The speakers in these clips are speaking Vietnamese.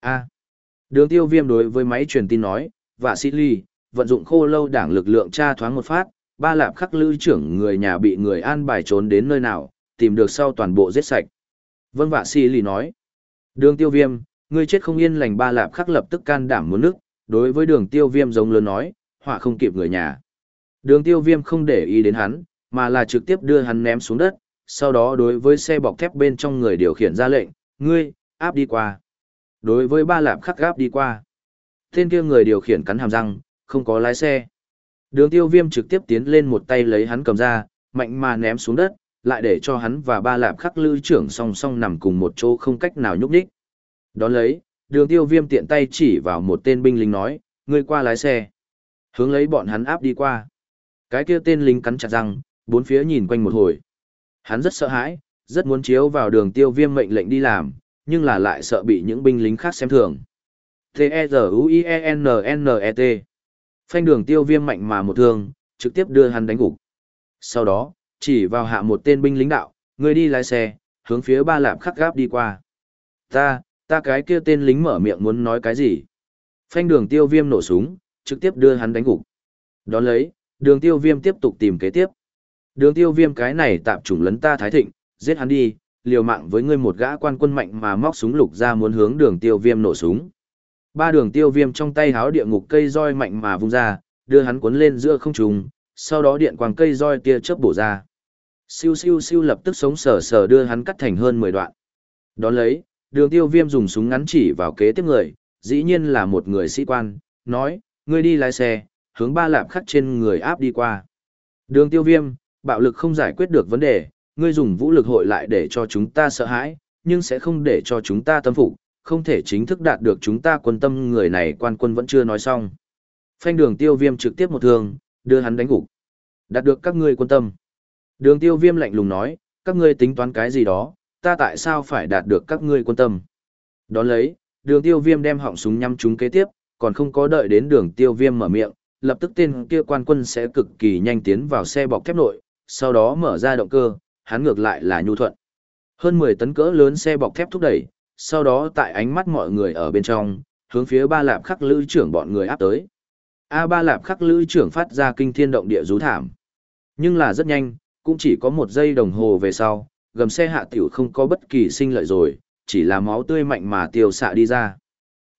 A. Đường tiêu viêm đối với máy truyền tin nói, và sĩ ly, vận dụng khô lâu đảng lực lượng tra thoáng một phát, ba lạp khắc lưu trưởng người nhà bị người an bài trốn đến nơi nào, tìm được sau toàn bộ giết sạch. Vân vạ sĩ ly nói. Đường tiêu viêm, ngươi chết không yên lành ba lạp khắc lập tức can đảm muốn nước, đối với đường tiêu viêm giống lớn nói, họa không kịp người nhà. Đường tiêu viêm không để ý đến hắn, mà là trực tiếp đưa hắn ném xuống đất, sau đó đối với xe bọc thép bên trong người điều khiển ra lệnh, ngươi, áp đi qua. Đối với ba lạp khắc gáp đi qua. Tên kia người điều khiển cắn hàm răng, không có lái xe. Đường tiêu viêm trực tiếp tiến lên một tay lấy hắn cầm ra, mạnh mà ném xuống đất, lại để cho hắn và ba lạp khắc lưu trưởng song song nằm cùng một chỗ không cách nào nhúc đích. Đón lấy, đường tiêu viêm tiện tay chỉ vào một tên binh lính nói, ngươi qua lái xe. Hướng lấy bọn hắn áp đi qua. Cái kia tên lính cắn chặt răng, bốn phía nhìn quanh một hồi. Hắn rất sợ hãi, rất muốn chiếu vào đường tiêu viêm mệnh lệnh đi làm, nhưng là lại sợ bị những binh lính khác xem thường. T-E-Z-U-I-E-N-N-E-T Phanh đường tiêu viêm mạnh mà một thương, trực tiếp đưa hắn đánh gục. Sau đó, chỉ vào hạ một tên binh lính đạo, người đi lái xe, hướng phía ba lạp khắc gáp đi qua. Ta, ta cái kia tên lính mở miệng muốn nói cái gì? Phanh đường tiêu viêm nổ súng, trực tiếp đưa hắn đánh gục. Đón lấy, đường tiêu viêm tiếp tục tìm kế tiếp. Đường tiêu viêm cái này tạm chủng lấn ta thái thịnh, giết hắn đi, liều mạng với ngươi một gã quan quân mạnh mà móc súng lục ra muốn hướng đường tiêu viêm nổ súng. Ba đường tiêu viêm trong tay háo địa ngục cây roi mạnh mà vung ra, đưa hắn cuốn lên giữa không trung, sau đó điện quang cây roi tia chớp bổ ra. Siêu siêu siêu lập tức sống sờ sờ đưa hắn cắt thành hơn 10 đoạn. Đón lấy, đường tiêu viêm dùng súng ngắn chỉ vào kế tiếp người, dĩ nhiên là một người sĩ quan, nói, ngươi đi lái xe, hướng ba lạp khắc trên người áp đi qua. Đường tiêu viêm, bạo lực không giải quyết được vấn đề, ngươi dùng vũ lực hội lại để cho chúng ta sợ hãi, nhưng sẽ không để cho chúng ta tâm phục, không thể chính thức đạt được chúng ta quân tâm người này quan quân vẫn chưa nói xong. Phanh đường tiêu viêm trực tiếp một thương, đưa hắn đánh gục. Đạt được các ngươi quân tâm. Đường tiêu viêm lạnh lùng nói, các ngươi tính toán cái gì đó, ta tại sao phải đạt được các ngươi quân tâm. Đón lấy, đường tiêu viêm đem họng súng nhắm chúng kế tiếp, còn không có đợi đến đường tiêu viêm mở miệng, lập tức tên kia quan quân sẽ cực kỳ nhanh tiến vào xe bọc thép nội, sau đó mở ra động cơ, hắn ngược lại là nhu thuận. Hơn 10 tấn cỡ lớn xe bọc thép thúc đẩy, sau đó tại ánh mắt mọi người ở bên trong, hướng phía ba lạp khắc lữ trưởng bọn người áp tới. A ba lạp khắc lữ trưởng phát ra kinh thiên động địa rú thảm. Nhưng là rất nhanh, cũng chỉ có một giây đồng hồ về sau, gầm xe hạ tiểu không có bất kỳ sinh lợi rồi, chỉ là máu tươi mạnh mà tiêu xạ đi ra.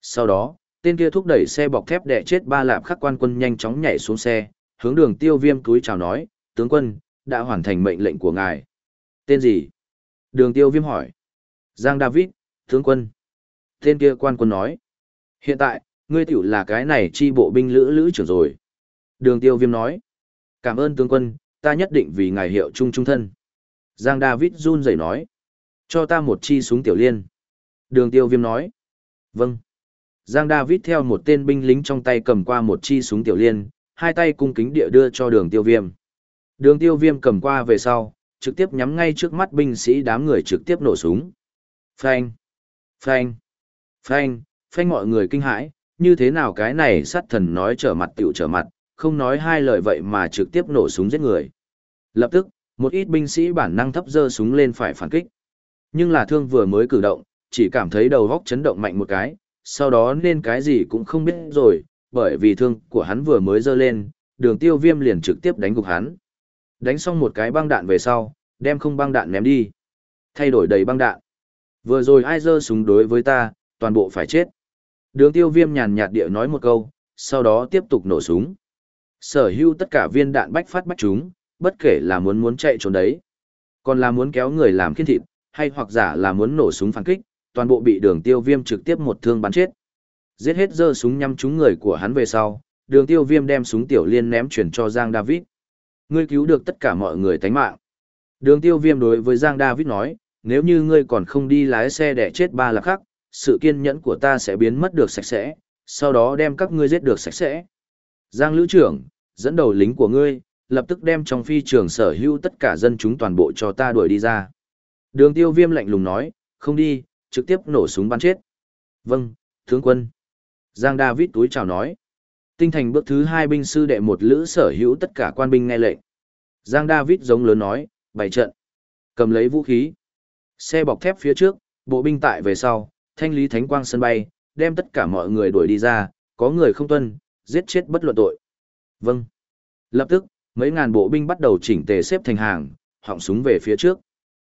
Sau đó, tên kia thúc đẩy xe bọc thép đè chết ba lạp khắc quan quân nhanh chóng nhảy xuống xe, hướng đường tiêu viêm túi chào nói, tướng quân, đã hoàn thành mệnh lệnh của ngài. Tên gì? Đường tiêu viêm hỏi. Giang David, tướng quân. Tên kia quan quân nói. Hiện tại, ngươi tiểu là cái này chi bộ binh lữ lữ trưởng rồi. Đường tiêu viêm nói. Cảm ơn tướng quân, ta nhất định vì ngài hiệu trung trung thân. Giang David run rẩy nói. Cho ta một chi súng tiểu liên. Đường tiêu viêm nói. Vâng. Giang David theo một tên binh lính trong tay cầm qua một chi súng tiểu liên, hai tay cung kính địa đưa cho đường tiêu viêm. Đường tiêu viêm cầm qua về sau, trực tiếp nhắm ngay trước mắt binh sĩ đám người trực tiếp nổ súng. Phanh, phanh, phanh, phanh mọi người kinh hãi, như thế nào cái này sát thần nói trở mặt tiểu trở mặt, không nói hai lời vậy mà trực tiếp nổ súng giết người. Lập tức, một ít binh sĩ bản năng thấp dơ súng lên phải phản kích. Nhưng là thương vừa mới cử động, chỉ cảm thấy đầu góc chấn động mạnh một cái, sau đó nên cái gì cũng không biết rồi, bởi vì thương của hắn vừa mới dơ lên, đường tiêu viêm liền trực tiếp đánh gục hắn. Đánh xong một cái băng đạn về sau, đem không băng đạn ném đi. Thay đổi đầy băng đạn. Vừa rồi ai dơ súng đối với ta, toàn bộ phải chết. Đường tiêu viêm nhàn nhạt địa nói một câu, sau đó tiếp tục nổ súng. Sở hữu tất cả viên đạn bách phát bách chúng, bất kể là muốn muốn chạy trốn đấy. Còn là muốn kéo người làm khiên thịt, hay hoặc giả là muốn nổ súng phản kích, toàn bộ bị đường tiêu viêm trực tiếp một thương bắn chết. Giết hết dơ súng nhắm trúng người của hắn về sau, đường tiêu viêm đem súng tiểu liên ném chuyển cho Giang David. Ngươi cứu được tất cả mọi người tánh mạng. Đường tiêu viêm đối với Giang David nói, nếu như ngươi còn không đi lái xe để chết ba lạc khắc, sự kiên nhẫn của ta sẽ biến mất được sạch sẽ, sau đó đem các ngươi giết được sạch sẽ. Giang Lữ trưởng, dẫn đầu lính của ngươi, lập tức đem trong phi trường sở hữu tất cả dân chúng toàn bộ cho ta đuổi đi ra. Đường tiêu viêm lạnh lùng nói, không đi, trực tiếp nổ súng bắn chết. Vâng, tướng quân. Giang David túi chào nói. Tinh thành bước thứ hai binh sư đệ một lữ sở hữu tất cả quan binh nghe lệnh. Giang David giống lớn nói, bày trận. Cầm lấy vũ khí. Xe bọc thép phía trước, bộ binh tại về sau, thanh lý thánh quang sân bay, đem tất cả mọi người đuổi đi ra, có người không tuân, giết chết bất luận tội. Vâng. Lập tức, mấy ngàn bộ binh bắt đầu chỉnh tề xếp thành hàng, họng súng về phía trước.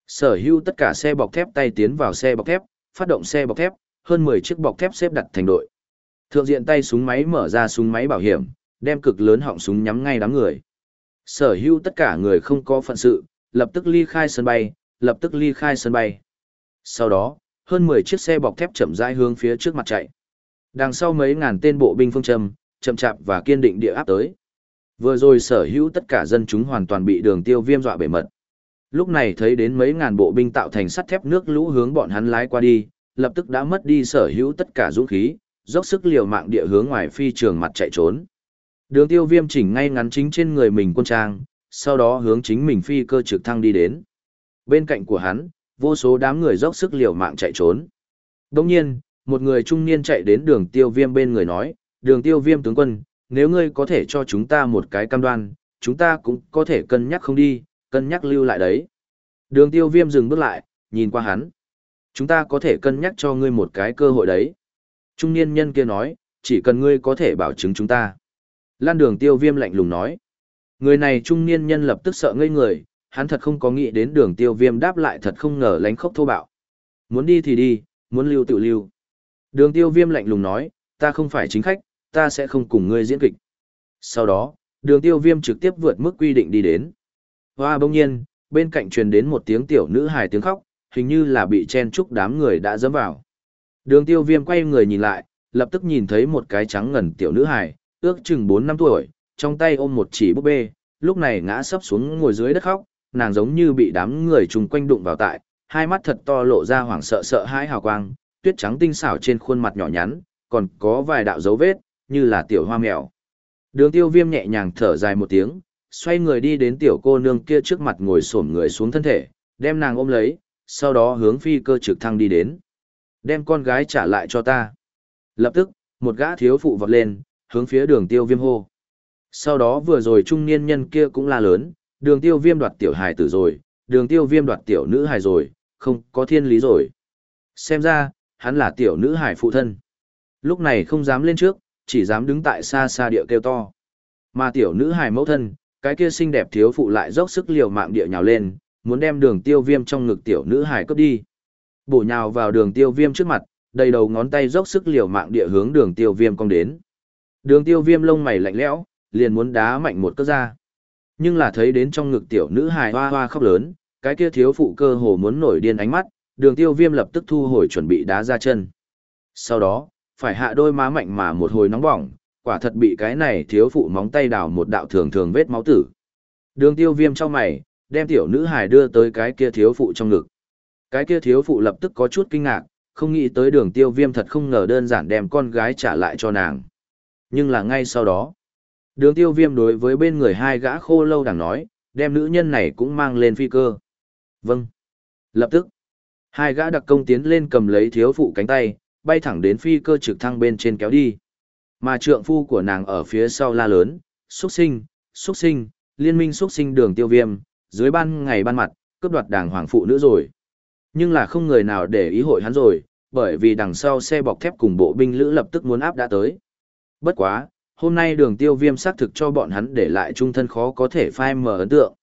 Sở hữu tất cả xe bọc thép tay tiến vào xe bọc thép, phát động xe bọc thép, hơn 10 chiếc bọc thép xếp đặt thành đội. Thượng diện tay súng máy mở ra súng máy bảo hiểm, đem cực lớn họng súng nhắm ngay đám người. Sở hữu tất cả người không có phận sự, lập tức ly khai sân bay, lập tức ly khai sân bay. Sau đó, hơn 10 chiếc xe bọc thép chậm rãi hướng phía trước mặt chạy. Đằng sau mấy ngàn tên bộ binh phương châm, chậm chạp và kiên định địa áp tới. Vừa rồi sở hữu tất cả dân chúng hoàn toàn bị đường tiêu viêm dọa bể mật. Lúc này thấy đến mấy ngàn bộ binh tạo thành sắt thép nước lũ hướng bọn hắn lái qua đi, lập tức đã mất đi sở hữu tất cả dũng khí, dốc sức liều mạng địa hướng ngoài phi trường mặt chạy trốn. Đường tiêu viêm chỉnh ngay ngắn chính trên người mình quân trang, sau đó hướng chính mình phi cơ trực thăng đi đến. Bên cạnh của hắn, vô số đám người dốc sức liều mạng chạy trốn. Đồng nhiên, một người trung niên chạy đến đường tiêu viêm bên người nói, đường tiêu viêm tướng quân, nếu ngươi có thể cho chúng ta một cái cam đoan, chúng ta cũng có thể cân nhắc không đi, cân nhắc lưu lại đấy. Đường tiêu viêm dừng bước lại, nhìn qua hắn. Chúng ta có thể cân nhắc cho ngươi một cái cơ hội đấy. Trung niên nhân kia nói, chỉ cần ngươi có thể bảo chứng chúng ta. Lan đường tiêu viêm lạnh lùng nói. Người này trung niên nhân lập tức sợ ngây người, hắn thật không có nghĩ đến đường tiêu viêm đáp lại thật không ngờ lánh khốc thô bạo. Muốn đi thì đi, muốn lưu tự lưu. Đường tiêu viêm lạnh lùng nói, ta không phải chính khách, ta sẽ không cùng ngươi diễn kịch. Sau đó, đường tiêu viêm trực tiếp vượt mức quy định đi đến. Hoa bỗng nhiên, bên cạnh truyền đến một tiếng tiểu nữ hài tiếng khóc, hình như là bị chen chúc đám người đã dẫm vào. Đường tiêu viêm quay người nhìn lại, lập tức nhìn thấy một cái trắng ngần tiểu nữ hài, ước chừng 4 năm tuổi, trong tay ôm một chỉ búp bê, lúc này ngã sấp xuống ngồi dưới đất khóc, nàng giống như bị đám người chung quanh đụng vào tại, hai mắt thật to lộ ra hoảng sợ sợ hãi hào quang, tuyết trắng tinh xảo trên khuôn mặt nhỏ nhắn, còn có vài đạo dấu vết, như là tiểu hoa mèo. Đường tiêu viêm nhẹ nhàng thở dài một tiếng, xoay người đi đến tiểu cô nương kia trước mặt ngồi xổm người xuống thân thể, đem nàng ôm lấy, sau đó hướng phi cơ trực thăng đi đến. Đem con gái trả lại cho ta. Lập tức, một gã thiếu phụ vọt lên, hướng phía đường tiêu viêm hô. Sau đó vừa rồi trung niên nhân kia cũng la lớn, đường tiêu viêm đoạt tiểu hài tử rồi, đường tiêu viêm đoạt tiểu nữ hài rồi, không có thiên lý rồi. Xem ra, hắn là tiểu nữ hài phụ thân. Lúc này không dám lên trước, chỉ dám đứng tại xa xa địa kêu to. Mà tiểu nữ hài mẫu thân, cái kia xinh đẹp thiếu phụ lại dốc sức liều mạng địa nhào lên, muốn đem đường tiêu viêm trong ngực tiểu nữ hài cướp đi. Bổ nhào vào đường tiêu viêm trước mặt, đầy đầu ngón tay dốc sức liều mạng địa hướng đường tiêu viêm cong đến. Đường tiêu viêm lông mày lạnh lẽo, liền muốn đá mạnh một cước ra. Nhưng là thấy đến trong ngực tiểu nữ hài hoa hoa khóc lớn, cái kia thiếu phụ cơ hồ muốn nổi điên ánh mắt, đường tiêu viêm lập tức thu hồi chuẩn bị đá ra chân. Sau đó, phải hạ đôi má mạnh mà một hồi nóng bỏng, quả thật bị cái này thiếu phụ móng tay đào một đạo thường thường vết máu tử. Đường tiêu viêm trong mày, đem tiểu nữ hài đưa tới cái kia thiếu phụ trong ngực. Cái kia thiếu phụ lập tức có chút kinh ngạc, không nghĩ tới đường tiêu viêm thật không ngờ đơn giản đem con gái trả lại cho nàng. Nhưng là ngay sau đó, đường tiêu viêm đối với bên người hai gã khô lâu đằng nói, đem nữ nhân này cũng mang lên phi cơ. Vâng. Lập tức, hai gã đặc công tiến lên cầm lấy thiếu phụ cánh tay, bay thẳng đến phi cơ trực thăng bên trên kéo đi. Mà trượng phu của nàng ở phía sau la lớn, xuất sinh, xuất sinh, liên minh xuất sinh đường tiêu viêm, dưới ban ngày ban mặt, cướp đoạt đảng hoàng phụ nữ rồi. Nhưng là không người nào để ý hội hắn rồi, bởi vì đằng sau xe bọc thép cùng bộ binh lữ lập tức muốn áp đã tới. Bất quá, hôm nay đường tiêu viêm xác thực cho bọn hắn để lại trung thân khó có thể phai mở ấn tượng.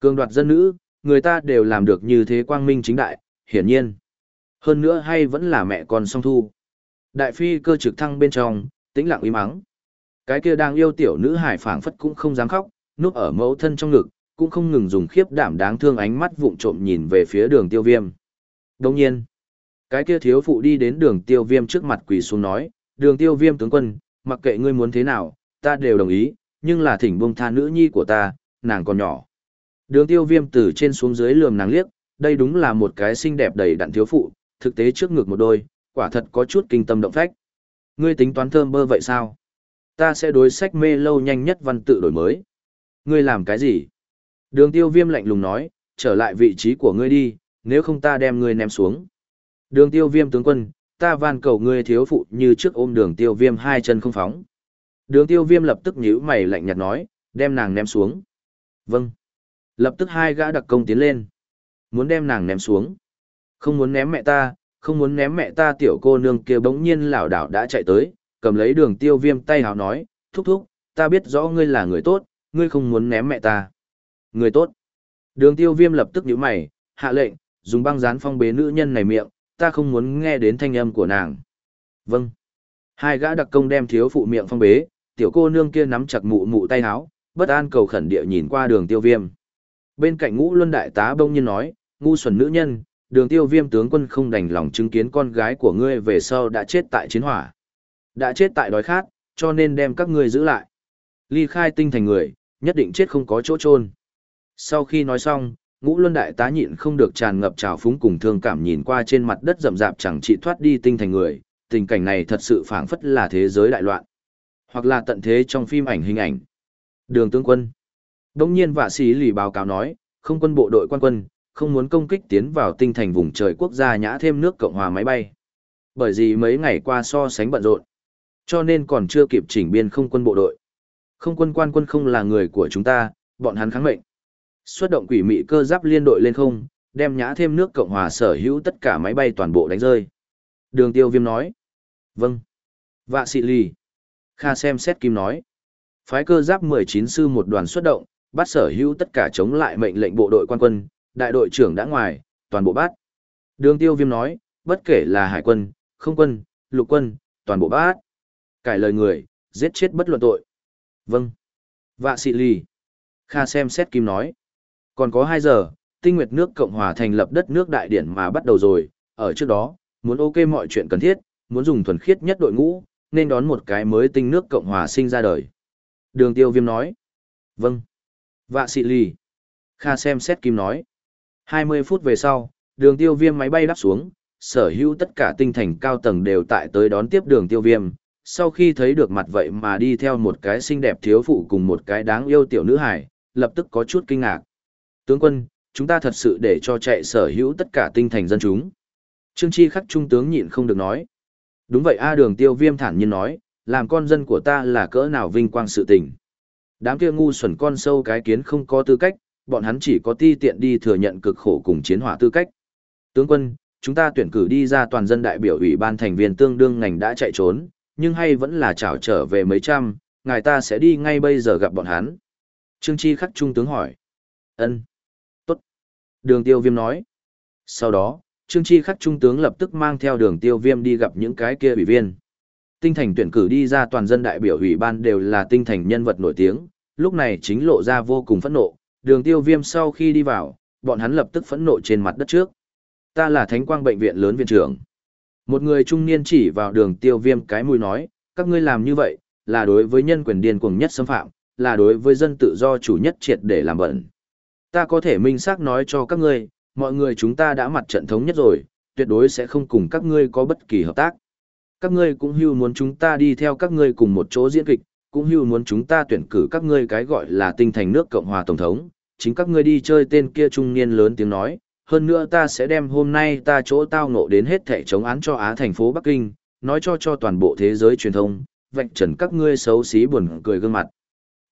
Cường đoạt dân nữ, người ta đều làm được như thế quang minh chính đại, hiển nhiên. Hơn nữa hay vẫn là mẹ con song thu. Đại phi cơ trực thăng bên trong, tĩnh lặng im mắng. Cái kia đang yêu tiểu nữ hải phảng phất cũng không dám khóc, núp ở mẫu thân trong ngực, cũng không ngừng dùng khiếp đảm đáng thương ánh mắt vụng trộm nhìn về phía đường tiêu viêm. Đồng nhiên, cái kia thiếu phụ đi đến đường tiêu viêm trước mặt quỳ xuống nói, đường tiêu viêm tướng quân, mặc kệ ngươi muốn thế nào, ta đều đồng ý, nhưng là thỉnh buông tha nữ nhi của ta, nàng còn nhỏ. Đường tiêu viêm từ trên xuống dưới lườm nàng liếc, đây đúng là một cái xinh đẹp đầy đặn thiếu phụ, thực tế trước ngực một đôi, quả thật có chút kinh tâm động phách. Ngươi tính toán thơm bơ vậy sao? Ta sẽ đối sách mê lâu nhanh nhất văn tự đổi mới. Ngươi làm cái gì? Đường tiêu viêm lạnh lùng nói, trở lại vị trí của ngươi đi, nếu không ta đem ngươi ném xuống. Đường tiêu viêm tướng quân, ta van cầu ngươi thiếu phụ như trước ôm đường tiêu viêm hai chân không phóng. Đường tiêu viêm lập tức nhíu mày lạnh nhạt nói, đem nàng ném xuống. Vâng. Lập tức hai gã đặc công tiến lên. Muốn đem nàng ném xuống. Không muốn ném mẹ ta, Không muốn ném mẹ ta tiểu cô nương kia bỗng nhiên lảo đảo đã chạy tới, cầm lấy đường tiêu viêm tay hào nói, thúc thúc, ta biết rõ ngươi là người tốt, ngươi không muốn ném mẹ ta. Người tốt. Đường tiêu viêm lập tức nhíu mày, hạ lệnh, dùng băng dán phong bế nữ nhân này miệng, ta không muốn nghe đến thanh âm của nàng. Vâng. Hai gã đặc công đem thiếu phụ miệng phong bế, tiểu cô nương kia nắm chặt mụ mụ tay háo, bất an cầu khẩn địa nhìn qua đường tiêu viêm. Bên cạnh ngũ luân đại tá bông nhiên nói, ngu xuẩn nữ nhân, đường tiêu viêm tướng quân không đành lòng chứng kiến con gái của ngươi về sau đã chết tại chiến hỏa. Đã chết tại đói khát, cho nên đem các ngươi giữ lại. Ly khai tinh thành người, nhất định chết không có chỗ chôn Sau khi nói xong, ngũ luân đại tá nhịn không được tràn ngập trào phúng cùng thương cảm nhìn qua trên mặt đất rậm rạp chẳng trị thoát đi tinh thành người, tình cảnh này thật sự phảng phất là thế giới đại loạn. Hoặc là tận thế trong phim ảnh hình ảnh. Đường tướng quân. Đông nhiên vạ sĩ lì báo cáo nói, không quân bộ đội quan quân, không muốn công kích tiến vào tinh thành vùng trời quốc gia nhã thêm nước Cộng hòa máy bay. Bởi vì mấy ngày qua so sánh bận rộn, cho nên còn chưa kịp chỉnh biên không quân bộ đội. Không quân quan quân không là người của chúng ta, bọn hắn kháng mệnh. Xuất động quỷ mị cơ giáp liên đội lên không, đem nhã thêm nước Cộng hòa sở hữu tất cả máy bay toàn bộ đánh rơi. Đường tiêu viêm nói. Vâng. Vạ sĩ lì. Kha xem xét kim nói. Phái cơ giáp 19 sư một đoàn xuất động, bắt sở hữu tất cả chống lại mệnh lệnh bộ đội quan quân, đại đội trưởng đã ngoài, toàn bộ bắt. Đường tiêu viêm nói, bất kể là hải quân, không quân, lục quân, toàn bộ bắt. Cải lời người, giết chết bất luận tội. Vâng. Vạ sĩ lì. Kha xem xét kim nói. Còn có 2 giờ, tinh nguyệt nước Cộng hòa thành lập đất nước đại điển mà bắt đầu rồi, ở trước đó, muốn ok mọi chuyện cần thiết, muốn dùng thuần khiết nhất đội ngũ, nên đón một cái mới tinh nước Cộng hòa sinh ra đời. Đường tiêu viêm nói. Vâng. Vạ sĩ lì. Kha xem xét kim nói. 20 phút về sau, đường tiêu viêm máy bay đáp xuống, sở hữu tất cả tinh thành cao tầng đều tại tới đón tiếp đường tiêu viêm. Sau khi thấy được mặt vậy mà đi theo một cái xinh đẹp thiếu phụ cùng một cái đáng yêu tiểu nữ hải, lập tức có chút kinh ngạc. Tướng quân, chúng ta thật sự để cho chạy sở hữu tất cả tinh thành dân chúng. Trương Chi khắc trung tướng nhịn không được nói. Đúng vậy A đường tiêu viêm thản nhiên nói, làm con dân của ta là cỡ nào vinh quang sự tình. Đám kia ngu xuẩn con sâu cái kiến không có tư cách, bọn hắn chỉ có ti tiện đi thừa nhận cực khổ cùng chiến hỏa tư cách. Tướng quân, chúng ta tuyển cử đi ra toàn dân đại biểu ủy ban thành viên tương đương ngành đã chạy trốn, nhưng hay vẫn là trảo trở về mấy trăm, ngài ta sẽ đi ngay bây giờ gặp bọn hắn. Trương Chi khắc trung tướng hỏi. ân Đường tiêu viêm nói. Sau đó, Trương Chi khắc trung tướng lập tức mang theo đường tiêu viêm đi gặp những cái kia ủy viên. Tinh thành tuyển cử đi ra toàn dân đại biểu ủy ban đều là tinh thành nhân vật nổi tiếng, lúc này chính lộ ra vô cùng phẫn nộ, đường tiêu viêm sau khi đi vào, bọn hắn lập tức phẫn nộ trên mặt đất trước. Ta là thánh quang bệnh viện lớn viện trưởng. Một người trung niên chỉ vào đường tiêu viêm cái mùi nói, các ngươi làm như vậy, là đối với nhân quyền điên cuồng nhất xâm phạm, là đối với dân tự do chủ nhất triệt để làm bẩn. Ta có thể minh xác nói cho các ngươi, mọi người chúng ta đã mặt trận thống nhất rồi, tuyệt đối sẽ không cùng các ngươi có bất kỳ hợp tác. Các ngươi cũng hưu muốn chúng ta đi theo các ngươi cùng một chỗ diễn kịch, cũng hưu muốn chúng ta tuyển cử các ngươi cái gọi là tinh thành nước Cộng hòa Tổng thống, chính các ngươi đi chơi tên kia trung niên lớn tiếng nói, hơn nữa ta sẽ đem hôm nay ta chỗ tao ngộ đến hết thẻ chống án cho Á thành phố Bắc Kinh, nói cho cho toàn bộ thế giới truyền thông, vạch trần các ngươi xấu xí buồn cười gương mặt.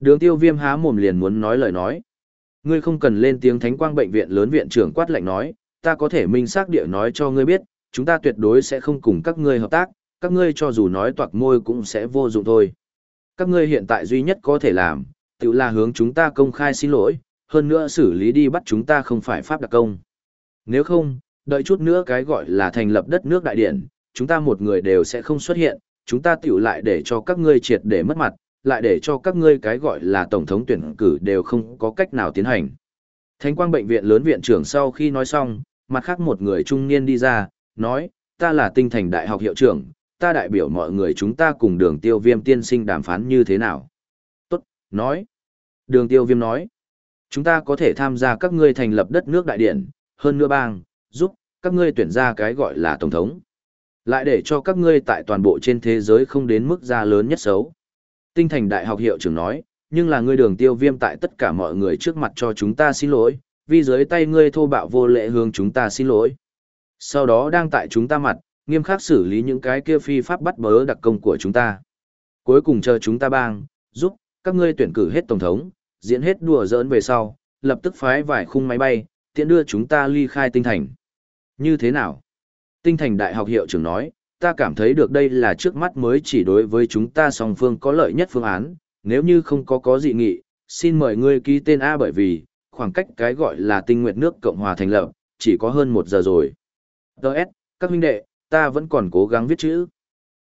Đường tiêu viêm há mồm liền muốn nói lời nói. Ngươi không cần lên tiếng thánh quang bệnh viện lớn viện trưởng quát lệnh nói, ta có thể minh xác địa nói cho ngươi biết, chúng ta tuyệt đối sẽ không cùng các ngươi hợp tác, các ngươi cho dù nói toạc môi cũng sẽ vô dụng thôi. Các ngươi hiện tại duy nhất có thể làm, tự là hướng chúng ta công khai xin lỗi, hơn nữa xử lý đi bắt chúng ta không phải pháp đặc công. Nếu không, đợi chút nữa cái gọi là thành lập đất nước đại điển, chúng ta một người đều sẽ không xuất hiện, chúng ta tiểu lại để cho các ngươi triệt để mất mặt, lại để cho các ngươi cái gọi là tổng thống tuyển cử đều không có cách nào tiến hành. Thánh quang bệnh viện lớn viện trưởng sau khi nói xong, mặt khác một người trung niên đi ra, nói, ta là tinh thành đại học hiệu trưởng, ta đại biểu mọi người chúng ta cùng đường tiêu viêm tiên sinh đàm phán như thế nào. Tốt, nói. Đường tiêu viêm nói, chúng ta có thể tham gia các ngươi thành lập đất nước đại điển, hơn nữa bang, giúp các ngươi tuyển ra cái gọi là tổng thống. Lại để cho các ngươi tại toàn bộ trên thế giới không đến mức ra lớn nhất xấu. Tinh thành đại học hiệu trưởng nói, nhưng là ngươi đường tiêu viêm tại tất cả mọi người trước mặt cho chúng ta xin lỗi, vì dưới tay ngươi thô bạo vô lệ hướng chúng ta xin lỗi. Sau đó đang tại chúng ta mặt, nghiêm khắc xử lý những cái kia phi pháp bắt bớ đặc công của chúng ta. Cuối cùng chờ chúng ta bang, giúp các ngươi tuyển cử hết tổng thống, diễn hết đùa giỡn về sau, lập tức phái vài khung máy bay, tiện đưa chúng ta ly khai tinh thành. Như thế nào? Tinh thành đại học hiệu trưởng nói, ta cảm thấy được đây là trước mắt mới chỉ đối với chúng ta song phương có lợi nhất phương án, nếu như không có có dị nghị, xin mời ngươi ký tên A bởi vì, khoảng cách cái gọi là tinh nguyện nước Cộng hòa thành lập, chỉ có hơn một giờ rồi. Đợt, các huynh đệ, ta vẫn còn cố gắng viết chữ.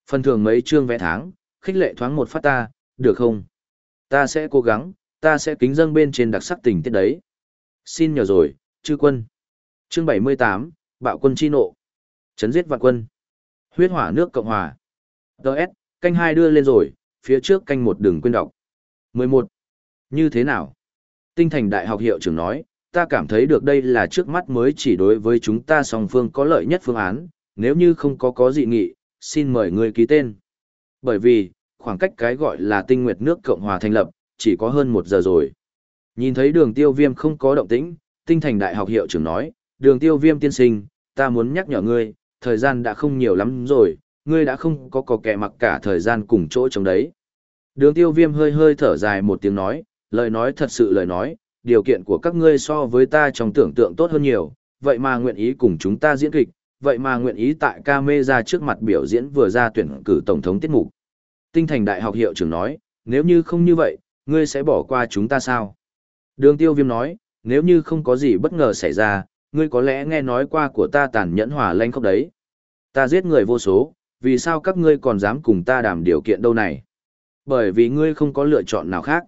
Phần thường mấy chương vẽ tháng, khích lệ thoáng một phát ta, được không? Ta sẽ cố gắng, ta sẽ kính dâng bên trên đặc sắc tình tiết đấy. Xin nhờ rồi, chư quân. Chương 78, Bạo quân chi nộ. Chấn giết vạn quân. Huyết hỏa nước Cộng Hòa. Đợt, canh hai đưa lên rồi, phía trước canh một đừng quên đọc. 11. Như thế nào? Tinh thành đại học hiệu trưởng nói, ta cảm thấy được đây là trước mắt mới chỉ đối với chúng ta song phương có lợi nhất phương án, nếu như không có có dị nghị, xin mời người ký tên. Bởi vì, khoảng cách cái gọi là tinh nguyệt nước Cộng Hòa thành lập, chỉ có hơn một giờ rồi. Nhìn thấy đường tiêu viêm không có động tĩnh, tinh thành đại học hiệu trưởng nói, đường tiêu viêm tiên sinh, ta muốn nhắc nhở ngươi, thời gian đã không nhiều lắm rồi, ngươi đã không có có kẻ mặc cả thời gian cùng chỗ trong đấy. Đường tiêu viêm hơi hơi thở dài một tiếng nói, lời nói thật sự lời nói, điều kiện của các ngươi so với ta trong tưởng tượng tốt hơn nhiều, vậy mà nguyện ý cùng chúng ta diễn kịch, vậy mà nguyện ý tại ca mê ra trước mặt biểu diễn vừa ra tuyển cử tổng thống tiết mục. Tinh thành đại học hiệu trưởng nói, nếu như không như vậy, ngươi sẽ bỏ qua chúng ta sao? Đường tiêu viêm nói, nếu như không có gì bất ngờ xảy ra, ngươi có lẽ nghe nói qua của ta tàn nhẫn hòa lanh không đấy. Ta giết người vô số, vì sao các ngươi còn dám cùng ta đàm điều kiện đâu này? Bởi vì ngươi không có lựa chọn nào khác.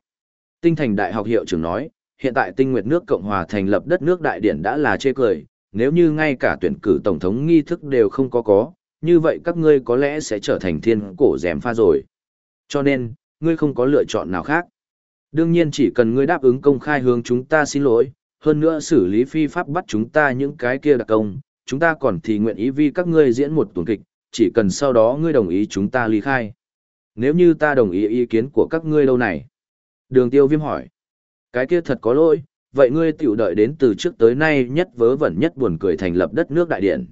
Tinh thành đại học hiệu trưởng nói, hiện tại tinh nguyệt nước Cộng hòa thành lập đất nước đại điển đã là chê cười, nếu như ngay cả tuyển cử tổng thống nghi thức đều không có có, như vậy các ngươi có lẽ sẽ trở thành thiên cổ dèm pha rồi. Cho nên, ngươi không có lựa chọn nào khác. Đương nhiên chỉ cần ngươi đáp ứng công khai hướng chúng ta xin lỗi, hơn nữa xử lý phi pháp bắt chúng ta những cái kia đặc công, chúng ta còn thì nguyện ý vì các ngươi diễn một tuần kịch, chỉ cần sau đó ngươi đồng ý chúng ta ly khai. Nếu như ta đồng ý ý kiến của các ngươi lâu này. Đường tiêu viêm hỏi. Cái kia thật có lỗi, vậy ngươi tiểu đợi đến từ trước tới nay nhất vớ vẩn nhất buồn cười thành lập đất nước đại điện.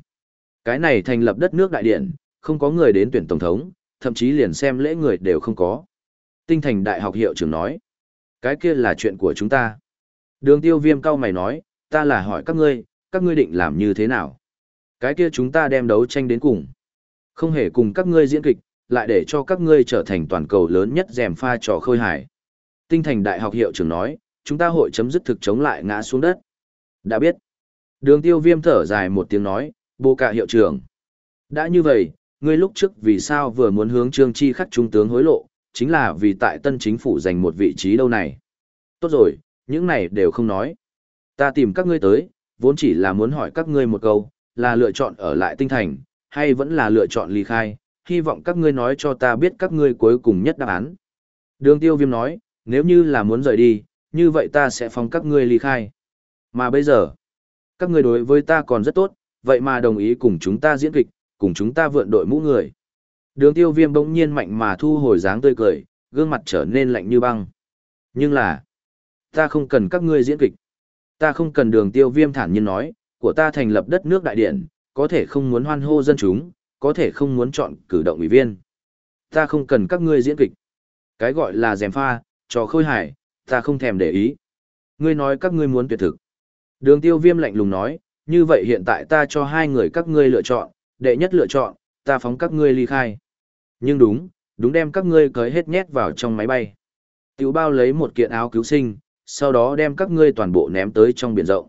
Cái này thành lập đất nước đại điện, không có người đến tuyển tổng thống, thậm chí liền xem lễ người đều không có. Tinh thành đại học hiệu trưởng nói. Cái kia là chuyện của chúng ta. Đường tiêu viêm cao mày nói, ta là hỏi các ngươi, các ngươi định làm như thế nào? Cái kia chúng ta đem đấu tranh đến cùng. Không hề cùng các ngươi diễn kịch, lại để cho các ngươi trở thành toàn cầu lớn nhất dèm pha trò khơi hải. Tinh thành đại học hiệu trưởng nói, chúng ta hội chấm dứt thực chống lại ngã xuống đất. Đã biết. Đường tiêu viêm thở dài một tiếng nói, bố cả hiệu trưởng. Đã như vậy, ngươi lúc trước vì sao vừa muốn hướng trương chi khắc trung tướng hối lộ, chính là vì tại tân chính phủ giành một vị trí đâu này. Tốt rồi, những này đều không nói. Ta tìm các ngươi tới, vốn chỉ là muốn hỏi các ngươi một câu, là lựa chọn ở lại tinh thành, hay vẫn là lựa chọn ly khai, hy vọng các ngươi nói cho ta biết các ngươi cuối cùng nhất đáp án. Đường tiêu viêm nói, nếu như là muốn rời đi, như vậy ta sẽ phóng các ngươi ly khai. Mà bây giờ, các ngươi đối với ta còn rất tốt, vậy mà đồng ý cùng chúng ta diễn kịch, cùng chúng ta vượn đội mũ người. Đường tiêu viêm bỗng nhiên mạnh mà thu hồi dáng tươi cười, gương mặt trở nên lạnh như băng. Nhưng là, ta không cần các ngươi diễn kịch. Ta không cần đường tiêu viêm thản nhiên nói, của ta thành lập đất nước đại điện, có thể không muốn hoan hô dân chúng, có thể không muốn chọn cử động ủy viên. Ta không cần các ngươi diễn kịch. Cái gọi là dèm pha, trò khôi hải, ta không thèm để ý. Ngươi nói các ngươi muốn tuyệt thực. Đường tiêu viêm lạnh lùng nói, như vậy hiện tại ta cho hai người các ngươi lựa chọn, đệ nhất lựa chọn, ta phóng các ngươi ly khai. Nhưng đúng, đúng đem các ngươi cởi hết nhét vào trong máy bay. Tiểu bao lấy một kiện áo cứu sinh, sau đó đem các ngươi toàn bộ ném tới trong biển rộng.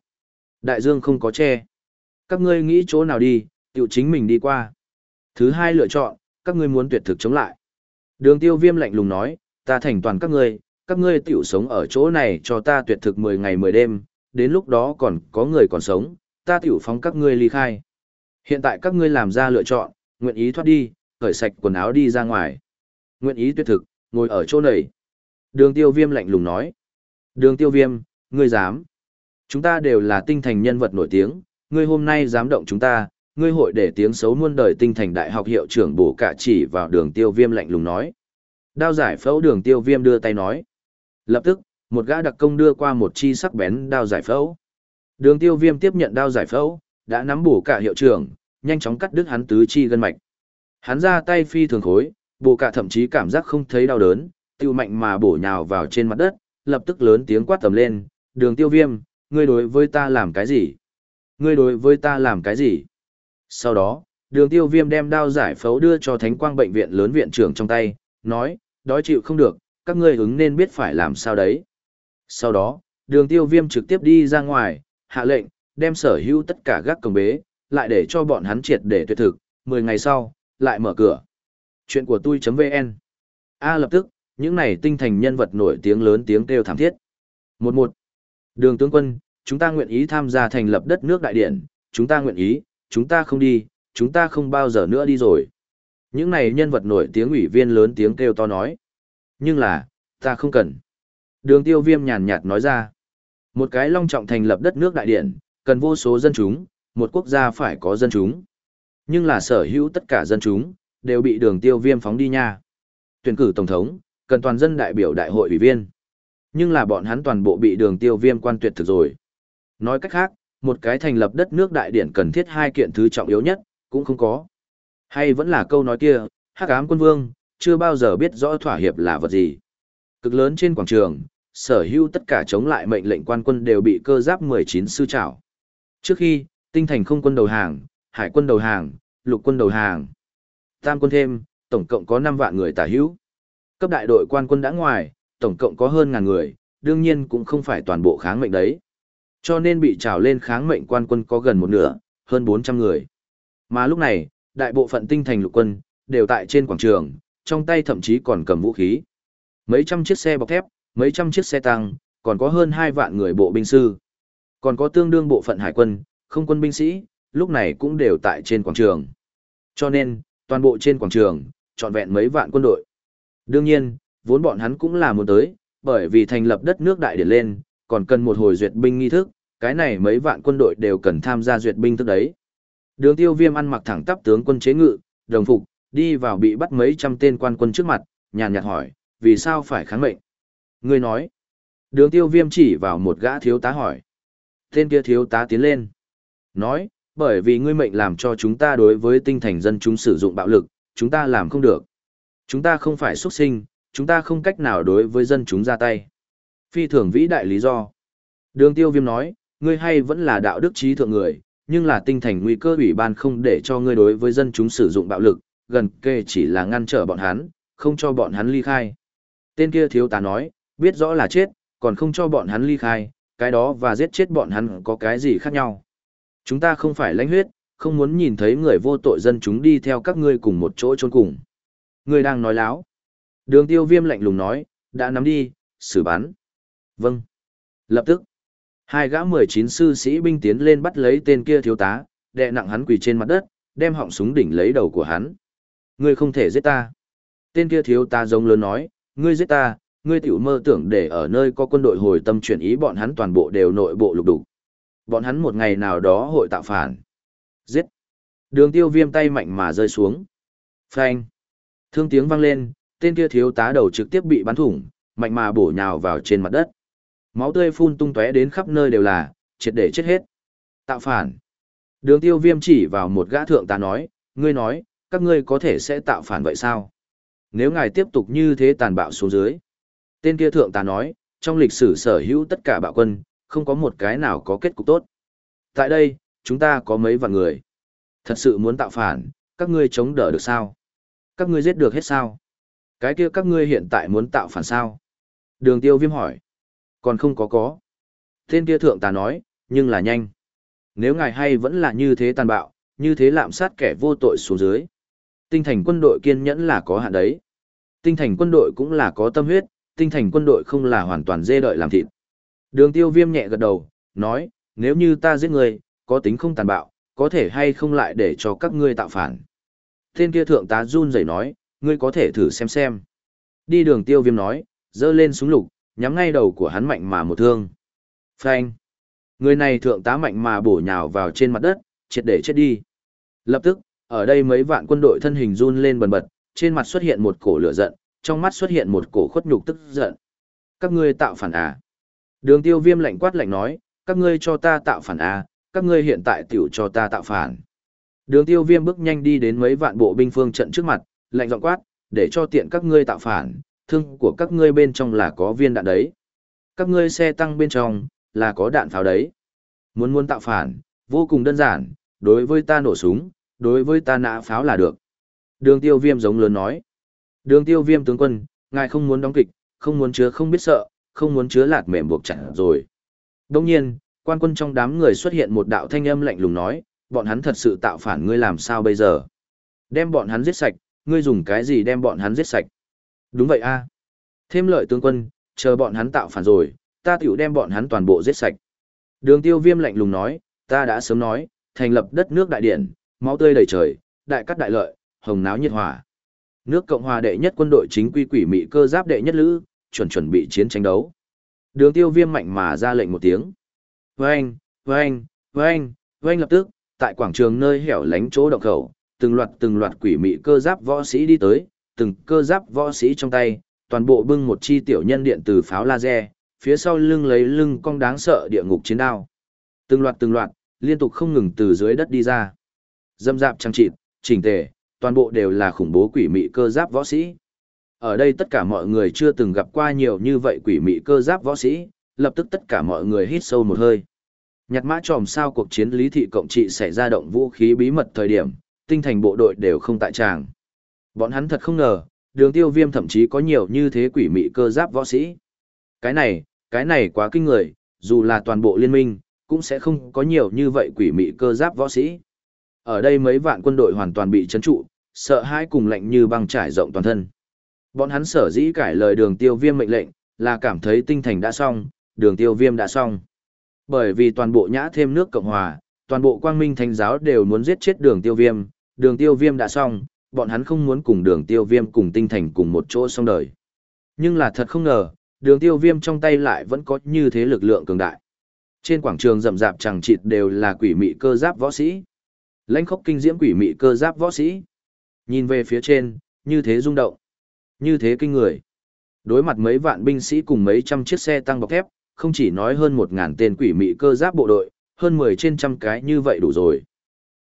Đại dương không có che. Các ngươi nghĩ chỗ nào đi, tiểu chính mình đi qua. Thứ hai lựa chọn, các ngươi muốn tuyệt thực chống lại. Đường tiêu viêm lạnh lùng nói, ta thành toàn các ngươi, các ngươi tiểu sống ở chỗ này cho ta tuyệt thực 10 ngày 10 đêm, đến lúc đó còn có người còn sống, ta tiểu phóng các ngươi ly khai. Hiện tại các ngươi làm ra lựa chọn, nguyện ý thoát đi, cởi sạch quần áo đi ra ngoài. Nguyện ý tuyệt thực, ngồi ở chỗ này. Đường tiêu viêm lạnh lùng nói. Đường tiêu viêm, ngươi dám. Chúng ta đều là tinh thành nhân vật nổi tiếng, ngươi hôm nay dám động chúng ta, ngươi hội để tiếng xấu muôn đời tinh thành đại học hiệu trưởng bổ cả chỉ vào đường tiêu viêm lạnh lùng nói. Đao giải phẫu đường tiêu viêm đưa tay nói. Lập tức, một gã đặc công đưa qua một chi sắc bén đao giải phẫu. Đường tiêu viêm tiếp nhận đao giải phẫu, đã nắm bổ cả hiệu trưởng, nhanh chóng cắt đứt hắn tứ chi gân mạch. Hắn ra tay phi thường khối, bổ cả thậm chí cảm giác không thấy đau đớn, tiêu mạnh mà bổ nhào vào trên mặt đất, lập tức lớn tiếng quát tầm lên, đường tiêu viêm, ngươi đối với ta làm cái gì? Ngươi đối với ta làm cái gì? Sau đó, đường tiêu viêm đem đao giải phẫu đưa cho thánh quang bệnh viện lớn viện trưởng trong tay, nói, đói chịu không được, các ngươi ứng nên biết phải làm sao đấy. Sau đó, đường tiêu viêm trực tiếp đi ra ngoài, hạ lệnh, đem sở hữu tất cả gác cổng bế, lại để cho bọn hắn triệt để tuyệt thực, 10 ngày sau, lại mở cửa. Chuyện của tôi.vn A lập tức, những này tinh thành nhân vật nổi tiếng lớn tiếng kêu thảm thiết. Một một Đường tướng quân, chúng ta nguyện ý tham gia thành lập đất nước đại điển, chúng ta nguyện ý, chúng ta không đi, chúng ta không bao giờ nữa đi rồi. Những này nhân vật nổi tiếng ủy viên lớn tiếng kêu to nói. Nhưng là, ta không cần. Đường tiêu viêm nhàn nhạt nói ra. Một cái long trọng thành lập đất nước đại điển, cần vô số dân chúng, một quốc gia phải có dân chúng. Nhưng là sở hữu tất cả dân chúng, đều bị đường tiêu viêm phóng đi nha. Tuyển cử tổng thống, cần toàn dân đại biểu đại hội ủy viên. Nhưng là bọn hắn toàn bộ bị đường tiêu viêm quan tuyệt thực rồi. Nói cách khác, một cái thành lập đất nước đại điển cần thiết hai kiện thứ trọng yếu nhất, cũng không có. Hay vẫn là câu nói kia, hắc ám quân vương, chưa bao giờ biết rõ thỏa hiệp là vật gì. Cực lớn trên quảng trường, sở hữu tất cả chống lại mệnh lệnh quan quân đều bị cơ giáp 19 sư trảo. Trước khi, tinh thành không quân đầu hàng, hải quân đầu hàng, lục quân đầu hàng. Tam quân thêm, tổng cộng có 5 vạn người tả hữu. Cấp đại đội quan quân đã ngoài, tổng cộng có hơn ngàn người, đương nhiên cũng không phải toàn bộ kháng mệnh đấy. Cho nên bị trào lên kháng mệnh quan quân có gần một nửa, hơn 400 người. Mà lúc này, đại bộ phận tinh thành lục quân, đều tại trên quảng trường, trong tay thậm chí còn cầm vũ khí. Mấy trăm chiếc xe bọc thép, mấy trăm chiếc xe tăng, còn có hơn 2 vạn người bộ binh sư. Còn có tương đương bộ phận hải quân, không quân binh sĩ, lúc này cũng đều tại trên quảng trường. Cho nên, toàn bộ trên quảng trường, trọn vẹn mấy vạn quân đội. Đương nhiên, vốn bọn hắn cũng là muốn tới, bởi vì thành lập đất nước đại điển lên, còn cần một hồi duyệt binh nghi thức, cái này mấy vạn quân đội đều cần tham gia duyệt binh thức đấy. Đường tiêu viêm ăn mặc thẳng tắp tướng quân chế ngự, đồng phục, đi vào bị bắt mấy trăm tên quan quân trước mặt, nhàn nhạt hỏi, vì sao phải kháng mệnh? Người nói, đường tiêu viêm chỉ vào một gã thiếu tá hỏi. Tên kia thiếu tá tiến lên. Nói, bởi vì ngươi mệnh làm cho chúng ta đối với tinh thành dân chúng sử dụng bạo lực, chúng ta làm không được. Chúng ta không phải xuất sinh, chúng ta không cách nào đối với dân chúng ra tay. Phi thường vĩ đại lý do. Đường tiêu viêm nói, ngươi hay vẫn là đạo đức trí thượng người, nhưng là tinh thành nguy cơ ủy ban không để cho ngươi đối với dân chúng sử dụng bạo lực, gần kề chỉ là ngăn trở bọn hắn, không cho bọn hắn ly khai. Tên kia thiếu tá nói, biết rõ là chết, còn không cho bọn hắn ly khai, cái đó và giết chết bọn hắn có cái gì khác nhau. Chúng ta không phải lãnh huyết, không muốn nhìn thấy người vô tội dân chúng đi theo các ngươi cùng một chỗ chôn cùng. Ngươi đang nói láo. Đường tiêu viêm lạnh lùng nói, đã nắm đi, xử bắn. Vâng. Lập tức, hai gã 19 sư sĩ binh tiến lên bắt lấy tên kia thiếu tá, đè nặng hắn quỳ trên mặt đất, đem họng súng đỉnh lấy đầu của hắn. Ngươi không thể giết ta. Tên kia thiếu tá giống lớn nói, ngươi giết ta, ngươi tiểu mơ tưởng để ở nơi có quân đội hồi tâm chuyển ý bọn hắn toàn bộ đều nội bộ lục đục. Bọn hắn một ngày nào đó hội tạo phản. Giết. Đường tiêu viêm tay mạnh mà rơi xuống. Phanh. Thương tiếng vang lên, tên kia thiếu tá đầu trực tiếp bị bắn thủng, mạnh mà bổ nhào vào trên mặt đất. Máu tươi phun tung tóe đến khắp nơi đều là, triệt để chết hết. Tạo phản. Đường tiêu viêm chỉ vào một gã thượng tá nói, ngươi nói, các ngươi có thể sẽ tạo phản vậy sao? Nếu ngài tiếp tục như thế tàn bạo xuống dưới. Tên kia thượng tá nói, trong lịch sử sở hữu tất cả bạo quân, không có một cái nào có kết cục tốt. Tại đây, chúng ta có mấy vạn người. Thật sự muốn tạo phản, các ngươi chống đỡ được sao? Các ngươi giết được hết sao? Cái kia các ngươi hiện tại muốn tạo phản sao? Đường tiêu viêm hỏi. Còn không có có. Tên kia thượng tà nói, nhưng là nhanh. Nếu ngài hay vẫn là như thế tàn bạo, như thế lạm sát kẻ vô tội xuống dưới. Tinh thành quân đội kiên nhẫn là có hạn đấy. Tinh thành quân đội cũng là có tâm huyết, tinh thành quân đội không là hoàn toàn dê đợi làm thịt. Đường tiêu viêm nhẹ gật đầu, nói, nếu như ta giết người, có tính không tàn bạo, có thể hay không lại để cho các ngươi tạo phản. Tên kia thượng tá run rẩy nói, ngươi có thể thử xem xem. Đi đường tiêu viêm nói, dơ lên súng lục, nhắm ngay đầu của hắn mạnh mà một thương. Phanh. Người này thượng tá mạnh mà bổ nhào vào trên mặt đất, triệt để chết đi. Lập tức, ở đây mấy vạn quân đội thân hình run lên bần bật, trên mặt xuất hiện một cổ lửa giận, trong mắt xuất hiện một cổ khuất nhục tức giận. Các ngươi tạo phản à? Đường tiêu viêm lạnh quát lạnh nói, các ngươi cho ta tạo phản à, các ngươi hiện tại tiểu cho ta tạo phản. Đường tiêu viêm bước nhanh đi đến mấy vạn bộ binh phương trận trước mặt, lạnh giọng quát, để cho tiện các ngươi tạo phản, thương của các ngươi bên trong là có viên đạn đấy. Các ngươi xe tăng bên trong, là có đạn pháo đấy. Muốn muốn tạo phản, vô cùng đơn giản, đối với ta nổ súng, đối với ta nã pháo là được. Đường tiêu viêm giống lớn nói. Đường tiêu viêm tướng quân, ngài không muốn đóng kịch, không muốn chứa không biết sợ, không muốn chứa lạt mềm buộc chặt rồi. Đồng nhiên, quan quân trong đám người xuất hiện một đạo thanh âm lạnh lùng nói, bọn hắn thật sự tạo phản ngươi làm sao bây giờ? Đem bọn hắn giết sạch, ngươi dùng cái gì đem bọn hắn giết sạch? Đúng vậy a Thêm lợi tướng quân, chờ bọn hắn tạo phản rồi, ta tiểu đem bọn hắn toàn bộ giết sạch. Đường tiêu viêm lạnh lùng nói, ta đã sớm nói, thành lập đất nước đại điển, máu tươi đầy trời, đại cắt đại lợi, hồng náo nhiệt hỏa. Nước Cộng hòa đệ nhất quân đội chính quy quỷ mị cơ giáp đệ nhất lữ, chuẩn chuẩn bị chiến tranh đấu. Đường tiêu viêm mạnh mà ra lệnh một tiếng. Vâng, vâng, vâng, vâng lập tức, tại quảng trường nơi hẻo lánh chỗ động khẩu, từng loạt từng loạt quỷ mị cơ giáp võ sĩ đi tới, từng cơ giáp võ sĩ trong tay, toàn bộ bưng một chi tiểu nhân điện từ pháo laser, phía sau lưng lấy lưng cong đáng sợ địa ngục chiến đao. Từng loạt từng loạt, liên tục không ngừng từ dưới đất đi ra. Dâm dạp trang trịt, chỉnh tề, toàn bộ đều là khủng bố quỷ mị cơ giáp võ sĩ. Ở đây tất cả mọi người chưa từng gặp qua nhiều như vậy quỷ mị cơ giáp võ sĩ, lập tức tất cả mọi người hít sâu một hơi. Nhặt mã tròm sao cuộc chiến lý thị cộng trị xảy ra động vũ khí bí mật thời điểm, tinh thành bộ đội đều không tại tràng. Bọn hắn thật không ngờ, đường tiêu viêm thậm chí có nhiều như thế quỷ mị cơ giáp võ sĩ. Cái này, cái này quá kinh người, dù là toàn bộ liên minh, cũng sẽ không có nhiều như vậy quỷ mị cơ giáp võ sĩ. Ở đây mấy vạn quân đội hoàn toàn bị chấn trụ, sợ hãi cùng lạnh như băng trải rộng toàn thân. Bọn hắn sở dĩ cải lời đường tiêu viêm mệnh lệnh, là cảm thấy tinh thành đã xong, đường tiêu viêm đã xong. Bởi vì toàn bộ nhã thêm nước Cộng Hòa, toàn bộ quang minh thánh giáo đều muốn giết chết đường tiêu viêm, đường tiêu viêm đã xong, bọn hắn không muốn cùng đường tiêu viêm cùng tinh thành cùng một chỗ xong đời. Nhưng là thật không ngờ, đường tiêu viêm trong tay lại vẫn có như thế lực lượng cường đại. Trên quảng trường rậm rạp chẳng chịt đều là quỷ mị cơ giáp võ sĩ. lãnh khốc kinh diễm quỷ mị cơ giáp võ sĩ. Nhìn về phía trên, như thế rung động. Như thế kinh người. Đối mặt mấy vạn binh sĩ cùng mấy trăm chiếc xe tăng bọc thép, không chỉ nói hơn một ngàn tên quỷ mị cơ giáp bộ đội, hơn mười trên trăm cái như vậy đủ rồi.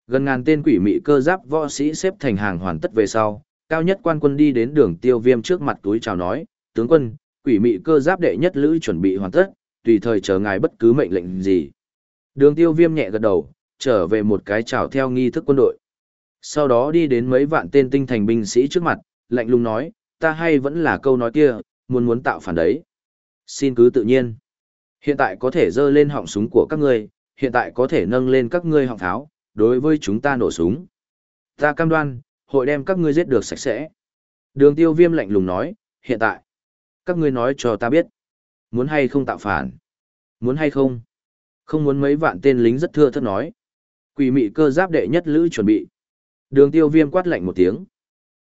Gần ngàn tên quỷ mị cơ giáp võ sĩ xếp thành hàng hoàn tất về sau, cao nhất quan quân đi đến đường tiêu viêm trước mặt túi chào nói, tướng quân, quỷ mị cơ giáp đệ nhất lữ chuẩn bị hoàn tất, tùy thời chờ ngài bất cứ mệnh lệnh gì. Đường tiêu viêm nhẹ gật đầu, trở về một cái chào theo nghi thức quân đội. Sau đó đi đến mấy vạn tên tinh thành binh sĩ trước mặt, lạnh lùng nói, ta hay vẫn là câu nói kia, muốn muốn tạo phản đấy. Xin cứ tự nhiên. Hiện tại có thể dơ lên họng súng của các ngươi, hiện tại có thể nâng lên các ngươi họng tháo, đối với chúng ta nổ súng. Ta cam đoan, hội đem các ngươi giết được sạch sẽ. Đường tiêu viêm lạnh lùng nói, hiện tại, các ngươi nói cho ta biết. Muốn hay không tạo phản? Muốn hay không? Không muốn mấy vạn tên lính rất thưa thất nói. Quỷ mị cơ giáp đệ nhất lữ chuẩn bị. Đường tiêu viêm quát lạnh một tiếng.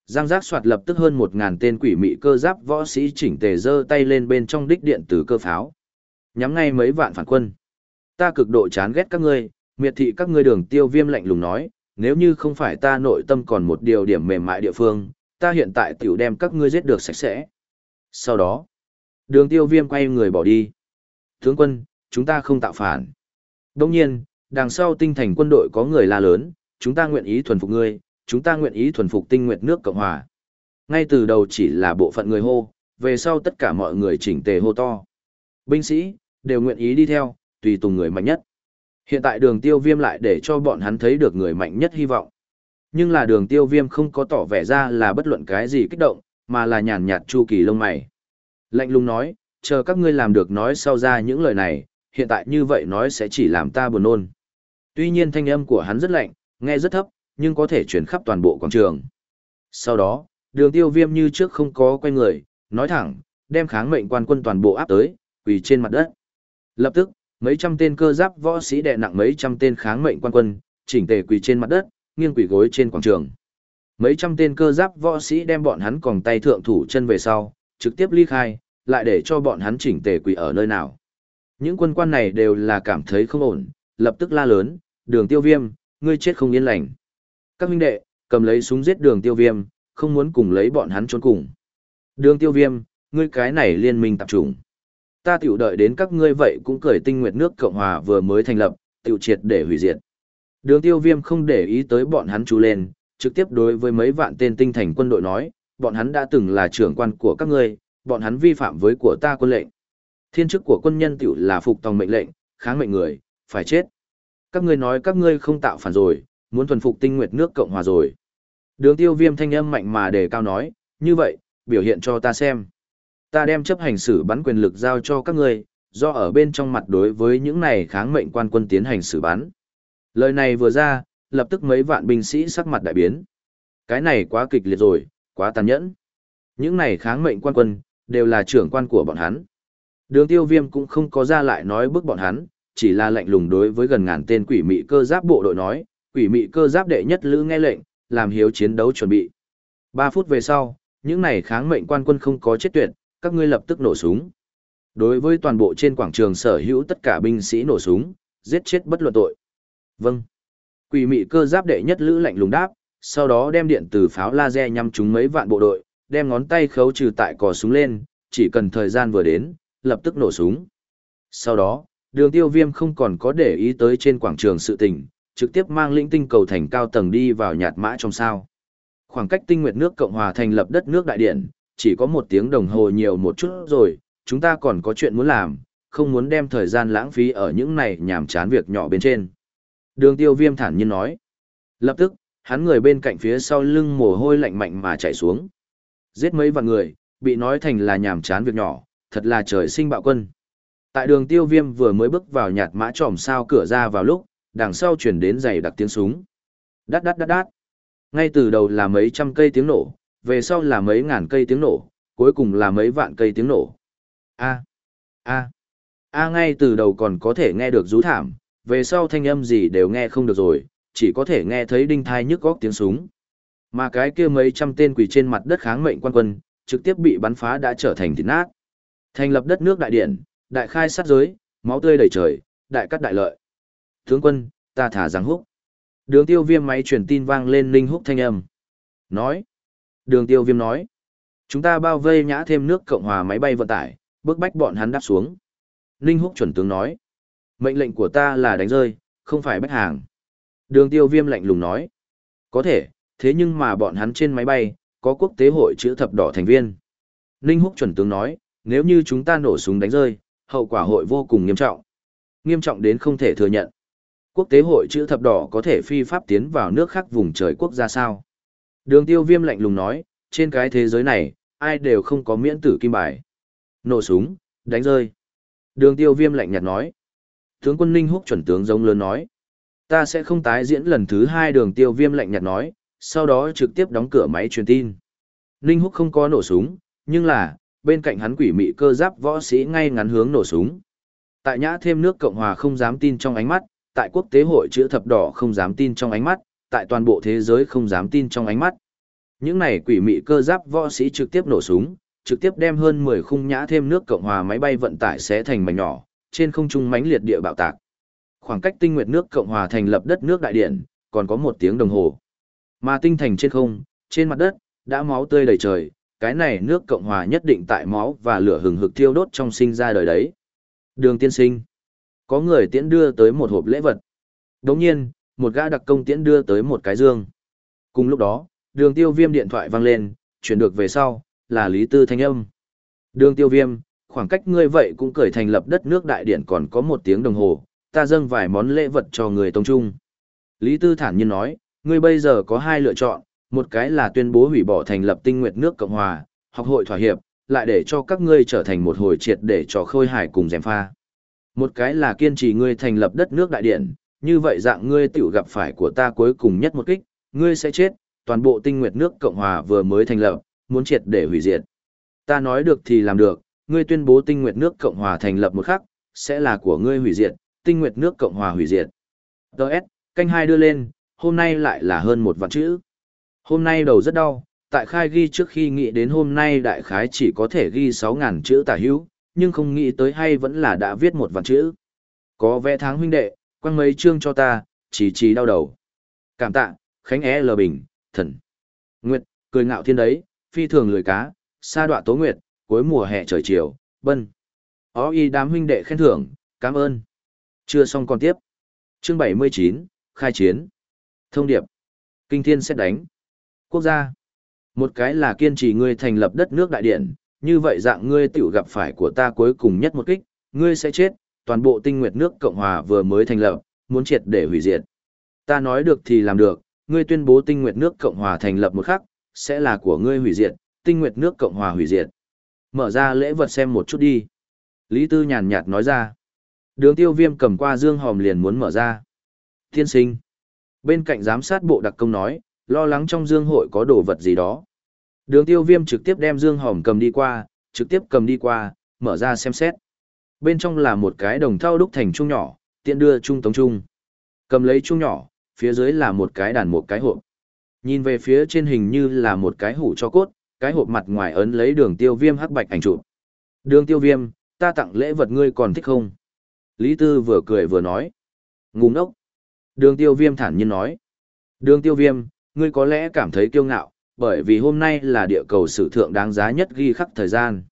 Giang giác soạt lập tức hơn một ngàn tên quỷ mị cơ giáp võ sĩ chỉnh tề giơ tay lên bên trong đích điện từ cơ pháo. Nhắm ngay mấy vạn phản quân. Ta cực độ chán ghét các ngươi, miệt thị các ngươi đường tiêu viêm lạnh lùng nói, nếu như không phải ta nội tâm còn một điều điểm mềm mại địa phương, ta hiện tại tiểu đem các ngươi giết được sạch sẽ. Sau đó, đường tiêu viêm quay người bỏ đi. Tướng quân, chúng ta không tạo phản. Đồng nhiên, đằng sau tinh thành quân đội có người la lớn, chúng ta nguyện ý thuần phục ngươi, chúng ta nguyện ý thuần phục tinh nguyệt nước Cộng Hòa. Ngay từ đầu chỉ là bộ phận người hô, về sau tất cả mọi người chỉnh tề hô to. Binh sĩ, đều nguyện ý đi theo, tùy tùng người mạnh nhất. Hiện tại đường tiêu viêm lại để cho bọn hắn thấy được người mạnh nhất hy vọng. Nhưng là đường tiêu viêm không có tỏ vẻ ra là bất luận cái gì kích động, mà là nhàn nhạt chu kỳ lông mày. Lạnh lùng nói, chờ các ngươi làm được nói sau ra những lời này, hiện tại như vậy nói sẽ chỉ làm ta buồn nôn. Tuy nhiên thanh âm của hắn rất lạnh, nghe rất thấp, nhưng có thể chuyển khắp toàn bộ quảng trường. Sau đó, đường tiêu viêm như trước không có quay người, nói thẳng, đem kháng mệnh quan quân toàn bộ áp tới, quỳ trên mặt đất. Lập tức, mấy trăm tên cơ giáp võ sĩ đè nặng mấy trăm tên kháng mệnh quan quân, chỉnh tề quỳ trên mặt đất, nghiêng quỳ gối trên quảng trường. Mấy trăm tên cơ giáp võ sĩ đem bọn hắn còng tay thượng thủ chân về sau, trực tiếp ly khai, lại để cho bọn hắn chỉnh tề quỳ ở nơi nào. Những quân quan này đều là cảm thấy không ổn, lập tức la lớn, đường tiêu viêm, ngươi chết không yên lành. Các huynh đệ, cầm lấy súng giết đường tiêu viêm, không muốn cùng lấy bọn hắn trốn cùng. Đường tiêu viêm, ngươi cái này liên minh tập trung ta tiểu đợi đến các ngươi vậy cũng cởi tinh nguyệt nước Cộng Hòa vừa mới thành lập, tiểu triệt để hủy diệt. Đường tiêu viêm không để ý tới bọn hắn chú lên, trực tiếp đối với mấy vạn tên tinh thành quân đội nói, bọn hắn đã từng là trưởng quan của các ngươi, bọn hắn vi phạm với của ta quân lệnh. Thiên chức của quân nhân tiểu là phục tòng mệnh lệnh, kháng mệnh người, phải chết. Các ngươi nói các ngươi không tạo phản rồi, muốn thuần phục tinh nguyệt nước Cộng Hòa rồi. Đường tiêu viêm thanh âm mạnh mà đề cao nói, như vậy, biểu hiện cho ta xem. Ta đem chấp hành xử bắn quyền lực giao cho các ngươi, do ở bên trong mặt đối với những này kháng mệnh quan quân tiến hành xử bắn. Lời này vừa ra, lập tức mấy vạn binh sĩ sắc mặt đại biến. Cái này quá kịch liệt rồi, quá tàn nhẫn. Những này kháng mệnh quan quân, đều là trưởng quan của bọn hắn. Đường tiêu viêm cũng không có ra lại nói bức bọn hắn, chỉ là lệnh lùng đối với gần ngàn tên quỷ mị cơ giáp bộ đội nói, quỷ mị cơ giáp đệ nhất lữ nghe lệnh, làm hiếu chiến đấu chuẩn bị. 3 phút về sau, những này kháng mệnh quan quân không có chết tuyệt, các ngươi lập tức nổ súng. Đối với toàn bộ trên quảng trường sở hữu tất cả binh sĩ nổ súng, giết chết bất luận tội. Vâng. Quỷ mị cơ giáp đệ nhất lữ lạnh lùng đáp, sau đó đem điện từ pháo laser nhắm trúng mấy vạn bộ đội, đem ngón tay khấu trừ tại cò súng lên, chỉ cần thời gian vừa đến, lập tức nổ súng. Sau đó, đường tiêu viêm không còn có để ý tới trên quảng trường sự tình, trực tiếp mang lĩnh tinh cầu thành cao tầng đi vào nhạt mã trong sao. Khoảng cách tinh nguyệt nước Cộng hòa thành lập đất nước đại điện, chỉ có một tiếng đồng hồ nhiều một chút rồi, chúng ta còn có chuyện muốn làm, không muốn đem thời gian lãng phí ở những này nhảm chán việc nhỏ bên trên. Đường tiêu viêm thản nhiên nói. Lập tức, hắn người bên cạnh phía sau lưng mồ hôi lạnh mạnh mà chạy xuống. Giết mấy vạn người, bị nói thành là nhảm chán việc nhỏ, thật là trời sinh bạo quân. Tại đường tiêu viêm vừa mới bước vào nhạt mã tròm sao cửa ra vào lúc, đằng sau chuyển đến giày đặc tiếng súng. Đát đát đát đát. Ngay từ đầu là mấy trăm cây tiếng nổ, về sau là mấy ngàn cây tiếng nổ, cuối cùng là mấy vạn cây tiếng nổ. A. A. A ngay từ đầu còn có thể nghe được rú thảm, về sau thanh âm gì đều nghe không được rồi, chỉ có thể nghe thấy đinh thai nhức góc tiếng súng. Mà cái kia mấy trăm tên quỷ trên mặt đất kháng mệnh quan quân, trực tiếp bị bắn phá đã trở thành thịt nát. Thành lập đất nước đại điển, đại khai sát giới, máu tươi đầy trời, đại cắt đại lợi. Tướng quân, ta thả giáng húc. Đường tiêu viêm máy truyền tin vang lên linh húc thanh âm. Nói. Đường tiêu viêm nói. Chúng ta bao vây nhã thêm nước Cộng hòa máy bay vận tải, bước bách bọn hắn đáp xuống. Ninh húc chuẩn tướng nói. Mệnh lệnh của ta là đánh rơi, không phải bách hàng. Đường tiêu viêm lạnh lùng nói. Có thể, thế nhưng mà bọn hắn trên máy bay, có quốc tế hội chữ thập đỏ thành viên. Ninh húc chuẩn tướng nói, nếu như chúng ta nổ súng đánh rơi, hậu quả hội vô cùng nghiêm trọng. Nghiêm trọng đến không thể thừa nhận. Quốc tế hội chữ thập đỏ có thể phi pháp tiến vào nước khác vùng trời quốc gia sao? Đường tiêu viêm lạnh lùng nói, trên cái thế giới này, ai đều không có miễn tử kim bài. Nổ súng, đánh rơi. Đường tiêu viêm lạnh nhạt nói. Tướng quân Ninh Húc chuẩn tướng giống lớn nói. Ta sẽ không tái diễn lần thứ hai đường tiêu viêm lạnh nhạt nói, sau đó trực tiếp đóng cửa máy truyền tin. Ninh Húc không có nổ súng, nhưng là, bên cạnh hắn quỷ mị cơ giáp võ sĩ ngay ngắn hướng nổ súng. Tại nhã thêm nước Cộng Hòa không dám tin trong ánh mắt, tại quốc tế hội chữ thập đỏ không dám tin trong ánh mắt, tại toàn bộ thế giới không dám tin trong ánh mắt. Những này quỷ mị cơ giáp võ sĩ trực tiếp nổ súng, trực tiếp đem hơn 10 khung nhã thêm nước Cộng hòa máy bay vận tải xé thành mảnh nhỏ, trên không trung mãnh liệt địa bạo tạc. Khoảng cách tinh nguyệt nước Cộng hòa thành lập đất nước đại điện, còn có một tiếng đồng hồ. Mà tinh thành trên không, trên mặt đất, đã máu tươi đầy trời, cái này nước Cộng hòa nhất định tại máu và lửa hừng hực thiêu đốt trong sinh ra đời đấy. Đường tiên sinh. Có người tiễn đưa tới một hộp lễ vật. Đồng nhiên, một gã đặc công tiễn đưa tới một cái dương. Cùng lúc đó, đường tiêu viêm điện thoại vang lên, chuyển được về sau, là Lý Tư Thanh Âm. Đường tiêu viêm, khoảng cách ngươi vậy cũng cởi thành lập đất nước đại điện còn có một tiếng đồng hồ, ta dâng vài món lễ vật cho người tông trung. Lý Tư thản nhiên nói, ngươi bây giờ có hai lựa chọn, một cái là tuyên bố hủy bỏ thành lập tinh nguyệt nước Cộng Hòa, học hội thỏa hiệp, lại để cho các ngươi trở thành một hồi triệt để cho khôi hải cùng dèm pha. Một cái là kiên trì ngươi thành lập đất nước đại điện, như vậy dạng ngươi tiểu gặp phải của ta cuối cùng nhất một kích, ngươi sẽ chết, toàn bộ tinh nguyệt nước Cộng Hòa vừa mới thành lập, muốn triệt để hủy diệt. Ta nói được thì làm được, ngươi tuyên bố tinh nguyệt nước Cộng Hòa thành lập một khắc, sẽ là của ngươi hủy diệt, tinh nguyệt nước Cộng Hòa hủy diệt. Đợt, canh hai đưa lên, hôm nay lại là hơn một vạn chữ. Hôm nay đầu rất đau, tại khai ghi trước khi nghĩ đến hôm nay đại khái chỉ có thể ghi 6.000 chữ tả hữu, nhưng không nghĩ tới hay vẫn là đã viết một vạn chữ. Có vẽ tháng huynh đệ, quăng mấy chương cho ta, chỉ chỉ đau đầu. Cảm tạ, Khánh E. L. Bình, thần. Nguyệt, cười ngạo thiên đấy, phi thường lười cá, sa đọa tố nguyệt, cuối mùa hè trời chiều, bân. Ó y đám huynh đệ khen thưởng, cảm ơn. Chưa xong còn tiếp. Chương 79, khai chiến. Thông điệp. Kinh thiên xét đánh. Quốc gia. Một cái là kiên trì ngươi thành lập đất nước đại điện, như vậy dạng ngươi tiểu gặp phải của ta cuối cùng nhất một kích, ngươi sẽ chết, toàn bộ tinh nguyệt nước Cộng Hòa vừa mới thành lập, muốn triệt để hủy diệt. Ta nói được thì làm được, ngươi tuyên bố tinh nguyệt nước Cộng Hòa thành lập một khắc, sẽ là của ngươi hủy diệt, tinh nguyệt nước Cộng Hòa hủy diệt. Mở ra lễ vật xem một chút đi. Lý Tư nhàn nhạt nói ra. Đường tiêu viêm cầm qua dương hòm liền muốn mở ra. Thiên sinh. Bên cạnh giám sát bộ đặc công nói, lo lắng trong dương hội có đồ vật gì đó. Đường tiêu viêm trực tiếp đem dương hòm cầm đi qua, trực tiếp cầm đi qua, mở ra xem xét. Bên trong là một cái đồng thau đúc thành chung nhỏ, tiện đưa trung tống trung. Cầm lấy chung nhỏ, phía dưới là một cái đàn một cái hộp. Nhìn về phía trên hình như là một cái hủ cho cốt, cái hộp mặt ngoài ấn lấy đường tiêu viêm hắc bạch ảnh chụp. Đường tiêu viêm, ta tặng lễ vật ngươi còn thích không? Lý Tư vừa cười vừa nói. Ngu ngốc. Đường tiêu viêm thản nhiên nói. Đường tiêu viêm, ngươi có lẽ cảm thấy kiêu ngạo, bởi vì hôm nay là địa cầu sử thượng đáng giá nhất ghi khắc thời gian.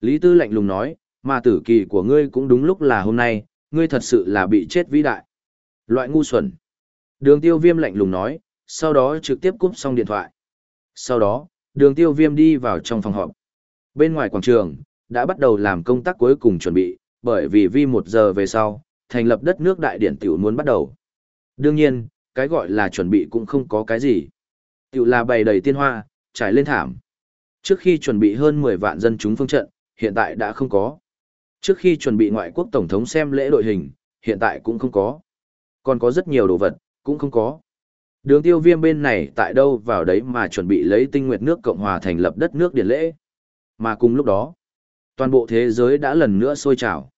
Lý Tư lạnh lùng nói, mà tử kỳ của ngươi cũng đúng lúc là hôm nay, ngươi thật sự là bị chết vĩ đại. Loại ngu xuẩn. Đường tiêu viêm lạnh lùng nói, sau đó trực tiếp cúp xong điện thoại. Sau đó, đường tiêu viêm đi vào trong phòng họp. Bên ngoài quảng trường, đã bắt đầu làm công tác cuối cùng chuẩn bị, bởi vì vi một giờ về sau, thành lập đất nước đại điển tiểu muốn bắt đầu. Đương nhiên, cái gọi là chuẩn bị cũng không có cái gì. Tiểu là bày đầy tiên hoa, trải lên thảm. Trước khi chuẩn bị hơn 10 vạn dân chúng phương trận, hiện tại đã không có. Trước khi chuẩn bị ngoại quốc tổng thống xem lễ đội hình, hiện tại cũng không có. Còn có rất nhiều đồ vật, cũng không có. Đường tiêu viêm bên này tại đâu vào đấy mà chuẩn bị lấy tinh nguyệt nước Cộng Hòa thành lập đất nước điển lễ. Mà cùng lúc đó, toàn bộ thế giới đã lần nữa sôi trào.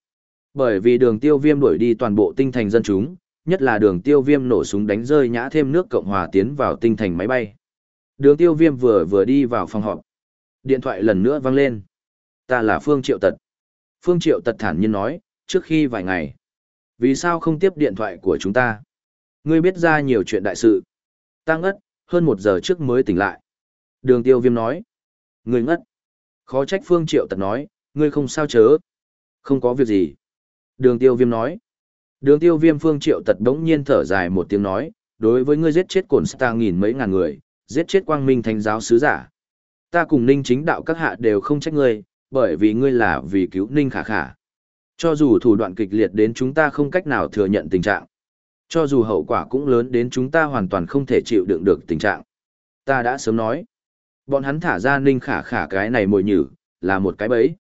Bởi vì đường tiêu viêm đuổi đi toàn bộ tinh thành dân chúng, nhất là đường tiêu viêm nổ súng đánh rơi nhã thêm nước Cộng Hòa tiến vào tinh thành máy bay. Đường tiêu viêm vừa vừa đi vào phòng họp. Điện thoại lần nữa vang lên. Ta là Phương Triệu Tật. Phương Triệu Tật thản nhiên nói, trước khi vài ngày. Vì sao không tiếp điện thoại của chúng ta? Ngươi biết ra nhiều chuyện đại sự. Ta ngất, hơn một giờ trước mới tỉnh lại. Đường tiêu viêm nói. Ngươi ngất. Khó trách Phương Triệu Tật nói, ngươi không sao chớ. Không có việc gì. Đường tiêu viêm nói. Đường tiêu viêm Phương Triệu Tật đống nhiên thở dài một tiếng nói, đối với ngươi giết chết cổn star nghìn mấy ngàn người, giết chết quang minh thánh giáo sứ giả. Ta cùng ninh chính đạo các hạ đều không trách ngươi, bởi vì ngươi là vì cứu ninh khả khả. Cho dù thủ đoạn kịch liệt đến chúng ta không cách nào thừa nhận tình trạng. Cho dù hậu quả cũng lớn đến chúng ta hoàn toàn không thể chịu đựng được tình trạng. Ta đã sớm nói. Bọn hắn thả ra ninh khả khả cái này mồi nhử, là một cái bẫy.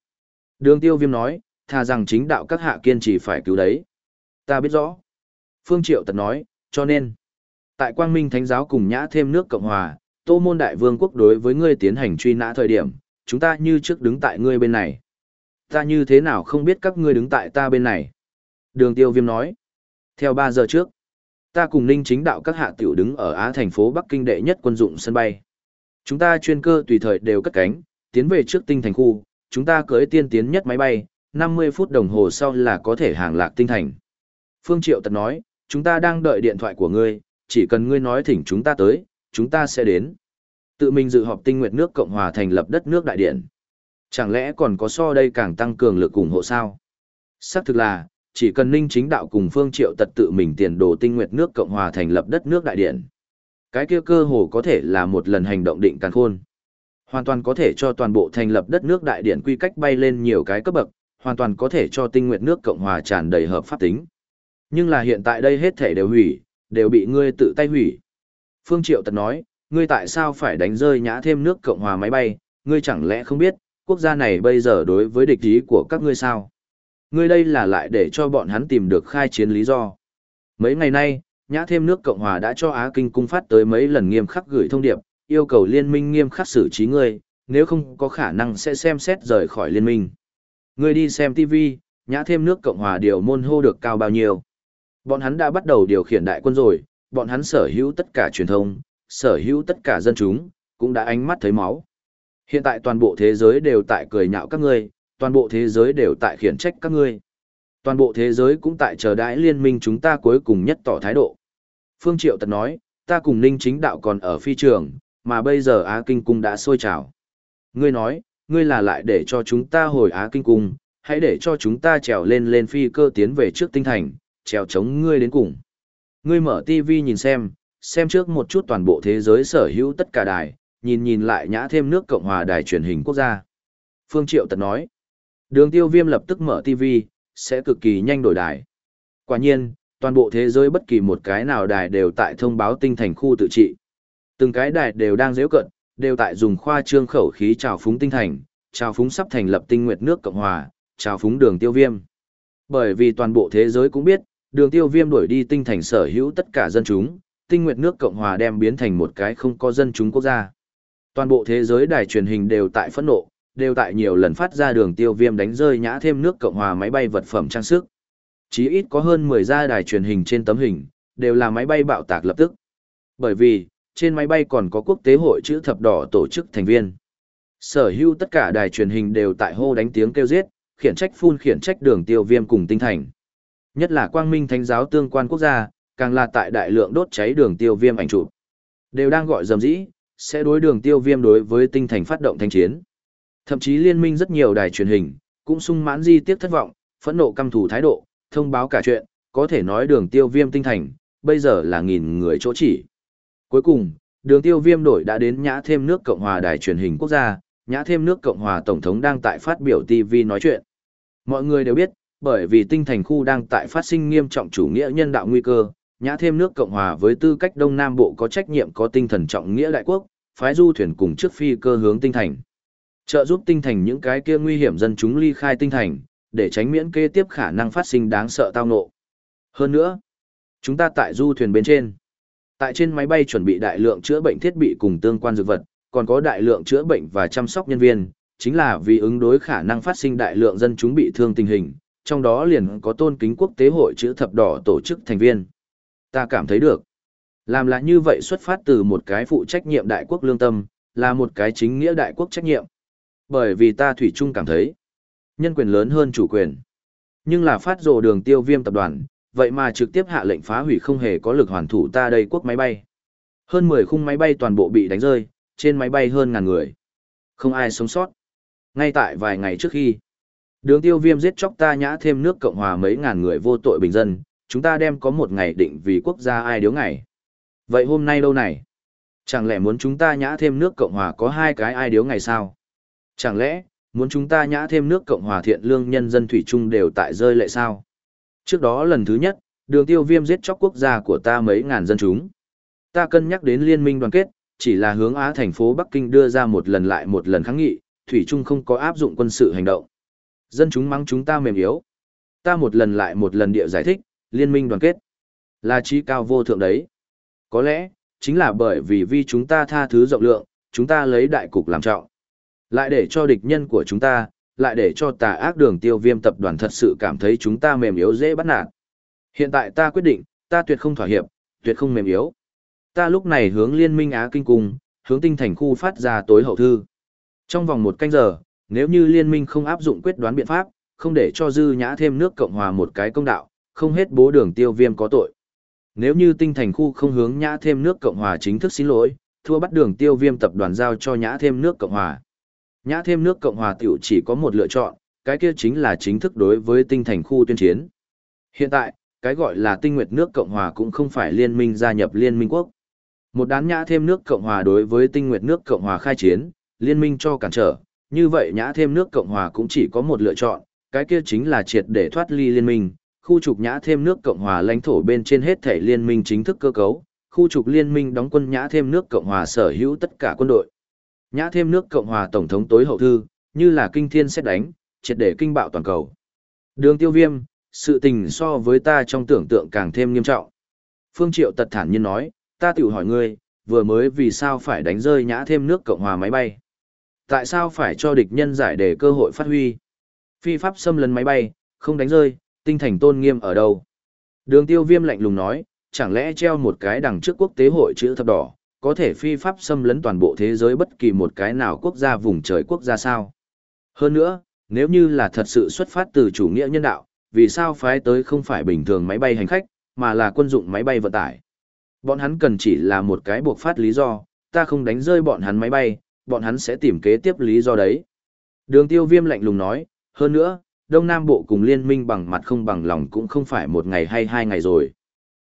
Đường tiêu viêm nói, thà rằng chính đạo các hạ kiên trì phải cứu đấy. Ta biết rõ. Phương Triệu tật nói, cho nên, tại Quang Minh Thánh giáo cùng nhã thêm nước Cộng Hòa, Tô Môn Đại Vương quốc đối với ngươi tiến hành truy nã thời điểm, chúng ta như trước đứng tại ngươi bên này. Ta như thế nào không biết các ngươi đứng tại ta bên này. Đường Tiêu Viêm nói, theo 3 giờ trước, ta cùng Ninh chính đạo các hạ tiểu đứng ở Á thành phố Bắc Kinh đệ nhất quân dụng sân bay. Chúng ta chuyên cơ tùy thời đều cất cánh, tiến về trước tinh thành khu, chúng ta cưới tiên tiến nhất máy bay, 50 phút đồng hồ sau là có thể hàng lạc tinh thành. Phương Triệu Tật nói, chúng ta đang đợi điện thoại của ngươi, chỉ cần ngươi nói thỉnh chúng ta tới, chúng ta sẽ đến. Tự mình dự họp tinh nguyệt nước Cộng hòa thành lập đất nước đại điện. Chẳng lẽ còn có so đây càng tăng cường lực ủng hộ sao? Xác thực là, chỉ cần ninh chính đạo cùng phương triệu tật tự mình tiền đồ tinh nguyệt nước Cộng hòa thành lập đất nước đại điện. Cái kia cơ hồ có thể là một lần hành động định càng khôn. Hoàn toàn có thể cho toàn bộ thành lập đất nước đại điện quy cách bay lên nhiều cái cấp bậc, hoàn toàn có thể cho tinh nguyệt nước Cộng hòa tràn đầy hợp pháp tính. Nhưng là hiện tại đây hết thể đều hủy, đều bị ngươi tự tay hủy. Phương Triệu Tật nói, ngươi tại sao phải đánh rơi nhã thêm nước Cộng hòa máy bay, ngươi chẳng lẽ không biết, quốc gia này bây giờ đối với địch ý của các ngươi sao? Ngươi đây là lại để cho bọn hắn tìm được khai chiến lý do. Mấy ngày nay, nhã thêm nước Cộng hòa đã cho Á Kinh cung phát tới mấy lần nghiêm khắc gửi thông điệp, yêu cầu liên minh nghiêm khắc xử trí ngươi, nếu không có khả năng sẽ xem xét rời khỏi liên minh. Ngươi đi xem TV, nhã thêm nước Cộng hòa điều môn hô được cao bao nhiêu. Bọn hắn đã bắt đầu điều khiển đại quân rồi, bọn hắn sở hữu tất cả truyền thông, sở hữu tất cả dân chúng, cũng đã ánh mắt thấy máu. Hiện tại toàn bộ thế giới đều tại cười nhạo các ngươi, toàn bộ thế giới đều tại khiển trách các ngươi. Toàn bộ thế giới cũng tại chờ đãi liên minh chúng ta cuối cùng nhất tỏ thái độ. Phương Triệu Tật nói, ta cùng Ninh Chính Đạo còn ở phi trường, mà bây giờ Á Kinh Cung đã sôi trào. Ngươi nói, ngươi là lại để cho chúng ta hồi Á Kinh Cung, hãy để cho chúng ta trèo lên lên phi cơ tiến về trước tinh thành, trèo chống ngươi đến cùng. Ngươi mở TV nhìn xem, xem trước một chút toàn bộ thế giới sở hữu tất cả đài, nhìn nhìn lại nhã thêm nước Cộng hòa đài truyền hình quốc gia. Phương Triệu Tật nói, đường tiêu viêm lập tức mở TV, sẽ cực kỳ nhanh đổi đài. Quả nhiên, Toàn bộ thế giới bất kỳ một cái nào đài đều tại thông báo tinh thành khu tự trị. Từng cái đài đều đang dễ cận, đều tại dùng khoa trương khẩu khí trào phúng tinh thành, trào phúng sắp thành lập tinh nguyệt nước Cộng Hòa, trào phúng đường tiêu viêm. Bởi vì toàn bộ thế giới cũng biết, đường tiêu viêm đuổi đi tinh thành sở hữu tất cả dân chúng, tinh nguyệt nước Cộng Hòa đem biến thành một cái không có dân chúng quốc gia. Toàn bộ thế giới đài truyền hình đều tại phẫn nộ, đều tại nhiều lần phát ra đường tiêu viêm đánh rơi nhã thêm nước Cộng Hòa máy bay vật phẩm trang sức. Chí ít có hơn 10 gia đài truyền hình trên tấm hình, đều là máy bay bạo tạc lập tức. Bởi vì, trên máy bay còn có quốc tế hội chữ thập đỏ tổ chức thành viên. Sở hữu tất cả đài truyền hình đều tại hô đánh tiếng kêu giết, khiển trách phun khiển trách đường tiêu viêm cùng tinh thành. Nhất là quang minh thánh giáo tương quan quốc gia, càng là tại đại lượng đốt cháy đường tiêu viêm ảnh chụp. Đều đang gọi dầm dĩ, sẽ đối đường tiêu viêm đối với tinh thành phát động thanh chiến. Thậm chí liên minh rất nhiều đài truyền hình, cũng sung mãn di tiếc thất vọng, phẫn nộ căm thù thái độ, thông báo cả chuyện, có thể nói đường tiêu viêm tinh thành, bây giờ là nghìn người chỗ chỉ. Cuối cùng, đường tiêu viêm đổi đã đến nhã thêm nước Cộng hòa đài truyền hình quốc gia, nhã thêm nước Cộng hòa Tổng thống đang tại phát biểu TV nói chuyện. Mọi người đều biết, bởi vì tinh thành khu đang tại phát sinh nghiêm trọng chủ nghĩa nhân đạo nguy cơ, nhã thêm nước Cộng hòa với tư cách Đông Nam Bộ có trách nhiệm có tinh thần trọng nghĩa đại quốc, phái du thuyền cùng trước phi cơ hướng tinh thành. Trợ giúp tinh thành những cái kia nguy hiểm dân chúng ly khai tinh thành, để tránh miễn kế tiếp khả năng phát sinh đáng sợ tao ngộ. Hơn nữa, chúng ta tại du thuyền bên trên. Tại trên máy bay chuẩn bị đại lượng chữa bệnh thiết bị cùng tương quan dược vật, còn có đại lượng chữa bệnh và chăm sóc nhân viên, chính là vì ứng đối khả năng phát sinh đại lượng dân chúng bị thương tình hình, trong đó liền có tôn kính quốc tế hội chữ thập đỏ tổ chức thành viên. Ta cảm thấy được. Làm là như vậy xuất phát từ một cái phụ trách nhiệm đại quốc lương tâm, là một cái chính nghĩa đại quốc trách nhiệm. Bởi vì ta thủy chung cảm thấy, nhân quyền lớn hơn chủ quyền. Nhưng là phát rồ đường tiêu viêm tập đoàn, vậy mà trực tiếp hạ lệnh phá hủy không hề có lực hoàn thủ ta đây quốc máy bay. Hơn 10 khung máy bay toàn bộ bị đánh rơi, trên máy bay hơn ngàn người. Không ai sống sót. Ngay tại vài ngày trước khi, đường tiêu viêm giết chóc ta nhã thêm nước Cộng Hòa mấy ngàn người vô tội bình dân, chúng ta đem có một ngày định vì quốc gia ai điếu ngày. Vậy hôm nay đâu này? Chẳng lẽ muốn chúng ta nhã thêm nước Cộng Hòa có hai cái ai điếu ngày sao? Chẳng lẽ, muốn chúng ta nhã thêm nước Cộng Hòa thiện lương nhân dân thủy chung đều tại rơi lệ sao? Trước đó lần thứ nhất, đường tiêu viêm giết chóc quốc gia của ta mấy ngàn dân chúng. Ta cân nhắc đến liên minh đoàn kết, chỉ là hướng Á thành phố Bắc Kinh đưa ra một lần lại một lần kháng nghị, thủy chung không có áp dụng quân sự hành động. Dân chúng mắng chúng ta mềm yếu. Ta một lần lại một lần địa giải thích, liên minh đoàn kết. Là trí cao vô thượng đấy. Có lẽ, chính là bởi vì vì chúng ta tha thứ rộng lượng, chúng ta lấy đại cục làm trọng. Lại để cho địch nhân của chúng ta, lại để cho tà ác đường tiêu viêm tập đoàn thật sự cảm thấy chúng ta mềm yếu dễ bắt nạt. Hiện tại ta quyết định, ta tuyệt không thỏa hiệp, tuyệt không mềm yếu. Ta lúc này hướng liên minh Á Kinh Cung, hướng tinh thành khu phát ra tối hậu thư. Trong vòng một canh giờ, nếu như liên minh không áp dụng quyết đoán biện pháp, không để cho dư nhã thêm nước Cộng Hòa một cái công đạo, không hết bố đường tiêu viêm có tội. Nếu như tinh thành khu không hướng nhã thêm nước Cộng Hòa chính thức xin lỗi, thua bắt đường tiêu viêm tập đoàn giao cho nhã thêm nước Cộng Hòa. Nhã thêm nước Cộng Hòa tiểu chỉ có một lựa chọn, cái kia chính là chính thức đối với tinh thành khu tuyên chiến. Hiện tại, cái gọi là tinh nguyệt nước Cộng Hòa cũng không phải liên minh gia nhập liên minh quốc. Một đán nhã thêm nước Cộng Hòa đối với tinh nguyệt nước Cộng Hòa khai chiến, liên minh cho cản trở, như vậy nhã thêm nước Cộng Hòa cũng chỉ có một lựa chọn, cái kia chính là triệt để thoát ly liên minh, khu trục nhã thêm nước Cộng Hòa lãnh thổ bên trên hết thể liên minh chính thức cơ cấu, khu trục liên minh đóng quân nhã thêm nước Cộng Hòa sở hữu tất cả quân đội. Nhã thêm nước Cộng Hòa Tổng thống tối hậu thư, như là kinh thiên xét đánh, triệt để kinh bạo toàn cầu. Đường tiêu viêm, sự tình so với ta trong tưởng tượng càng thêm nghiêm trọng. Phương Triệu tật thản nhiên nói, ta tự hỏi ngươi, vừa mới vì sao phải đánh rơi nhã thêm nước Cộng Hòa máy bay? Tại sao phải cho địch nhân giải để cơ hội phát huy? Phi pháp xâm lấn máy bay, không đánh rơi, tinh thành tôn nghiêm ở đâu? Đường tiêu viêm lạnh lùng nói, chẳng lẽ treo một cái đằng trước quốc tế hội chữ thập đỏ, có thể phi pháp xâm lấn toàn bộ thế giới bất kỳ một cái nào quốc gia vùng trời quốc gia sao. Hơn nữa, nếu như là thật sự xuất phát từ chủ nghĩa nhân đạo, vì sao phái tới không phải bình thường máy bay hành khách, mà là quân dụng máy bay vận tải. Bọn hắn cần chỉ là một cái buộc phát lý do, ta không đánh rơi bọn hắn máy bay, bọn hắn sẽ tìm kế tiếp lý do đấy. Đường tiêu viêm lạnh lùng nói, hơn nữa, Đông Nam Bộ cùng liên minh bằng mặt không bằng lòng cũng không phải một ngày hay hai ngày rồi.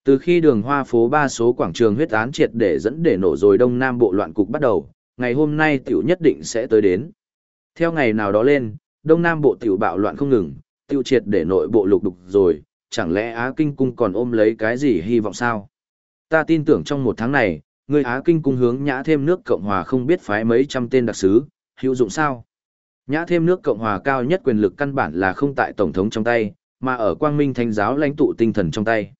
Từ khi đường hoa phố ba số quảng trường huyết án triệt để dẫn để nổ rồi Đông Nam Bộ loạn cục bắt đầu, ngày hôm nay tiểu nhất định sẽ tới đến. Theo ngày nào đó lên, Đông Nam Bộ tiểu bạo loạn không ngừng, tiêu triệt để nội bộ lục đục rồi, chẳng lẽ Á Kinh Cung còn ôm lấy cái gì hy vọng sao? Ta tin tưởng trong một tháng này, người Á Kinh Cung hướng nhã thêm nước Cộng Hòa không biết phái mấy trăm tên đặc sứ, hữu dụng sao? Nhã thêm nước Cộng Hòa cao nhất quyền lực căn bản là không tại Tổng thống trong tay, mà ở quang minh thánh giáo lãnh tụ tinh thần trong tay.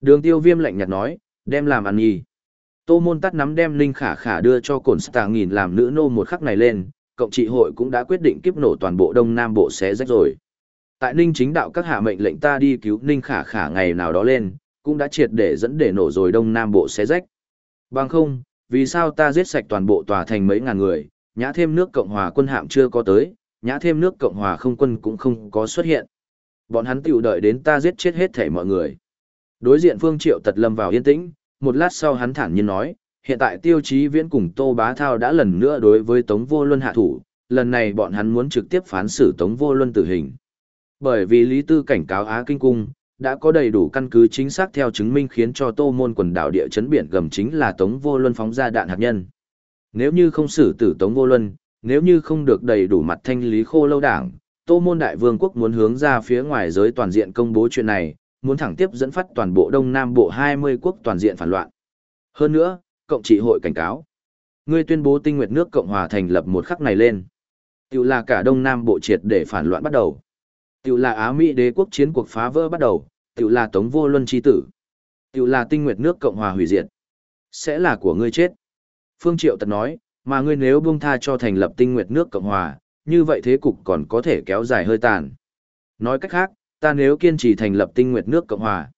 Đường tiêu viêm lạnh nhạt nói, đem làm ăn nhì. Tô môn tắt nắm đem Linh Khả Khả đưa cho cổn stà nghìn làm nữ nô một khắc này lên, cộng trị hội cũng đã quyết định kiếp nổ toàn bộ Đông Nam Bộ xé rách rồi. Tại Ninh chính đạo các hạ mệnh lệnh ta đi cứu Ninh Khả Khả ngày nào đó lên, cũng đã triệt để dẫn để nổ rồi Đông Nam Bộ xé rách. Bằng không, vì sao ta giết sạch toàn bộ tòa thành mấy ngàn người, nhã thêm nước Cộng Hòa quân hạm chưa có tới, nhã thêm nước Cộng Hòa không quân cũng không có xuất hiện. Bọn hắn tiểu đợi đến ta giết chết hết thể mọi người. Đối diện Phương Triệu tật lâm vào yên tĩnh, một lát sau hắn thản nhiên nói, hiện tại tiêu chí viễn cùng Tô Bá Thao đã lần nữa đối với Tống Vô Luân hạ thủ, lần này bọn hắn muốn trực tiếp phán xử Tống Vô Luân tử hình. Bởi vì Lý Tư cảnh cáo Á Kinh Cung, đã có đầy đủ căn cứ chính xác theo chứng minh khiến cho Tô Môn quần đảo địa chấn biển gầm chính là Tống Vô Luân phóng ra đạn hạt nhân. Nếu như không xử tử Tống Vô Luân, nếu như không được đầy đủ mặt thanh lý khô lâu đảng, Tô Môn Đại Vương quốc muốn hướng ra phía ngoài giới toàn diện công bố chuyện này, muốn thẳng tiếp dẫn phát toàn bộ Đông Nam Bộ 20 quốc toàn diện phản loạn. Hơn nữa, cộng trị hội cảnh cáo. Ngươi tuyên bố tinh nguyệt nước Cộng hòa thành lập một khắc này lên. Tiểu là cả Đông Nam Bộ triệt để phản loạn bắt đầu. Tiểu là Á Mỹ đế quốc chiến cuộc phá vỡ bắt đầu, tiểu là Tống Vô Luân chi tử. Tiểu là tinh nguyệt nước Cộng hòa hủy diệt. Sẽ là của ngươi chết. Phương Triệu tật nói, mà ngươi nếu buông tha cho thành lập tinh nguyệt nước Cộng hòa, như vậy thế cục còn có thể kéo dài hơi tàn. Nói cách khác, ta nếu kiên trì thành lập tinh nguyệt nước Cộng hòa,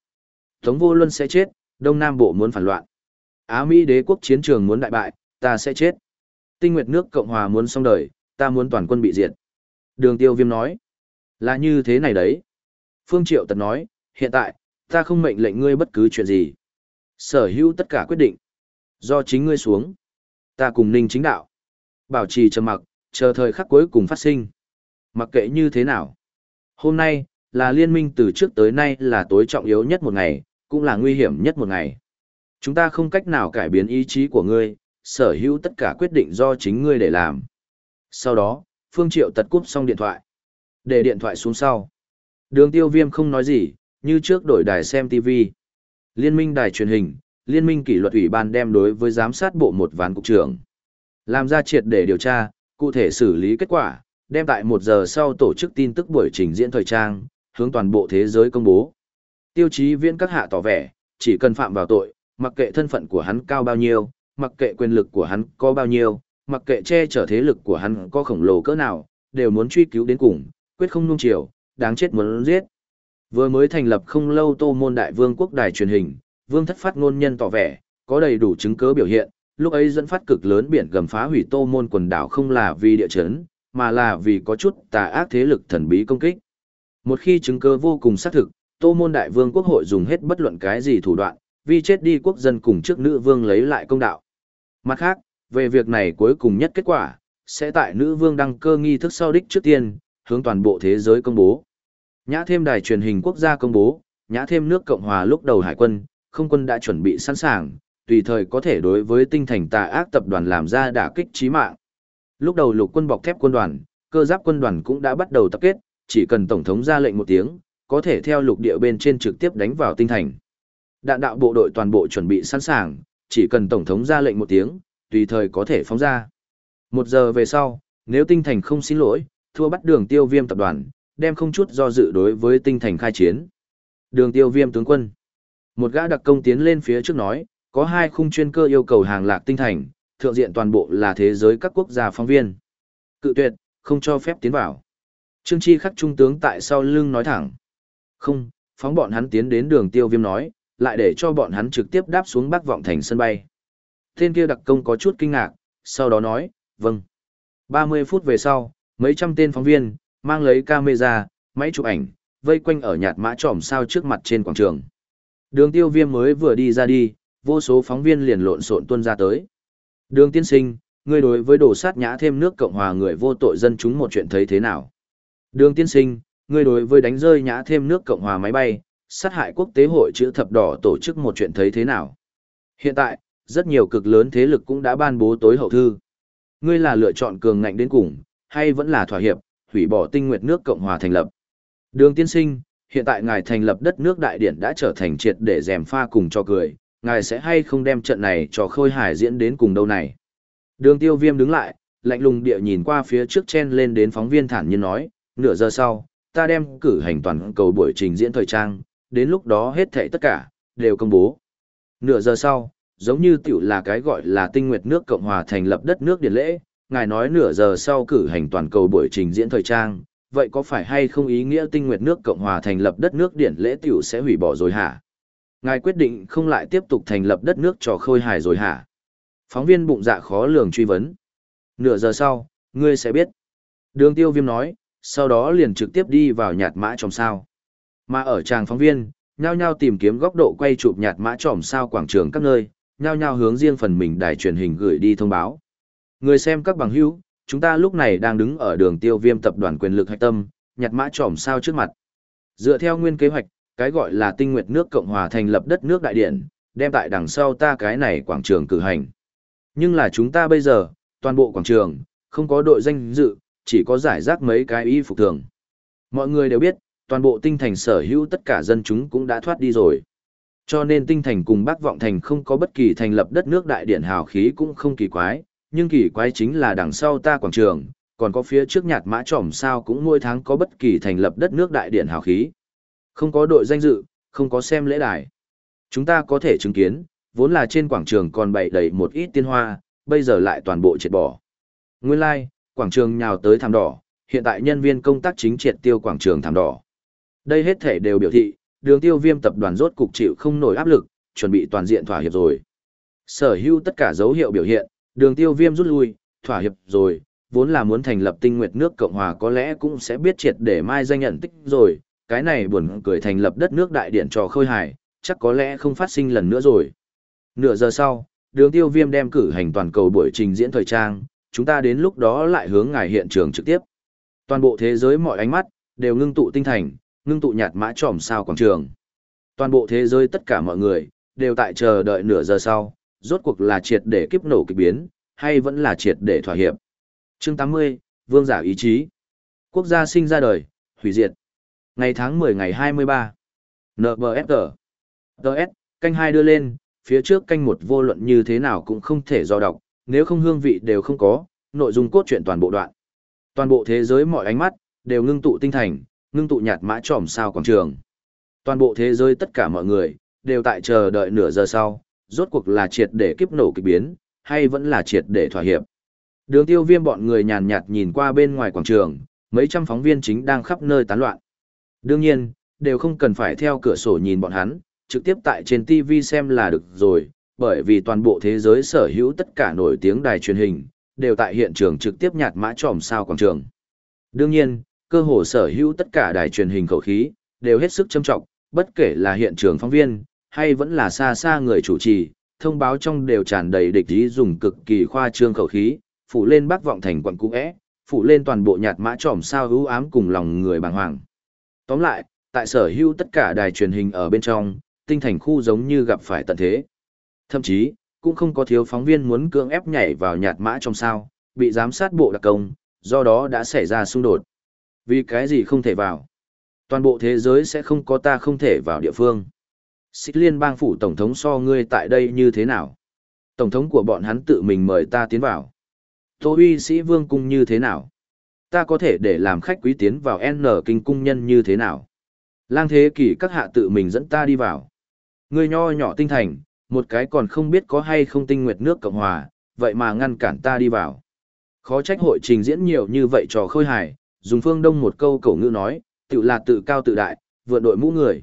Tống Vô Luân sẽ chết, Đông Nam Bộ muốn phản loạn. Á Mỹ đế quốc chiến trường muốn đại bại, ta sẽ chết. Tinh nguyệt nước Cộng hòa muốn xong đời, ta muốn toàn quân bị diệt. Đường tiêu viêm nói, là như thế này đấy. Phương Triệu tật nói, hiện tại, ta không mệnh lệnh ngươi bất cứ chuyện gì. Sở hữu tất cả quyết định. Do chính ngươi xuống. Ta cùng ninh chính đạo. Bảo trì trầm mặc, chờ thời khắc cuối cùng phát sinh. Mặc kệ như thế nào. Hôm nay, là liên minh từ trước tới nay là tối trọng yếu nhất một ngày, cũng là nguy hiểm nhất một ngày. Chúng ta không cách nào cải biến ý chí của ngươi, sở hữu tất cả quyết định do chính ngươi để làm. Sau đó, Phương Triệu tật cúp xong điện thoại. Để điện thoại xuống sau. Đường tiêu viêm không nói gì, như trước đổi đài xem TV. Liên minh đài truyền hình, Liên minh kỷ luật ủy ban đem đối với giám sát bộ một ván cục trưởng. Làm ra triệt để điều tra, cụ thể xử lý kết quả, đem tại một giờ sau tổ chức tin tức buổi trình diễn thời trang, hướng toàn bộ thế giới công bố. Tiêu chí viên các hạ tỏ vẻ, chỉ cần phạm vào tội, mặc kệ thân phận của hắn cao bao nhiêu, mặc kệ quyền lực của hắn có bao nhiêu, mặc kệ che chở thế lực của hắn có khổng lồ cỡ nào, đều muốn truy cứu đến cùng, quyết không nung chiều, đáng chết muốn giết. Vừa mới thành lập không lâu Tô Môn Đại Vương quốc đài truyền hình, Vương Thất Phát ngôn nhân tỏ vẻ, có đầy đủ chứng cứ biểu hiện, lúc ấy dẫn phát cực lớn biển gầm phá hủy Tô Môn quần đảo không là vì địa chấn, mà là vì có chút tà ác thế lực thần bí công kích. Một khi chứng cứ vô cùng xác thực, Tô Môn Đại Vương quốc hội dùng hết bất luận cái gì thủ đoạn, vì chết đi quốc dân cùng trước nữ vương lấy lại công đạo. Mặt khác, về việc này cuối cùng nhất kết quả, sẽ tại nữ vương đăng cơ nghi thức sau đích trước tiên, hướng toàn bộ thế giới công bố. Nhã thêm đài truyền hình quốc gia công bố, nhã thêm nước Cộng hòa lúc đầu hải quân, không quân đã chuẩn bị sẵn sàng, tùy thời có thể đối với tinh thành tà ác tập đoàn làm ra đả kích chí mạng. Lúc đầu lục quân bọc thép quân đoàn, cơ giáp quân đoàn cũng đã bắt đầu tập kết, chỉ cần tổng thống ra lệnh một tiếng, có thể theo lục địa bên trên trực tiếp đánh vào tinh thành. Đạn đạo bộ đội toàn bộ chuẩn bị sẵn sàng, chỉ cần tổng thống ra lệnh một tiếng, tùy thời có thể phóng ra. Một giờ về sau, nếu tinh thành không xin lỗi, thua bắt đường tiêu viêm tập đoàn, đem không chút do dự đối với tinh thành khai chiến. Đường tiêu viêm tướng quân. Một gã đặc công tiến lên phía trước nói, có hai khung chuyên cơ yêu cầu hàng lạc tinh thành, thượng diện toàn bộ là thế giới các quốc gia phóng viên. Cự tuyệt, không cho phép tiến vào. Trương Chi khắc trung tướng tại sau lưng nói thẳng. Không, phóng bọn hắn tiến đến đường tiêu viêm nói, lại để cho bọn hắn trực tiếp đáp xuống Bắc Vọng Thành sân bay. Tên kia đặc công có chút kinh ngạc, sau đó nói, vâng. 30 phút về sau, mấy trăm tên phóng viên, mang lấy camera, máy chụp ảnh, vây quanh ở nhạt mã trỏm sao trước mặt trên quảng trường. Đường tiêu viêm mới vừa đi ra đi, vô số phóng viên liền lộn xộn tuân ra tới. Đường tiên sinh, ngươi đối với đồ sát nhã thêm nước Cộng hòa người vô tội dân chúng một chuyện thấy thế nào? Đường tiên sinh, ngươi đối với đánh rơi nhã thêm nước Cộng hòa máy bay, sát hại quốc tế hội chữ thập đỏ tổ chức một chuyện thấy thế nào? Hiện tại, rất nhiều cực lớn thế lực cũng đã ban bố tối hậu thư. Ngươi là lựa chọn cường ngạnh đến cùng, hay vẫn là thỏa hiệp, hủy bỏ tinh nguyệt nước Cộng hòa thành lập? Đường tiên sinh, Hiện tại ngài thành lập đất nước đại điển đã trở thành triệt để dèm pha cùng cho cười, ngài sẽ hay không đem trận này cho khôi hài diễn đến cùng đâu này. Đường tiêu viêm đứng lại, lạnh lùng địa nhìn qua phía trước chen lên đến phóng viên thản nhiên nói, nửa giờ sau, ta đem cử hành toàn cầu buổi trình diễn thời trang, đến lúc đó hết thảy tất cả, đều công bố. Nửa giờ sau, giống như tiểu là cái gọi là tinh nguyệt nước Cộng hòa thành lập đất nước điển lễ, ngài nói nửa giờ sau cử hành toàn cầu buổi trình diễn thời trang, vậy có phải hay không ý nghĩa tinh nguyệt nước Cộng hòa thành lập đất nước điển lễ tiểu sẽ hủy bỏ rồi hả? Ngài quyết định không lại tiếp tục thành lập đất nước trò khôi hài rồi hả? Phóng viên bụng dạ khó lường truy vấn. Nửa giờ sau, ngươi sẽ biết. Đường tiêu viêm nói, sau đó liền trực tiếp đi vào nhạt mã trong sao. Mà ở tràng phóng viên, nhao nhao tìm kiếm góc độ quay chụp nhạt mã tròm sao quảng trường các nơi, nhao nhao hướng riêng phần mình đài truyền hình gửi đi thông báo. Người xem các bằng hữu, chúng ta lúc này đang đứng ở đường tiêu viêm tập đoàn quyền lực hạch tâm, nhặt mã tròm sao trước mặt. Dựa theo nguyên kế hoạch, cái gọi là tinh nguyệt nước Cộng hòa thành lập đất nước đại điện, đem tại đằng sau ta cái này quảng trường cử hành. Nhưng là chúng ta bây giờ, toàn bộ quảng trường, không có đội danh dự, chỉ có giải rác mấy cái y phục thường. Mọi người đều biết, toàn bộ tinh thành sở hữu tất cả dân chúng cũng đã thoát đi rồi. Cho nên tinh thành cùng bác vọng thành không có bất kỳ thành lập đất nước đại điện hào khí cũng không kỳ quái, nhưng kỳ quái chính là đằng sau ta quảng trường, còn có phía trước nhạt mã trỏm sao cũng mỗi tháng có bất kỳ thành lập đất nước đại điện hào khí. Không có đội danh dự, không có xem lễ đài. Chúng ta có thể chứng kiến, vốn là trên quảng trường còn bày đầy một ít tiên hoa, bây giờ lại toàn bộ triệt bỏ. Nguyên lai, like, quảng trường nhào tới thảm đỏ, hiện tại nhân viên công tác chính triệt tiêu quảng trường thảm đỏ. Đây hết thể đều biểu thị, đường tiêu viêm tập đoàn rốt cục chịu không nổi áp lực, chuẩn bị toàn diện thỏa hiệp rồi. Sở hữu tất cả dấu hiệu biểu hiện, đường tiêu viêm rút lui, thỏa hiệp rồi, vốn là muốn thành lập tinh nguyệt nước Cộng Hòa có lẽ cũng sẽ biết triệt để mai danh nhận tích rồi, cái này buồn cười thành lập đất nước đại điện trò khôi hài, chắc có lẽ không phát sinh lần nữa rồi. Nửa giờ sau, đường tiêu viêm đem cử hành toàn cầu buổi trình diễn thời trang, chúng ta đến lúc đó lại hướng ngài hiện trường trực tiếp. Toàn bộ thế giới mọi ánh mắt, đều ngưng tụ tinh thành, ngưng tụ nhạt mã tròm sao quảng trường. Toàn bộ thế giới tất cả mọi người, đều tại chờ đợi nửa giờ sau, rốt cuộc là triệt để kiếp nổ kịch biến, hay vẫn là triệt để thỏa hiệp. Chương 80, Vương giả ý chí. Quốc gia sinh ra đời, hủy diệt. Ngày tháng 10 ngày 23. NBFR. DS, canh hai đưa lên, phía trước canh một vô luận như thế nào cũng không thể do đọc, nếu không hương vị đều không có, nội dung cốt truyện toàn bộ đoạn. Toàn bộ thế giới mọi ánh mắt, đều ngưng tụ tinh thành, ngưng tụ nhạt mã tròm sao quảng trường. Toàn bộ thế giới tất cả mọi người, đều tại chờ đợi nửa giờ sau, rốt cuộc là triệt để kiếp nổ kịch biến, hay vẫn là triệt để thỏa hiệp. Đường tiêu viêm bọn người nhàn nhạt nhìn qua bên ngoài quảng trường, mấy trăm phóng viên chính đang khắp nơi tán loạn. Đương nhiên, đều không cần phải theo cửa sổ nhìn bọn hắn, trực tiếp tại trên TV xem là được rồi, bởi vì toàn bộ thế giới sở hữu tất cả nổi tiếng đài truyền hình, đều tại hiện trường trực tiếp nhạt mã tròm sao quảng trường. Đương nhiên, cơ hồ sở hữu tất cả đài truyền hình khẩu khí, đều hết sức châm trọng, bất kể là hiện trường phóng viên, hay vẫn là xa xa người chủ trì, thông báo trong đều tràn đầy địch ý dùng cực kỳ khoa trương khẩu khí, phủ lên bác vọng thành quận cũ é, phủ lên toàn bộ nhạt mã tròm sao hữu ám cùng lòng người bàng hoàng. Tóm lại, tại sở hữu tất cả đài truyền hình ở bên trong, tinh thành khu giống như gặp phải tận thế. Thậm chí, cũng không có thiếu phóng viên muốn cưỡng ép nhảy vào nhạt mã trong sao, bị giám sát bộ đặc công, do đó đã xảy ra xung đột. Vì cái gì không thể vào? Toàn bộ thế giới sẽ không có ta không thể vào địa phương. Xích liên bang phủ tổng thống so ngươi tại đây như thế nào? Tổng thống của bọn hắn tự mình mời ta tiến vào. Tô uy sĩ vương cung như thế nào? Ta có thể để làm khách quý tiến vào N kinh cung nhân như thế nào? Lang thế kỷ các hạ tự mình dẫn ta đi vào. Ngươi nho nhỏ tinh thành, một cái còn không biết có hay không tinh nguyệt nước Cộng Hòa, vậy mà ngăn cản ta đi vào. Khó trách hội trình diễn nhiều như vậy trò khôi hài, dùng phương đông một câu cổ ngữ nói, tự là tự cao tự đại, vượt đội mũ người.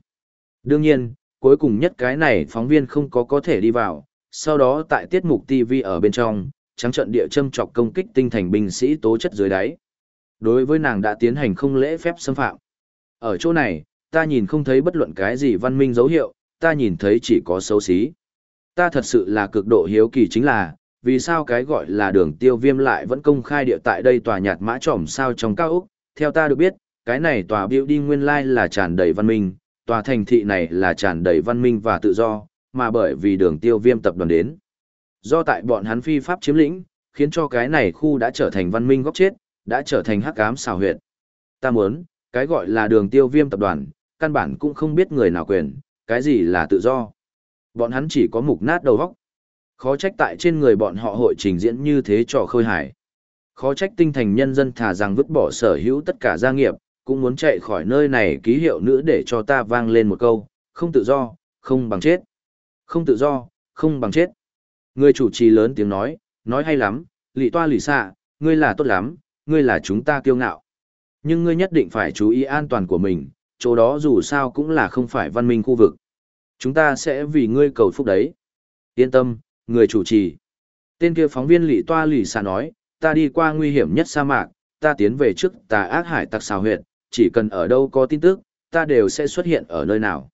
Đương nhiên, cuối cùng nhất cái này phóng viên không có có thể đi vào, sau đó tại tiết mục TV ở bên trong, trắng trận địa châm chọc công kích tinh thành binh sĩ tố chất dưới đáy. Đối với nàng đã tiến hành không lễ phép xâm phạm. Ở chỗ này, ta nhìn không thấy bất luận cái gì văn minh dấu hiệu, ta nhìn thấy chỉ có xấu xí. Ta thật sự là cực độ hiếu kỳ chính là, vì sao cái gọi là đường tiêu viêm lại vẫn công khai địa tại đây tòa nhạt mã trỏm sao trong cao Úc. Theo ta được biết, cái này tòa biểu đi nguyên lai là tràn đầy văn minh, tòa thành thị này là tràn đầy văn minh và tự do, mà bởi vì đường tiêu viêm tập đoàn đến. Do tại bọn hắn phi pháp chiếm lĩnh, khiến cho cái này khu đã trở thành văn minh góc chết, đã trở thành hắc ám xào huyệt. Ta muốn, cái gọi là đường tiêu viêm tập đoàn, căn bản cũng không biết người nào quyền, cái gì là tự do. Bọn hắn chỉ có mục nát đầu góc. Khó trách tại trên người bọn họ hội trình diễn như thế trò khơi hải. Khó trách tinh thành nhân dân thà rằng vứt bỏ sở hữu tất cả gia nghiệp, cũng muốn chạy khỏi nơi này ký hiệu nữ để cho ta vang lên một câu, không tự do, không bằng chết. Không tự do, không bằng chết. Người chủ trì lớn tiếng nói, nói hay lắm, lị toa lị xạ, ngươi là tốt lắm, ngươi là chúng ta kiêu ngạo. Nhưng ngươi nhất định phải chú ý an toàn của mình, chỗ đó dù sao cũng là không phải văn minh khu vực. Chúng ta sẽ vì ngươi cầu phúc đấy. Yên tâm, người chủ trì. Tên kia phóng viên lị toa lị xạ nói, ta đi qua nguy hiểm nhất sa mạc, ta tiến về trước tà ác hải tặc xào huyệt, chỉ cần ở đâu có tin tức, ta đều sẽ xuất hiện ở nơi nào.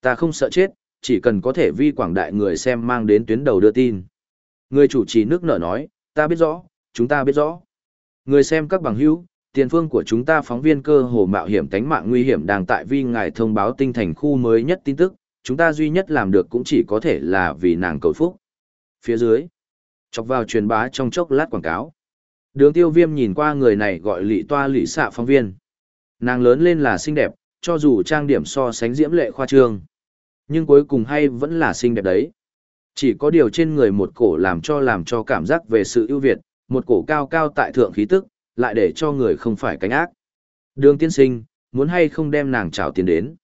Ta không sợ chết, chỉ cần có thể vi quảng đại người xem mang đến tuyến đầu đưa tin. Người chủ trì nước nở nói, ta biết rõ, chúng ta biết rõ. Người xem các bằng hữu, tiền phương của chúng ta phóng viên cơ hồ mạo hiểm tánh mạng nguy hiểm đang tại vi ngài thông báo tinh thành khu mới nhất tin tức, chúng ta duy nhất làm được cũng chỉ có thể là vì nàng cầu phúc. Phía dưới, chọc vào truyền bá trong chốc lát quảng cáo. Đường tiêu viêm nhìn qua người này gọi lị toa lị xạ phóng viên. Nàng lớn lên là xinh đẹp, cho dù trang điểm so sánh diễm lệ khoa trương. Nhưng cuối cùng hay vẫn là xinh đẹp đấy. Chỉ có điều trên người một cổ làm cho làm cho cảm giác về sự ưu việt, một cổ cao cao tại thượng khí tức, lại để cho người không phải cánh ác. Đường tiên sinh, muốn hay không đem nàng trào tiền đến.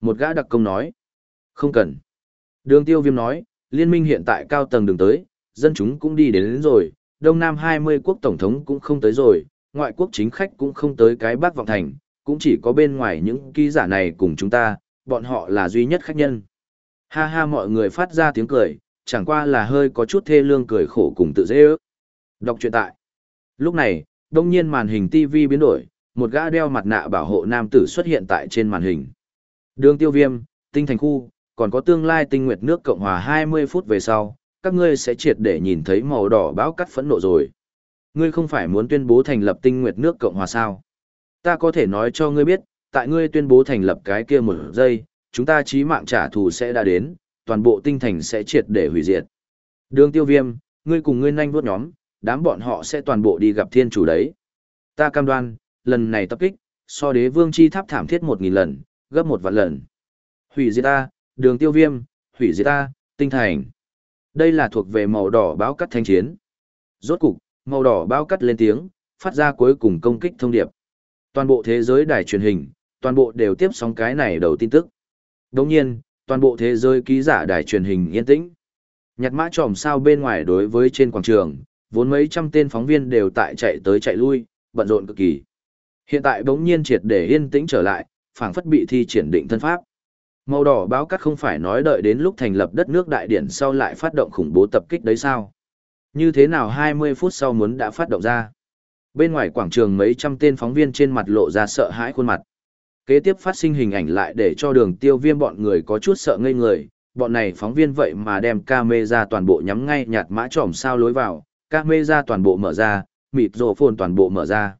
Một gã đặc công nói. Không cần. Đường tiêu viêm nói, liên minh hiện tại cao tầng đường tới, dân chúng cũng đi đến, đến rồi, Đông Nam 20 quốc tổng thống cũng không tới rồi, ngoại quốc chính khách cũng không tới cái bác vọng thành, cũng chỉ có bên ngoài những ký giả này cùng chúng ta, bọn họ là duy nhất khách nhân. Ha ha mọi người phát ra tiếng cười, chẳng qua là hơi có chút thê lương cười khổ cùng tự dễ ước. Đọc truyện tại. Lúc này, đông nhiên màn hình TV biến đổi, một gã đeo mặt nạ bảo hộ nam tử xuất hiện tại trên màn hình. Đường tiêu viêm, tinh thành khu, còn có tương lai tinh nguyệt nước Cộng hòa 20 phút về sau, các ngươi sẽ triệt để nhìn thấy màu đỏ báo cắt phẫn nộ rồi. Ngươi không phải muốn tuyên bố thành lập tinh nguyệt nước Cộng hòa sao? Ta có thể nói cho ngươi biết, tại ngươi tuyên bố thành lập cái kia một giây, chúng ta chí mạng trả thù sẽ đã đến, toàn bộ tinh thành sẽ triệt để hủy diệt. Đường tiêu viêm, ngươi cùng ngươi nhanh vuốt nhóm, đám bọn họ sẽ toàn bộ đi gặp thiên chủ đấy. Ta cam đoan, lần này tập kích, so đế vương chi tháp thảm thiết một nghìn lần, gấp một vạn lần. Hủy diệt ta, đường tiêu viêm, hủy diệt ta, tinh thành. Đây là thuộc về màu đỏ báo cắt thanh chiến. Rốt cục, màu đỏ báo cắt lên tiếng, phát ra cuối cùng công kích thông điệp. Toàn bộ thế giới đài truyền hình, toàn bộ đều tiếp sóng cái này đầu tin tức. Đồng nhiên, toàn bộ thế giới ký giả đài truyền hình yên tĩnh. Nhặt mã tròm sao bên ngoài đối với trên quảng trường, vốn mấy trăm tên phóng viên đều tại chạy tới chạy lui, bận rộn cực kỳ. Hiện tại bỗng nhiên triệt để yên tĩnh trở lại, phảng phất bị thi triển định thân pháp. Màu đỏ báo cắt không phải nói đợi đến lúc thành lập đất nước đại điển sau lại phát động khủng bố tập kích đấy sao? Như thế nào 20 phút sau muốn đã phát động ra? Bên ngoài quảng trường mấy trăm tên phóng viên trên mặt lộ ra sợ hãi khuôn mặt. Kế tiếp phát sinh hình ảnh lại để cho đường tiêu viêm bọn người có chút sợ ngây người, bọn này phóng viên vậy mà đem camera toàn bộ nhắm ngay nhạt mã trỏm sao lối vào, camera toàn bộ mở ra, mịt rổ phồn toàn bộ mở ra.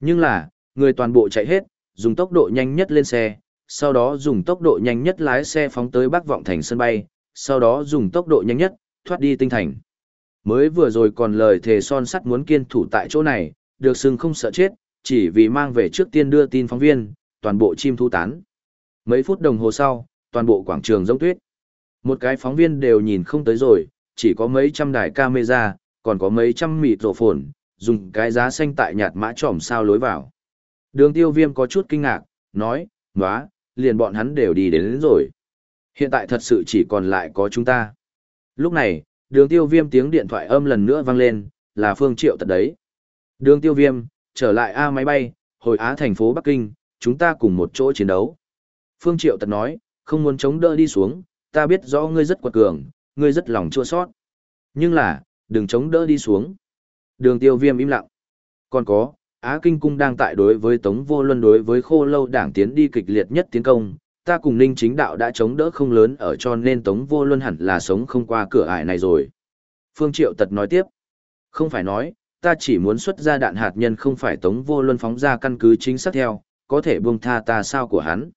Nhưng là, người toàn bộ chạy hết, dùng tốc độ nhanh nhất lên xe, sau đó dùng tốc độ nhanh nhất lái xe phóng tới Bắc Vọng Thành sân bay, sau đó dùng tốc độ nhanh nhất, thoát đi tinh thành. Mới vừa rồi còn lời thề son sắt muốn kiên thủ tại chỗ này, được xưng không sợ chết, chỉ vì mang về trước tiên đưa tin phóng viên, toàn bộ chim thu tán. Mấy phút đồng hồ sau, toàn bộ quảng trường giống tuyết. Một cái phóng viên đều nhìn không tới rồi, chỉ có mấy trăm đài camera, còn có mấy trăm mịt rổ phồn, dùng cái giá xanh tại nhạt mã trỏm sao lối vào. Đường tiêu viêm có chút kinh ngạc, nói, nóa, liền bọn hắn đều đi đến, đến rồi. Hiện tại thật sự chỉ còn lại có chúng ta. Lúc này, đường tiêu viêm tiếng điện thoại âm lần nữa vang lên, là Phương Triệu tật đấy. Đường tiêu viêm, trở lại A máy bay, hồi Á thành phố Bắc Kinh, chúng ta cùng một chỗ chiến đấu. Phương Triệu tật nói, không muốn chống đỡ đi xuống, ta biết rõ ngươi rất quật cường, ngươi rất lòng chua sót. Nhưng là, đừng chống đỡ đi xuống. Đường tiêu viêm im lặng. Còn có, Á Kinh Cung đang tại đối với Tống Vô Luân đối với khô lâu đảng tiến đi kịch liệt nhất tiến công, ta cùng Ninh Chính Đạo đã chống đỡ không lớn ở cho nên Tống Vô Luân hẳn là sống không qua cửa ải này rồi. Phương Triệu Tật nói tiếp, không phải nói, ta chỉ muốn xuất ra đạn hạt nhân không phải Tống Vô Luân phóng ra căn cứ chính xác theo, có thể buông tha ta sao của hắn.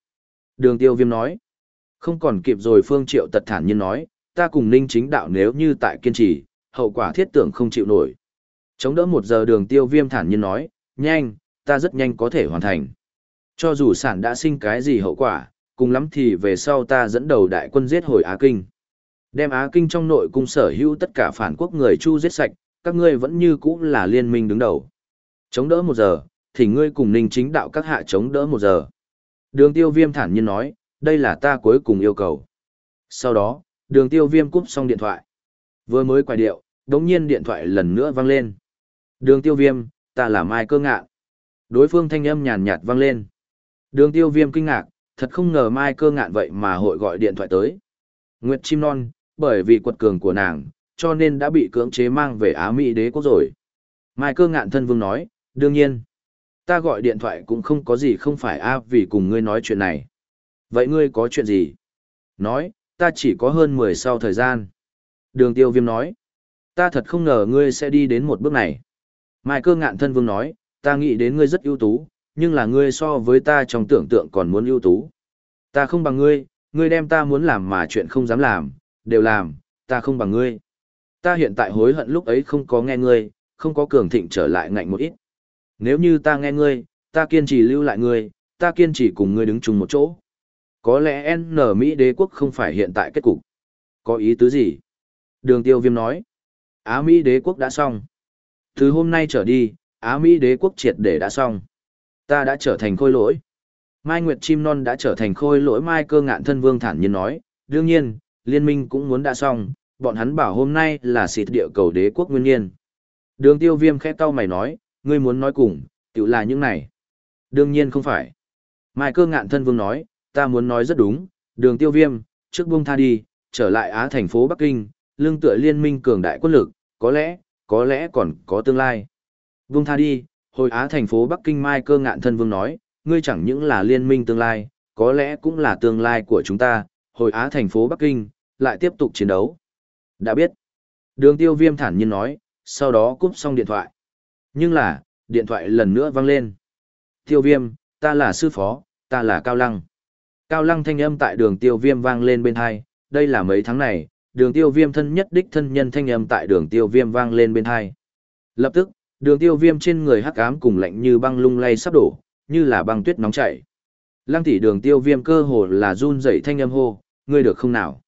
Đường Tiêu Viêm nói, không còn kịp rồi Phương Triệu Tật thản nhiên nói, ta cùng Ninh Chính Đạo nếu như tại kiên trì, hậu quả thiết tưởng không chịu nổi. Chống đỡ một giờ đường Tiêu Viêm thản nhiên nói, nhanh, ta rất nhanh có thể hoàn thành. Cho dù sản đã sinh cái gì hậu quả, cùng lắm thì về sau ta dẫn đầu đại quân giết hồi Á Kinh. Đem Á Kinh trong nội cung sở hữu tất cả phản quốc người chu giết sạch, các ngươi vẫn như cũ là liên minh đứng đầu. Chống đỡ một giờ, thì ngươi cùng ninh chính đạo các hạ chống đỡ một giờ. Đường tiêu viêm thản nhiên nói, đây là ta cuối cùng yêu cầu. Sau đó, đường tiêu viêm cúp xong điện thoại. Vừa mới quay điệu, đống nhiên điện thoại lần nữa vang lên. Đường tiêu viêm, ta là Mai Cơ Ngạn. Đối phương thanh âm nhàn nhạt vang lên. Đường tiêu viêm kinh ngạc, thật không ngờ Mai Cơ Ngạn vậy mà hội gọi điện thoại tới. Nguyệt Chim Non, bởi vì quật cường của nàng, cho nên đã bị cưỡng chế mang về Á Mỹ đế quốc rồi. Mai Cơ Ngạn thân vương nói, đương nhiên. Ta gọi điện thoại cũng không có gì không phải a vì cùng ngươi nói chuyện này. Vậy ngươi có chuyện gì? Nói, ta chỉ có hơn 10 sau thời gian. Đường tiêu viêm nói, ta thật không ngờ ngươi sẽ đi đến một bước này. Mai cơ ngạn thân vương nói, ta nghĩ đến ngươi rất ưu tú, nhưng là ngươi so với ta trong tưởng tượng còn muốn ưu tú. Ta không bằng ngươi, ngươi đem ta muốn làm mà chuyện không dám làm, đều làm, ta không bằng ngươi. Ta hiện tại hối hận lúc ấy không có nghe ngươi, không có cường thịnh trở lại ngạnh một ít. Nếu như ta nghe ngươi, ta kiên trì lưu lại ngươi, ta kiên trì cùng ngươi đứng chung một chỗ. Có lẽ N Mỹ đế quốc không phải hiện tại kết cục. Có ý tứ gì? Đường tiêu viêm nói. Á Mỹ đế quốc đã xong. Từ hôm nay trở đi, Á Mỹ đế quốc triệt để đã xong. Ta đã trở thành khôi lỗi. Mai Nguyệt Chim Non đã trở thành khôi lỗi Mai cơ ngạn thân vương thản nhiên nói. Đương nhiên, liên minh cũng muốn đã xong, bọn hắn bảo hôm nay là xịt địa cầu đế quốc nguyên nhiên. Đường tiêu viêm khẽ cau mày nói, ngươi muốn nói cùng, tự là những này. Đương nhiên không phải. Mai cơ ngạn thân vương nói, ta muốn nói rất đúng, đường tiêu viêm, trước buông tha đi, trở lại Á thành phố Bắc Kinh, lương tựa liên minh cường đại quân lực, có lẽ, có lẽ còn có tương lai. Buông tha đi, hồi Á thành phố Bắc Kinh Mai cơ ngạn thân vương nói, ngươi chẳng những là liên minh tương lai, có lẽ cũng là tương lai của chúng ta, hồi Á thành phố Bắc Kinh, lại tiếp tục chiến đấu. Đã biết. Đường tiêu viêm thản nhiên nói, sau đó cúp xong điện thoại. Nhưng là, điện thoại lần nữa vang lên. Tiêu viêm, ta là sư phó, ta là Cao Lăng. Cao Lăng thanh âm tại đường tiêu viêm vang lên bên hai, đây là mấy tháng này, đường tiêu viêm thân nhất đích thân nhân thanh âm tại đường tiêu viêm vang lên bên hai. Lập tức, đường tiêu viêm trên người hắc ám cùng lạnh như băng lung lay sắp đổ, như là băng tuyết nóng chảy. Lăng tỷ đường tiêu viêm cơ hồ là run dậy thanh âm hô, ngươi được không nào?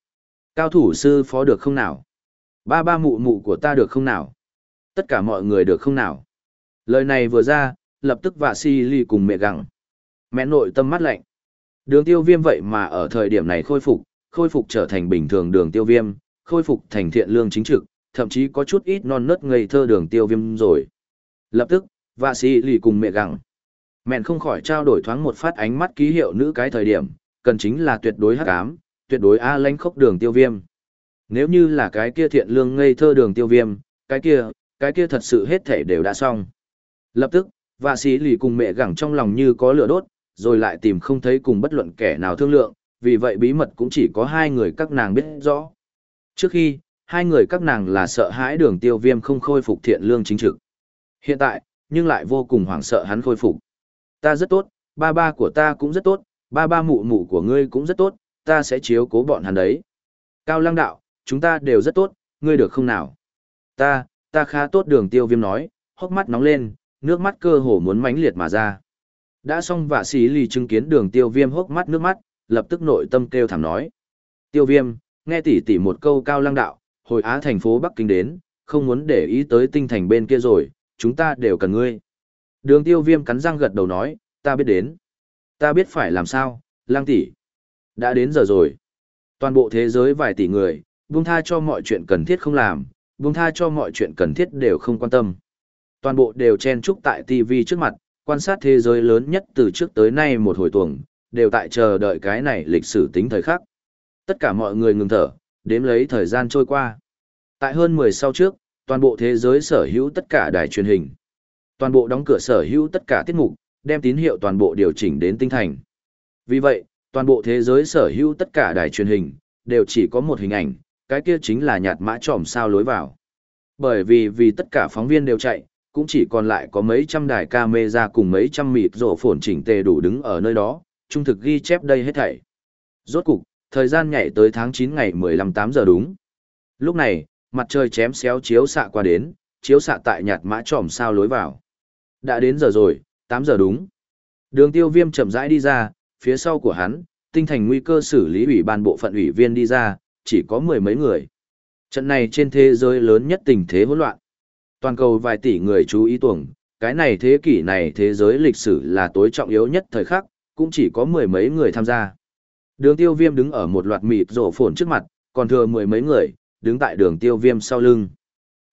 Cao thủ sư phó được không nào? Ba ba mụ mụ của ta được không nào? Tất cả mọi người được không nào? Lời này vừa ra, lập tức vạ si ly cùng mẹ gặng. Mẹ nội tâm mắt lạnh. Đường tiêu viêm vậy mà ở thời điểm này khôi phục, khôi phục trở thành bình thường đường tiêu viêm, khôi phục thành thiện lương chính trực, thậm chí có chút ít non nớt ngây thơ đường tiêu viêm rồi. Lập tức, vạ si ly cùng mẹ gặng. Mẹn không khỏi trao đổi thoáng một phát ánh mắt ký hiệu nữ cái thời điểm, cần chính là tuyệt đối hắc ám, tuyệt đối a lánh khốc đường tiêu viêm. Nếu như là cái kia thiện lương ngây thơ đường tiêu viêm, cái kia, cái kia thật sự hết thể đều đã xong. Lập tức, và sĩ lì cùng mẹ gẳng trong lòng như có lửa đốt, rồi lại tìm không thấy cùng bất luận kẻ nào thương lượng, vì vậy bí mật cũng chỉ có hai người các nàng biết rõ. Trước khi, hai người các nàng là sợ hãi đường tiêu viêm không khôi phục thiện lương chính trực. Hiện tại, nhưng lại vô cùng hoảng sợ hắn khôi phục. Ta rất tốt, ba ba của ta cũng rất tốt, ba ba mụ mụ của ngươi cũng rất tốt, ta sẽ chiếu cố bọn hắn đấy. Cao lăng đạo, chúng ta đều rất tốt, ngươi được không nào? Ta, ta khá tốt đường tiêu viêm nói, hốc mắt nóng lên, nước mắt cơ hồ muốn mãnh liệt mà ra. Đã xong vạ sĩ lì chứng kiến đường tiêu viêm hốc mắt nước mắt, lập tức nội tâm kêu thảm nói. Tiêu viêm, nghe tỉ tỉ một câu cao lăng đạo, hồi Á thành phố Bắc Kinh đến, không muốn để ý tới tinh thành bên kia rồi, chúng ta đều cần ngươi. Đường tiêu viêm cắn răng gật đầu nói, ta biết đến. Ta biết phải làm sao, lăng tỷ. Đã đến giờ rồi. Toàn bộ thế giới vài tỷ người, buông tha cho mọi chuyện cần thiết không làm, buông tha cho mọi chuyện cần thiết đều không quan tâm. Toàn bộ đều chen chúc tại TV trước mặt, quan sát thế giới lớn nhất từ trước tới nay một hồi tuồng, đều tại chờ đợi cái này lịch sử tính thời khắc. Tất cả mọi người ngừng thở, đếm lấy thời gian trôi qua. Tại hơn 10 sau trước, toàn bộ thế giới sở hữu tất cả đài truyền hình. Toàn bộ đóng cửa sở hữu tất cả tiết mục, đem tín hiệu toàn bộ điều chỉnh đến tinh thành. Vì vậy, toàn bộ thế giới sở hữu tất cả đài truyền hình, đều chỉ có một hình ảnh, cái kia chính là nhạt mã tròm sao lối vào. Bởi vì vì tất cả phóng viên đều chạy, cũng chỉ còn lại có mấy trăm đài camera cùng mấy trăm mịt rổ phồn chỉnh tề đủ đứng ở nơi đó, trung thực ghi chép đây hết thảy. Rốt cục, thời gian nhảy tới tháng 9 ngày 15 8 giờ đúng. Lúc này, mặt trời chém xéo chiếu xạ qua đến, chiếu xạ tại nhạt mã tròm sao lối vào. Đã đến giờ rồi, 8 giờ đúng. Đường tiêu viêm chậm rãi đi ra, phía sau của hắn, tinh thành nguy cơ xử lý ủy ban bộ phận ủy viên đi ra, chỉ có mười mấy người. Trận này trên thế giới lớn nhất tình thế hỗn loạn. Toàn cầu vài tỷ người chú ý tuồng, cái này thế kỷ này thế giới lịch sử là tối trọng yếu nhất thời khắc, cũng chỉ có mười mấy người tham gia. Đường tiêu viêm đứng ở một loạt mịt rổ phồn trước mặt, còn thừa mười mấy người, đứng tại đường tiêu viêm sau lưng.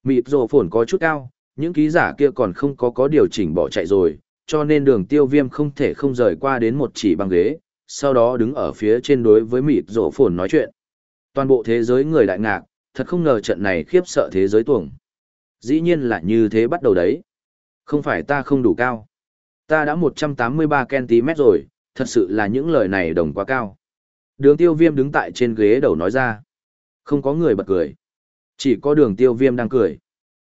Mịt rổ phồn có chút cao, những ký giả kia còn không có có điều chỉnh bỏ chạy rồi, cho nên đường tiêu viêm không thể không rời qua đến một chỉ băng ghế, sau đó đứng ở phía trên đối với mịt rổ phồn nói chuyện. Toàn bộ thế giới người đại ngạc, thật không ngờ trận này khiếp sợ thế giới tuồng. Dĩ nhiên là như thế bắt đầu đấy. Không phải ta không đủ cao. Ta đã 183cm rồi, thật sự là những lời này đồng quá cao. Đường tiêu viêm đứng tại trên ghế đầu nói ra. Không có người bật cười. Chỉ có đường tiêu viêm đang cười.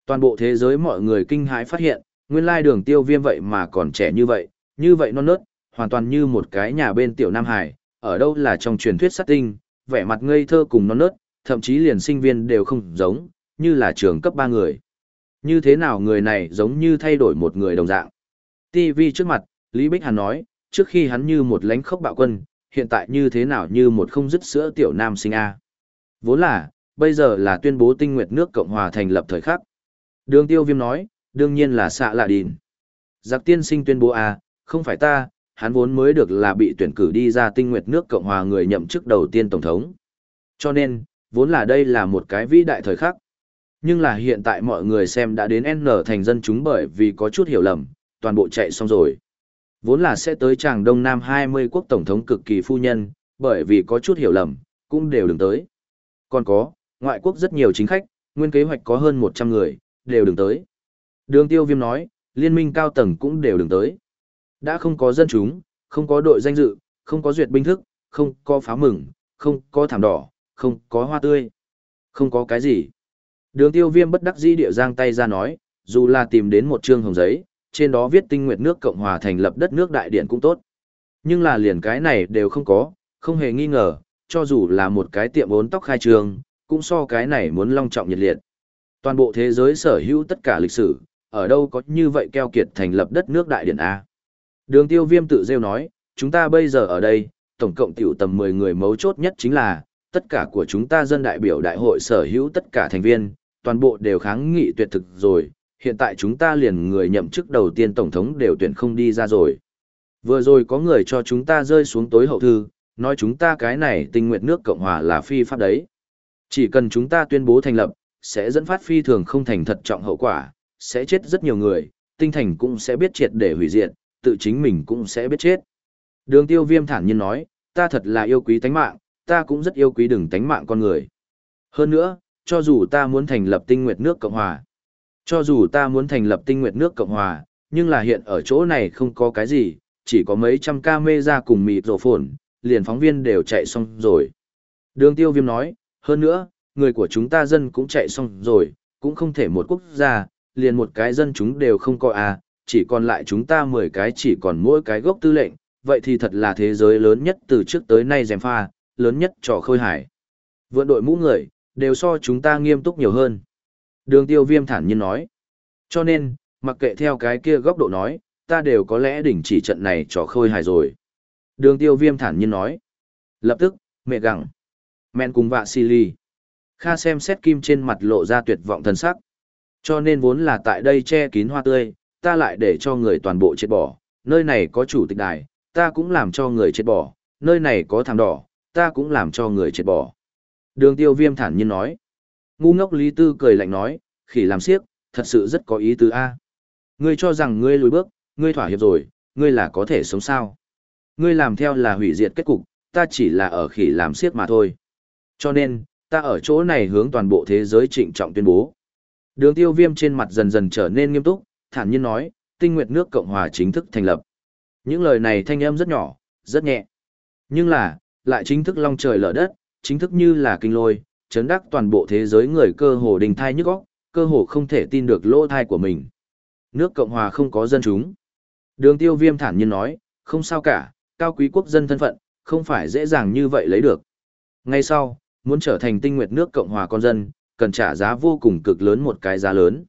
Toàn bộ thế giới mọi người kinh hãi phát hiện, nguyên lai đường tiêu viêm vậy mà còn trẻ như vậy, như vậy non nớt, hoàn toàn như một cái nhà bên tiểu Nam Hải, ở đâu là trong truyền thuyết sát tinh, vẻ mặt ngây thơ cùng non nớt, thậm chí liền sinh viên đều không giống, như là trường cấp 3 người. Như thế nào người này giống như thay đổi một người đồng dạng. TV trước mặt, Lý Bích Hàn nói, trước khi hắn như một lánh khốc bạo quân, hiện tại như thế nào như một không dứt sữa tiểu nam sinh A. Vốn là, bây giờ là tuyên bố tinh nguyệt nước Cộng Hòa thành lập thời khắc. Đường tiêu viêm nói, đương nhiên là xạ lạ đìn. Giặc tiên sinh tuyên bố A, không phải ta, hắn vốn mới được là bị tuyển cử đi ra tinh nguyệt nước Cộng Hòa người nhậm chức đầu tiên Tổng thống. Cho nên, vốn là đây là một cái vĩ đại thời khắc. Nhưng là hiện tại mọi người xem đã đến N thành dân chúng bởi vì có chút hiểu lầm, toàn bộ chạy xong rồi. Vốn là sẽ tới chàng Đông Nam 20 quốc tổng thống cực kỳ phu nhân, bởi vì có chút hiểu lầm, cũng đều đừng tới. Còn có, ngoại quốc rất nhiều chính khách, nguyên kế hoạch có hơn 100 người, đều đừng tới. Đường tiêu viêm nói, liên minh cao tầng cũng đều đừng tới. Đã không có dân chúng, không có đội danh dự, không có duyệt binh thức, không có pháo mừng, không có thảm đỏ, không có hoa tươi, không có cái gì. Đường tiêu viêm bất đắc dĩ địa giang tay ra nói, dù là tìm đến một chương hồng giấy, trên đó viết tinh nguyệt nước Cộng hòa thành lập đất nước đại điện cũng tốt. Nhưng là liền cái này đều không có, không hề nghi ngờ, cho dù là một cái tiệm bốn tóc khai trường, cũng so cái này muốn long trọng nhiệt liệt. Toàn bộ thế giới sở hữu tất cả lịch sử, ở đâu có như vậy keo kiệt thành lập đất nước đại điện A. Đường tiêu viêm tự rêu nói, chúng ta bây giờ ở đây, tổng cộng tiểu tầm 10 người mấu chốt nhất chính là, tất cả của chúng ta dân đại biểu đại hội sở hữu tất cả thành viên, toàn bộ đều kháng nghị tuyệt thực rồi, hiện tại chúng ta liền người nhậm chức đầu tiên tổng thống đều tuyển không đi ra rồi. Vừa rồi có người cho chúng ta rơi xuống tối hậu thư, nói chúng ta cái này tinh nguyện nước Cộng Hòa là phi pháp đấy. Chỉ cần chúng ta tuyên bố thành lập, sẽ dẫn phát phi thường không thành thật trọng hậu quả, sẽ chết rất nhiều người, tinh thành cũng sẽ biết triệt để hủy diệt, tự chính mình cũng sẽ biết chết. Đường tiêu viêm thản nhiên nói, ta thật là yêu quý tánh mạng, ta cũng rất yêu quý đừng tánh mạng con người. Hơn nữa, cho dù ta muốn thành lập tinh nguyệt nước Cộng Hòa, cho dù ta muốn thành lập tinh nguyệt nước Cộng Hòa, nhưng là hiện ở chỗ này không có cái gì, chỉ có mấy trăm ca mê ra cùng mịt rổ phồn, liền phóng viên đều chạy xong rồi. Đường tiêu viêm nói, hơn nữa, người của chúng ta dân cũng chạy xong rồi, cũng không thể một quốc gia, liền một cái dân chúng đều không có à, chỉ còn lại chúng ta 10 cái chỉ còn mỗi cái gốc tư lệnh, vậy thì thật là thế giới lớn nhất từ trước tới nay dèm pha, lớn nhất trò khơi hải. Vượn đội mũ người, đều so chúng ta nghiêm túc nhiều hơn. Đường tiêu viêm thản nhiên nói. Cho nên, mặc kệ theo cái kia góc độ nói, ta đều có lẽ đỉnh chỉ trận này trò khơi hài rồi. Đường tiêu viêm thản nhiên nói. Lập tức, mẹ gặng. Men cùng vạ si ly. Kha xem xét kim trên mặt lộ ra tuyệt vọng thần sắc. Cho nên vốn là tại đây che kín hoa tươi, ta lại để cho người toàn bộ chết bỏ. Nơi này có chủ tịch đài, ta cũng làm cho người chết bỏ. Nơi này có thảm đỏ, ta cũng làm cho người chết bỏ. Đường tiêu viêm thản nhiên nói. Ngu ngốc Lý Tư cười lạnh nói, khỉ làm siếc, thật sự rất có ý tứ A. Ngươi cho rằng ngươi lùi bước, ngươi thỏa hiệp rồi, ngươi là có thể sống sao. Ngươi làm theo là hủy diệt kết cục, ta chỉ là ở khỉ làm siếc mà thôi. Cho nên, ta ở chỗ này hướng toàn bộ thế giới trịnh trọng tuyên bố. Đường tiêu viêm trên mặt dần dần trở nên nghiêm túc, thản nhiên nói, tinh nguyệt nước Cộng Hòa chính thức thành lập. Những lời này thanh âm rất nhỏ, rất nhẹ. Nhưng là, lại chính thức long trời lở đất, chính thức như là kinh lôi, chấn đắc toàn bộ thế giới người cơ hồ đình thai nhức óc, cơ hồ không thể tin được lỗ thai của mình. Nước Cộng Hòa không có dân chúng. Đường tiêu viêm thản nhiên nói, không sao cả, cao quý quốc dân thân phận, không phải dễ dàng như vậy lấy được. Ngay sau, muốn trở thành tinh nguyệt nước Cộng Hòa con dân, cần trả giá vô cùng cực lớn một cái giá lớn.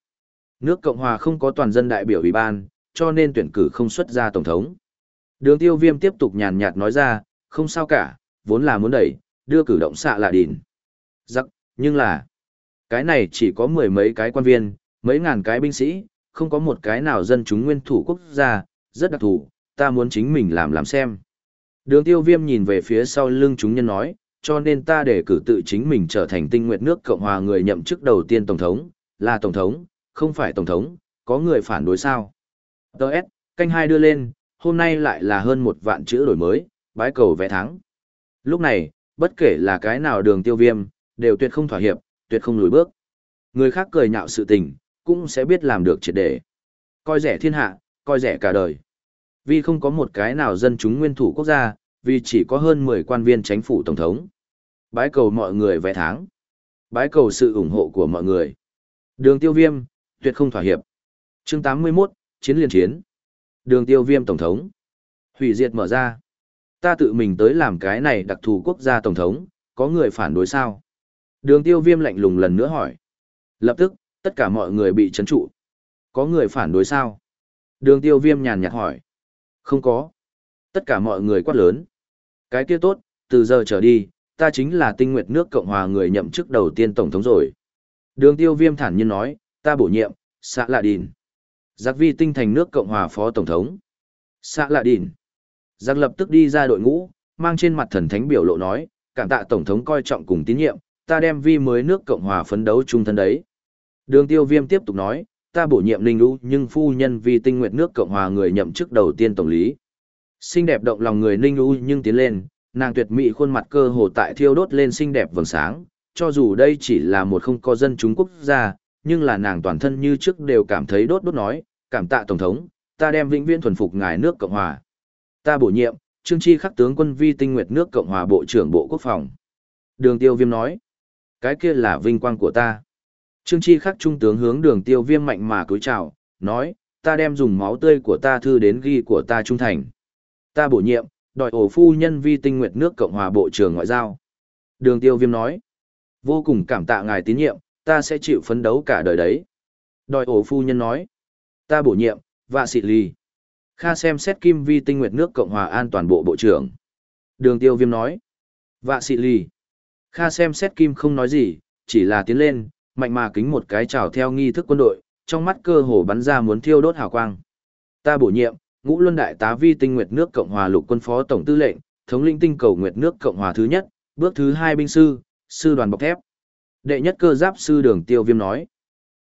Nước Cộng Hòa không có toàn dân đại biểu ủy ban, cho nên tuyển cử không xuất ra tổng thống. Đường tiêu viêm tiếp tục nhàn nhạt nói ra, không sao cả, vốn là muốn đẩy, đưa cử động xạ là đỉn. Giặc, nhưng là, cái này chỉ có mười mấy cái quan viên, mấy ngàn cái binh sĩ, không có một cái nào dân chúng nguyên thủ quốc gia, rất đặc thù, ta muốn chính mình làm làm xem. Đường tiêu viêm nhìn về phía sau lưng chúng nhân nói, cho nên ta để cử tự chính mình trở thành tinh nguyện nước Cộng hòa người nhậm chức đầu tiên Tổng thống, là Tổng thống, không phải Tổng thống, có người phản đối sao. Đợt, canh hai đưa lên, hôm nay lại là hơn một vạn chữ đổi mới, bái cầu vẽ thắng. Lúc này, bất kể là cái nào đường tiêu viêm, đều tuyệt không thỏa hiệp, tuyệt không lùi bước. Người khác cười nhạo sự tình, cũng sẽ biết làm được triệt để. Coi rẻ thiên hạ, coi rẻ cả đời. Vì không có một cái nào dân chúng nguyên thủ quốc gia, vì chỉ có hơn 10 quan viên chính phủ tổng thống. Bái cầu mọi người vẽ tháng. Bái cầu sự ủng hộ của mọi người. Đường tiêu viêm, tuyệt không thỏa hiệp. chương 81, Chiến liên chiến. Đường tiêu viêm tổng thống. Hủy diệt mở ra. Ta tự mình tới làm cái này đặc thù quốc gia tổng thống, có người phản đối sao? Đường tiêu viêm lạnh lùng lần nữa hỏi. Lập tức, tất cả mọi người bị chấn trụ. Có người phản đối sao? Đường tiêu viêm nhàn nhạt hỏi. Không có. Tất cả mọi người quát lớn. Cái kia tốt, từ giờ trở đi, ta chính là tinh nguyệt nước Cộng hòa người nhậm chức đầu tiên Tổng thống rồi. Đường tiêu viêm thản nhiên nói, ta bổ nhiệm, xã lạ đìn. Giác vi tinh thành nước Cộng hòa phó Tổng thống. Xã lạ đìn. Giác lập tức đi ra đội ngũ, mang trên mặt thần thánh biểu lộ nói, cảm tạ Tổng thống coi trọng cùng tín nhiệm, ta đem vi mới nước Cộng hòa phấn đấu chung thân đấy. Đường tiêu viêm tiếp tục nói, ta bổ nhiệm Linh Lũ nhưng phu nhân Vi tinh nguyện nước Cộng hòa người nhậm chức đầu tiên tổng lý. Xinh đẹp động lòng người Ninh u nhưng tiến lên, nàng tuyệt mỹ khuôn mặt cơ hồ tại thiêu đốt lên xinh đẹp vầng sáng, cho dù đây chỉ là một không có dân chúng quốc gia, nhưng là nàng toàn thân như trước đều cảm thấy đốt đốt nói, cảm tạ Tổng thống, ta đem vĩnh viễn thuần phục ngài nước Cộng hòa. Ta bổ nhiệm, Trương Chi khắc tướng quân vi tinh nguyệt nước Cộng hòa Bộ trưởng Bộ Quốc phòng. Đường tiêu viêm nói, cái kia là vinh quang của ta. Trương Chi khắc trung tướng hướng đường tiêu viêm mạnh mà cúi chào, nói, ta đem dùng máu tươi của ta thư đến ghi của ta trung thành. Ta bổ nhiệm, đòi ổ phu nhân vi tinh nguyệt nước Cộng hòa Bộ trưởng Ngoại giao. Đường tiêu viêm nói, vô cùng cảm tạ ngài tín nhiệm, ta sẽ chịu phấn đấu cả đời đấy. Đòi ổ phu nhân nói, ta bổ nhiệm, và xị lì Kha xem xét kim vi tinh nguyệt nước Cộng hòa an toàn bộ Bộ trưởng. Đường tiêu viêm nói, vạ xị lì Kha xem xét kim không nói gì, chỉ là tiến lên, mạnh mà kính một cái chào theo nghi thức quân đội, trong mắt cơ hồ bắn ra muốn thiêu đốt hào quang. Ta bổ nhiệm, Ngũ Luân đại tá vi tinh nguyệt nước Cộng hòa lục quân phó tổng tư lệnh, thống lĩnh tinh cầu nguyệt nước Cộng hòa thứ nhất, bước thứ hai binh sư, sư đoàn bọc thép. Đệ nhất cơ giáp sư Đường Tiêu Viêm nói: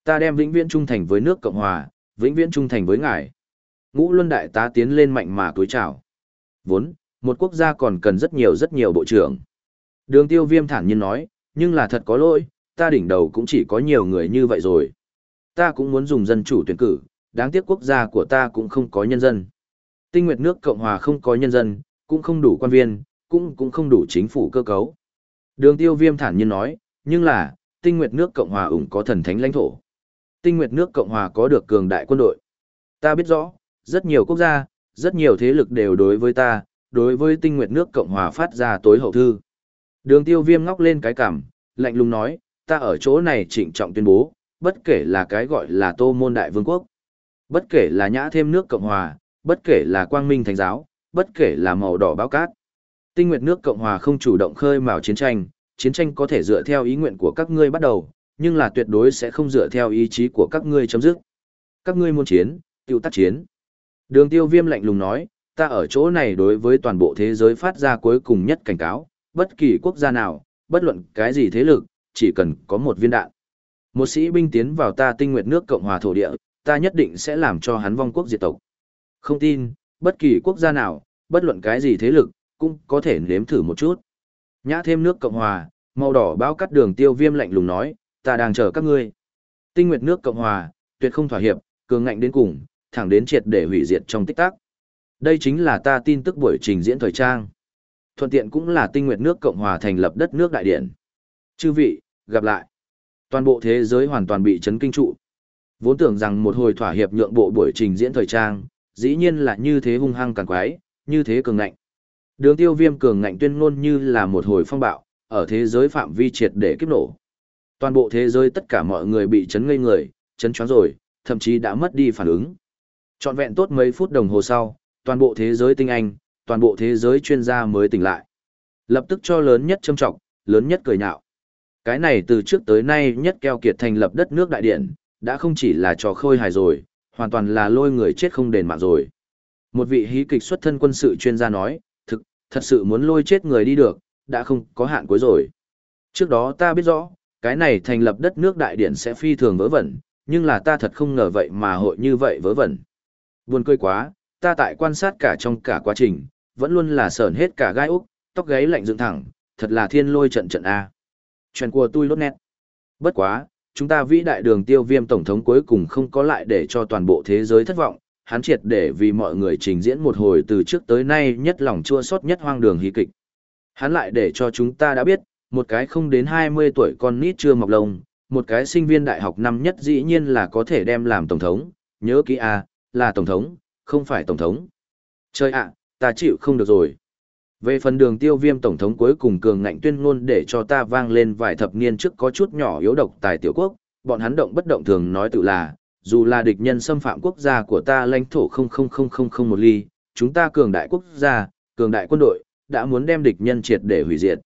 "Ta đem vĩnh viễn trung thành với nước Cộng hòa, vĩnh viễn trung thành với ngài." Ngũ Luân đại tá tiến lên mạnh mà cúi chào. Vốn, một quốc gia còn cần rất nhiều rất nhiều bộ trưởng. Đường Tiêu Viêm thản nhiên nói: "Nhưng là thật có lỗi, ta đỉnh đầu cũng chỉ có nhiều người như vậy rồi. Ta cũng muốn dùng dân chủ tuyển cử, đáng tiếc quốc gia của ta cũng không có nhân dân. Tinh Nguyệt nước Cộng hòa không có nhân dân, cũng không đủ quan viên, cũng cũng không đủ chính phủ cơ cấu. Đường tiêu viêm thản nhiên nói, nhưng là, tinh Nguyệt nước Cộng hòa ủng có thần thánh lãnh thổ. Tinh Nguyệt nước Cộng hòa có được cường đại quân đội. Ta biết rõ, rất nhiều quốc gia, rất nhiều thế lực đều đối với ta, đối với tinh Nguyệt nước Cộng hòa phát ra tối hậu thư. Đường tiêu viêm ngóc lên cái cảm, lạnh lùng nói, ta ở chỗ này trịnh trọng tuyên bố, bất kể là cái gọi là tô môn đại vương quốc, bất kể là nhã thêm nước Cộng Hòa, bất kể là quang minh thánh giáo, bất kể là màu đỏ báo cát. Tinh nguyệt nước Cộng Hòa không chủ động khơi mào chiến tranh, chiến tranh có thể dựa theo ý nguyện của các ngươi bắt đầu, nhưng là tuyệt đối sẽ không dựa theo ý chí của các ngươi chấm dứt. Các ngươi muốn chiến, tiêu tác chiến. Đường tiêu viêm lạnh lùng nói, ta ở chỗ này đối với toàn bộ thế giới phát ra cuối cùng nhất cảnh cáo, bất kỳ quốc gia nào, bất luận cái gì thế lực, chỉ cần có một viên đạn. Một sĩ binh tiến vào ta tinh nguyệt nước Cộng hòa thổ địa, ta nhất định sẽ làm cho hắn vong quốc diệt tộc. Không tin, bất kỳ quốc gia nào, bất luận cái gì thế lực, cũng có thể nếm thử một chút. Nhã thêm nước Cộng hòa, màu đỏ bao cắt đường tiêu viêm lạnh lùng nói, ta đang chờ các ngươi. Tinh nguyệt nước Cộng hòa, tuyệt không thỏa hiệp, cường ngạnh đến cùng, thẳng đến triệt để hủy diệt trong tích tắc. Đây chính là ta tin tức buổi trình diễn thời trang. Thuận tiện cũng là tinh nguyệt nước Cộng hòa thành lập đất nước đại điển. Chư vị, gặp lại. Toàn bộ thế giới hoàn toàn bị chấn kinh trụ. Vốn tưởng rằng một hồi thỏa hiệp nhượng bộ buổi trình diễn thời trang, dĩ nhiên là như thế hung hăng càng quái, như thế cường ngạnh. Đường tiêu viêm cường ngạnh tuyên ngôn như là một hồi phong bạo, ở thế giới phạm vi triệt để kiếp nổ. Toàn bộ thế giới tất cả mọi người bị chấn ngây người, chấn choáng rồi, thậm chí đã mất đi phản ứng. Chọn vẹn tốt mấy phút đồng hồ sau, toàn bộ thế giới tinh anh, toàn bộ thế giới chuyên gia mới tỉnh lại. Lập tức cho lớn nhất châm trọng, lớn nhất cười nhạo. Cái này từ trước tới nay nhất keo kiệt thành lập đất nước đại điện, đã không chỉ là trò khôi hài rồi, hoàn toàn là lôi người chết không đền mạng rồi. Một vị hí kịch xuất thân quân sự chuyên gia nói, thực, thật sự muốn lôi chết người đi được, đã không có hạn cuối rồi. Trước đó ta biết rõ, cái này thành lập đất nước đại điển sẽ phi thường vớ vẩn, nhưng là ta thật không ngờ vậy mà hội như vậy vớ vẩn. Buồn cười quá, ta tại quan sát cả trong cả quá trình, vẫn luôn là sờn hết cả gai úc, tóc gáy lạnh dựng thẳng, thật là thiên lôi trận trận A. Chuyện của tôi lốt nét. Bất quá, chúng ta vĩ đại đường tiêu viêm tổng thống cuối cùng không có lại để cho toàn bộ thế giới thất vọng, hắn triệt để vì mọi người trình diễn một hồi từ trước tới nay nhất lòng chua sót nhất hoang đường hí kịch. Hắn lại để cho chúng ta đã biết, một cái không đến 20 tuổi con nít chưa mọc lông, một cái sinh viên đại học năm nhất dĩ nhiên là có thể đem làm tổng thống, nhớ kỹ à, là tổng thống, không phải tổng thống. Chơi ạ, ta chịu không được rồi. Về phần đường tiêu viêm tổng thống cuối cùng cường ngạnh tuyên ngôn để cho ta vang lên vài thập niên trước có chút nhỏ yếu độc tài tiểu quốc, bọn hắn động bất động thường nói tự là, dù là địch nhân xâm phạm quốc gia của ta lãnh thổ không không không không không một ly, chúng ta cường đại quốc gia, cường đại quân đội, đã muốn đem địch nhân triệt để hủy diệt.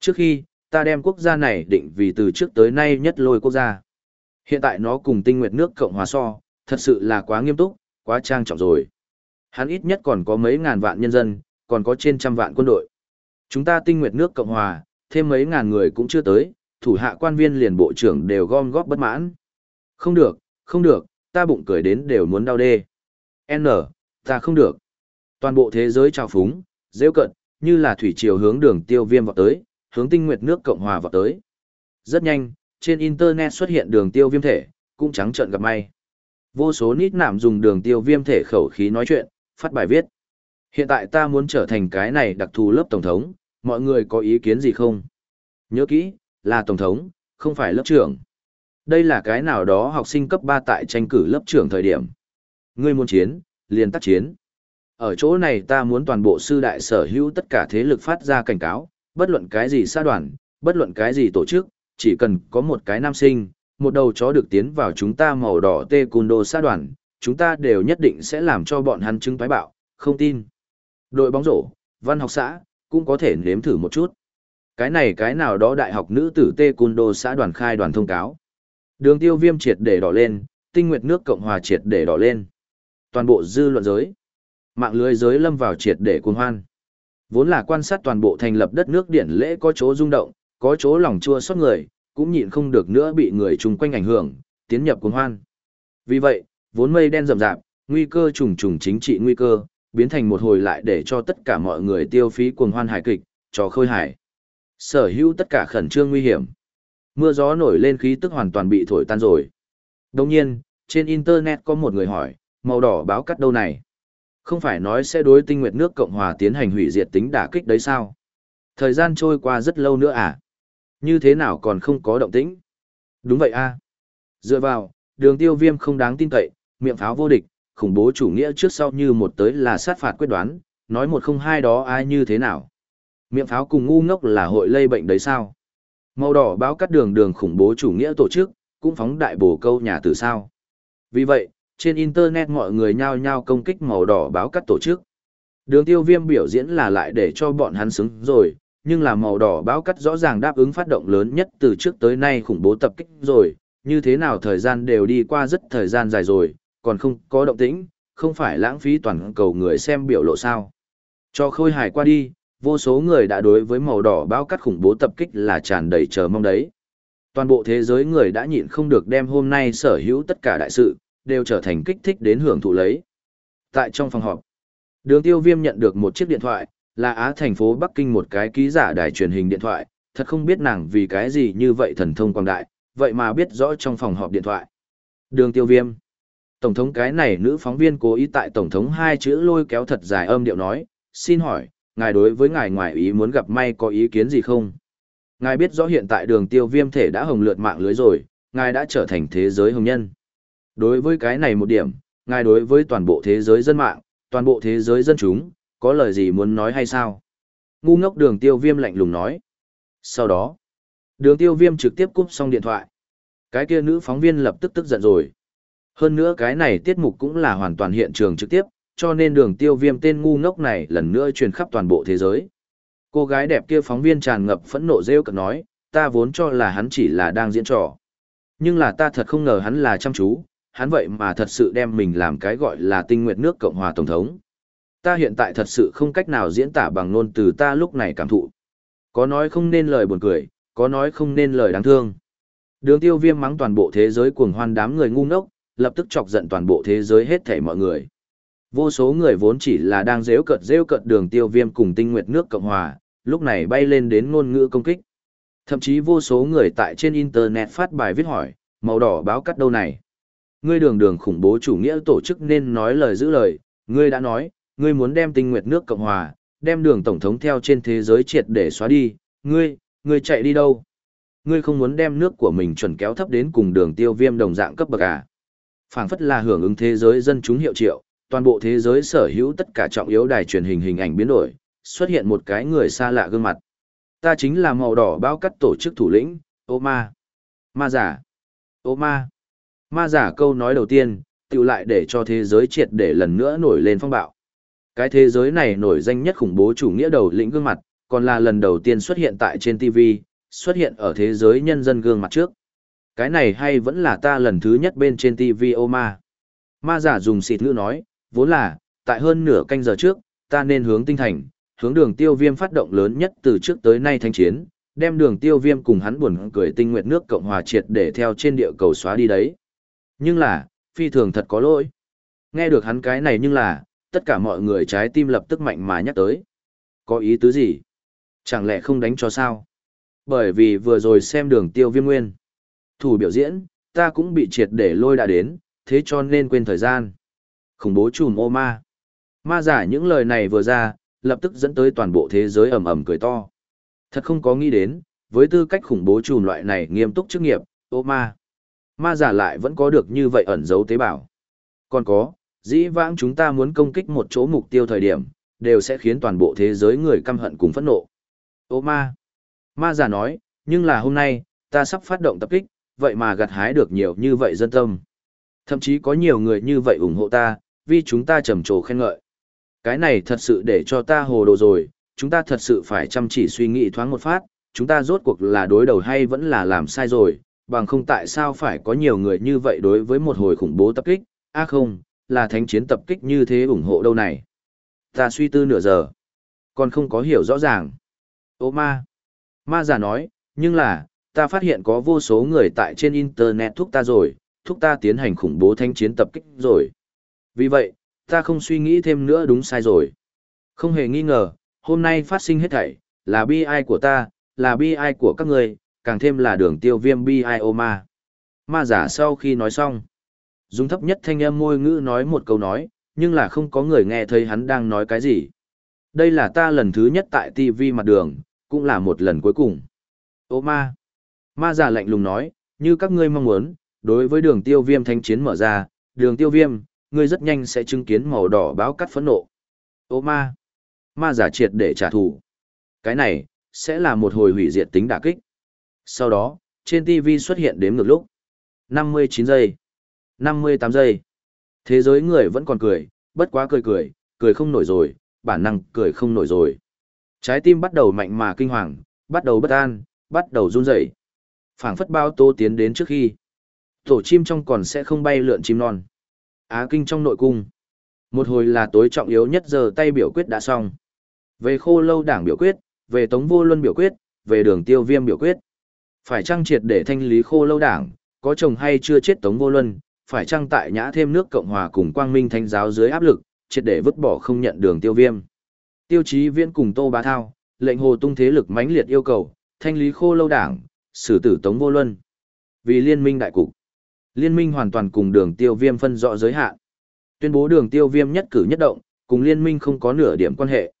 Trước khi, ta đem quốc gia này định vì từ trước tới nay nhất lôi quốc gia. Hiện tại nó cùng tinh nguyệt nước Cộng Hòa so, thật sự là quá nghiêm túc, quá trang trọng rồi. Hắn ít nhất còn có mấy ngàn vạn nhân dân, còn có trên trăm vạn quân đội. Chúng ta tinh nguyệt nước Cộng Hòa, thêm mấy ngàn người cũng chưa tới, thủ hạ quan viên liền bộ trưởng đều gom góp bất mãn. Không được, không được, ta bụng cười đến đều muốn đau đê. N, ta không được. Toàn bộ thế giới trào phúng, rêu cận, như là thủy chiều hướng đường tiêu viêm vào tới, hướng tinh nguyệt nước Cộng Hòa vào tới. Rất nhanh, trên Internet xuất hiện đường tiêu viêm thể, cũng trắng trợn gặp may. Vô số nít nạm dùng đường tiêu viêm thể khẩu khí nói chuyện, phát bài viết. Hiện tại ta muốn trở thành cái này đặc thù lớp tổng thống, mọi người có ý kiến gì không? Nhớ kỹ, là tổng thống, không phải lớp trưởng. Đây là cái nào đó học sinh cấp 3 tại tranh cử lớp trưởng thời điểm. Ngươi muốn chiến, liền tác chiến. Ở chỗ này ta muốn toàn bộ sư đại sở hữu tất cả thế lực phát ra cảnh cáo, bất luận cái gì xã đoàn, bất luận cái gì tổ chức, chỉ cần có một cái nam sinh, một đầu chó được tiến vào chúng ta màu đỏ tê cùn đồ xã đoàn, chúng ta đều nhất định sẽ làm cho bọn hắn chứng toái bạo, không tin. Đội bóng rổ, văn học xã, cũng có thể nếm thử một chút. Cái này cái nào đó đại học nữ tử tê Cun Đô xã đoàn khai đoàn thông cáo. Đường tiêu viêm triệt để đỏ lên, tinh nguyệt nước Cộng Hòa triệt để đỏ lên. Toàn bộ dư luận giới. Mạng lưới giới lâm vào triệt để cuồng hoan. Vốn là quan sát toàn bộ thành lập đất nước điển lễ có chỗ rung động, có chỗ lòng chua xót người, cũng nhịn không được nữa bị người chung quanh ảnh hưởng, tiến nhập cuồng hoan. Vì vậy, vốn mây đen rậm rạp, nguy cơ trùng trùng chính trị nguy cơ, biến thành một hồi lại để cho tất cả mọi người tiêu phí cuồng hoan hài kịch, trò khơi hài. Sở hữu tất cả khẩn trương nguy hiểm. Mưa gió nổi lên khí tức hoàn toàn bị thổi tan rồi. Đồng nhiên, trên Internet có một người hỏi, màu đỏ báo cắt đâu này? Không phải nói sẽ đối tinh nguyệt nước Cộng Hòa tiến hành hủy diệt tính đả kích đấy sao? Thời gian trôi qua rất lâu nữa à? Như thế nào còn không có động tĩnh? Đúng vậy a Dựa vào, đường tiêu viêm không đáng tin cậy, miệng pháo vô địch, khủng bố chủ nghĩa trước sau như một tới là sát phạt quyết đoán, nói một không hai đó ai như thế nào? Miệng pháo cùng ngu ngốc là hội lây bệnh đấy sao? Màu đỏ báo cắt đường đường khủng bố chủ nghĩa tổ chức, cũng phóng đại bổ câu nhà từ sao. Vì vậy, trên Internet mọi người nhao nhao công kích màu đỏ báo cắt tổ chức. Đường tiêu viêm biểu diễn là lại để cho bọn hắn xứng rồi, nhưng là màu đỏ báo cắt rõ ràng đáp ứng phát động lớn nhất từ trước tới nay khủng bố tập kích rồi, như thế nào thời gian đều đi qua rất thời gian dài rồi, còn không có động tĩnh, không phải lãng phí toàn cầu người xem biểu lộ sao. Cho khôi hài qua đi, vô số người đã đối với màu đỏ báo cắt khủng bố tập kích là tràn đầy chờ mong đấy. Toàn bộ thế giới người đã nhịn không được đem hôm nay sở hữu tất cả đại sự, đều trở thành kích thích đến hưởng thụ lấy. Tại trong phòng họp, đường tiêu viêm nhận được một chiếc điện thoại, là Á thành phố Bắc Kinh một cái ký giả đài truyền hình điện thoại, thật không biết nàng vì cái gì như vậy thần thông quang đại, vậy mà biết rõ trong phòng họp điện thoại. Đường tiêu viêm. Tổng thống cái này nữ phóng viên cố ý tại Tổng thống hai chữ lôi kéo thật dài âm điệu nói, xin hỏi, ngài đối với ngài ngoại ý muốn gặp may có ý kiến gì không? Ngài biết rõ hiện tại đường tiêu viêm thể đã hồng lượt mạng lưới rồi, ngài đã trở thành thế giới hồng nhân. Đối với cái này một điểm, ngài đối với toàn bộ thế giới dân mạng, toàn bộ thế giới dân chúng, có lời gì muốn nói hay sao? Ngu ngốc đường tiêu viêm lạnh lùng nói. Sau đó, đường tiêu viêm trực tiếp cúp xong điện thoại. Cái kia nữ phóng viên lập tức tức giận rồi. Hơn nữa cái này tiết mục cũng là hoàn toàn hiện trường trực tiếp, cho nên đường tiêu viêm tên ngu ngốc này lần nữa truyền khắp toàn bộ thế giới. Cô gái đẹp kia phóng viên tràn ngập phẫn nộ rêu cực nói, ta vốn cho là hắn chỉ là đang diễn trò. Nhưng là ta thật không ngờ hắn là chăm chú, hắn vậy mà thật sự đem mình làm cái gọi là tinh nguyện nước Cộng hòa Tổng thống. Ta hiện tại thật sự không cách nào diễn tả bằng ngôn từ ta lúc này cảm thụ. Có nói không nên lời buồn cười, có nói không nên lời đáng thương. Đường tiêu viêm mắng toàn bộ thế giới cuồng hoan đám người ngu ngốc, lập tức chọc giận toàn bộ thế giới hết thảy mọi người. Vô số người vốn chỉ là đang rêu cợt rêu cợt đường tiêu viêm cùng tinh nguyệt nước Cộng Hòa, lúc này bay lên đến ngôn ngữ công kích. Thậm chí vô số người tại trên Internet phát bài viết hỏi, màu đỏ báo cắt đâu này. Ngươi đường đường khủng bố chủ nghĩa tổ chức nên nói lời giữ lời, ngươi đã nói, ngươi muốn đem tinh nguyệt nước Cộng Hòa, đem đường tổng thống theo trên thế giới triệt để xóa đi, ngươi, ngươi chạy đi đâu? Ngươi không muốn đem nước của mình chuẩn kéo thấp đến cùng đường tiêu viêm đồng dạng cấp bậc à? Phảng phất là hưởng ứng thế giới dân chúng hiệu triệu, toàn bộ thế giới sở hữu tất cả trọng yếu đài truyền hình hình ảnh biến đổi, xuất hiện một cái người xa lạ gương mặt. Ta chính là màu đỏ bao cắt tổ chức thủ lĩnh, ô ma. Ma giả. Ô ma. Ma giả câu nói đầu tiên, tự lại để cho thế giới triệt để lần nữa nổi lên phong bạo. Cái thế giới này nổi danh nhất khủng bố chủ nghĩa đầu lĩnh gương mặt, còn là lần đầu tiên xuất hiện tại trên TV, xuất hiện ở thế giới nhân dân gương mặt trước. Cái này hay vẫn là ta lần thứ nhất bên trên TV ô ma. Ma giả dùng xịt ngữ nói, vốn là, tại hơn nửa canh giờ trước, ta nên hướng tinh thành, hướng đường tiêu viêm phát động lớn nhất từ trước tới nay thanh chiến, đem đường tiêu viêm cùng hắn buồn cười tinh nguyện nước Cộng Hòa triệt để theo trên địa cầu xóa đi đấy. Nhưng là, phi thường thật có lỗi. Nghe được hắn cái này nhưng là, tất cả mọi người trái tim lập tức mạnh mà nhắc tới. Có ý tứ gì? Chẳng lẽ không đánh cho sao? Bởi vì vừa rồi xem đường tiêu viêm nguyên. Thủ biểu diễn, ta cũng bị triệt để lôi đã đến, thế cho nên quên thời gian. Khủng bố chùm ô ma. Ma giả những lời này vừa ra, lập tức dẫn tới toàn bộ thế giới ầm ầm cười to. Thật không có nghĩ đến, với tư cách khủng bố chùm loại này nghiêm túc chức nghiệp, ô ma. Ma giả lại vẫn có được như vậy ẩn giấu tế bào. Còn có, dĩ vãng chúng ta muốn công kích một chỗ mục tiêu thời điểm, đều sẽ khiến toàn bộ thế giới người căm hận cùng phẫn nộ. Ô ma. Ma giả nói, nhưng là hôm nay, ta sắp phát động tập kích, vậy mà gặt hái được nhiều như vậy dân tâm. Thậm chí có nhiều người như vậy ủng hộ ta, vì chúng ta trầm trồ khen ngợi. Cái này thật sự để cho ta hồ đồ rồi, chúng ta thật sự phải chăm chỉ suy nghĩ thoáng một phát, chúng ta rốt cuộc là đối đầu hay vẫn là làm sai rồi, bằng không tại sao phải có nhiều người như vậy đối với một hồi khủng bố tập kích, à không, là thánh chiến tập kích như thế ủng hộ đâu này. Ta suy tư nửa giờ, còn không có hiểu rõ ràng. Ô ma, ma giả nói, nhưng là, ta phát hiện có vô số người tại trên Internet thúc ta rồi, thúc ta tiến hành khủng bố thanh chiến tập kích rồi. Vì vậy, ta không suy nghĩ thêm nữa đúng sai rồi. Không hề nghi ngờ, hôm nay phát sinh hết thảy, là bi ai của ta, là bi ai của các người, càng thêm là đường tiêu viêm bi ai ô ma. Ma giả sau khi nói xong, dùng thấp nhất thanh âm môi ngữ nói một câu nói, nhưng là không có người nghe thấy hắn đang nói cái gì. Đây là ta lần thứ nhất tại TV mặt đường, cũng là một lần cuối cùng. Ô ma. Ma giả lạnh lùng nói, như các ngươi mong muốn, đối với đường tiêu viêm thanh chiến mở ra, đường tiêu viêm, ngươi rất nhanh sẽ chứng kiến màu đỏ báo cắt phẫn nộ. Ô ma. Ma giả triệt để trả thù. Cái này, sẽ là một hồi hủy diệt tính đả kích. Sau đó, trên TV xuất hiện đếm ngược lúc. 59 giây. 58 giây. Thế giới người vẫn còn cười, bất quá cười cười, cười không nổi rồi, bản năng cười không nổi rồi. Trái tim bắt đầu mạnh mà kinh hoàng, bắt đầu bất an, bắt đầu run rẩy phảng phất bao tô tiến đến trước khi. Tổ chim trong còn sẽ không bay lượn chim non. Á kinh trong nội cung. Một hồi là tối trọng yếu nhất giờ tay biểu quyết đã xong. Về khô lâu đảng biểu quyết, về tống vô luân biểu quyết, về đường tiêu viêm biểu quyết. Phải trang triệt để thanh lý khô lâu đảng, có chồng hay chưa chết tống vô luân, phải trang tại nhã thêm nước cộng hòa cùng quang minh thanh giáo dưới áp lực, triệt để vứt bỏ không nhận đường tiêu viêm. Tiêu chí viễn cùng tô bá thao, lệnh hồ tung thế lực mãnh liệt yêu cầu, thanh lý khô lâu đảng xử tử Tống Vô Luân. Vì liên minh đại cục, liên minh hoàn toàn cùng đường tiêu viêm phân rõ giới hạn. Tuyên bố đường tiêu viêm nhất cử nhất động, cùng liên minh không có nửa điểm quan hệ.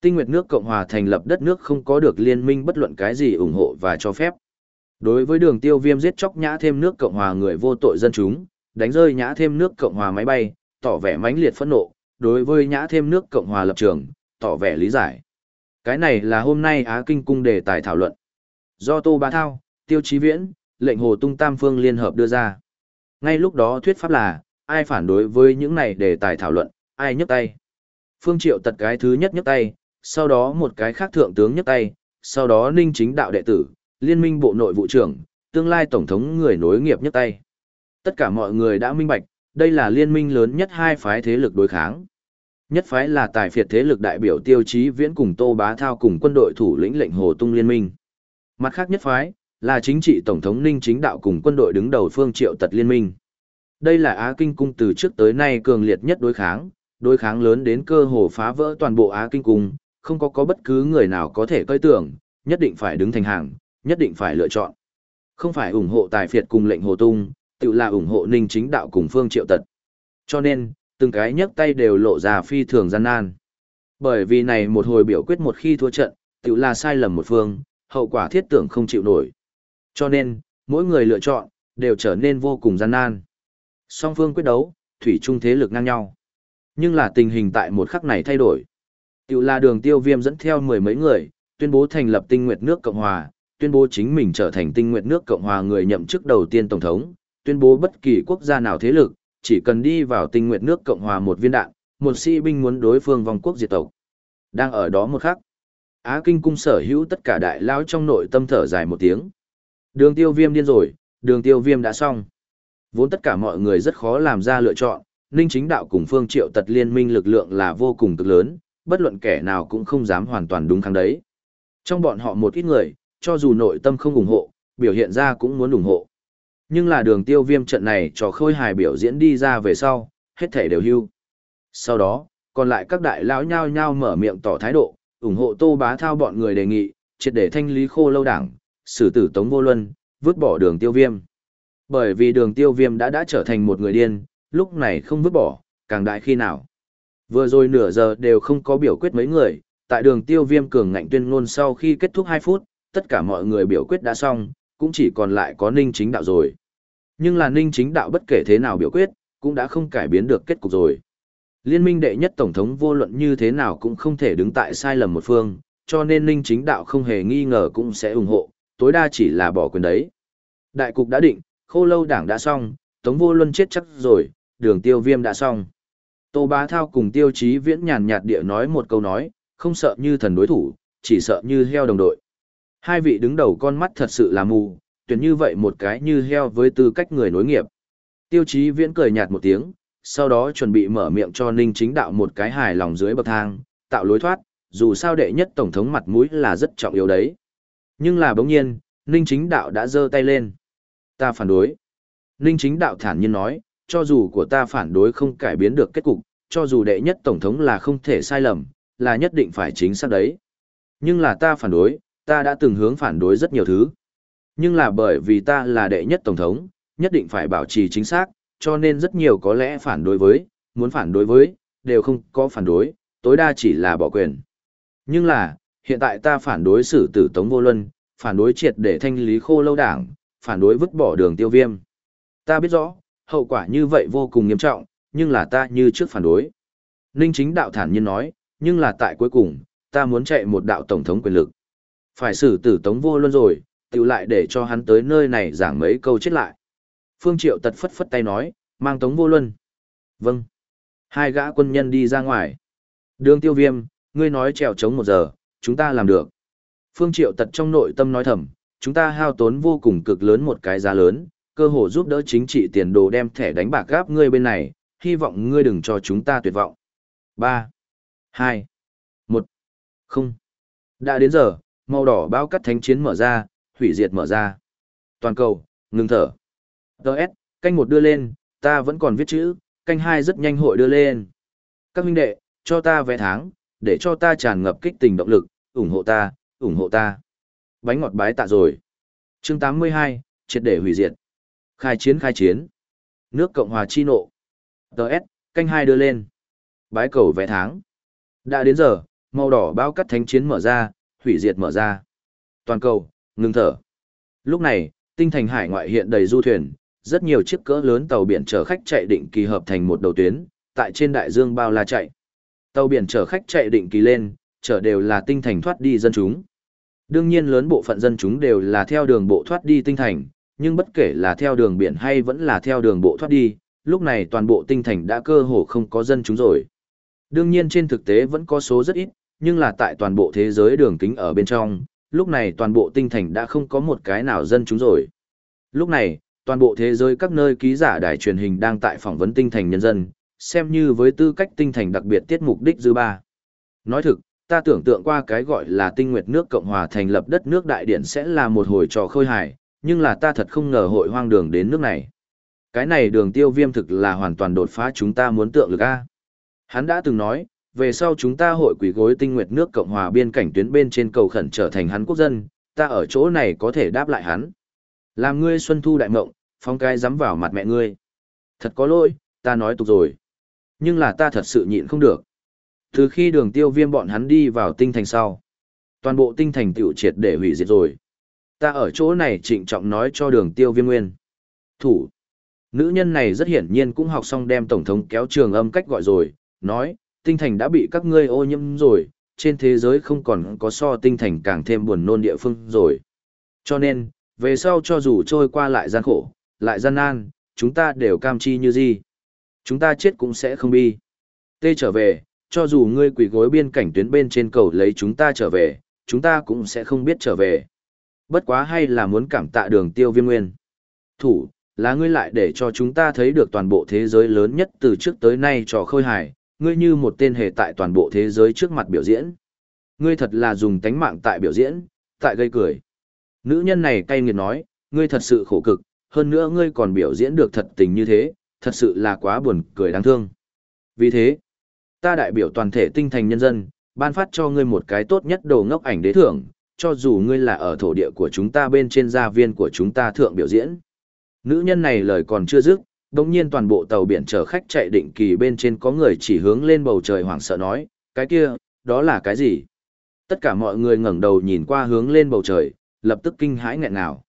Tinh Nguyệt nước Cộng hòa thành lập đất nước không có được liên minh bất luận cái gì ủng hộ và cho phép. Đối với đường tiêu viêm giết chóc nhã thêm nước Cộng hòa người vô tội dân chúng, đánh rơi nhã thêm nước Cộng hòa máy bay, tỏ vẻ mãnh liệt phẫn nộ, đối với nhã thêm nước Cộng hòa lập trường, tỏ vẻ lý giải. Cái này là hôm nay Á Kinh Cung đề tài thảo luận. Do Tô Bá Thao, Tiêu Chí Viễn, lệnh Hồ Tung Tam Phương liên hợp đưa ra. Ngay lúc đó thuyết pháp là, ai phản đối với những này để tài thảo luận, ai nhấc tay? Phương Triệu tật cái thứ nhất nhấc tay, sau đó một cái khác thượng tướng nhấc tay, sau đó ninh chính đạo đệ tử, liên minh bộ nội vụ trưởng, tương lai tổng thống người nối nghiệp nhấc tay. Tất cả mọi người đã minh bạch, đây là liên minh lớn nhất hai phái thế lực đối kháng. Nhất phái là tài phiệt thế lực đại biểu tiêu chí viễn cùng Tô Bá Thao cùng quân đội thủ lĩnh lệnh Hồ Tung liên minh. Mặt khác nhất phái, là chính trị tổng thống ninh chính đạo cùng quân đội đứng đầu phương triệu tật liên minh. Đây là Á Kinh Cung từ trước tới nay cường liệt nhất đối kháng, đối kháng lớn đến cơ hồ phá vỡ toàn bộ Á Kinh Cung, không có có bất cứ người nào có thể coi tưởng, nhất định phải đứng thành hàng, nhất định phải lựa chọn. Không phải ủng hộ tài phiệt cùng lệnh hồ tung, tự là ủng hộ ninh chính đạo cùng phương triệu tật. Cho nên, từng cái nhấc tay đều lộ ra phi thường gian nan. Bởi vì này một hồi biểu quyết một khi thua trận, tự là sai lầm một phương, hậu quả thiết tưởng không chịu nổi. Cho nên, mỗi người lựa chọn, đều trở nên vô cùng gian nan. Song phương quyết đấu, thủy chung thế lực ngang nhau. Nhưng là tình hình tại một khắc này thay đổi. Tiểu là đường tiêu viêm dẫn theo mười mấy người, tuyên bố thành lập tinh nguyệt nước Cộng Hòa, tuyên bố chính mình trở thành tinh nguyệt nước Cộng Hòa người nhậm chức đầu tiên Tổng thống, tuyên bố bất kỳ quốc gia nào thế lực, chỉ cần đi vào tinh nguyệt nước Cộng Hòa một viên đạn, một sĩ binh muốn đối phương vòng quốc diệt tộc. Đang ở đó một khắc. Á Kinh cung sở hữu tất cả đại lao trong nội tâm thở dài một tiếng. Đường tiêu viêm điên rồi, đường tiêu viêm đã xong. Vốn tất cả mọi người rất khó làm ra lựa chọn, Ninh chính đạo cùng phương triệu tật liên minh lực lượng là vô cùng cực lớn, bất luận kẻ nào cũng không dám hoàn toàn đúng kháng đấy. Trong bọn họ một ít người, cho dù nội tâm không ủng hộ, biểu hiện ra cũng muốn ủng hộ. Nhưng là đường tiêu viêm trận này cho khôi hài biểu diễn đi ra về sau, hết thể đều hưu. Sau đó, còn lại các đại lão nhao nhao mở miệng tỏ thái độ, ủng hộ tô bá thao bọn người đề nghị, triệt để thanh lý khô lâu đảng, xử tử tống vô luân, vứt bỏ đường tiêu viêm. Bởi vì đường tiêu viêm đã đã trở thành một người điên, lúc này không vứt bỏ, càng đại khi nào. Vừa rồi nửa giờ đều không có biểu quyết mấy người, tại đường tiêu viêm cường ngạnh tuyên ngôn sau khi kết thúc 2 phút, tất cả mọi người biểu quyết đã xong, cũng chỉ còn lại có ninh chính đạo rồi. Nhưng là ninh chính đạo bất kể thế nào biểu quyết, cũng đã không cải biến được kết cục rồi. Liên minh đệ nhất tổng thống vô luận như thế nào cũng không thể đứng tại sai lầm một phương, cho nên ninh chính đạo không hề nghi ngờ cũng sẽ ủng hộ, tối đa chỉ là bỏ quyền đấy. Đại cục đã định, khô lâu đảng đã xong, tống vô luân chết chắc rồi, đường tiêu viêm đã xong. Tô bá thao cùng tiêu chí viễn nhàn nhạt địa nói một câu nói, không sợ như thần đối thủ, chỉ sợ như heo đồng đội. Hai vị đứng đầu con mắt thật sự là mù, tuyển như vậy một cái như heo với tư cách người nối nghiệp. Tiêu chí viễn cười nhạt một tiếng, sau đó chuẩn bị mở miệng cho Ninh chính đạo một cái hài lòng dưới bậc thang, tạo lối thoát, dù sao đệ nhất tổng thống mặt mũi là rất trọng yếu đấy. Nhưng là bỗng nhiên, Ninh chính đạo đã giơ tay lên. Ta phản đối. Ninh chính đạo thản nhiên nói, cho dù của ta phản đối không cải biến được kết cục, cho dù đệ nhất tổng thống là không thể sai lầm, là nhất định phải chính xác đấy. Nhưng là ta phản đối, ta đã từng hướng phản đối rất nhiều thứ. Nhưng là bởi vì ta là đệ nhất tổng thống, nhất định phải bảo trì chính xác, cho nên rất nhiều có lẽ phản đối với, muốn phản đối với, đều không có phản đối, tối đa chỉ là bỏ quyền. Nhưng là, hiện tại ta phản đối xử tử tống vô luân, phản đối triệt để thanh lý khô lâu đảng, phản đối vứt bỏ đường tiêu viêm. Ta biết rõ, hậu quả như vậy vô cùng nghiêm trọng, nhưng là ta như trước phản đối. Ninh chính đạo thản nhiên nói, nhưng là tại cuối cùng, ta muốn chạy một đạo tổng thống quyền lực. Phải xử tử tống vô luân rồi, tự lại để cho hắn tới nơi này giảng mấy câu chết lại. Phương Triệu tật phất phất tay nói, mang tống vô luân. Vâng. Hai gã quân nhân đi ra ngoài. Đường tiêu viêm, ngươi nói trèo trống một giờ, chúng ta làm được. Phương Triệu tật trong nội tâm nói thầm, chúng ta hao tốn vô cùng cực lớn một cái giá lớn, cơ hội giúp đỡ chính trị tiền đồ đem thẻ đánh bạc gáp ngươi bên này, hy vọng ngươi đừng cho chúng ta tuyệt vọng. 3, 2, 1, 0. Đã đến giờ, màu đỏ bao cắt thánh chiến mở ra, hủy diệt mở ra. Toàn cầu, ngừng thở. Đợt, canh một đưa lên, ta vẫn còn viết chữ, canh hai rất nhanh hội đưa lên. Các huynh đệ, cho ta vé tháng, để cho ta tràn ngập kích tình động lực, ủng hộ ta, ủng hộ ta. Bánh ngọt bái tạ rồi. chương 82, triệt để hủy diệt. Khai chiến khai chiến. Nước Cộng hòa chi nộ. Đợt, canh hai đưa lên. Bái cầu vé tháng. Đã đến giờ, màu đỏ bao cắt thánh chiến mở ra, hủy diệt mở ra. Toàn cầu, ngừng thở. Lúc này, tinh thành hải ngoại hiện đầy du thuyền, rất nhiều chiếc cỡ lớn tàu biển chở khách chạy định kỳ hợp thành một đầu tuyến, tại trên đại dương bao la chạy. Tàu biển chở khách chạy định kỳ lên, chở đều là tinh thành thoát đi dân chúng. Đương nhiên lớn bộ phận dân chúng đều là theo đường bộ thoát đi tinh thành, nhưng bất kể là theo đường biển hay vẫn là theo đường bộ thoát đi, lúc này toàn bộ tinh thành đã cơ hồ không có dân chúng rồi. Đương nhiên trên thực tế vẫn có số rất ít, nhưng là tại toàn bộ thế giới đường kính ở bên trong, lúc này toàn bộ tinh thành đã không có một cái nào dân chúng rồi. Lúc này, toàn bộ thế giới các nơi ký giả đài truyền hình đang tại phỏng vấn tinh thành nhân dân, xem như với tư cách tinh thành đặc biệt tiết mục đích dư ba. Nói thực, ta tưởng tượng qua cái gọi là tinh nguyệt nước Cộng hòa thành lập đất nước đại điển sẽ là một hồi trò khôi hài, nhưng là ta thật không ngờ hội hoang đường đến nước này. Cái này đường tiêu viêm thực là hoàn toàn đột phá chúng ta muốn tượng lực A. Hắn đã từng nói, về sau chúng ta hội quỷ gối tinh nguyệt nước Cộng hòa biên cảnh tuyến bên trên cầu khẩn trở thành hắn quốc dân, ta ở chỗ này có thể đáp lại hắn. Làm ngươi xuân thu đại mộng, phong cái dám vào mặt mẹ ngươi. Thật có lỗi, ta nói tục rồi. Nhưng là ta thật sự nhịn không được. Từ khi đường tiêu viêm bọn hắn đi vào tinh thành sau, toàn bộ tinh thành tiểu triệt để hủy diệt rồi. Ta ở chỗ này trịnh trọng nói cho đường tiêu viêm nguyên. Thủ. Nữ nhân này rất hiển nhiên cũng học xong đem Tổng thống kéo trường âm cách gọi rồi, nói, tinh thành đã bị các ngươi ô nhiễm rồi, trên thế giới không còn có so tinh thành càng thêm buồn nôn địa phương rồi. Cho nên, về sau cho dù trôi qua lại gian khổ, lại gian nan, chúng ta đều cam chi như gì. Chúng ta chết cũng sẽ không bi. Tê trở về, cho dù ngươi quỷ gối biên cảnh tuyến bên trên cầu lấy chúng ta trở về, chúng ta cũng sẽ không biết trở về. Bất quá hay là muốn cảm tạ đường tiêu viêm nguyên. Thủ, là ngươi lại để cho chúng ta thấy được toàn bộ thế giới lớn nhất từ trước tới nay trò khôi hài, ngươi như một tên hề tại toàn bộ thế giới trước mặt biểu diễn. Ngươi thật là dùng tánh mạng tại biểu diễn, tại gây cười. Nữ nhân này cay nghiệt nói, ngươi thật sự khổ cực, hơn nữa ngươi còn biểu diễn được thật tình như thế, thật sự là quá buồn cười đáng thương. Vì thế, ta đại biểu toàn thể tinh thành nhân dân, ban phát cho ngươi một cái tốt nhất đồ ngốc ảnh đế thưởng, cho dù ngươi là ở thổ địa của chúng ta bên trên gia viên của chúng ta thượng biểu diễn. Nữ nhân này lời còn chưa dứt, đồng nhiên toàn bộ tàu biển chở khách chạy định kỳ bên trên có người chỉ hướng lên bầu trời hoảng sợ nói, cái kia, đó là cái gì? Tất cả mọi người ngẩng đầu nhìn qua hướng lên bầu trời, lập tức kinh hãi nghẹn ngào.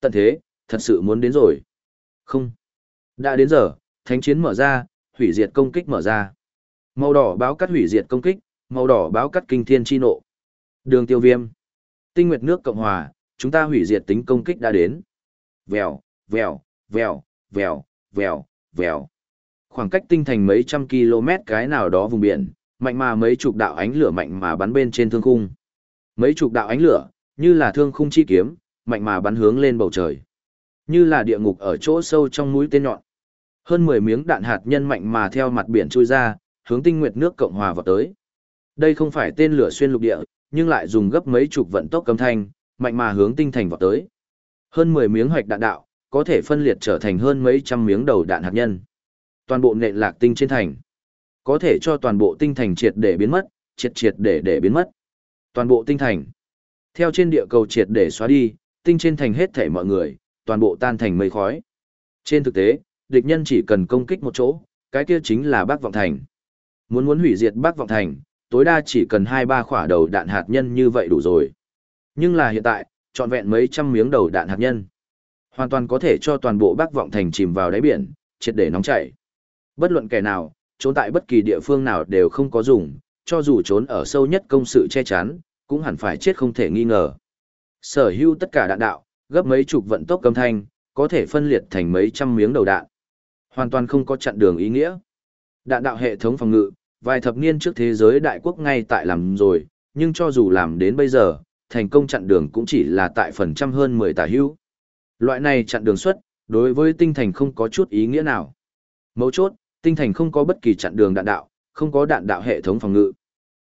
Tận thế, thật sự muốn đến rồi. Không. Đã đến giờ, thánh chiến mở ra, hủy diệt công kích mở ra. Màu đỏ báo cắt hủy diệt công kích, màu đỏ báo cắt kinh thiên chi nộ. Đường tiêu viêm. Tinh nguyệt nước Cộng Hòa, chúng ta hủy diệt tính công kích đã đến. Vèo, vèo, vèo, vèo, vèo, vèo. Khoảng cách tinh thành mấy trăm km cái nào đó vùng biển, mạnh mà mấy chục đạo ánh lửa mạnh mà bắn bên trên thương khung. Mấy chục đạo ánh lửa, như là thương khung chi kiếm, mạnh mà bắn hướng lên bầu trời. Như là địa ngục ở chỗ sâu trong mũi tên nhọn. Hơn 10 miếng đạn hạt nhân mạnh mà theo mặt biển trôi ra, hướng tinh nguyệt nước Cộng Hòa vào tới. Đây không phải tên lửa xuyên lục địa, nhưng lại dùng gấp mấy chục vận tốc cấm thanh, mạnh mà hướng tinh thành vào tới. Hơn 10 miếng hoạch đạn đạo, có thể phân liệt trở thành hơn mấy trăm miếng đầu đạn hạt nhân. Toàn bộ nện lạc tinh trên thành, có thể cho toàn bộ tinh thành triệt để biến mất, triệt triệt để để biến mất. Toàn bộ tinh thành, theo trên địa cầu triệt để xóa đi, tinh trên thành hết thảy mọi người, toàn bộ tan thành mây khói. Trên thực tế, địch nhân chỉ cần công kích một chỗ, cái kia chính là Bắc Vọng Thành. Muốn muốn hủy diệt Bắc Vọng Thành, tối đa chỉ cần hai ba quả đầu đạn hạt nhân như vậy đủ rồi. Nhưng là hiện tại, trọn vẹn mấy trăm miếng đầu đạn hạt nhân. Hoàn toàn có thể cho toàn bộ Bắc Vọng Thành chìm vào đáy biển, triệt để nóng chảy. Bất luận kẻ nào, trốn tại bất kỳ địa phương nào đều không có dùng, cho dù trốn ở sâu nhất công sự che chắn, cũng hẳn phải chết không thể nghi ngờ. Sở hữu tất cả đạn đạo, gấp mấy chục vận tốc cầm thanh, có thể phân liệt thành mấy trăm miếng đầu đạn. Hoàn toàn không có chặn đường ý nghĩa. Đạn đạo hệ thống phòng ngự, vài thập niên trước thế giới đại quốc ngay tại làm rồi, nhưng cho dù làm đến bây giờ, thành công chặn đường cũng chỉ là tại phần trăm hơn 10 tả hữu. Loại này chặn đường xuất, đối với tinh thành không có chút ý nghĩa nào. Mấu chốt, tinh thành không có bất kỳ chặn đường đạn đạo, không có đạn đạo hệ thống phòng ngự.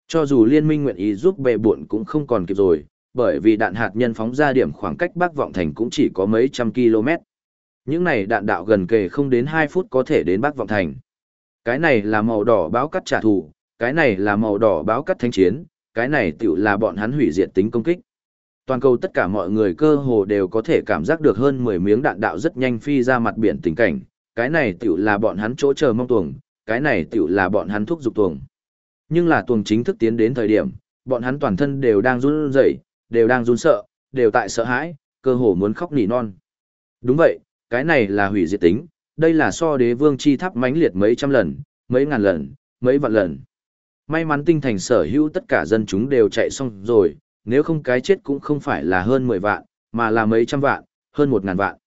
Cho dù liên minh nguyện ý giúp bệ buộn cũng không còn kịp rồi, bởi vì đạn hạt nhân phóng ra điểm khoảng cách Bắc Vọng Thành cũng chỉ có mấy trăm km. Những này đạn đạo gần kề không đến 2 phút có thể đến Bắc Vọng Thành. Cái này là màu đỏ báo cắt trả thù, cái này là màu đỏ báo cắt thanh chiến, cái này tiểu là bọn hắn hủy diệt tính công kích. Toàn cầu tất cả mọi người cơ hồ đều có thể cảm giác được hơn 10 miếng đạn đạo rất nhanh phi ra mặt biển tình cảnh, cái này tiểu là bọn hắn chỗ chờ mong tuồng, cái này tiểu là bọn hắn thúc dục tuồng. Nhưng là tuồng chính thức tiến đến thời điểm, bọn hắn toàn thân đều đang run rẩy, đều đang run sợ, đều tại sợ hãi, cơ hồ muốn khóc nỉ non. Đúng vậy, cái này là hủy diệt tính, đây là so đế vương chi tháp mãnh liệt mấy trăm lần, mấy ngàn lần, mấy vạn lần. May mắn tinh thành sở hữu tất cả dân chúng đều chạy xong rồi, nếu không cái chết cũng không phải là hơn 10 vạn, mà là mấy trăm vạn, hơn một ngàn vạn.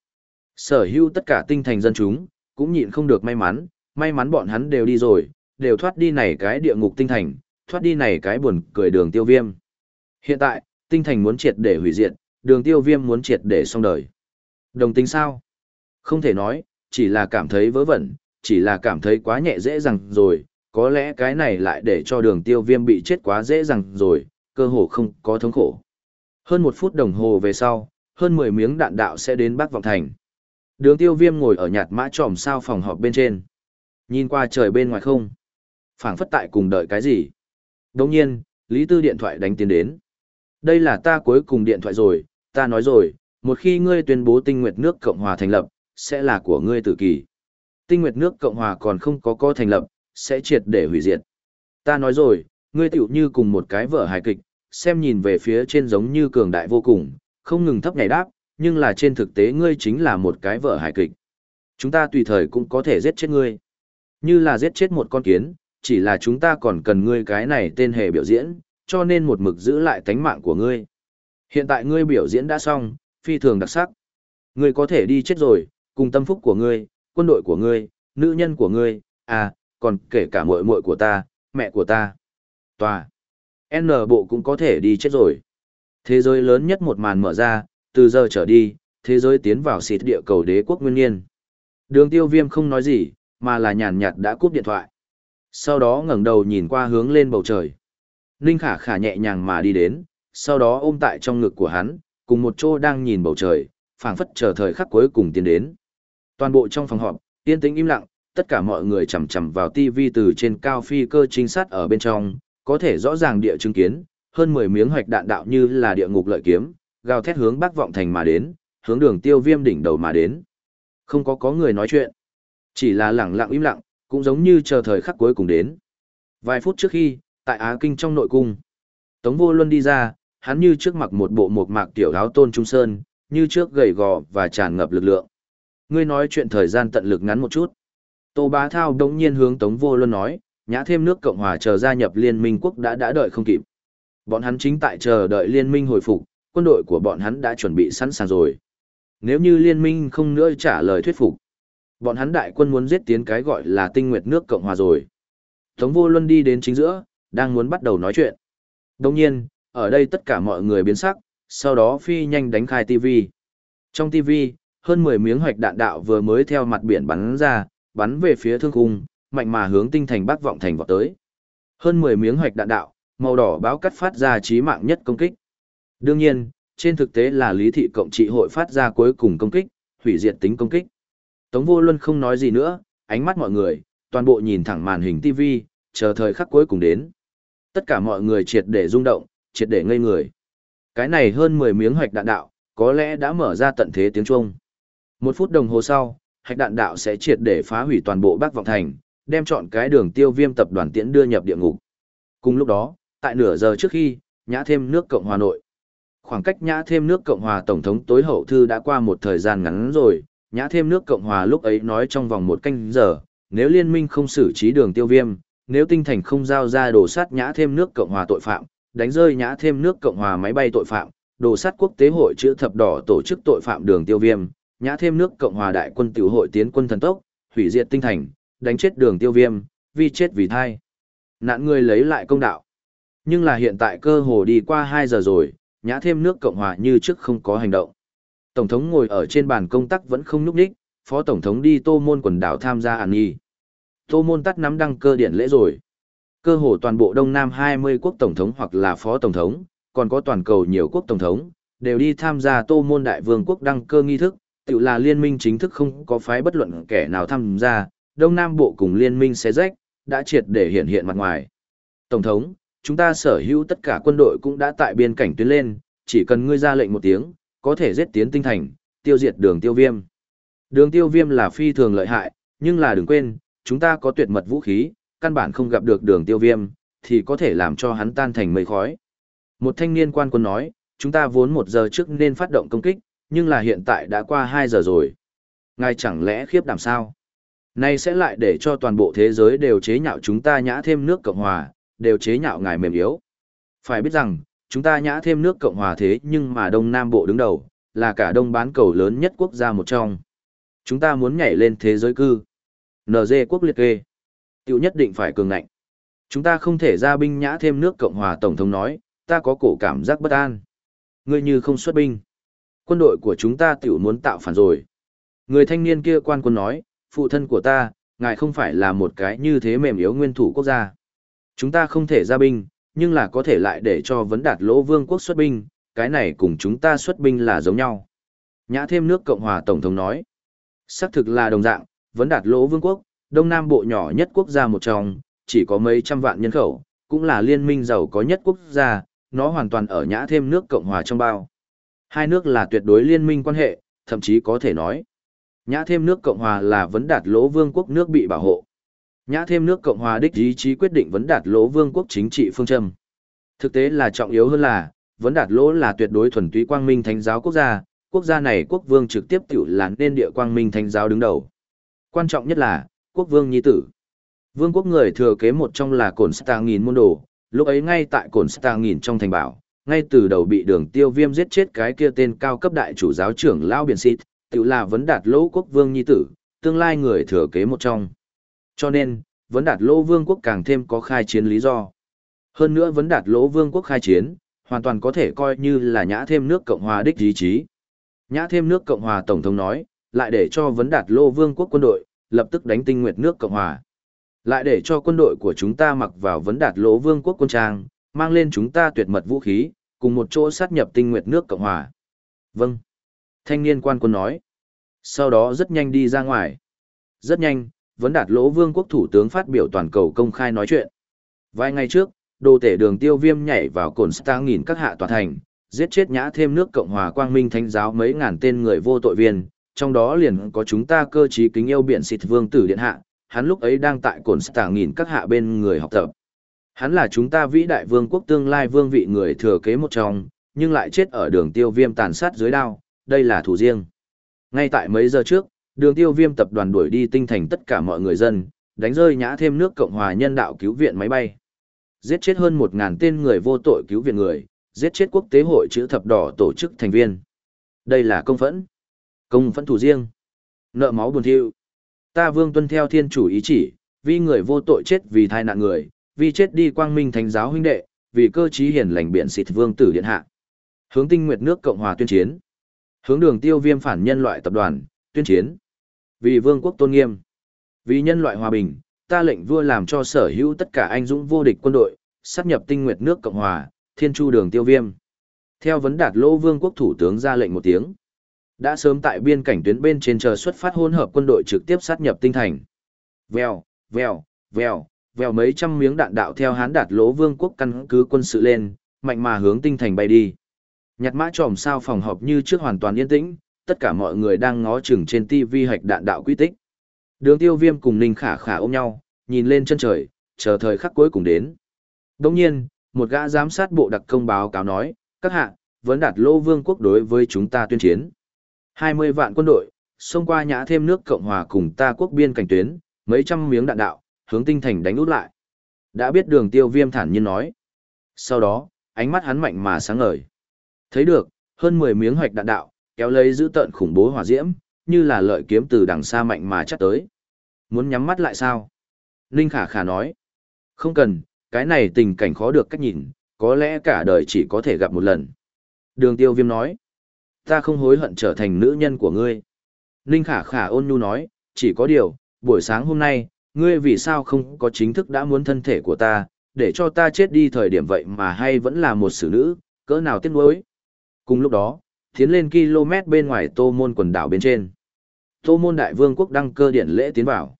Sở hữu tất cả tinh thành dân chúng, cũng nhịn không được may mắn, may mắn bọn hắn đều đi rồi, đều thoát đi này cái địa ngục tinh thành, thoát đi này cái buồn cười đường tiêu viêm. Hiện tại, tinh thành muốn triệt để hủy diệt, đường tiêu viêm muốn triệt để xong đời. Đồng tính sao? Không thể nói, chỉ là cảm thấy vớ vẩn, chỉ là cảm thấy quá nhẹ dễ dàng rồi, có lẽ cái này lại để cho đường tiêu viêm bị chết quá dễ dàng rồi, cơ hồ không có thống khổ. Hơn một phút đồng hồ về sau, hơn 10 miếng đạn đạo sẽ đến Bắc Vọng Thành. Đường tiêu viêm ngồi ở nhạt mã tròm sao phòng họp bên trên. Nhìn qua trời bên ngoài không phảng phất tại cùng đợi cái gì. Đồng nhiên, Lý Tư điện thoại đánh tiến đến. Đây là ta cuối cùng điện thoại rồi, ta nói rồi, một khi ngươi tuyên bố tinh nguyệt nước Cộng Hòa thành lập, sẽ là của ngươi tử kỳ. Tinh nguyệt nước Cộng Hòa còn không có co thành lập, sẽ triệt để hủy diệt. Ta nói rồi, ngươi tiểu như cùng một cái vở hài kịch, xem nhìn về phía trên giống như cường đại vô cùng, không ngừng thấp nhảy đáp, nhưng là trên thực tế ngươi chính là một cái vở hài kịch. Chúng ta tùy thời cũng có thể giết chết ngươi. Như là giết chết một con kiến, chỉ là chúng ta còn cần ngươi cái này tên hề biểu diễn, cho nên một mực giữ lại tánh mạng của ngươi. Hiện tại ngươi biểu diễn đã xong, phi thường đặc sắc. Ngươi có thể đi chết rồi, cùng tâm phúc của ngươi, quân đội của ngươi, nữ nhân của ngươi, à, còn kể cả muội muội của ta, mẹ của ta. Tòa. N bộ cũng có thể đi chết rồi. Thế giới lớn nhất một màn mở ra, từ giờ trở đi, thế giới tiến vào xịt địa cầu đế quốc nguyên nhiên. Đường tiêu viêm không nói gì, mà là nhàn nhạt đã cúp điện thoại. Sau đó ngẩng đầu nhìn qua hướng lên bầu trời. Ninh khả khả nhẹ nhàng mà đi đến, sau đó ôm tại trong ngực của hắn, cùng một chỗ đang nhìn bầu trời, phảng phất chờ thời khắc cuối cùng tiến đến. Toàn bộ trong phòng họp, yên tĩnh im lặng, tất cả mọi người chầm chầm vào TV từ trên cao phi cơ trinh sát ở bên trong, có thể rõ ràng địa chứng kiến, hơn 10 miếng hoạch đạn đạo như là địa ngục lợi kiếm, gào thét hướng Bắc Vọng Thành mà đến, hướng đường tiêu viêm đỉnh đầu mà đến. Không có có người nói chuyện, chỉ là lặng lặng im lặng, cũng giống như chờ thời khắc cuối cùng đến. Vài phút trước khi, tại Á Kinh trong nội cung, Tống Vô Luân đi ra, hắn như trước mặc một bộ một mạc tiểu áo tôn trung sơn, như trước gầy gò và tràn ngập lực lượng. Ngươi nói chuyện thời gian tận lực ngắn một chút. Tô Bá Thao đống nhiên hướng Tống Vô Luân nói, nhã thêm nước Cộng Hòa chờ gia nhập Liên minh quốc đã đã đợi không kịp. Bọn hắn chính tại chờ đợi Liên minh hồi phục, quân đội của bọn hắn đã chuẩn bị sẵn sàng rồi. Nếu như Liên minh không nữa trả lời thuyết phục, bọn hắn đại quân muốn giết tiến cái gọi là tinh nguyệt nước Cộng Hòa rồi. Tống Vô Luân đi đến chính giữa, đang muốn bắt đầu nói chuyện. Đồng nhiên, ở đây tất cả mọi người biến sắc, sau đó phi nhanh đánh khai TV. Trong TV, hơn 10 miếng hoạch đạn đạo vừa mới theo mặt biển bắn ra, bắn về phía thương khung, mạnh mà hướng tinh thành bắc vọng thành vọt tới. Hơn 10 miếng hoạch đạn đạo, màu đỏ báo cắt phát ra chí mạng nhất công kích. Đương nhiên, trên thực tế là lý thị cộng trị hội phát ra cuối cùng công kích, hủy diệt tính công kích. Tống vô luân không nói gì nữa, ánh mắt mọi người, toàn bộ nhìn thẳng màn hình TV, chờ thời khắc cuối cùng đến. Tất cả mọi người triệt để rung động, triệt để ngây người. Cái này hơn 10 miếng hoạch đạn đạo, có lẽ đã mở ra tận thế tiếng Trung. Một phút đồng hồ sau, hạch đạn đạo sẽ triệt để phá hủy toàn bộ Bắc Vọng Thành, đem chọn cái đường tiêu viêm tập đoàn tiễn đưa nhập địa ngục. Cùng lúc đó, tại nửa giờ trước khi, nhã thêm nước Cộng hòa nội. Khoảng cách nhã thêm nước Cộng hòa Tổng thống tối hậu thư đã qua một thời gian ngắn rồi, nhã thêm nước Cộng hòa lúc ấy nói trong vòng một canh giờ, nếu liên minh không xử trí đường tiêu viêm, nếu tinh thành không giao ra đồ sát nhã thêm nước Cộng hòa tội phạm, đánh rơi nhã thêm nước Cộng hòa máy bay tội phạm, đồ sát quốc tế hội chữ thập đỏ tổ chức tội phạm đường tiêu viêm, nhã thêm nước Cộng hòa đại quân tiểu hội tiến quân thần tốc, hủy diệt tinh thành, đánh chết đường tiêu viêm, vi chết vì thai. Nạn người lấy lại công đạo. Nhưng là hiện tại cơ hồ đi qua 2 giờ rồi, nhã thêm nước Cộng hòa như trước không có hành động. Tổng thống ngồi ở trên bàn công tác vẫn không nhúc đích, phó tổng thống đi tô môn quần đảo tham gia ản nghi. Tô môn tắt nắm đăng cơ điện lễ rồi. Cơ hồ toàn bộ Đông Nam 20 quốc tổng thống hoặc là phó tổng thống, còn có toàn cầu nhiều quốc tổng thống, đều đi tham gia tô môn đại vương quốc đăng cơ nghi thức, tự là liên minh chính thức không có phái bất luận kẻ nào tham gia, Đông Nam Bộ cùng liên minh xé rách, đã triệt để hiện hiện mặt ngoài. Tổng thống, chúng ta sở hữu tất cả quân đội cũng đã tại biên cảnh tuyến lên, chỉ cần ngươi ra lệnh một tiếng, có thể giết tiến tinh thành, tiêu diệt đường tiêu viêm. Đường tiêu viêm là phi thường lợi hại, nhưng là đừng quên, chúng ta có tuyệt mật vũ khí, căn bản không gặp được đường tiêu viêm, thì có thể làm cho hắn tan thành mây khói. Một thanh niên quan quân nói, chúng ta vốn một giờ trước nên phát động công kích, nhưng là hiện tại đã qua 2 giờ rồi. Ngài chẳng lẽ khiếp đảm sao? Nay sẽ lại để cho toàn bộ thế giới đều chế nhạo chúng ta nhã thêm nước Cộng Hòa, đều chế nhạo ngài mềm yếu. Phải biết rằng, chúng ta nhã thêm nước Cộng Hòa thế nhưng mà Đông Nam Bộ đứng đầu, là cả đông bán cầu lớn nhất quốc gia một trong. Chúng ta muốn nhảy lên thế giới cư. NG quốc liệt kê. Tiểu nhất định phải cường ngạnh. Chúng ta không thể ra binh nhã thêm nước Cộng hòa Tổng thống nói, ta có cổ cảm giác bất an. Ngươi như không xuất binh. Quân đội của chúng ta tiểu muốn tạo phản rồi. Người thanh niên kia quan quân nói, phụ thân của ta, ngài không phải là một cái như thế mềm yếu nguyên thủ quốc gia. Chúng ta không thể ra binh, nhưng là có thể lại để cho vấn đạt lỗ vương quốc xuất binh, cái này cùng chúng ta xuất binh là giống nhau. Nhã thêm nước Cộng hòa Tổng thống nói. Xác thực là đồng dạng, vấn đạt lỗ vương quốc, Đông Nam Bộ nhỏ nhất quốc gia một trong, chỉ có mấy trăm vạn nhân khẩu, cũng là liên minh giàu có nhất quốc gia, nó hoàn toàn ở nhã thêm nước Cộng hòa trong bao. Hai nước là tuyệt đối liên minh quan hệ, thậm chí có thể nói. Nhã thêm nước Cộng hòa là vấn đạt lỗ vương quốc nước bị bảo hộ. Nhã thêm nước Cộng hòa đích ý chí quyết định vấn đạt lỗ vương quốc chính trị phương châm. Thực tế là trọng yếu hơn là, vấn đạt lỗ là tuyệt đối thuần túy quang minh thánh giáo quốc gia, quốc gia này quốc vương trực tiếp tiểu là nên địa quang minh thánh giáo đứng đầu. Quan trọng nhất là, quốc vương nhi tử. Vương quốc người thừa kế một trong là Cổn Star nghìn môn đồ, lúc ấy ngay tại Cổn Star nghìn trong thành bảo, ngay từ đầu bị đường tiêu viêm giết chết cái kia tên cao cấp đại chủ giáo trưởng Lao Biển Sít, tiểu là vấn đạt lỗ quốc vương nhi tử, tương lai người thừa kế một trong. Cho nên, vấn đạt lỗ vương quốc càng thêm có khai chiến lý do. Hơn nữa vấn đạt lỗ vương quốc khai chiến, hoàn toàn có thể coi như là nhã thêm nước Cộng hòa đích ý chí. Nhã thêm nước Cộng hòa Tổng thống nói, lại để cho vấn đạt lỗ vương quốc quân đội, lập tức đánh tinh nguyệt nước Cộng hòa. Lại để cho quân đội của chúng ta mặc vào vấn đạt lỗ vương quốc quân trang, mang lên chúng ta tuyệt mật vũ khí, cùng một chỗ sát nhập tinh nguyệt nước Cộng hòa. Vâng. Thanh niên quan quân nói. Sau đó rất nhanh đi ra ngoài. Rất nhanh, vấn đạt lỗ vương quốc thủ tướng phát biểu toàn cầu công khai nói chuyện. Vài ngày trước, đồ tể đường tiêu viêm nhảy vào cồn star nghìn các hạ tòa thành, giết chết nhã thêm nước Cộng hòa Quang Minh Thánh giáo mấy ngàn tên người vô tội viên, trong đó liền có chúng ta cơ trí kính yêu biện xịt vương tử điện hạ, hắn lúc ấy đang tại cồn star nghìn các hạ bên người học tập. Hắn là chúng ta vĩ đại vương quốc tương lai vương vị người thừa kế một trong, nhưng lại chết ở đường tiêu viêm tàn sát dưới đao, đây là thủ riêng. Ngay tại mấy giờ trước, đường tiêu viêm tập đoàn đuổi đi tinh thành tất cả mọi người dân, đánh rơi nhã thêm nước Cộng hòa nhân đạo cứu viện máy bay. Giết chết hơn 1.000 tên người vô tội cứu viện người, giết chết quốc tế hội chữ thập đỏ tổ chức thành viên. Đây là công phẫn. Công phẫn thủ riêng. Nợ máu buồn thiêu. Ta vương tuân theo thiên chủ ý chỉ, vì người vô tội chết vì thai nạn người, vì chết đi quang minh thánh giáo huynh đệ, vì cơ trí hiển lành biển xịt vương tử điện hạ. Hướng tinh nguyệt nước Cộng hòa tuyên chiến. Hướng đường tiêu viêm phản nhân loại tập đoàn, tuyên chiến. Vì vương quốc tôn nghiêm. Vì nhân loại hòa bình, ta lệnh vua làm cho sở hữu tất cả anh dũng vô địch quân đội, sát nhập tinh nguyệt nước Cộng hòa, thiên chu đường tiêu viêm. Theo vấn đạt lỗ vương quốc thủ tướng ra lệnh một tiếng. Đã sớm tại biên cảnh tuyến bên trên chờ xuất phát hỗn hợp quân đội trực tiếp sát nhập tinh thành. Vèo, vèo, vèo, vèo mấy trăm miếng đạn đạo theo hán đạt lỗ vương quốc căn cứ quân sự lên, mạnh mà hướng tinh thành bay đi. Nhặt mã tròm sao phòng họp như trước hoàn toàn yên tĩnh, tất cả mọi người đang ngó chừng trên tivi hạch đạn đạo quy tích. Đường tiêu viêm cùng Ninh Khả Khả ôm nhau, nhìn lên chân trời, chờ thời khắc cuối cùng đến. Đồng nhiên, một gã giám sát bộ đặc công báo cáo nói, các hạ, vẫn đạt lô vương quốc đối với chúng ta tuyên chiến. 20 vạn quân đội, xông qua nhã thêm nước Cộng Hòa cùng ta quốc biên cảnh tuyến, mấy trăm miếng đạn đạo, hướng tinh thành đánh út lại. Đã biết đường tiêu viêm thản nhiên nói. Sau đó, ánh mắt hắn mạnh mà sáng ngời. Thấy được, hơn 10 miếng hoạch đạn đạo, kéo lấy giữ tận khủng bố hỏa diễm, như là lợi kiếm từ đằng xa mạnh mà chắc tới. Muốn nhắm mắt lại sao? Ninh Khả Khả nói. Không cần, cái này tình cảnh khó được cách nhìn, có lẽ cả đời chỉ có thể gặp một lần. Đường tiêu viêm nói. Ta không hối hận trở thành nữ nhân của ngươi. Ninh Khả Khả ôn nhu nói, chỉ có điều, buổi sáng hôm nay, ngươi vì sao không có chính thức đã muốn thân thể của ta, để cho ta chết đi thời điểm vậy mà hay vẫn là một xử nữ, cỡ nào tiếc nuối. Cùng lúc đó, tiến lên km bên ngoài tô môn quần đảo bên trên. Tô môn đại vương quốc đăng cơ điện lễ tiến vào.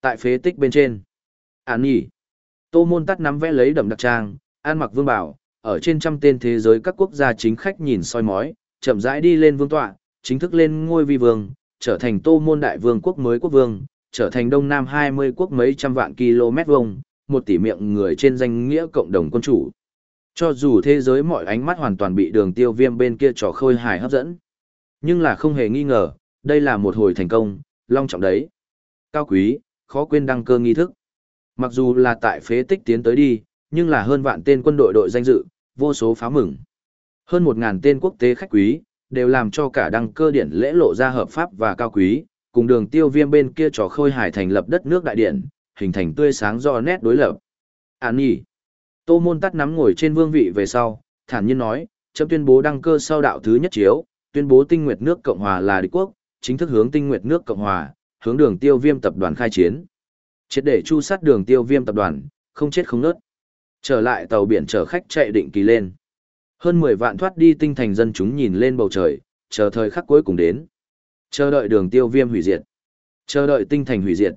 Tại phế tích bên trên. Án nhỉ. Tô môn tắt nắm vẽ lấy đậm đặc trang, an mặc vương bảo, ở trên trăm tên thế giới các quốc gia chính khách nhìn soi mói, chậm rãi đi lên vương tọa, chính thức lên ngôi vi vương, trở thành tô môn đại vương quốc mới quốc vương, trở thành đông nam 20 quốc mấy trăm vạn km vuông, một tỷ miệng người trên danh nghĩa cộng đồng quân chủ. Cho dù thế giới mọi ánh mắt hoàn toàn bị đường tiêu viêm bên kia trò khôi hài hấp dẫn. Nhưng là không hề nghi ngờ, đây là một hồi thành công, long trọng đấy. Cao quý, khó quên đăng cơ nghi thức. Mặc dù là tại phế tích tiến tới đi, nhưng là hơn vạn tên quân đội đội danh dự, vô số phá mừng. Hơn một ngàn tên quốc tế khách quý, đều làm cho cả đăng cơ điện lễ lộ ra hợp pháp và cao quý, cùng đường tiêu viêm bên kia trò khôi hài thành lập đất nước đại điện, hình thành tươi sáng do nét đối lập. À nhỉ. Tô môn tắt nắm ngồi trên vương vị về sau, thản nhiên nói, chấm tuyên bố đăng cơ sau đạo thứ nhất chiếu, tuyên bố tinh nguyệt nước Cộng Hòa là địch quốc, chính thức hướng tinh nguyệt nước Cộng Hòa, hướng đường tiêu viêm tập đoàn khai chiến. Triệt để chu sát đường tiêu viêm tập đoàn, không chết không nớt. Trở lại tàu biển chở khách chạy định kỳ lên. Hơn 10 vạn thoát đi tinh thành dân chúng nhìn lên bầu trời, chờ thời khắc cuối cùng đến. Chờ đợi đường tiêu viêm hủy diệt. Chờ đợi tinh thành hủy diệt.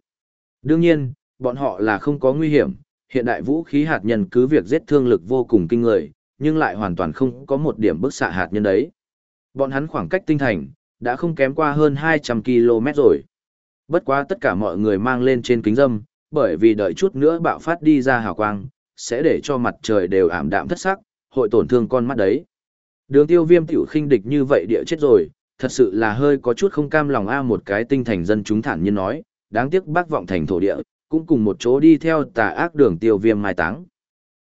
Đương nhiên, bọn họ là không có nguy hiểm, hiện đại vũ khí hạt nhân cứ việc giết thương lực vô cùng kinh người, nhưng lại hoàn toàn không có một điểm bức xạ hạt nhân đấy. Bọn hắn khoảng cách tinh thành, đã không kém qua hơn 200 km rồi. Bất quá tất cả mọi người mang lên trên kính dâm, bởi vì đợi chút nữa bạo phát đi ra hào quang, sẽ để cho mặt trời đều ảm đạm thất sắc, hội tổn thương con mắt đấy. Đường tiêu viêm tiểu khinh địch như vậy địa chết rồi, thật sự là hơi có chút không cam lòng a một cái tinh thành dân chúng thản nhiên nói, đáng tiếc bác vọng thành thổ địa, cũng cùng một chỗ đi theo tà ác đường tiêu viêm mai táng.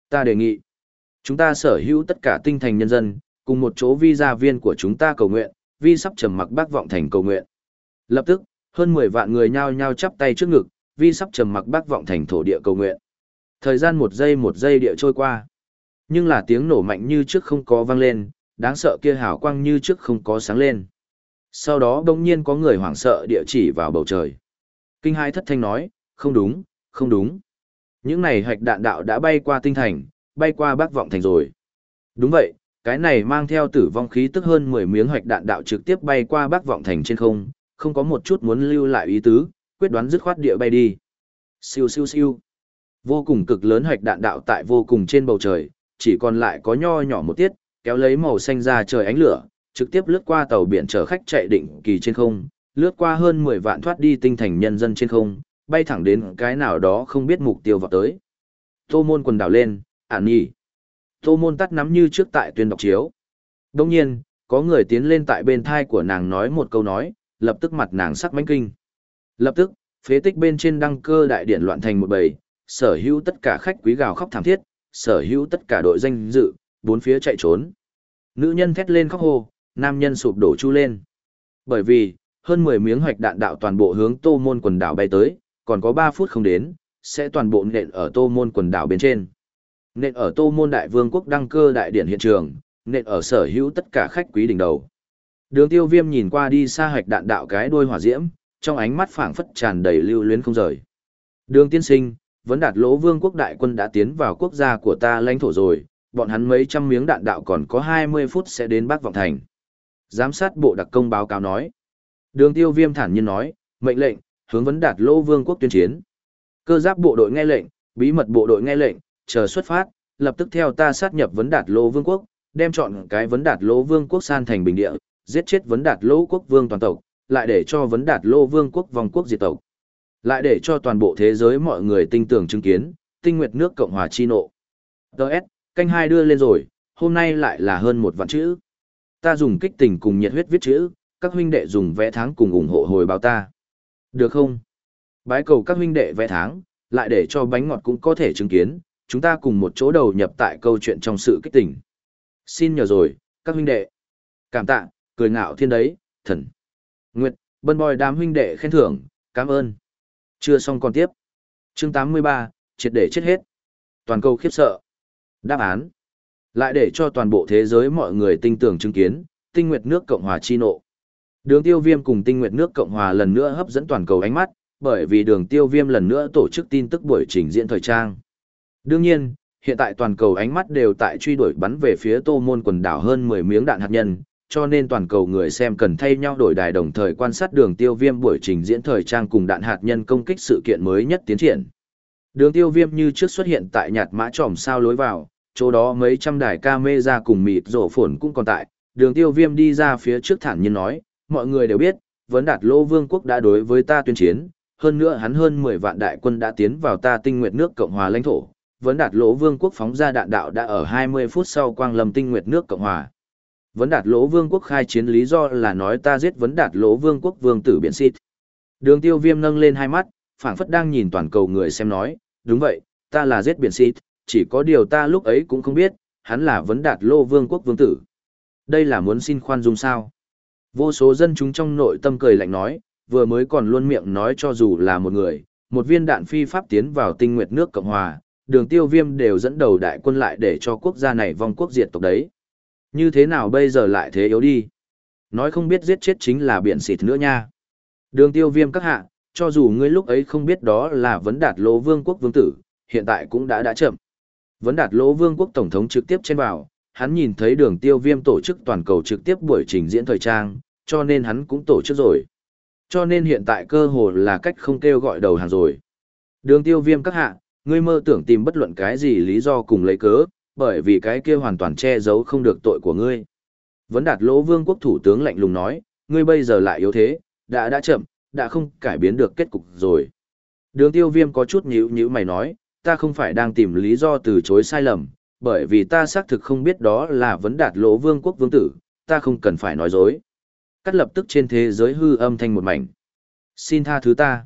Ta đề nghị, chúng ta sở hữu tất cả tinh thành nhân dân, cùng một chỗ vi gia viên của chúng ta cầu nguyện, vi sắp trầm mặc bác vọng thành cầu nguyện. Lập tức, hơn 10 vạn người nhao nhao chắp tay trước ngực, vi sắp trầm mặc bác vọng thành thổ địa cầu nguyện. Thời gian một giây một giây địa trôi qua. Nhưng là tiếng nổ mạnh như trước không có vang lên, đáng sợ kia hào quang như trước không có sáng lên. Sau đó đông nhiên có người hoảng sợ địa chỉ vào bầu trời. Kinh hai thất thanh nói, không đúng, không đúng. Những này hạch đạn đạo đã bay qua tinh thành, bay qua bác vọng thành rồi. Đúng vậy, cái này mang theo tử vong khí tức hơn 10 miếng hạch đạn đạo trực tiếp bay qua bác vọng thành trên không, không có một chút muốn lưu lại ý tứ, quyết đoán dứt khoát địa bay đi. Siêu siêu siêu. Vô cùng cực lớn hạch đạn đạo tại vô cùng trên bầu trời, chỉ còn lại có nho nhỏ một tiết, kéo lấy màu xanh ra trời ánh lửa, trực tiếp lướt qua tàu biển chở khách chạy định kỳ trên không, lướt qua hơn 10 vạn thoát đi tinh thành nhân dân trên không, bay thẳng đến cái nào đó không biết mục tiêu vào tới. Tô môn quần đảo lên, ản nhỉ. Tô môn tắt nắm như trước tại tuyên đọc chiếu. Đông nhiên, có người tiến lên tại bên thai của nàng nói một câu nói, lập tức mặt nàng sắc mánh kinh. Lập tức, phế tích bên trên đăng cơ đại điển loạn thành một bầy, sở hữu tất cả khách quý gào khóc thảm thiết, sở hữu tất cả đội danh dự, bốn phía chạy trốn. Nữ nhân thét lên khóc hô, nam nhân sụp đổ chu lên. Bởi vì, hơn 10 miếng hoạch đạn đạo toàn bộ hướng tô môn quần đảo bay tới, còn có 3 phút không đến, sẽ toàn bộ nện ở tô môn quần đảo bên trên. Nện ở tô môn đại vương quốc đăng cơ đại điển hiện trường, nện ở sở hữu tất cả khách quý đỉnh đầu. Đường tiêu viêm nhìn qua đi xa hoạch đạn đạo cái đuôi hỏa diễm, trong ánh mắt phảng phất tràn đầy lưu luyến không rời. Đường tiên sinh, vấn đạt lỗ vương quốc đại quân đã tiến vào quốc gia của ta lãnh thổ rồi, bọn hắn mấy trăm miếng đạn đạo còn có 20 phút sẽ đến bác Vọng Thành. Giám sát bộ đặc công báo cáo nói. Đường tiêu viêm thản nhiên nói, mệnh lệnh, hướng vấn đạt lỗ vương quốc tuyên chiến. Cơ giáp bộ đội nghe lệnh, bí mật bộ đội nghe lệnh, chờ xuất phát, lập tức theo ta sát nhập vấn đạt lỗ vương quốc, đem chọn cái vấn đạt lỗ vương quốc san thành bình địa, giết chết vấn đạt lỗ quốc vương toàn tộc, lại để cho vấn đạt lỗ vương quốc vòng quốc diệt tộc. Lại để cho toàn bộ thế giới mọi người tinh tưởng chứng kiến, tinh nguyệt nước Cộng hòa chi nộ. Đợt, canh hai đưa lên rồi, hôm nay lại là hơn một vạn chữ. Ta dùng kích tình cùng nhiệt huyết viết chữ, các huynh đệ dùng vẽ tháng cùng ủng hộ hồi báo ta. Được không? Bái cầu các huynh đệ vẽ tháng, lại để cho bánh ngọt cũng có thể chứng kiến, chúng ta cùng một chỗ đầu nhập tại câu chuyện trong sự kích tình. Xin nhờ rồi, các huynh đệ. Cảm tạ, cười ngạo thiên đấy, thần. Nguyệt, bân bòi đám huynh đệ khen thưởng, cảm ơn. Chưa xong còn tiếp. Chương 83, triệt để chết hết. Toàn cầu khiếp sợ. Đáp án. Lại để cho toàn bộ thế giới mọi người tinh tưởng chứng kiến, tinh nguyệt nước Cộng hòa chi nộ. Đường tiêu viêm cùng tinh nguyệt nước Cộng hòa lần nữa hấp dẫn toàn cầu ánh mắt, bởi vì đường tiêu viêm lần nữa tổ chức tin tức buổi trình diễn thời trang. Đương nhiên, hiện tại toàn cầu ánh mắt đều tại truy đuổi bắn về phía tô môn quần đảo hơn 10 miếng đạn hạt nhân, cho nên toàn cầu người xem cần thay nhau đổi đài đồng thời quan sát đường tiêu viêm buổi trình diễn thời trang cùng đạn hạt nhân công kích sự kiện mới nhất tiến triển. Đường tiêu viêm như trước xuất hiện tại nhạt mã tròm sao lối vào, chỗ đó mấy trăm đài camera cùng mịt rổ phổn cũng còn tại, đường tiêu viêm đi ra phía trước thản nhiên nói, mọi người đều biết, vấn đạt lô vương quốc đã đối với ta tuyên chiến, hơn nữa hắn hơn 10 vạn đại quân đã tiến vào ta tinh nguyệt nước Cộng hòa lãnh thổ, vấn đạt lỗ vương quốc phóng ra đạn đạo đã ở 20 phút sau quang lâm tinh nguyệt nước Cộng hòa. Vấn đạt lỗ vương quốc khai chiến lý do là nói ta giết vấn đạt lỗ vương quốc vương tử biển xịt. Đường tiêu viêm nâng lên hai mắt, phảng phất đang nhìn toàn cầu người xem nói, đúng vậy, ta là giết biển xịt, chỉ có điều ta lúc ấy cũng không biết, hắn là vấn đạt lỗ vương quốc vương tử. Đây là muốn xin khoan dung sao. Vô số dân chúng trong nội tâm cười lạnh nói, vừa mới còn luôn miệng nói cho dù là một người, một viên đạn phi pháp tiến vào tinh nguyệt nước Cộng Hòa, đường tiêu viêm đều dẫn đầu đại quân lại để cho quốc gia này vong quốc diệt tộc đấy. Như thế nào bây giờ lại thế yếu đi? Nói không biết giết chết chính là biển xịt nữa nha. Đường tiêu viêm các hạ, cho dù ngươi lúc ấy không biết đó là vấn đạt lỗ vương quốc vương tử, hiện tại cũng đã đã chậm. Vấn đạt lỗ vương quốc tổng thống trực tiếp trên vào, hắn nhìn thấy đường tiêu viêm tổ chức toàn cầu trực tiếp buổi trình diễn thời trang, cho nên hắn cũng tổ chức rồi. Cho nên hiện tại cơ hồ là cách không kêu gọi đầu hàng rồi. Đường tiêu viêm các hạ, ngươi mơ tưởng tìm bất luận cái gì lý do cùng lấy cớ, bởi vì cái kia hoàn toàn che giấu không được tội của ngươi. Vấn đạt lỗ vương quốc thủ tướng lạnh lùng nói, ngươi bây giờ lại yếu thế, đã đã chậm, đã không cải biến được kết cục rồi. Đường tiêu viêm có chút nhíu nhíu mày nói, ta không phải đang tìm lý do từ chối sai lầm, bởi vì ta xác thực không biết đó là vấn đạt lỗ vương quốc vương tử, ta không cần phải nói dối. Cắt lập tức trên thế giới hư âm thanh một mảnh. Xin tha thứ ta.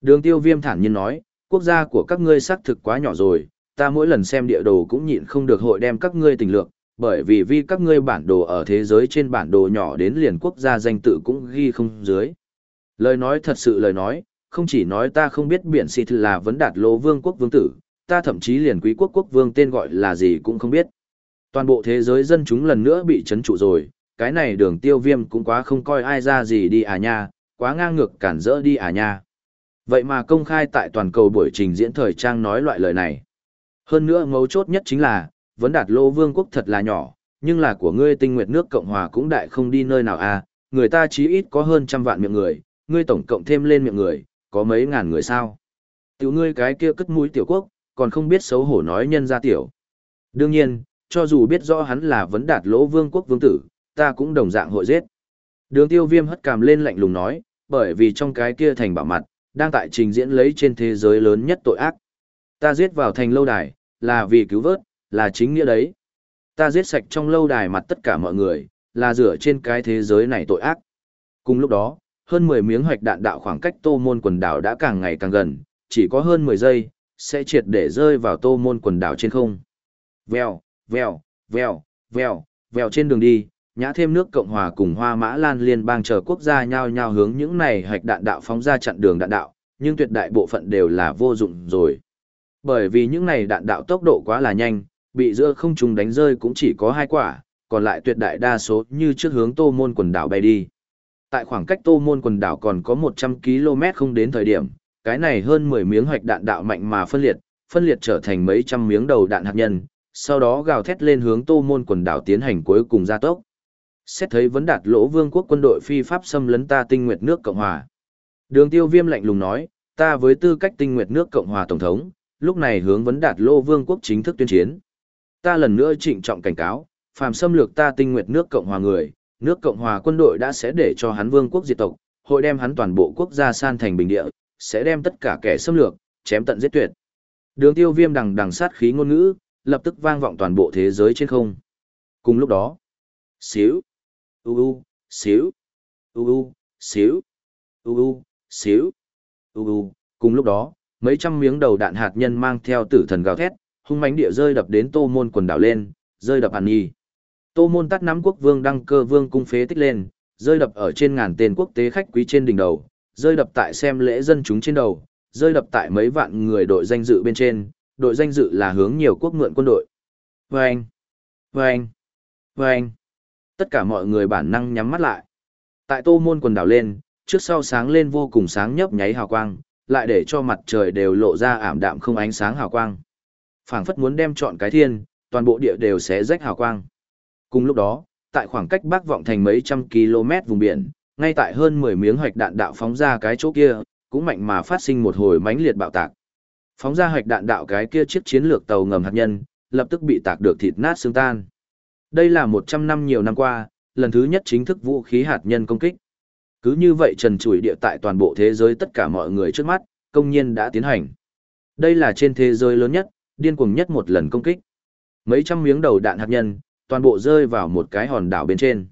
Đường tiêu viêm thản nhiên nói, quốc gia của các ngươi xác thực quá nhỏ rồi, ta mỗi lần xem địa đồ cũng nhịn không được hội đem các ngươi tình lược, bởi vì vì các ngươi bản đồ ở thế giới trên bản đồ nhỏ đến liền quốc gia danh tự cũng ghi không dưới. Lời nói thật sự lời nói, không chỉ nói ta không biết biển xịt là vấn đạt lỗ vương quốc vương tử, ta thậm chí liền quý quốc quốc vương tên gọi là gì cũng không biết. Toàn bộ thế giới dân chúng lần nữa bị chấn trụ rồi, cái này đường tiêu viêm cũng quá không coi ai ra gì đi à nha, quá ngang ngược cản rỡ đi à nha. Vậy mà công khai tại toàn cầu buổi trình diễn thời trang nói loại lời này. Hơn nữa mấu chốt nhất chính là, vấn đạt lô vương quốc thật là nhỏ, nhưng là của ngươi tinh nguyệt nước Cộng Hòa cũng đại không đi nơi nào à, người ta chí ít có hơn trăm vạn miệng người, ngươi tổng cộng thêm lên miệng người, có mấy ngàn người sao. Tiểu ngươi cái kia cất mũi tiểu quốc, còn không biết xấu hổ nói nhân ra tiểu. Đương nhiên, cho dù biết rõ hắn là vấn đạt lỗ vương quốc vương tử, ta cũng đồng dạng hội giết. Đường tiêu viêm hất cằm lên lạnh lùng nói, bởi vì trong cái kia thành bảo mặt, đang tại trình diễn lấy trên thế giới lớn nhất tội ác. Ta giết vào thành lâu đài, là vì cứu vớt, là chính nghĩa đấy. Ta giết sạch trong lâu đài mặt tất cả mọi người, là rửa trên cái thế giới này tội ác. Cùng lúc đó, hơn 10 miếng hoạch đạn đạo khoảng cách tô môn quần đảo đã càng ngày càng gần, chỉ có hơn 10 giây, sẽ triệt để rơi vào tô môn quần đảo trên không. Vèo, vèo, vèo, vèo, vèo trên đường đi, nhã thêm nước Cộng hòa cùng Hoa Mã Lan liên bang chờ quốc gia nhao nhau hướng những này hạch đạn đạo phóng ra chặn đường đạn đạo, nhưng tuyệt đại bộ phận đều là vô dụng rồi. Bởi vì những này đạn đạo tốc độ quá là nhanh, bị giữa không trung đánh rơi cũng chỉ có hai quả, còn lại tuyệt đại đa số như trước hướng Tô Môn quần đảo bay đi. Tại khoảng cách Tô Môn quần đảo còn có 100 km không đến thời điểm, cái này hơn 10 miếng hoạch đạn đạo mạnh mà phân liệt, phân liệt trở thành mấy trăm miếng đầu đạn hạt nhân, sau đó gào thét lên hướng Tô Môn quần đảo tiến hành cuối cùng gia tốc. Xét thấy vấn đạt lỗ vương quốc quân đội phi pháp xâm lấn ta tinh nguyệt nước Cộng Hòa. Đường tiêu viêm lạnh lùng nói, ta với tư cách tinh nguyệt nước Cộng Hòa Tổng thống, lúc này hướng vấn đạt lỗ vương quốc chính thức tuyên chiến. Ta lần nữa trịnh trọng cảnh cáo, phàm xâm lược ta tinh nguyệt nước Cộng Hòa người, nước Cộng Hòa quân đội đã sẽ để cho hắn vương quốc diệt tộc, hội đem hắn toàn bộ quốc gia san thành bình địa, sẽ đem tất cả kẻ xâm lược, chém tận giết tuyệt. Đường tiêu viêm đằng đằng sát khí ngôn ngữ, lập tức vang vọng toàn bộ thế giới trên không. Cùng lúc đó, xíu, u u, xíu, u u, xíu, u u, xíu, u u. Cùng lúc đó, mấy trăm miếng đầu đạn hạt nhân mang theo tử thần gào thét, hung mãnh địa rơi đập đến tô môn quần đảo lên, rơi đập hàn nhi. Tô môn tắt nắm quốc vương đăng cơ vương cung phế tích lên, rơi đập ở trên ngàn tên quốc tế khách quý trên đỉnh đầu, rơi đập tại xem lễ dân chúng trên đầu, rơi đập tại mấy vạn người đội danh dự bên trên, đội danh dự là hướng nhiều quốc mượn quân đội. Vâng! Vâng! Vâng! Tất cả mọi người bản năng nhắm mắt lại. Tại tô môn quần đảo lên, trước sau sáng lên vô cùng sáng nhấp nháy hào quang, lại để cho mặt trời đều lộ ra ảm đạm không ánh sáng hào quang. phảng phất muốn đem chọn cái thiên, toàn bộ địa đều sẽ rách hào quang. Cùng lúc đó, tại khoảng cách bắc vọng thành mấy trăm km vùng biển, ngay tại hơn 10 miếng hoạch đạn đạo phóng ra cái chỗ kia, cũng mạnh mà phát sinh một hồi mãnh liệt bạo tạc. Phóng ra hoạch đạn đạo cái kia chiếc chiến lược tàu ngầm hạt nhân, lập tức bị tạc được thịt nát xương tan. Đây là 100 năm nhiều năm qua, lần thứ nhất chính thức vũ khí hạt nhân công kích. Cứ như vậy trần trụi địa tại toàn bộ thế giới tất cả mọi người trước mắt, công nhiên đã tiến hành. Đây là trên thế giới lớn nhất, điên cuồng nhất một lần công kích. Mấy trăm miếng đầu đạn hạt nhân, toàn bộ rơi vào một cái hòn đảo bên trên.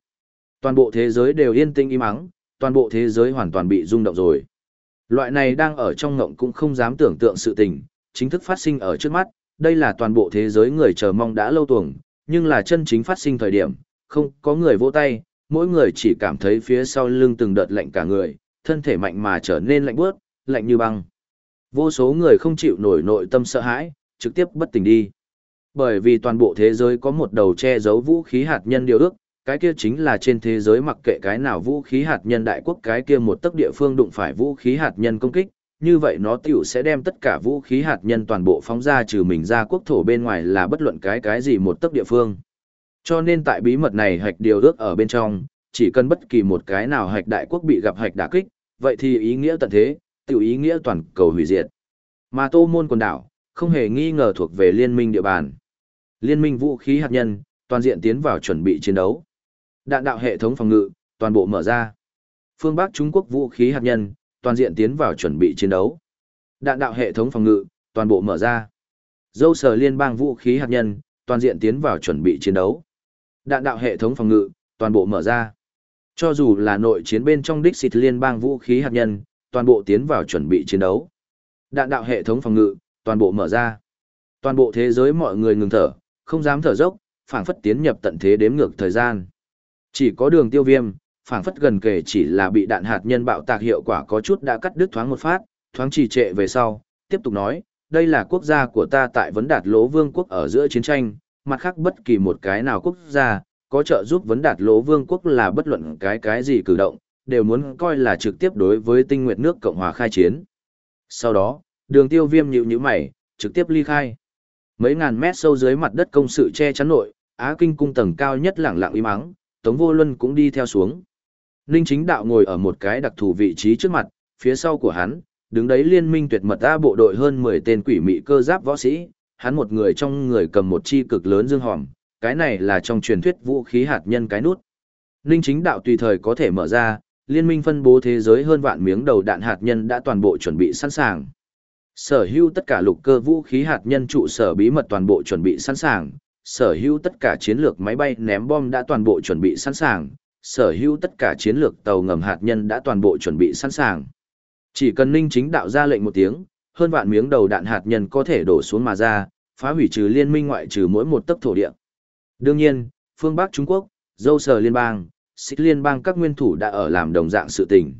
Toàn bộ thế giới đều yên tĩnh im ắng, toàn bộ thế giới hoàn toàn bị rung động rồi. Loại này đang ở trong ngộng cũng không dám tưởng tượng sự tình, chính thức phát sinh ở trước mắt, đây là toàn bộ thế giới người chờ mong đã lâu tuồng, nhưng là chân chính phát sinh thời điểm, không có người vỗ tay, mỗi người chỉ cảm thấy phía sau lưng từng đợt lạnh cả người, thân thể mạnh mà trở nên lạnh bước, lạnh như băng. Vô số người không chịu nổi nội tâm sợ hãi, trực tiếp bất tỉnh đi. Bởi vì toàn bộ thế giới có một đầu che giấu vũ khí hạt nhân điều ước, cái kia chính là trên thế giới mặc kệ cái nào vũ khí hạt nhân đại quốc cái kia một tấc địa phương đụng phải vũ khí hạt nhân công kích, như vậy nó tiểu sẽ đem tất cả vũ khí hạt nhân toàn bộ phóng ra trừ mình ra quốc thổ bên ngoài là bất luận cái cái gì một tấc địa phương. Cho nên tại bí mật này hạch điều ước ở bên trong, chỉ cần bất kỳ một cái nào hạch đại quốc bị gặp hạch đả kích, vậy thì ý nghĩa tận thế, tiểu ý nghĩa toàn cầu hủy diệt. Mà Tô Môn quần đảo, không hề nghi ngờ thuộc về liên minh địa bàn. Liên minh vũ khí hạt nhân, toàn diện tiến vào chuẩn bị chiến đấu. Đạn đạo hệ thống phòng ngự, toàn bộ mở ra. Phương Bắc Trung Quốc vũ khí hạt nhân, toàn diện tiến vào chuẩn bị chiến đấu. Đạn đạo hệ thống phòng ngự, toàn bộ mở ra. Dâu sở liên bang vũ khí hạt nhân, toàn diện tiến vào chuẩn bị chiến đấu. Đạn đạo hệ thống phòng ngự, toàn bộ mở ra. Cho dù là nội chiến bên trong đích xịt liên bang vũ khí hạt nhân, toàn bộ tiến vào chuẩn bị chiến đấu. Đạn đạo hệ thống phòng ngự, toàn bộ mở ra. Toàn bộ thế giới mọi người ngừng thở, không dám thở dốc, phảng phất tiến nhập tận thế đếm ngược thời gian. Chỉ có đường tiêu viêm, phảng phất gần kề chỉ là bị đạn hạt nhân bạo tạc hiệu quả có chút đã cắt đứt thoáng một phát, thoáng trì trệ về sau, tiếp tục nói, đây là quốc gia của ta tại vấn đạt lỗ vương quốc ở giữa chiến tranh, mặt khác bất kỳ một cái nào quốc gia, có trợ giúp vấn đạt lỗ vương quốc là bất luận cái cái gì cử động, đều muốn coi là trực tiếp đối với tinh nguyệt nước Cộng hòa khai chiến. Sau đó, đường tiêu viêm nhịu như mày, trực tiếp ly khai. Mấy ngàn mét sâu dưới mặt đất công sự che chắn nội, Á Kinh cung tầng cao nhất lẳng lặng im ắng, Tống Vô Luân cũng đi theo xuống. Ninh Chính Đạo ngồi ở một cái đặc thù vị trí trước mặt, phía sau của hắn, đứng đấy liên minh tuyệt mật A bộ đội hơn 10 tên quỷ mị cơ giáp võ sĩ, hắn một người trong người cầm một chi cực lớn dương hòm, cái này là trong truyền thuyết vũ khí hạt nhân cái nút. Ninh Chính Đạo tùy thời có thể mở ra, liên minh phân bố thế giới hơn vạn miếng đầu đạn hạt nhân đã toàn bộ chuẩn bị sẵn sàng. Sở hữu tất cả lục cơ vũ khí hạt nhân trụ sở bí mật toàn bộ chuẩn bị sẵn sàng, sở hữu tất cả chiến lược máy bay ném bom đã toàn bộ chuẩn bị sẵn sàng, sở hữu tất cả chiến lược tàu ngầm hạt nhân đã toàn bộ chuẩn bị sẵn sàng. Chỉ cần Ninh Chính Đạo ra lệnh một tiếng, hơn vạn miếng đầu đạn hạt nhân có thể đổ xuống mà ra, phá hủy trừ liên minh ngoại trừ mỗi một tấc thổ địa. Đương nhiên, phương Bắc Trung Quốc, dâu sở liên bang, xích liên bang các nguyên thủ đã ở làm đồng dạng sự tình.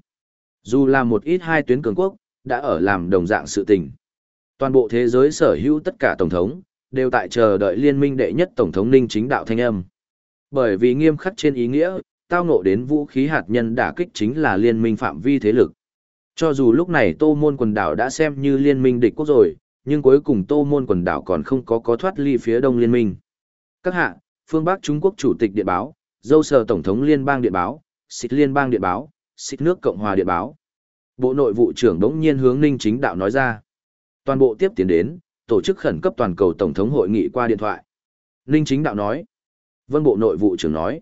Dù là một ít hai tuyến cường quốc, đã ở làm đồng dạng sự tình. Toàn bộ thế giới sở hữu tất cả tổng thống, đều tại chờ đợi liên minh đệ nhất tổng thống ninh chính đạo thanh âm. Bởi vì nghiêm khắc trên ý nghĩa, tao ngộ đến vũ khí hạt nhân đả kích chính là liên minh phạm vi thế lực. Cho dù lúc này Tô Môn quần đảo đã xem như liên minh địch quốc rồi, nhưng cuối cùng Tô Môn quần đảo còn không có có thoát ly phía đông liên minh. Các hạ, phương Bắc Trung Quốc Chủ tịch Điện báo, dâu sờ Tổng thống Liên bang Điện báo, xịt Liên bang Điện báo, xịt nước Cộng hòa Điện báo. Bộ nội vụ trưởng đống nhiên hướng Ninh Chính Đạo nói ra. Toàn bộ tiếp tiến đến, tổ chức khẩn cấp toàn cầu Tổng thống hội nghị qua điện thoại. Ninh Chính Đạo nói. Vân Bộ nội vụ trưởng nói.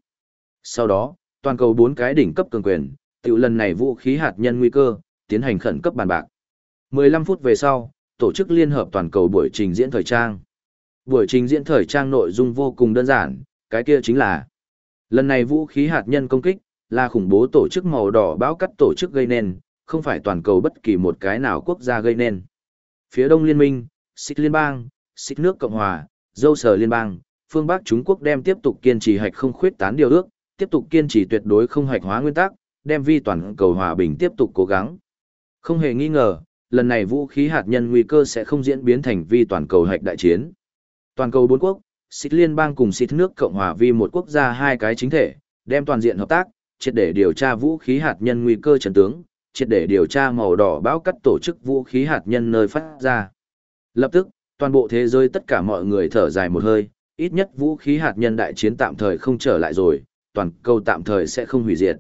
Sau đó, toàn cầu bốn cái đỉnh cấp cường quyền, tiểu lần này vũ khí hạt nhân nguy cơ, tiến hành khẩn cấp bàn bạc. 15 phút về sau, tổ chức liên hợp toàn cầu buổi trình diễn thời trang. Buổi trình diễn thời trang nội dung vô cùng đơn giản, cái kia chính là lần này vũ khí hạt nhân công kích là khủng bố tổ chức màu đỏ báo cắt tổ chức gây nên, không phải toàn cầu bất kỳ một cái nào quốc gia gây nên. Phía Đông Liên minh, Xích Liên bang, Xích nước Cộng hòa, Dâu Sở Liên bang, phương Bắc Trung Quốc đem tiếp tục kiên trì hạch không khuyết tán điều ước, tiếp tục kiên trì tuyệt đối không hoạch hóa nguyên tắc, đem vi toàn cầu hòa bình tiếp tục cố gắng. Không hề nghi ngờ, lần này vũ khí hạt nhân nguy cơ sẽ không diễn biến thành vi toàn cầu hạch đại chiến. Toàn cầu bốn quốc, xích liên bang cùng xích nước Cộng hòa vi một quốc gia hai cái chính thể, đem toàn diện hợp tác, triệt để điều tra vũ khí hạt nhân nguy cơ trần tướng, triệt để điều tra màu đỏ báo cắt tổ chức vũ khí hạt nhân nơi phát ra. Lập tức, toàn bộ thế giới tất cả mọi người thở dài một hơi, ít nhất vũ khí hạt nhân đại chiến tạm thời không trở lại rồi, toàn cầu tạm thời sẽ không hủy diệt.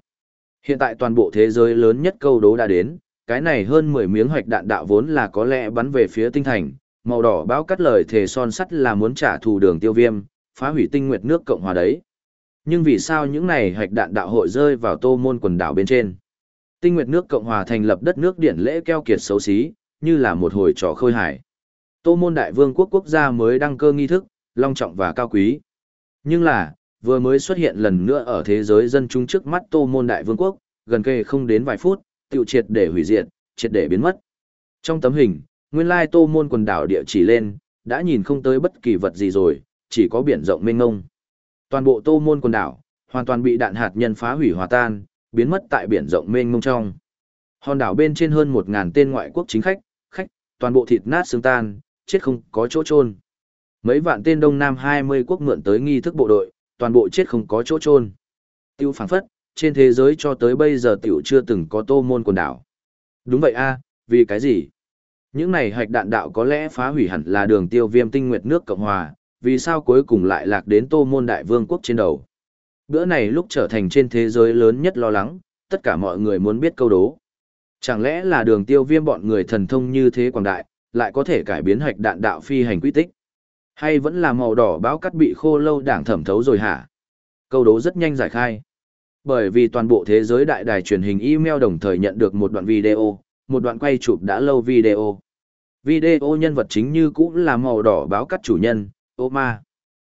Hiện tại toàn bộ thế giới lớn nhất câu đố đã đến, cái này hơn 10 miếng hoạch đạn đạo vốn là có lẽ bắn về phía tinh thành, màu đỏ báo cắt lời thề son sắt là muốn trả thù đường tiêu viêm, phá hủy tinh nguyệt nước Cộng hòa đấy. Nhưng vì sao những này hoạch đạn đạo hội rơi vào tô môn quần đảo bên trên? Tinh nguyệt nước Cộng hòa thành lập đất nước điển lễ keo kiệt xấu xí, như là một hồi trò khơi hải. Tô môn đại vương quốc quốc gia mới đăng cơ nghi thức, long trọng và cao quý. Nhưng là, vừa mới xuất hiện lần nữa ở thế giới dân chúng trước mắt tô môn đại vương quốc, gần kề không đến vài phút, tiêu triệt để hủy diệt, triệt để biến mất. Trong tấm hình, nguyên lai tô môn quần đảo địa chỉ lên, đã nhìn không tới bất kỳ vật gì rồi, chỉ có biển rộng mênh mông Toàn bộ tô môn quần đảo, hoàn toàn bị đạn hạt nhân phá hủy hòa tan, biến mất tại biển rộng mênh mông trong. Hòn đảo bên trên hơn một ngàn tên ngoại quốc chính khách, khách, toàn bộ thịt nát xương tan, chết không có chỗ chôn. Mấy vạn tên Đông Nam 20 quốc mượn tới nghi thức bộ đội, toàn bộ chết không có chỗ chôn. Tiêu phảng phất, trên thế giới cho tới bây giờ tiểu chưa từng có tô môn quần đảo. Đúng vậy a, vì cái gì? Những này hạch đạn đạo có lẽ phá hủy hẳn là đường tiêu viêm tinh nguyệt nước Cộng Hòa, vì sao cuối cùng lại lạc đến tô môn đại vương quốc trên đầu? Bữa này lúc trở thành trên thế giới lớn nhất lo lắng, tất cả mọi người muốn biết câu đố. Chẳng lẽ là đường tiêu viêm bọn người thần thông như thế quảng đại, lại có thể cải biến hạch đạn đạo phi hành quy tích? Hay vẫn là màu đỏ báo cắt bị khô lâu đảng thẩm thấu rồi hả? Câu đố rất nhanh giải khai. Bởi vì toàn bộ thế giới đại đài truyền hình email đồng thời nhận được một đoạn video, một đoạn quay chụp đã lâu video. Video nhân vật chính như cũng là màu đỏ báo cắt chủ nhân, Oma, ma.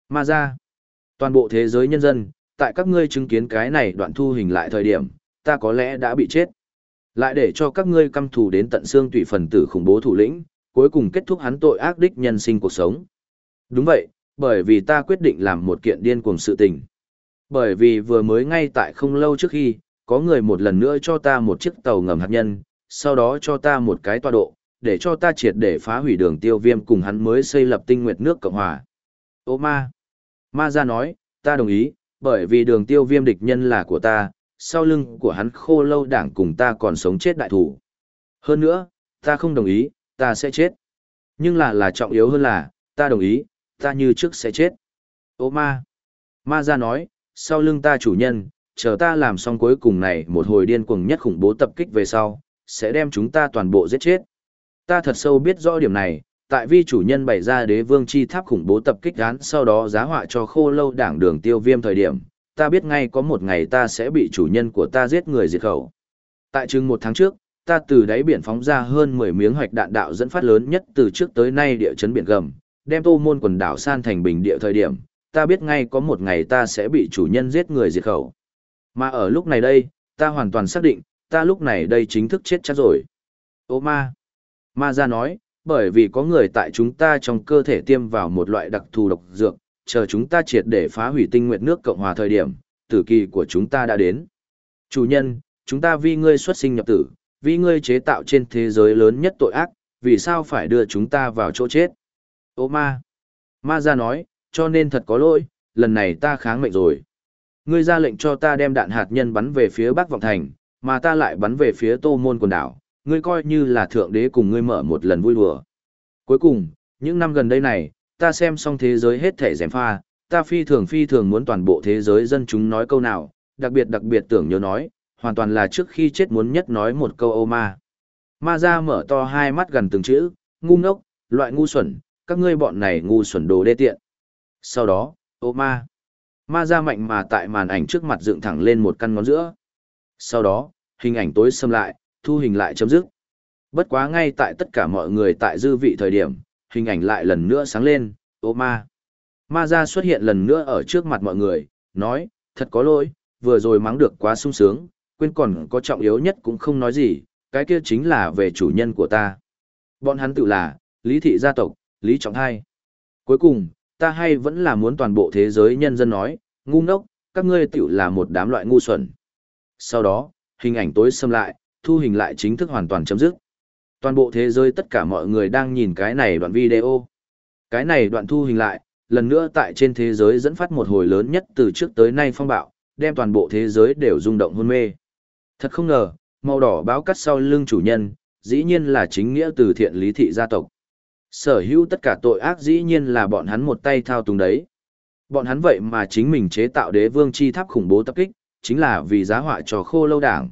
Ma ra. Toàn bộ thế giới nhân dân, tại các ngươi chứng kiến cái này đoạn thu hình lại thời điểm, ta có lẽ đã bị chết. Lại để cho các ngươi căm thù đến tận xương tùy phần tử khủng bố thủ lĩnh, cuối cùng kết thúc hắn tội ác đích nhân sinh cuộc sống. Đúng vậy, bởi vì ta quyết định làm một kiện điên cuồng sự tình. Bởi vì vừa mới ngay tại không lâu trước khi, có người một lần nữa cho ta một chiếc tàu ngầm hạt nhân, sau đó cho ta một cái tọa độ, để cho ta triệt để phá hủy đường tiêu viêm cùng hắn mới xây lập tinh nguyệt nước Cộng Hòa. Ô ma! Ma ra nói, ta đồng ý, bởi vì đường tiêu viêm địch nhân là của ta, sau lưng của hắn khô lâu đảng cùng ta còn sống chết đại thủ. Hơn nữa, ta không đồng ý, ta sẽ chết. Nhưng là là trọng yếu hơn là, ta đồng ý, ta như trước sẽ chết. Ô ma! Ma ra nói, sau lưng ta chủ nhân, chờ ta làm xong cuối cùng này một hồi điên cuồng nhất khủng bố tập kích về sau, sẽ đem chúng ta toàn bộ giết chết. Ta thật sâu biết rõ điểm này, tại vi chủ nhân bày ra đế vương chi tháp khủng bố tập kích án sau đó giá họa cho khô lâu đảng đường tiêu viêm thời điểm, ta biết ngay có một ngày ta sẽ bị chủ nhân của ta giết người diệt khẩu. Tại chừng một tháng trước, ta từ đáy biển phóng ra hơn 10 miếng hoạch đạn đạo dẫn phát lớn nhất từ trước tới nay địa chấn biển gầm, đem tô môn quần đảo san thành bình địa thời điểm, ta biết ngay có một ngày ta sẽ bị chủ nhân giết người diệt khẩu. Mà ở lúc này đây, ta hoàn toàn xác định, ta lúc này đây chính thức chết chắc rồi. Ô ma! Ma ra nói, bởi vì có người tại chúng ta trong cơ thể tiêm vào một loại đặc thù độc dược, chờ chúng ta triệt để phá hủy tinh nguyệt nước Cộng hòa thời điểm, tử kỳ của chúng ta đã đến. Chủ nhân, chúng ta vì ngươi xuất sinh nhập tử, vì ngươi chế tạo trên thế giới lớn nhất tội ác, vì sao phải đưa chúng ta vào chỗ chết? Ô ma! Ma ra nói, cho nên thật có lỗi, lần này ta kháng mệnh rồi. Ngươi ra lệnh cho ta đem đạn hạt nhân bắn về phía Bắc Vọng Thành, mà ta lại bắn về phía Tô Môn quần đảo, ngươi coi như là thượng đế cùng ngươi mở một lần vui đùa. Cuối cùng, những năm gần đây này, ta xem xong thế giới hết thể dèm pha, ta phi thường phi thường muốn toàn bộ thế giới dân chúng nói câu nào, đặc biệt đặc biệt tưởng nhớ nói, hoàn toàn là trước khi chết muốn nhất nói một câu ô ma. Ma ra mở to hai mắt gần từng chữ, ngu ngốc, loại ngu xuẩn, các ngươi bọn này ngu xuẩn đồ đê tiện. Sau đó, ô ma. Ma ra mạnh mà tại màn ảnh trước mặt dựng thẳng lên một căn ngón giữa. Sau đó, hình ảnh tối xâm lại, thu hình lại chấm dứt. Bất quá ngay tại tất cả mọi người tại dư vị thời điểm, hình ảnh lại lần nữa sáng lên, ô ma. Ma ra xuất hiện lần nữa ở trước mặt mọi người, nói, thật có lỗi, vừa rồi mắng được quá sung sướng, quên còn có trọng yếu nhất cũng không nói gì, cái kia chính là về chủ nhân của ta. Bọn hắn tự là, Lý Thị gia tộc, Lý Trọng Hai. Cuối cùng, ta hay vẫn là muốn toàn bộ thế giới nhân dân nói, ngu ngốc, các ngươi tiểu là một đám loại ngu xuẩn. Sau đó, hình ảnh tối xâm lại, thu hình lại chính thức hoàn toàn chấm dứt. Toàn bộ thế giới tất cả mọi người đang nhìn cái này đoạn video. Cái này đoạn thu hình lại, lần nữa tại trên thế giới dẫn phát một hồi lớn nhất từ trước tới nay phong bạo, đem toàn bộ thế giới đều rung động hôn mê. Thật không ngờ, màu đỏ báo cắt sau lưng chủ nhân, dĩ nhiên là chính nghĩa từ thiện lý thị gia tộc. Sở hữu tất cả tội ác dĩ nhiên là bọn hắn một tay thao túng đấy. Bọn hắn vậy mà chính mình chế tạo đế vương chi tháp khủng bố tập kích, chính là vì giá họa cho khô lâu đảng.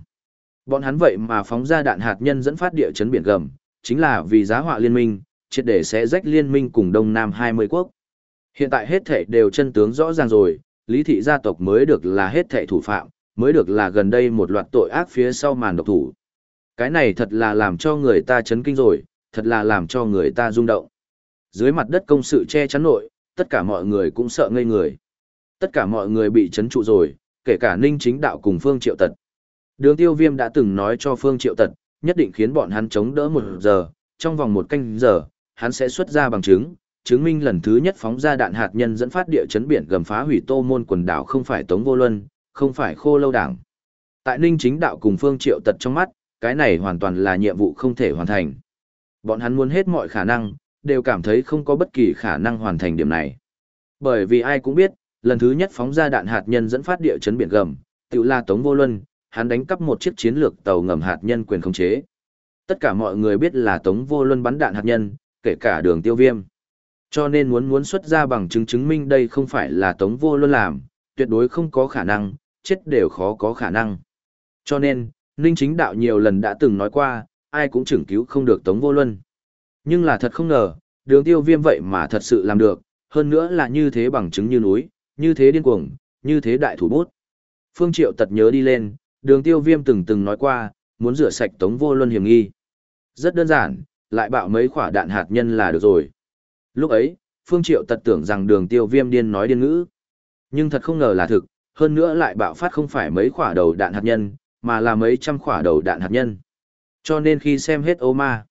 Bọn hắn vậy mà phóng ra đạn hạt nhân dẫn phát địa chấn biển gầm, chính là vì giá họa liên minh, triệt để sẽ rách liên minh cùng Đông Nam 20 quốc. Hiện tại hết thể đều chân tướng rõ ràng rồi, lý thị gia tộc mới được là hết thể thủ phạm, mới được là gần đây một loạt tội ác phía sau màn độc thủ. Cái này thật là làm cho người ta chấn kinh rồi, thật là làm cho người ta rung động. Dưới mặt đất công sự che chắn nội, tất cả mọi người cũng sợ ngây người. Tất cả mọi người bị chấn trụ rồi, kể cả Ninh Chính Đạo cùng Phương Triệu Tật. Đường Tiêu Viêm đã từng nói cho Phương Triệu Tật, nhất định khiến bọn hắn chống đỡ một giờ, trong vòng một canh giờ, hắn sẽ xuất ra bằng chứng, chứng minh lần thứ nhất phóng ra đạn hạt nhân dẫn phát địa chấn biển gầm phá hủy Tô Môn quần đảo không phải Tống Vô Luân, không phải Khô Lâu Đảng. Tại Ninh Chính Đạo cùng Phương Triệu Tật trong mắt, cái này hoàn toàn là nhiệm vụ không thể hoàn thành. Bọn hắn muốn hết mọi khả năng, đều cảm thấy không có bất kỳ khả năng hoàn thành điểm này. Bởi vì ai cũng biết, lần thứ nhất phóng ra đạn hạt nhân dẫn phát địa chấn biển gầm, tự la Tống Vô Luân, hắn đánh cắp một chiếc chiến lược tàu ngầm hạt nhân quyền khống chế. Tất cả mọi người biết là Tống Vô Luân bắn đạn hạt nhân, kể cả đường tiêu viêm. Cho nên muốn muốn xuất ra bằng chứng chứng minh đây không phải là Tống Vô Luân làm, tuyệt đối không có khả năng, chết đều khó có khả năng. Cho nên, Ninh Chính Đạo nhiều lần đã từng nói qua, ai cũng chừng cứu không được Tống Vô Luân. Nhưng là thật không ngờ, đường tiêu viêm vậy mà thật sự làm được, hơn nữa là như thế bằng chứng như núi, như thế điên cuồng, như thế đại thủ bút. Phương Triệu tật nhớ đi lên, đường tiêu viêm từng từng nói qua, muốn rửa sạch Tống Vô Luân hiểm nghi. Rất đơn giản, lại bạo mấy quả đạn hạt nhân là được rồi. Lúc ấy, Phương Triệu tật tưởng rằng đường tiêu viêm điên nói điên ngữ. Nhưng thật không ngờ là thực, hơn nữa lại bạo phát không phải mấy quả đầu đạn hạt nhân, mà là mấy trăm quả đầu đạn hạt nhân. Cho nên khi xem hết ô ma,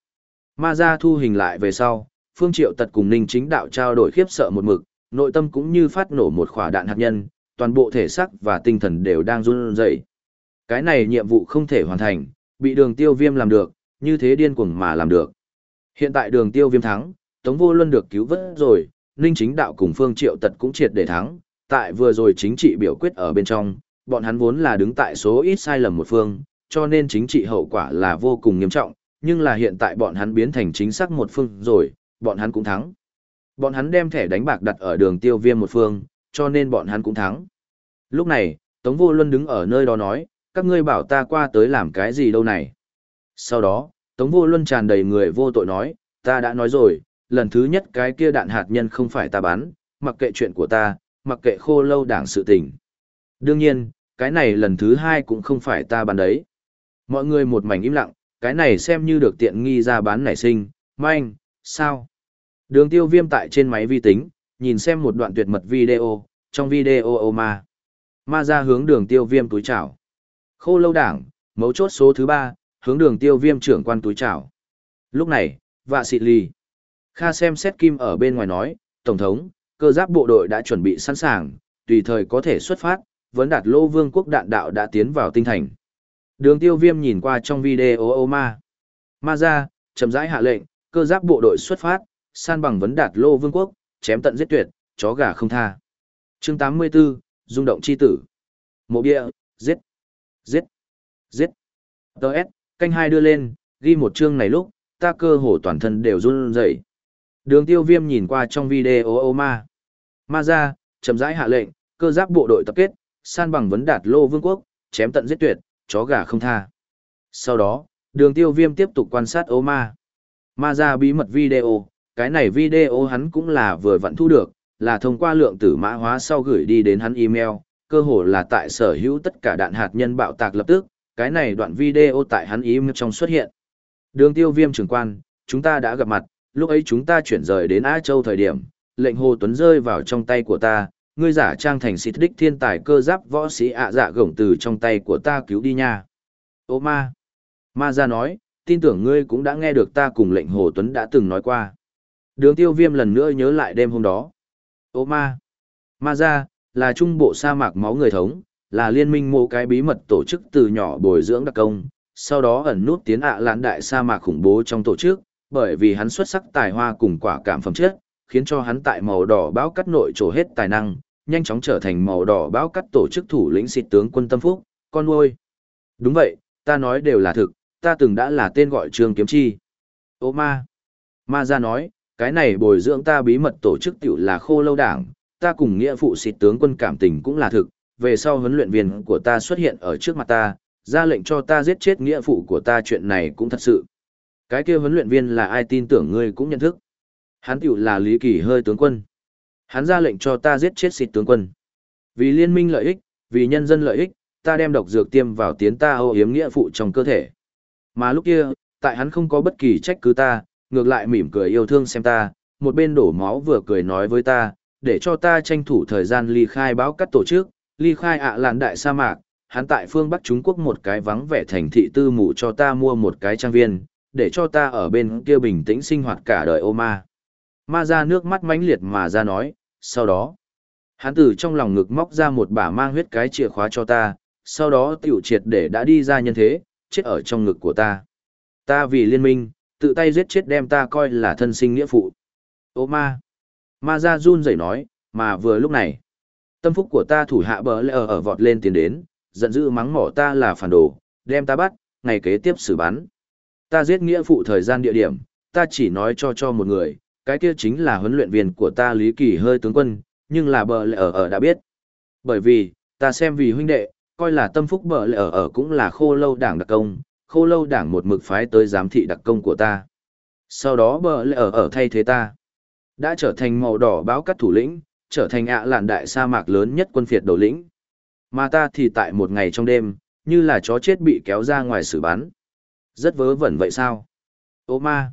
ma ra thu hình lại về sau, Phương Triệu tật cùng Ninh chính đạo trao đổi khiếp sợ một mực, nội tâm cũng như phát nổ một quả đạn hạt nhân, toàn bộ thể xác và tinh thần đều đang run rẩy. Cái này nhiệm vụ không thể hoàn thành, bị đường tiêu viêm làm được, như thế điên cuồng mà làm được. Hiện tại đường tiêu viêm thắng, Tống Vô Luân được cứu vớt rồi, Ninh Chính Đạo cùng Phương Triệu Tật cũng triệt để thắng, tại vừa rồi chính trị biểu quyết ở bên trong, bọn hắn vốn là đứng tại số ít sai lầm một phương, cho nên chính trị hậu quả là vô cùng nghiêm trọng, nhưng là hiện tại bọn hắn biến thành chính xác một phương rồi, bọn hắn cũng thắng. Bọn hắn đem thẻ đánh bạc đặt ở đường tiêu viêm một phương, cho nên bọn hắn cũng thắng. Lúc này, Tống Vô Luân đứng ở nơi đó nói, các ngươi bảo ta qua tới làm cái gì đâu này. Sau đó, Tống Vô Luân tràn đầy người vô tội nói, ta đã nói rồi, lần thứ nhất cái kia đạn hạt nhân không phải ta bắn, mặc kệ chuyện của ta, mặc kệ khô lâu đảng sự tình. Đương nhiên, cái này lần thứ hai cũng không phải ta bắn đấy. Mọi người một mảnh im lặng, cái này xem như được tiện nghi ra bán nảy sinh, manh, sao? Đường tiêu viêm tại trên máy vi tính, nhìn xem một đoạn tuyệt mật video, trong video ô ma. Ma ra hướng đường tiêu viêm túi chảo. Khô lâu đảng, mấu chốt số thứ ba hướng đường tiêu viêm trưởng quan túi chảo. Lúc này, vạ xị lì. Kha xem xét kim ở bên ngoài nói, Tổng thống, cơ giáp bộ đội đã chuẩn bị sẵn sàng, tùy thời có thể xuất phát, vấn đạt lô vương quốc đạn đạo đã tiến vào tinh thành. Đường tiêu viêm nhìn qua trong video ô ma. Ma ra, chậm rãi hạ lệnh, cơ giáp bộ đội xuất phát, san bằng vấn đạt lô vương quốc, chém tận giết tuyệt, chó gà không tha. chương 84, rung động chi tử. Mộ bia, giết, giết, giết. Đợt, canh hai đưa lên, ghi một chương này lúc, ta cơ hồ toàn thân đều run rẩy. Đường tiêu viêm nhìn qua trong video ô ma. Ma ra, chậm rãi hạ lệnh, cơ giáp bộ đội tập kết, san bằng vấn đạt lô vương quốc, chém tận giết tuyệt, chó gà không tha. Sau đó, đường tiêu viêm tiếp tục quan sát ô ma. Ma ra bí mật video, cái này video hắn cũng là vừa vặn thu được, là thông qua lượng tử mã hóa sau gửi đi đến hắn email, cơ hồ là tại sở hữu tất cả đạn hạt nhân bạo tạc lập tức, cái này đoạn video tại hắn email trong xuất hiện. Đường tiêu viêm trưởng quan, chúng ta đã gặp mặt, lúc ấy chúng ta chuyển rời đến Á Châu thời điểm, lệnh Hồ Tuấn rơi vào trong tay của ta, ngươi giả trang thành xịt đích thiên tài cơ giáp võ sĩ ạ dạ gổng từ trong tay của ta cứu đi nha. Ô ma. Ma ra nói, tin tưởng ngươi cũng đã nghe được ta cùng lệnh Hồ Tuấn đã từng nói qua. Đường tiêu viêm lần nữa nhớ lại đêm hôm đó. Ô ma. Ma ra, là trung bộ sa mạc máu người thống, là liên minh mô cái bí mật tổ chức từ nhỏ bồi dưỡng đặc công, sau đó ẩn nút tiến ạ lãn đại sa mạc khủng bố trong tổ chức, bởi vì hắn xuất sắc tài hoa cùng quả cảm phẩm chất, khiến cho hắn tại màu đỏ báo cắt nội trổ hết tài năng, nhanh chóng trở thành màu đỏ báo cắt tổ chức thủ lĩnh xịt tướng quân tâm phúc, con nuôi. Đúng vậy, ta nói đều là thực, ta từng đã là tên gọi trương kiếm chi. Ô ma. Ma ra nói, cái này bồi dưỡng ta bí mật tổ chức tiểu là khô lâu đảng, ta cùng nghĩa phụ xịt tướng quân cảm tình cũng là thực, về sau huấn luyện viên của ta xuất hiện ở trước mặt ta, ra lệnh cho ta giết chết nghĩa phụ của ta chuyện này cũng thật sự. Cái kia huấn luyện viên là ai tin tưởng ngươi cũng nhận thức. Hắn tiểu là Lý Kỳ hơi tướng quân. Hắn ra lệnh cho ta giết chết xịt tướng quân. Vì liên minh lợi ích, vì nhân dân lợi ích, ta đem độc dược tiêm vào tiến ta ô hiếm nghĩa phụ trong cơ thể. Mà lúc kia, tại hắn không có bất kỳ trách cứ ta, ngược lại mỉm cười yêu thương xem ta, một bên đổ máu vừa cười nói với ta, để cho ta tranh thủ thời gian ly khai báo cắt tổ chức, ly khai ạ làn đại sa mạc, hắn tại phương Bắc Trung Quốc một cái vắng vẻ thành thị tư mù cho ta mua một cái trang viên, để cho ta ở bên kia bình tĩnh sinh hoạt cả đời ô ma. Ma ra nước mắt mãnh liệt mà ra nói, sau đó, hắn từ trong lòng ngực móc ra một bả mang huyết cái chìa khóa cho ta, sau đó tiểu triệt để đã đi ra nhân thế, chết ở trong ngực của ta. Ta vì liên minh, Tự tay giết chết đem ta coi là thân sinh nghĩa phụ. Ô ma. Ma ra run rẩy nói, mà vừa lúc này. Tâm phúc của ta thủ hạ bờ lệ ở, ở vọt lên tiến đến, giận dữ mắng mỏ ta là phản đồ, đem ta bắt, ngày kế tiếp xử bắn. Ta giết nghĩa phụ thời gian địa điểm, ta chỉ nói cho cho một người, cái kia chính là huấn luyện viên của ta Lý Kỳ hơi tướng quân, nhưng là bờ lệ ở ở đã biết. Bởi vì, ta xem vì huynh đệ, coi là tâm phúc bờ lệ ở ở cũng là khô lâu đảng đặc công, khô lâu đảng một mực phái tới giám thị đặc công của ta. Sau đó bờ lệ ở ở thay thế ta. Đã trở thành màu đỏ báo cắt thủ lĩnh, trở thành ạ lạn đại sa mạc lớn nhất quân phiệt đầu lĩnh. Mà ta thì tại một ngày trong đêm, như là chó chết bị kéo ra ngoài xử bắn. Rất vớ vẩn vậy sao? Ô ma!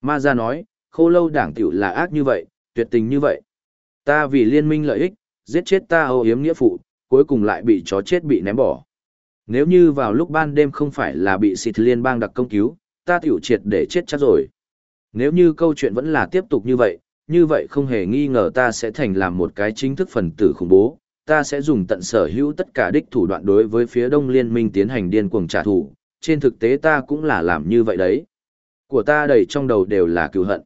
Ma ra nói, khô lâu đảng tiểu là ác như vậy, tuyệt tình như vậy. Ta vì liên minh lợi ích, giết chết ta âu yếm nghĩa phụ, cuối cùng lại bị chó chết bị ném bỏ. Nếu như vào lúc ban đêm không phải là bị xịt liên bang đặc công cứu, ta tiểu triệt để chết chắc rồi. Nếu như câu chuyện vẫn là tiếp tục như vậy, như vậy không hề nghi ngờ ta sẽ thành làm một cái chính thức phần tử khủng bố, ta sẽ dùng tận sở hữu tất cả đích thủ đoạn đối với phía đông liên minh tiến hành điên cuồng trả thù, trên thực tế ta cũng là làm như vậy đấy. Của ta đầy trong đầu đều là cựu hận.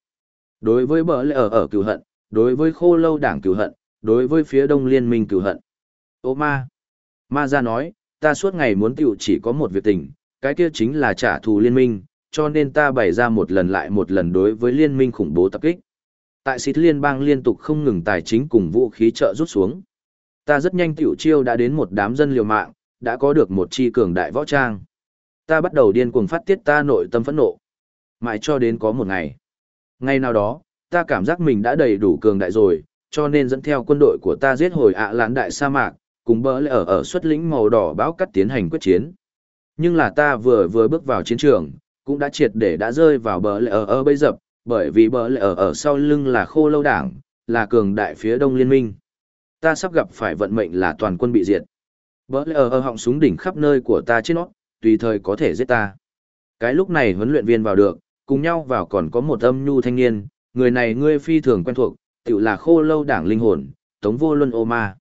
Đối với bờ lệ ở ở cửu hận, đối với khô lâu đảng cửu hận, đối với phía đông liên minh cửu hận. Ô ma! Ma ra nói, ta suốt ngày muốn tiểu chỉ có một việc tình, cái kia chính là trả thù liên minh, cho nên ta bày ra một lần lại một lần đối với liên minh khủng bố tập kích. Tại xịt liên bang liên tục không ngừng tài chính cùng vũ khí trợ rút xuống. Ta rất nhanh tiểu chiêu đã đến một đám dân liều mạng, đã có được một chi cường đại võ trang. Ta bắt đầu điên cuồng phát tiết ta nội tâm phẫn nộ. Mãi cho đến có một ngày. Ngày nào đó, ta cảm giác mình đã đầy đủ cường đại rồi, cho nên dẫn theo quân đội của ta giết hồi ạ à lãn đại sa mạc, cùng bỡ lẽ ở ở xuất lĩnh màu đỏ báo cắt tiến hành quyết chiến. Nhưng là ta vừa vừa bước vào chiến trường, cũng đã triệt để đã rơi vào bờ lẽ ở ở bây dập, bởi vì bờ lẽ ở ở sau lưng là khô lâu đảng, là cường đại phía đông liên minh. Ta sắp gặp phải vận mệnh là toàn quân bị diệt. Bờ lẽ ở ở họng súng đỉnh khắp nơi của ta trên nó, tùy thời có thể giết ta. Cái lúc này huấn luyện viên vào được, cùng nhau vào còn có một âm nhu thanh niên, người này ngươi phi thường quen thuộc, tự là khô lâu đảng linh hồn, tống vô luân ô ma.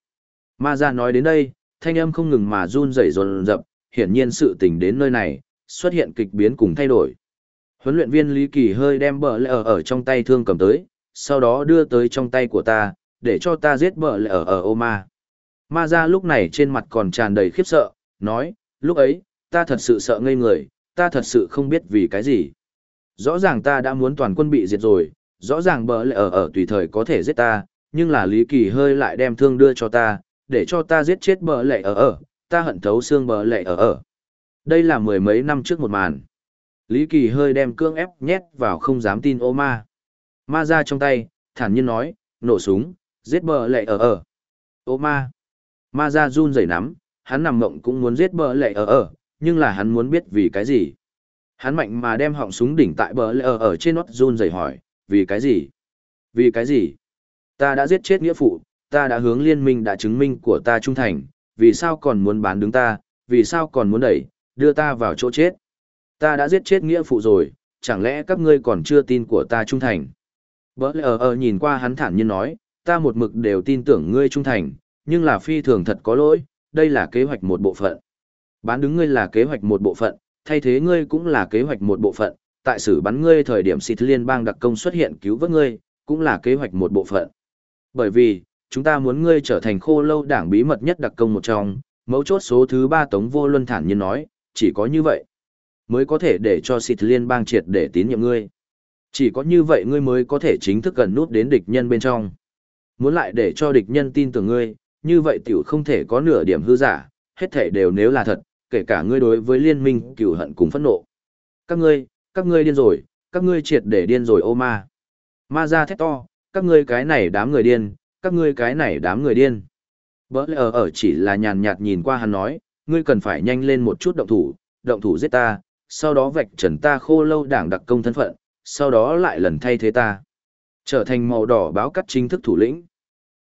Ma ra nói đến đây, thanh âm không ngừng mà run rẩy rồn rập, hiển nhiên sự tình đến nơi này, xuất hiện kịch biến cùng thay đổi. Huấn luyện viên Lý Kỳ hơi đem bờ lệ ở ở trong tay thương cầm tới, sau đó đưa tới trong tay của ta, để cho ta giết bờ lệ ở ở ô ma. Ma ra lúc này trên mặt còn tràn đầy khiếp sợ, nói, lúc ấy, ta thật sự sợ ngây người, ta thật sự không biết vì cái gì. Rõ ràng ta đã muốn toàn quân bị diệt rồi, rõ ràng bờ lệ ở ở tùy thời có thể giết ta, nhưng là Lý Kỳ hơi lại đem thương đưa cho ta, để cho ta giết chết bờ lệ ở ở, ta hận thấu xương bờ lệ ở ở. Đây là mười mấy năm trước một màn. Lý Kỳ hơi đem cương ép nhét vào không dám tin ô ma. Ma ra trong tay, thản nhiên nói, nổ súng, giết bờ lệ ở ở. Ô ma. Ma ra run rẩy nắm, hắn nằm mộng cũng muốn giết bờ lệ ở ở, nhưng là hắn muốn biết vì cái gì. Hắn mạnh mà đem họng súng đỉnh tại bờ lờ ở trên nót run rẩy hỏi, vì cái gì? Vì cái gì? Ta đã giết chết nghĩa phụ, ta đã hướng liên minh đã chứng minh của ta trung thành, vì sao còn muốn bán đứng ta, vì sao còn muốn đẩy, đưa ta vào chỗ chết. Ta đã giết chết nghĩa phụ rồi, chẳng lẽ các ngươi còn chưa tin của ta trung thành. Bỡ lờ ở nhìn qua hắn thản nhiên nói, ta một mực đều tin tưởng ngươi trung thành, nhưng là phi thường thật có lỗi, đây là kế hoạch một bộ phận. Bán đứng ngươi là kế hoạch một bộ phận, thay thế ngươi cũng là kế hoạch một bộ phận, tại xử bắn ngươi thời điểm xịt liên bang đặc công xuất hiện cứu vớt ngươi, cũng là kế hoạch một bộ phận. Bởi vì, chúng ta muốn ngươi trở thành khô lâu đảng bí mật nhất đặc công một trong, mấu chốt số thứ ba Tống Vô Luân thản nhiên nói, chỉ có như vậy mới có thể để cho xịt liên bang triệt để tín nhiệm ngươi. Chỉ có như vậy ngươi mới có thể chính thức gần nút đến địch nhân bên trong. Muốn lại để cho địch nhân tin tưởng ngươi, như vậy tiểu không thể có nửa điểm hư giả, hết thể đều nếu là thật, kể cả ngươi đối với liên minh cửu hận cùng phẫn nộ. Các ngươi, các ngươi điên rồi, các ngươi triệt để điên rồi ô ma. Ma ra thét to, các ngươi cái này đám người điên, các ngươi cái này đám người điên. Bỡ lờ ở ở chỉ là nhàn nhạt nhìn qua hắn nói, ngươi cần phải nhanh lên một chút động thủ, động thủ giết ta, sau đó vạch trần ta khô lâu đảng đặc công thân phận, sau đó lại lần thay thế ta. Trở thành màu đỏ báo cắt chính thức thủ lĩnh.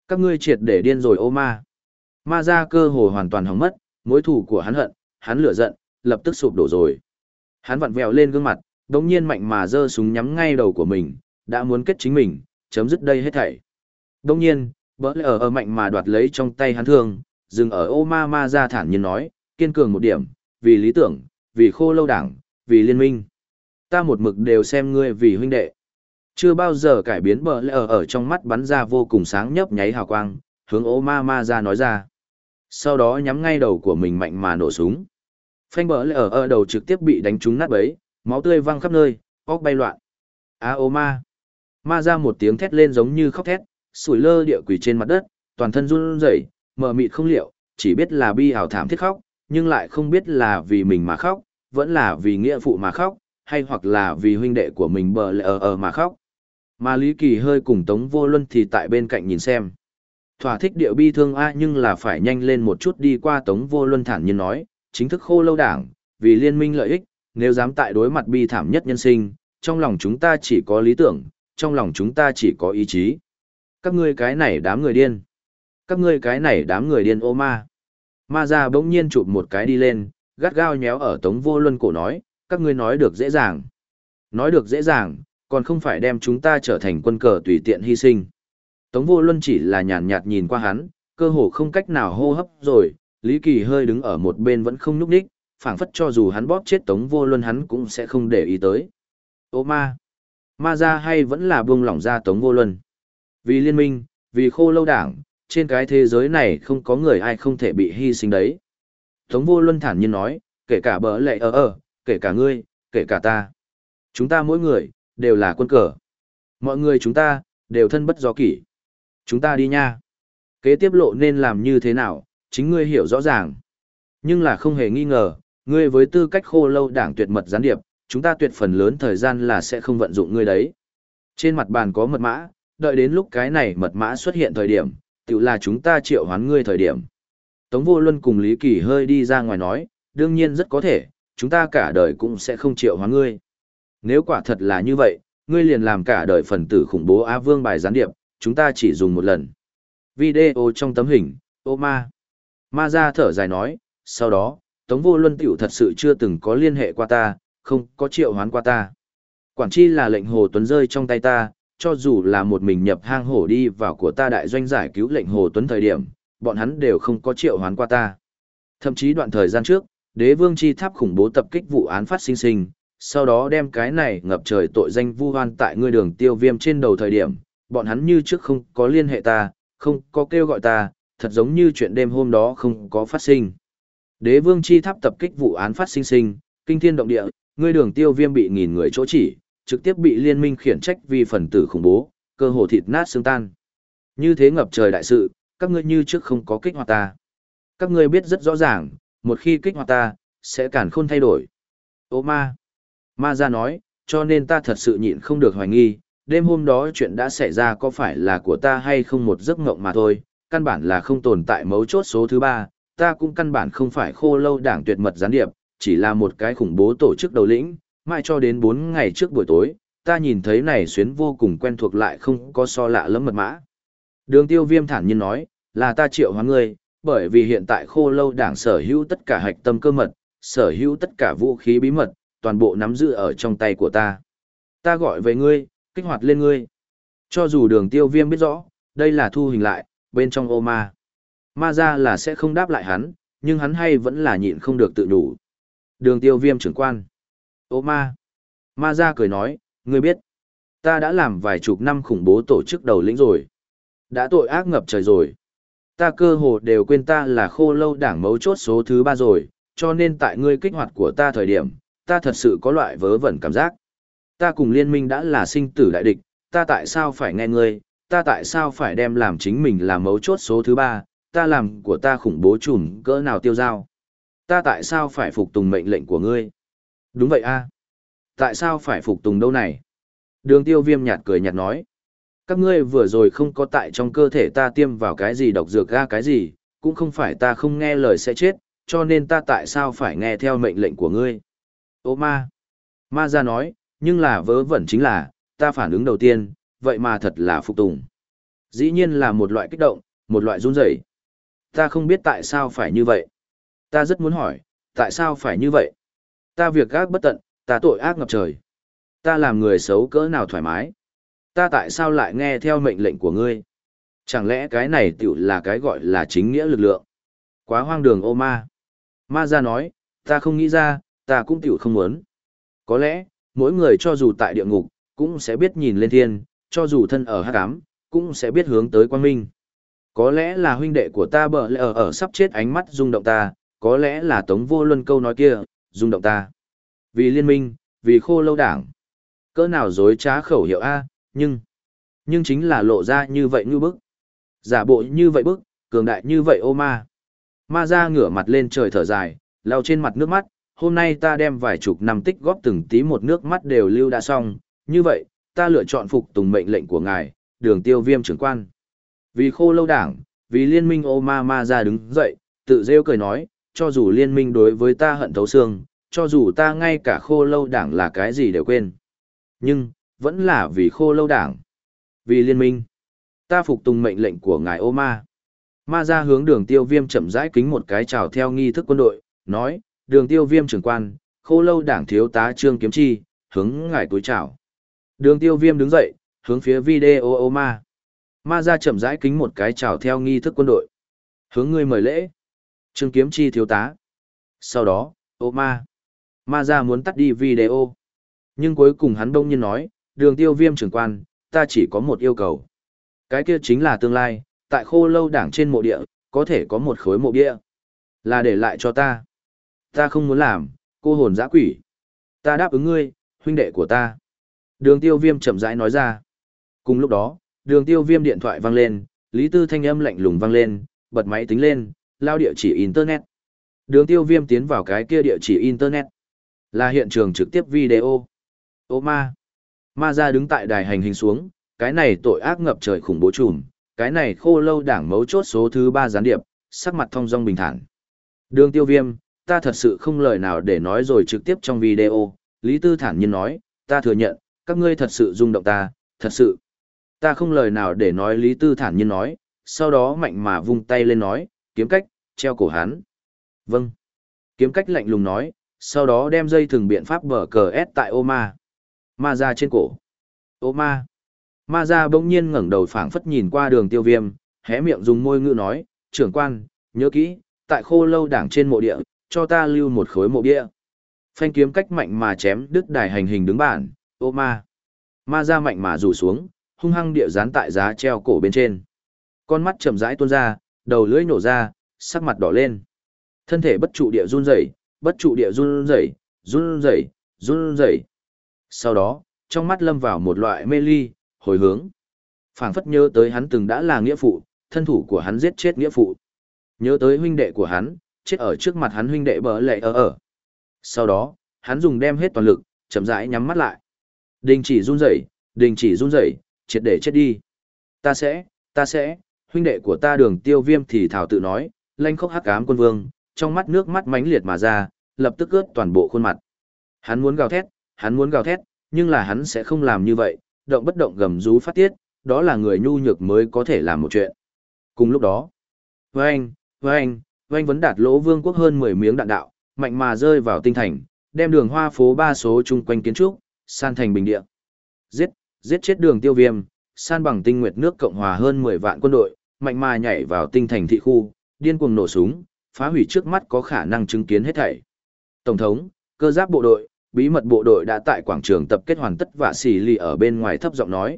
Các ngươi triệt để điên rồi ô ma. Ma ra cơ hồ hoàn toàn hỏng mất, mối thủ của hắn hận, hắn lửa giận, lập tức sụp đổ rồi. Hắn vặn vẹo lên gương mặt, đống nhiên mạnh mà giơ súng nhắm ngay đầu của mình, đã muốn kết chính mình, chấm dứt đây hết thảy. Đống nhiên, bỡ lỡ ở mạnh mà đoạt lấy trong tay hắn thương, dừng ở ô ma ma ra thản nhiên nói, kiên cường một điểm, vì lý tưởng, vì khô lâu đảng, vì liên minh. Ta một mực đều xem ngươi vì huynh đệ. Chưa bao giờ cải biến bờ lỡ ở ở trong mắt bắn ra vô cùng sáng nhấp nháy hào quang, hướng ô ma ma ra nói ra. Sau đó nhắm ngay đầu của mình mạnh mà nổ súng. Phanh bờ lẽ ở ở đầu trực tiếp bị đánh trúng nát bấy, máu tươi văng khắp nơi, óc bay loạn. A ô ma. Ma ra một tiếng thét lên giống như khóc thét, sủi lơ địa quỷ trên mặt đất, toàn thân run rẩy, mờ mịt không liệu, chỉ biết là bi hào thảm thiết khóc, nhưng lại không biết là vì mình mà khóc, vẫn là vì nghĩa phụ mà khóc, hay hoặc là vì huynh đệ của mình bờ lẽ ở ở mà khóc. Mà Lý Kỳ hơi cùng Tống Vô Luân thì tại bên cạnh nhìn xem. Thỏa thích điệu bi thương a nhưng là phải nhanh lên một chút đi qua Tống Vô Luân thản nhiên nói, chính thức khô lâu đảng, vì liên minh lợi ích, nếu dám tại đối mặt bi thảm nhất nhân sinh, trong lòng chúng ta chỉ có lý tưởng, trong lòng chúng ta chỉ có ý chí. Các ngươi cái này đám người điên. Các ngươi cái này đám người điên ô ma. Ma ra bỗng nhiên chụp một cái đi lên, gắt gao nhéo ở Tống Vô Luân cổ nói, các ngươi nói được dễ dàng. Nói được dễ dàng, còn không phải đem chúng ta trở thành quân cờ tùy tiện hy sinh. Tống vô luân chỉ là nhàn nhạt nhìn qua hắn, cơ hồ không cách nào hô hấp rồi, Lý Kỳ hơi đứng ở một bên vẫn không nhúc nhích, phảng phất cho dù hắn bóp chết Tống vô luân hắn cũng sẽ không để ý tới. Ô ma! Ma ra hay vẫn là buông lỏng ra Tống vô luân. Vì liên minh, vì khô lâu đảng, trên cái thế giới này không có người ai không thể bị hy sinh đấy. Tống vô luân thản nhiên nói, kể cả bỡ lệ ở ở, kể cả ngươi, kể cả ta. Chúng ta mỗi người, đều là quân cờ. Mọi người chúng ta, đều thân bất do kỷ. Chúng ta đi nha. Kế tiếp lộ nên làm như thế nào, chính ngươi hiểu rõ ràng. Nhưng là không hề nghi ngờ, ngươi với tư cách khô lâu đảng tuyệt mật gián điệp, chúng ta tuyệt phần lớn thời gian là sẽ không vận dụng ngươi đấy. Trên mặt bàn có mật mã, đợi đến lúc cái này mật mã xuất hiện thời điểm, tự là chúng ta triệu hoán ngươi thời điểm. Tống vô luân cùng Lý Kỳ hơi đi ra ngoài nói, đương nhiên rất có thể, chúng ta cả đời cũng sẽ không triệu hoán ngươi. Nếu quả thật là như vậy, ngươi liền làm cả đời phần tử khủng bố Á Vương bài gián điệp, chúng ta chỉ dùng một lần. Video trong tấm hình, ô ma. Ma ra thở dài nói, sau đó, Tống Vô Luân Tiểu thật sự chưa từng có liên hệ qua ta, không có triệu hoán qua ta. Quản chi là lệnh hồ tuấn rơi trong tay ta, cho dù là một mình nhập hang hổ đi vào của ta đại doanh giải cứu lệnh hồ tuấn thời điểm, bọn hắn đều không có triệu hoán qua ta. Thậm chí đoạn thời gian trước, đế vương chi tháp khủng bố tập kích vụ án phát sinh sinh, sau đó đem cái này ngập trời tội danh vu hoan tại ngươi đường tiêu viêm trên đầu thời điểm, bọn hắn như trước không có liên hệ ta, không có kêu gọi ta, thật giống như chuyện đêm hôm đó không có phát sinh. Đế vương chi tháp tập kích vụ án phát sinh sinh, kinh thiên động địa, ngươi đường tiêu viêm bị nghìn người chỗ chỉ, trực tiếp bị liên minh khiển trách vì phần tử khủng bố, cơ hồ thịt nát xương tan. Như thế ngập trời đại sự, các ngươi như trước không có kích hoạt ta. Các ngươi biết rất rõ ràng, một khi kích hoạt ta, sẽ cản khôn thay đổi. Ô ma! Ma ra nói, cho nên ta thật sự nhịn không được hoài nghi, đêm hôm đó chuyện đã xảy ra có phải là của ta hay không một giấc mộng mà thôi, căn bản là không tồn tại mấu chốt số thứ ba, ta cũng căn bản không phải khô lâu đảng tuyệt mật gián điệp, chỉ là một cái khủng bố tổ chức đầu lĩnh, mãi cho đến 4 ngày trước buổi tối, ta nhìn thấy này xuyến vô cùng quen thuộc lại không có so lạ lắm mật mã. Đường tiêu viêm thản nhiên nói, là ta triệu hóa ngươi, bởi vì hiện tại khô lâu đảng sở hữu tất cả hạch tâm cơ mật, sở hữu tất cả vũ khí bí mật, toàn bộ nắm giữ ở trong tay của ta. Ta gọi về ngươi, kích hoạt lên ngươi. Cho dù đường tiêu viêm biết rõ, đây là thu hình lại, bên trong ô ma. Ma ra là sẽ không đáp lại hắn, nhưng hắn hay vẫn là nhịn không được tự đủ. Đường tiêu viêm trưởng quan. Ô ma. Ma ra cười nói, ngươi biết. Ta đã làm vài chục năm khủng bố tổ chức đầu lĩnh rồi. Đã tội ác ngập trời rồi. Ta cơ hồ đều quên ta là khô lâu đảng mấu chốt số thứ ba rồi, cho nên tại ngươi kích hoạt của ta thời điểm, ta thật sự có loại vớ vẩn cảm giác. Ta cùng liên minh đã là sinh tử đại địch, ta tại sao phải nghe ngươi, ta tại sao phải đem làm chính mình làm mấu chốt số thứ ba, ta làm của ta khủng bố trùm cỡ nào tiêu giao. Ta tại sao phải phục tùng mệnh lệnh của ngươi? Đúng vậy a Tại sao phải phục tùng đâu này? Đường tiêu viêm nhạt cười nhạt nói. Các ngươi vừa rồi không có tại trong cơ thể ta tiêm vào cái gì độc dược ga cái gì, cũng không phải ta không nghe lời sẽ chết, cho nên ta tại sao phải nghe theo mệnh lệnh của ngươi? Ô ma. Ma ra nói, nhưng là vớ vẩn chính là, ta phản ứng đầu tiên, vậy mà thật là phục tùng. Dĩ nhiên là một loại kích động, một loại run rẩy. Ta không biết tại sao phải như vậy. Ta rất muốn hỏi, tại sao phải như vậy? Ta việc ác bất tận, ta tội ác ngập trời. Ta làm người xấu cỡ nào thoải mái. Ta tại sao lại nghe theo mệnh lệnh của ngươi? Chẳng lẽ cái này tiểu là cái gọi là chính nghĩa lực lượng? Quá hoang đường ô ma. Ma ra nói, ta không nghĩ ra, ta cũng tiểu không muốn. Có lẽ, mỗi người cho dù tại địa ngục, cũng sẽ biết nhìn lên thiên, cho dù thân ở hắc ám, cũng sẽ biết hướng tới quang minh. Có lẽ là huynh đệ của ta bợ lẽ ở ở sắp chết ánh mắt rung động ta, có lẽ là tống vô luân câu nói kia, rung động ta. Vì liên minh, vì khô lâu đảng. Cỡ nào dối trá khẩu hiệu A, nhưng, nhưng chính là lộ ra như vậy như bức. Giả bộ như vậy bức, cường đại như vậy ô ma. Ma ra ngửa mặt lên trời thở dài, lau trên mặt nước mắt, hôm nay ta đem vài chục năm tích góp từng tí một nước mắt đều lưu đã xong, như vậy, ta lựa chọn phục tùng mệnh lệnh của ngài, đường tiêu viêm trưởng quan. Vì khô lâu đảng, vì liên minh ô ma ma ra đứng dậy, tự rêu cười nói, cho dù liên minh đối với ta hận thấu xương, cho dù ta ngay cả khô lâu đảng là cái gì đều quên. Nhưng, vẫn là vì khô lâu đảng. Vì liên minh, ta phục tùng mệnh lệnh của ngài ô ma. Ma ra hướng đường tiêu viêm chậm rãi kính một cái chào theo nghi thức quân đội, nói, đường tiêu viêm trưởng quan, khô lâu đảng thiếu tá trương kiếm chi, hướng ngài túi chào. Đường tiêu viêm đứng dậy, hướng phía video ô ma. Ma ra chậm rãi kính một cái chào theo nghi thức quân đội. Hướng ngươi mời lễ. Trương kiếm chi thiếu tá. Sau đó, ô ma. Ma ra muốn tắt đi video. Nhưng cuối cùng hắn đông nhiên nói, đường tiêu viêm trưởng quan, ta chỉ có một yêu cầu. Cái kia chính là tương lai, tại khô lâu đảng trên mộ địa, có thể có một khối mộ địa. Là để lại cho ta. Ta không muốn làm, cô hồn dã quỷ. Ta đáp ứng ngươi, huynh đệ của ta. Đường tiêu viêm chậm rãi nói ra. Cùng lúc đó, đường tiêu viêm điện thoại vang lên, Lý Tư thanh âm lạnh lùng vang lên, bật máy tính lên, lao địa chỉ Internet. Đường tiêu viêm tiến vào cái kia địa chỉ Internet. Là hiện trường trực tiếp video. Ô ma. Ma ra đứng tại đài hành hình xuống, cái này tội ác ngập trời khủng bố trùm, cái này khô lâu đảng mấu chốt số thứ ba gián điệp, sắc mặt thông dong bình thản. Đường tiêu viêm, ta thật sự không lời nào để nói rồi trực tiếp trong video, Lý Tư thản nhiên nói, ta thừa nhận, các ngươi thật sự rung động ta, thật sự. Ta không lời nào để nói Lý Tư thản nhiên nói, sau đó mạnh mà vung tay lên nói, kiếm cách, treo cổ hắn. Vâng. Kiếm cách lạnh lùng nói, sau đó đem dây thường biện pháp bờ cờ ép tại ô ma. Ma ra trên cổ. Ô ma. Ma ra bỗng nhiên ngẩng đầu phảng phất nhìn qua đường tiêu viêm, hé miệng dùng môi ngữ nói, trưởng quan, nhớ kỹ, tại khô lâu đảng trên mộ địa, cho ta lưu một khối mộ bia. Phanh kiếm cách mạnh mà chém đứt đài hành hình đứng bản, ô ma. Ma ra mạnh mà rủ xuống, hung hăng địa dán tại giá treo cổ bên trên. Con mắt chậm rãi tuôn ra, đầu lưỡi nổ ra, sắc mặt đỏ lên. Thân thể bất trụ địa run rẩy, bất trụ địa run rẩy, run rẩy, run rẩy. Sau đó, trong mắt lâm vào một loại mê ly, hồi hướng. phảng phất nhớ tới hắn từng đã là nghĩa phụ, thân thủ của hắn giết chết nghĩa phụ. Nhớ tới huynh đệ của hắn, chết ở trước mặt hắn huynh đệ bờ lệ ở ở. Sau đó, hắn dùng đem hết toàn lực, chậm rãi nhắm mắt lại. Đình chỉ run rẩy, đình chỉ run rẩy, triệt để chết đi. Ta sẽ, ta sẽ, huynh đệ của ta đường tiêu viêm thì thảo tự nói, lanh khốc hắc ám quân vương, trong mắt nước mắt mãnh liệt mà ra, lập tức ướt toàn bộ khuôn mặt. Hắn muốn gào thét, hắn muốn gào thét, nhưng là hắn sẽ không làm như vậy, động bất động gầm rú phát tiết, đó là người nhu nhược mới có thể làm một chuyện. Cùng lúc đó, vâng, vâng, oanh vấn đạt lỗ vương quốc hơn 10 miếng đạn đạo, mạnh mà rơi vào tinh thành, đem đường hoa phố ba số chung quanh kiến trúc, san thành bình địa. Giết, giết chết đường tiêu viêm, san bằng tinh nguyệt nước Cộng Hòa hơn 10 vạn quân đội, mạnh mà nhảy vào tinh thành thị khu, điên cuồng nổ súng, phá hủy trước mắt có khả năng chứng kiến hết thảy. Tổng thống, cơ giáp bộ đội, bí mật bộ đội đã tại quảng trường tập kết hoàn tất và xỉ lì ở bên ngoài thấp giọng nói.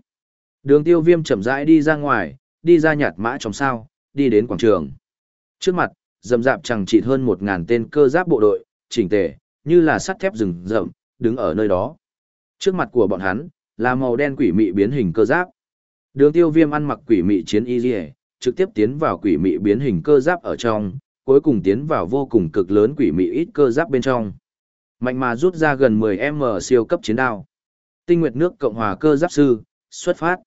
Đường tiêu viêm chậm rãi đi ra ngoài, đi ra nhạt mã trong sao, đi đến quảng trường. Trước mặt, dầm dạp chẳng chịt hơn một ngàn tên cơ giáp bộ đội, chỉnh tề, như là sắt thép rừng rậm, đứng ở nơi đó. Trước mặt của bọn hắn, là màu đen quỷ mị biến hình cơ giáp. Đường tiêu viêm ăn mặc quỷ mị chiến y dì trực tiếp tiến vào quỷ mị biến hình cơ giáp ở trong, cuối cùng tiến vào vô cùng cực lớn quỷ mị ít cơ giáp bên trong. Mạnh mà rút ra gần 10M siêu cấp chiến đao. Tinh Nguyệt nước Cộng hòa cơ giáp sư, xuất phát.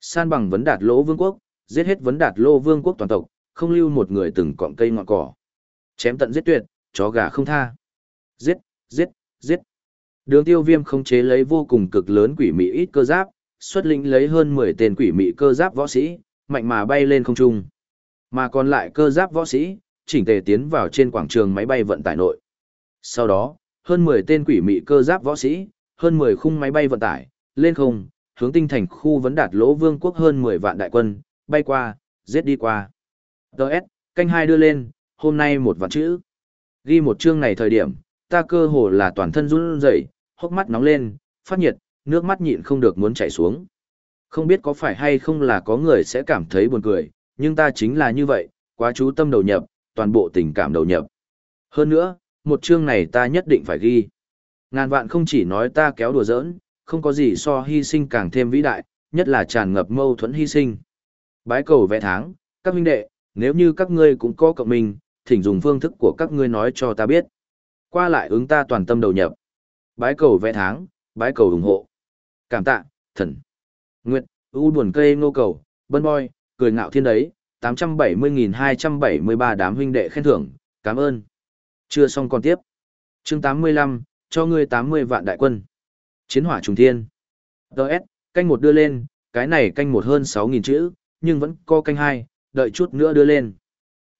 San bằng vấn đạt lỗ vương quốc, giết hết vấn đạt lô vương quốc toàn tộc, không lưu một người từng cọng cây ngọn cỏ. Chém tận giết tuyệt, chó gà không tha. Giết, giết, giết. Đường tiêu viêm không chế lấy vô cùng cực lớn quỷ mị ít cơ giáp, xuất lĩnh lấy hơn 10 tên quỷ mị cơ giáp võ sĩ, mạnh mà bay lên không trung. Mà còn lại cơ giáp võ sĩ, chỉnh tề tiến vào trên quảng trường máy bay vận tải nội. Sau đó, hơn 10 tên quỷ mị cơ giáp võ sĩ, hơn 10 khung máy bay vận tải, lên không, hướng tinh thành khu vấn đạt lỗ vương quốc hơn 10 vạn đại quân, bay qua, giết đi qua ts canh hai đưa lên, hôm nay một vạn chữ. Ghi một chương này thời điểm, ta cơ hồ là toàn thân run rẩy, hốc mắt nóng lên, phát nhiệt, nước mắt nhịn không được muốn chảy xuống. Không biết có phải hay không là có người sẽ cảm thấy buồn cười, nhưng ta chính là như vậy, quá chú tâm đầu nhập, toàn bộ tình cảm đầu nhập. Hơn nữa, một chương này ta nhất định phải ghi. Ngàn vạn không chỉ nói ta kéo đùa giỡn, không có gì so hy sinh càng thêm vĩ đại, nhất là tràn ngập mâu thuẫn hy sinh. Bái cầu vẽ tháng, các huynh đệ, nếu như các ngươi cũng có cộng mình, thỉnh dùng phương thức của các ngươi nói cho ta biết. Qua lại ứng ta toàn tâm đầu nhập. Bái cầu vẽ tháng, bái cầu ủng hộ. Cảm tạ, thần. Nguyệt, u buồn cây ngô cầu, bân boy, cười ngạo thiên đấy, 870.273 đám huynh đệ khen thưởng, cảm ơn. Chưa xong còn tiếp. chương 85, cho ngươi 80 vạn đại quân. Chiến hỏa trùng thiên. Đợt, canh một đưa lên, cái này canh một hơn 6.000 chữ, nhưng vẫn có canh hai, đợi chút nữa đưa lên.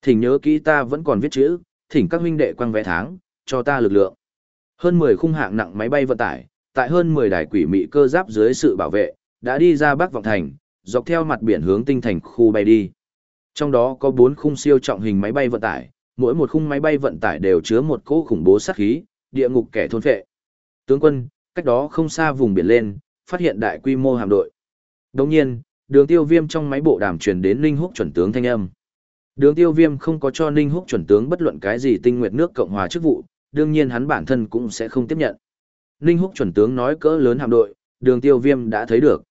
Thỉnh nhớ kỹ ta vẫn còn viết chữ, thỉnh các huynh đệ quăng vé tháng, cho ta lực lượng. Hơn 10 khung hạng nặng máy bay vận tải, tại hơn 10 đài quỷ mị cơ giáp dưới sự bảo vệ, đã đi ra Bắc Vọng Thành, dọc theo mặt biển hướng tinh thành khu bay đi. Trong đó có 4 khung siêu trọng hình máy bay vận tải, mỗi một khung máy bay vận tải đều chứa một cỗ khủng bố sát khí, địa ngục kẻ thôn phệ. Tướng quân, cách đó không xa vùng biển lên, phát hiện đại quy mô hạm đội. Đồng nhiên, đường tiêu viêm trong máy bộ đàm truyền đến Ninh Húc chuẩn tướng thanh âm. Đường tiêu viêm không có cho Ninh Húc chuẩn tướng bất luận cái gì tinh nguyệt nước Cộng hòa chức vụ, đương nhiên hắn bản thân cũng sẽ không tiếp nhận. Ninh Húc chuẩn tướng nói cỡ lớn hạm đội, đường tiêu viêm đã thấy được.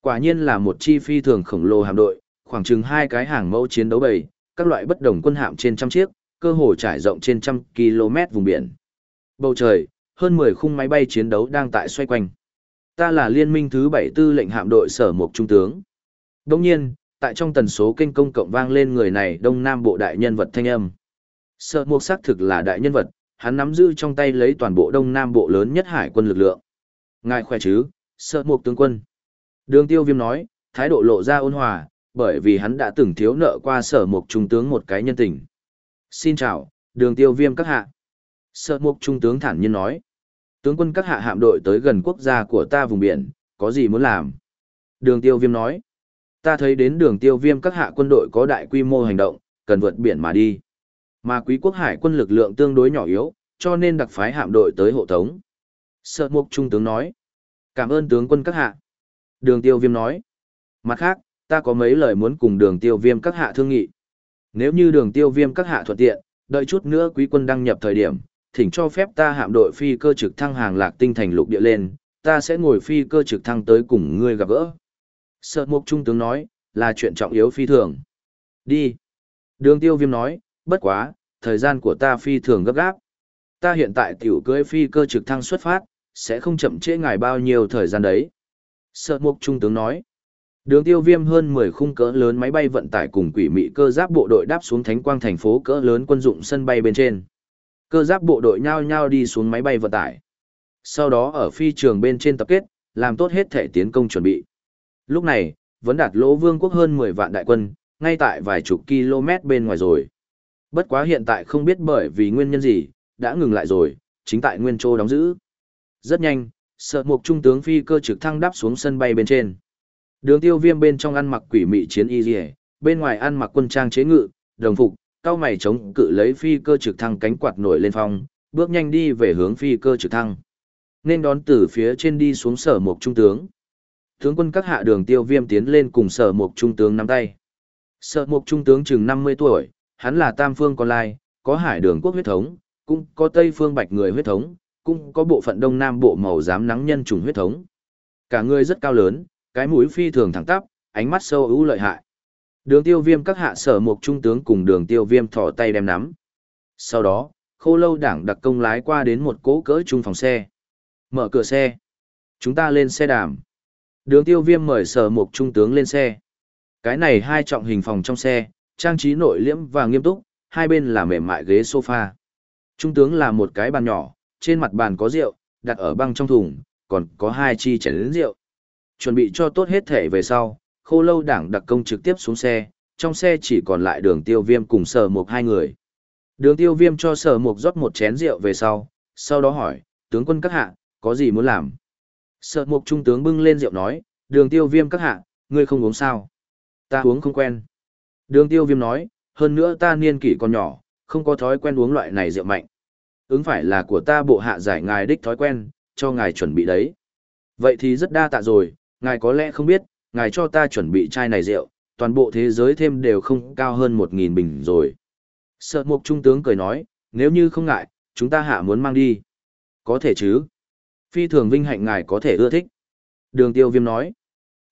Quả nhiên là một chi phi thường khổng lồ hạm đội, khoảng chừng hai cái hàng mẫu chiến đấu bầy, các loại bất đồng quân hạm trên trăm chiếc, cơ hồ trải rộng trên trăm km vùng biển. Bầu trời, hơn 10 khung máy bay chiến đấu đang tại xoay quanh. Ta là liên minh thứ 74 lệnh hạm đội sở mục trung tướng. Đồng nhiên, tại trong tần số kênh công cộng vang lên người này đông nam bộ đại nhân vật thanh âm. sợ mục xác thực là đại nhân vật, hắn nắm giữ trong tay lấy toàn bộ đông nam bộ lớn nhất hải quân lực lượng. Ngài khỏe chứ, sợ mục tướng quân. Đường tiêu viêm nói, thái độ lộ ra ôn hòa, bởi vì hắn đã từng thiếu nợ qua sở mục trung tướng một cái nhân tình. Xin chào, đường tiêu viêm các hạ. Sở mục trung tướng thản nhiên nói. Tướng quân các hạ hạm đội tới gần quốc gia của ta vùng biển, có gì muốn làm? Đường tiêu viêm nói. Ta thấy đến đường tiêu viêm các hạ quân đội có đại quy mô hành động, cần vượt biển mà đi. Mà quý quốc hải quân lực lượng tương đối nhỏ yếu, cho nên đặc phái hạm đội tới hộ tống. Sợ mục trung tướng nói. Cảm ơn tướng quân các hạ. Đường tiêu viêm nói. Mặt khác, ta có mấy lời muốn cùng đường tiêu viêm các hạ thương nghị. Nếu như đường tiêu viêm các hạ thuận tiện, đợi chút nữa quý quân đăng nhập thời điểm, thỉnh cho phép ta hạm đội phi cơ trực thăng hàng lạc tinh thành lục địa lên, ta sẽ ngồi phi cơ trực thăng tới cùng ngươi gặp gỡ. Sợ mục trung tướng nói, là chuyện trọng yếu phi thường. Đi. Đường tiêu viêm nói, bất quá, thời gian của ta phi thường gấp gáp. Ta hiện tại tiểu cưới phi cơ trực thăng xuất phát, sẽ không chậm trễ ngài bao nhiêu thời gian đấy. Sợ mục trung tướng nói, Đường tiêu viêm hơn 10 khung cỡ lớn máy bay vận tải cùng quỷ mị cơ giáp bộ đội đáp xuống thánh quang thành phố cỡ lớn quân dụng sân bay bên trên. Cơ giáp bộ đội nhao nhao đi xuống máy bay vận tải. Sau đó ở phi trường bên trên tập kết, làm tốt hết thể tiến công chuẩn bị. Lúc này, vẫn đạt lỗ vương quốc hơn 10 vạn đại quân, ngay tại vài chục km bên ngoài rồi. Bất quá hiện tại không biết bởi vì nguyên nhân gì, đã ngừng lại rồi, chính tại nguyên châu đóng giữ. Rất nhanh, sợ một trung tướng phi cơ trực thăng đáp xuống sân bay bên trên. Đường tiêu viêm bên trong ăn mặc quỷ mị chiến y dì bên ngoài ăn mặc quân trang chế ngự, đồng phục, cao mày chống cự lấy phi cơ trực thăng cánh quạt nổi lên phong, bước nhanh đi về hướng phi cơ trực thăng. Nên đón từ phía trên đi xuống sở mục trung tướng. Tướng quân các hạ đường tiêu viêm tiến lên cùng sở mục trung tướng nắm tay. Sở mục trung tướng chừng 50 tuổi, hắn là tam phương con lai, có hải đường quốc huyết thống, cũng có tây phương bạch người huyết thống, cũng có bộ phận đông nam bộ màu giám nắng nhân trùng huyết thống. Cả người rất cao lớn, cái mũi phi thường thẳng tắp, ánh mắt sâu ưu lợi hại. Đường tiêu viêm các hạ sở mục trung tướng cùng đường tiêu viêm thỏ tay đem nắm. Sau đó, khô lâu đảng đặc công lái qua đến một cỗ cỡ trung phòng xe. Mở cửa xe. Chúng ta lên xe đàm. Đường tiêu viêm mời sở mục trung tướng lên xe. Cái này hai trọng hình phòng trong xe, trang trí nội liễm và nghiêm túc, hai bên là mềm mại ghế sofa. Trung tướng là một cái bàn nhỏ, trên mặt bàn có rượu, đặt ở băng trong thùng, còn có hai chi chén lớn rượu chuẩn bị cho tốt hết thể về sau, khô lâu đảng đặc công trực tiếp xuống xe, trong xe chỉ còn lại đường tiêu viêm cùng sở mục hai người. Đường tiêu viêm cho sở mục rót một chén rượu về sau, sau đó hỏi, tướng quân các hạ, có gì muốn làm? Sợ mục trung tướng bưng lên rượu nói, đường tiêu viêm các hạ, ngươi không uống sao? Ta uống không quen. Đường tiêu viêm nói, hơn nữa ta niên kỷ còn nhỏ, không có thói quen uống loại này rượu mạnh. Ứng phải là của ta bộ hạ giải ngài đích thói quen, cho ngài chuẩn bị đấy. Vậy thì rất đa tạ rồi, ngài có lẽ không biết, ngài cho ta chuẩn bị chai này rượu, toàn bộ thế giới thêm đều không cao hơn 1.000 bình rồi. Sợ mục trung tướng cười nói, nếu như không ngại, chúng ta hạ muốn mang đi. Có thể chứ. Phi thường vinh hạnh ngài có thể ưa thích. Đường tiêu viêm nói.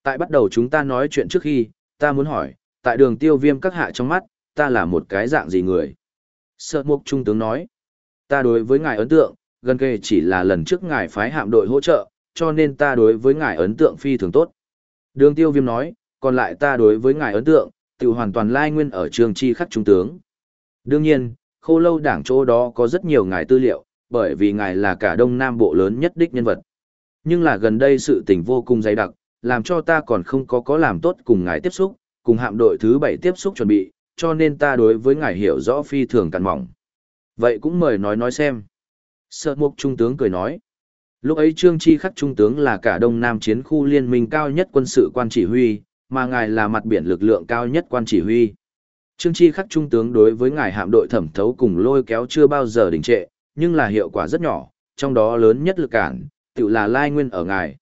Tại bắt đầu chúng ta nói chuyện trước khi, ta muốn hỏi, tại đường tiêu viêm các hạ trong mắt, ta là một cái dạng gì người? Sợ mục trung tướng nói. Ta đối với ngài ấn tượng, gần kề chỉ là lần trước ngài phái hạm đội hỗ trợ, cho nên ta đối với ngài ấn tượng phi thường tốt. Đường tiêu viêm nói, còn lại ta đối với ngài ấn tượng, tự hoàn toàn lai nguyên ở trường chi khắc trung tướng. Đương nhiên, khô lâu đảng chỗ đó có rất nhiều ngài tư liệu, bởi vì ngài là cả đông nam bộ lớn nhất đích nhân vật. Nhưng là gần đây sự tình vô cùng dày đặc, làm cho ta còn không có có làm tốt cùng ngài tiếp xúc, cùng hạm đội thứ bảy tiếp xúc chuẩn bị, cho nên ta đối với ngài hiểu rõ phi thường cạn mỏng. Vậy cũng mời nói nói xem. Sợ mục trung tướng cười nói. Lúc ấy Trương Chi Khắc Trung tướng là cả Đông Nam chiến khu liên minh cao nhất quân sự quan chỉ huy, mà ngài là mặt biển lực lượng cao nhất quan chỉ huy. Trương Chi Khắc Trung tướng đối với ngài hạm đội thẩm thấu cùng lôi kéo chưa bao giờ đình trệ, nhưng là hiệu quả rất nhỏ, trong đó lớn nhất lực cản, tự là lai nguyên ở ngài.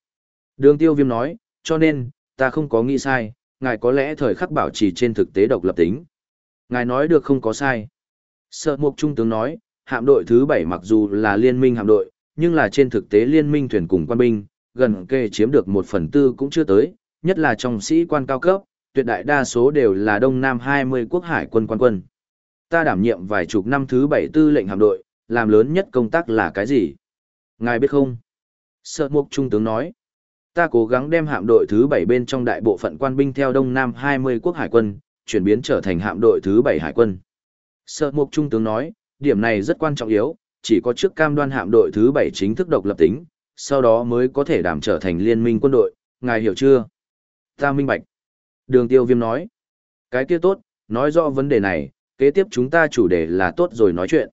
Đường tiêu viêm nói, cho nên, ta không có nghĩ sai, ngài có lẽ thời khắc bảo trì trên thực tế độc lập tính. Ngài nói được không có sai. Sợ mục trung tướng nói, hạm đội thứ bảy mặc dù là liên minh hạm đội, nhưng là trên thực tế liên minh thuyền cùng quan binh, gần kề chiếm được một phần tư cũng chưa tới, nhất là trong sĩ quan cao cấp, tuyệt đại đa số đều là Đông Nam 20 quốc hải quân quan quân. Ta đảm nhiệm vài chục năm thứ bảy tư lệnh hạm đội, làm lớn nhất công tác là cái gì? Ngài biết không? Sợ mục trung tướng nói. Ta cố gắng đem hạm đội thứ bảy bên trong đại bộ phận quan binh theo Đông Nam 20 quốc hải quân, chuyển biến trở thành hạm đội thứ bảy hải quân. Sợ mục trung tướng nói, điểm này rất quan trọng yếu, chỉ có trước cam đoan hạm đội thứ bảy chính thức độc lập tính, sau đó mới có thể đảm trở thành liên minh quân đội, ngài hiểu chưa? Ta minh bạch. Đường tiêu viêm nói. Cái kia tốt, nói rõ vấn đề này, kế tiếp chúng ta chủ đề là tốt rồi nói chuyện.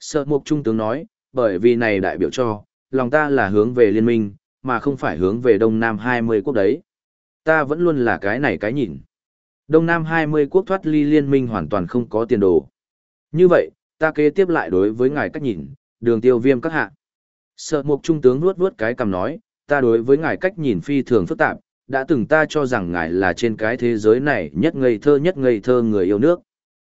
Sợ mục trung tướng nói, bởi vì này đại biểu cho, lòng ta là hướng về liên minh, mà không phải hướng về Đông Nam 20 quốc đấy. Ta vẫn luôn là cái này cái nhìn. Đông Nam 20 quốc thoát ly liên minh hoàn toàn không có tiền đồ. Như vậy, ta kế tiếp lại đối với ngài cách nhìn, đường tiêu viêm các hạ. Sợ mục trung tướng nuốt nuốt cái cầm nói, ta đối với ngài cách nhìn phi thường phức tạp, đã từng ta cho rằng ngài là trên cái thế giới này nhất ngây thơ nhất ngây thơ người yêu nước.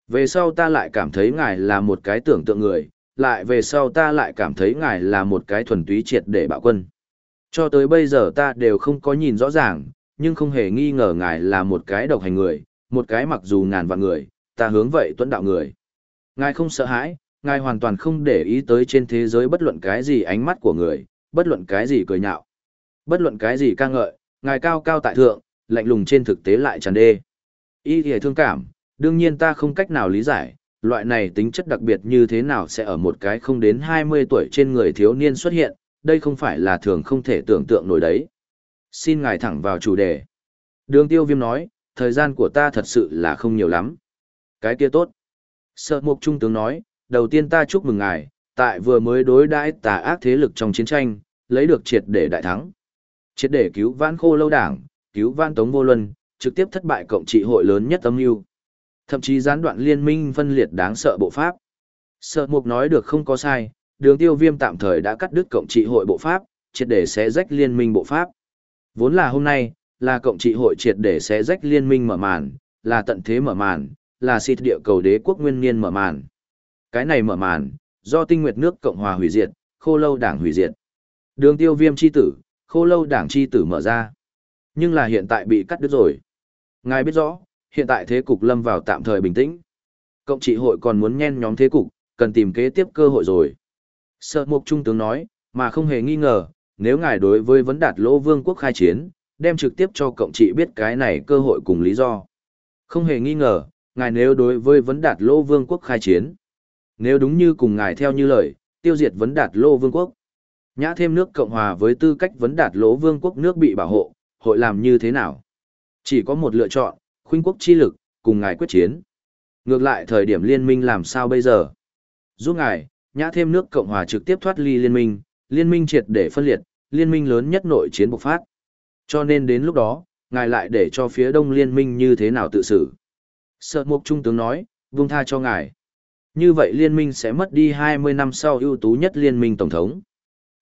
Về sau ta lại cảm thấy ngài là một cái tưởng tượng người, lại về sau ta lại cảm thấy ngài là một cái thuần túy triệt để bạo quân. Cho tới bây giờ ta đều không có nhìn rõ ràng, nhưng không hề nghi ngờ ngài là một cái độc hành người, một cái mặc dù ngàn vạn người, ta hướng vậy tuấn đạo người. Ngài không sợ hãi, ngài hoàn toàn không để ý tới trên thế giới bất luận cái gì ánh mắt của người, bất luận cái gì cười nhạo, bất luận cái gì ca ngợi, ngài cao cao tại thượng, lạnh lùng trên thực tế lại tràn đê. Ý thì thương cảm, đương nhiên ta không cách nào lý giải, loại này tính chất đặc biệt như thế nào sẽ ở một cái không đến 20 tuổi trên người thiếu niên xuất hiện, đây không phải là thường không thể tưởng tượng nổi đấy. Xin ngài thẳng vào chủ đề. Đường tiêu viêm nói, thời gian của ta thật sự là không nhiều lắm. Cái kia tốt. Sợ mục trung tướng nói, đầu tiên ta chúc mừng ngài, tại vừa mới đối đãi tà ác thế lực trong chiến tranh, lấy được triệt để đại thắng. Triệt để cứu vãn khô lâu đảng, cứu vãn tống vô luân, trực tiếp thất bại cộng trị hội lớn nhất âm mưu Thậm chí gián đoạn liên minh phân liệt đáng sợ bộ pháp. Sợ mục nói được không có sai, đường tiêu viêm tạm thời đã cắt đứt cộng trị hội bộ pháp, triệt để sẽ rách liên minh bộ pháp. Vốn là hôm nay, là cộng trị hội triệt để sẽ rách liên minh mở màn, là tận thế mở màn, là xịt địa cầu đế quốc nguyên niên mở màn. Cái này mở màn, do tinh nguyệt nước Cộng hòa hủy diệt, khô lâu đảng hủy diệt. Đường tiêu viêm chi tử, khô lâu đảng chi tử mở ra. Nhưng là hiện tại bị cắt đứt rồi. Ngài biết rõ, hiện tại thế cục lâm vào tạm thời bình tĩnh. Cộng trị hội còn muốn nhen nhóm thế cục, cần tìm kế tiếp cơ hội rồi. Sợ mục trung tướng nói, mà không hề nghi ngờ, nếu ngài đối với vấn đạt lỗ vương quốc khai chiến, đem trực tiếp cho cộng trị biết cái này cơ hội cùng lý do. Không hề nghi ngờ, ngài nếu đối với vấn đạt lỗ vương quốc khai chiến. Nếu đúng như cùng ngài theo như lời, tiêu diệt vấn đạt lỗ vương quốc. Nhã thêm nước Cộng Hòa với tư cách vấn đạt lỗ vương quốc nước bị bảo hộ, hội làm như thế nào? Chỉ có một lựa chọn, khuynh quốc chi lực, cùng ngài quyết chiến. Ngược lại thời điểm liên minh làm sao bây giờ? Giúp ngài, nhã thêm nước Cộng Hòa trực tiếp thoát ly liên minh, liên minh triệt để phân liệt, liên minh lớn nhất nội chiến bộc phát. Cho nên đến lúc đó, ngài lại để cho phía đông liên minh như thế nào tự xử. Sợ mục trung tướng nói, vung tha cho ngài. Như vậy liên minh sẽ mất đi 20 năm sau ưu tú nhất liên minh tổng thống.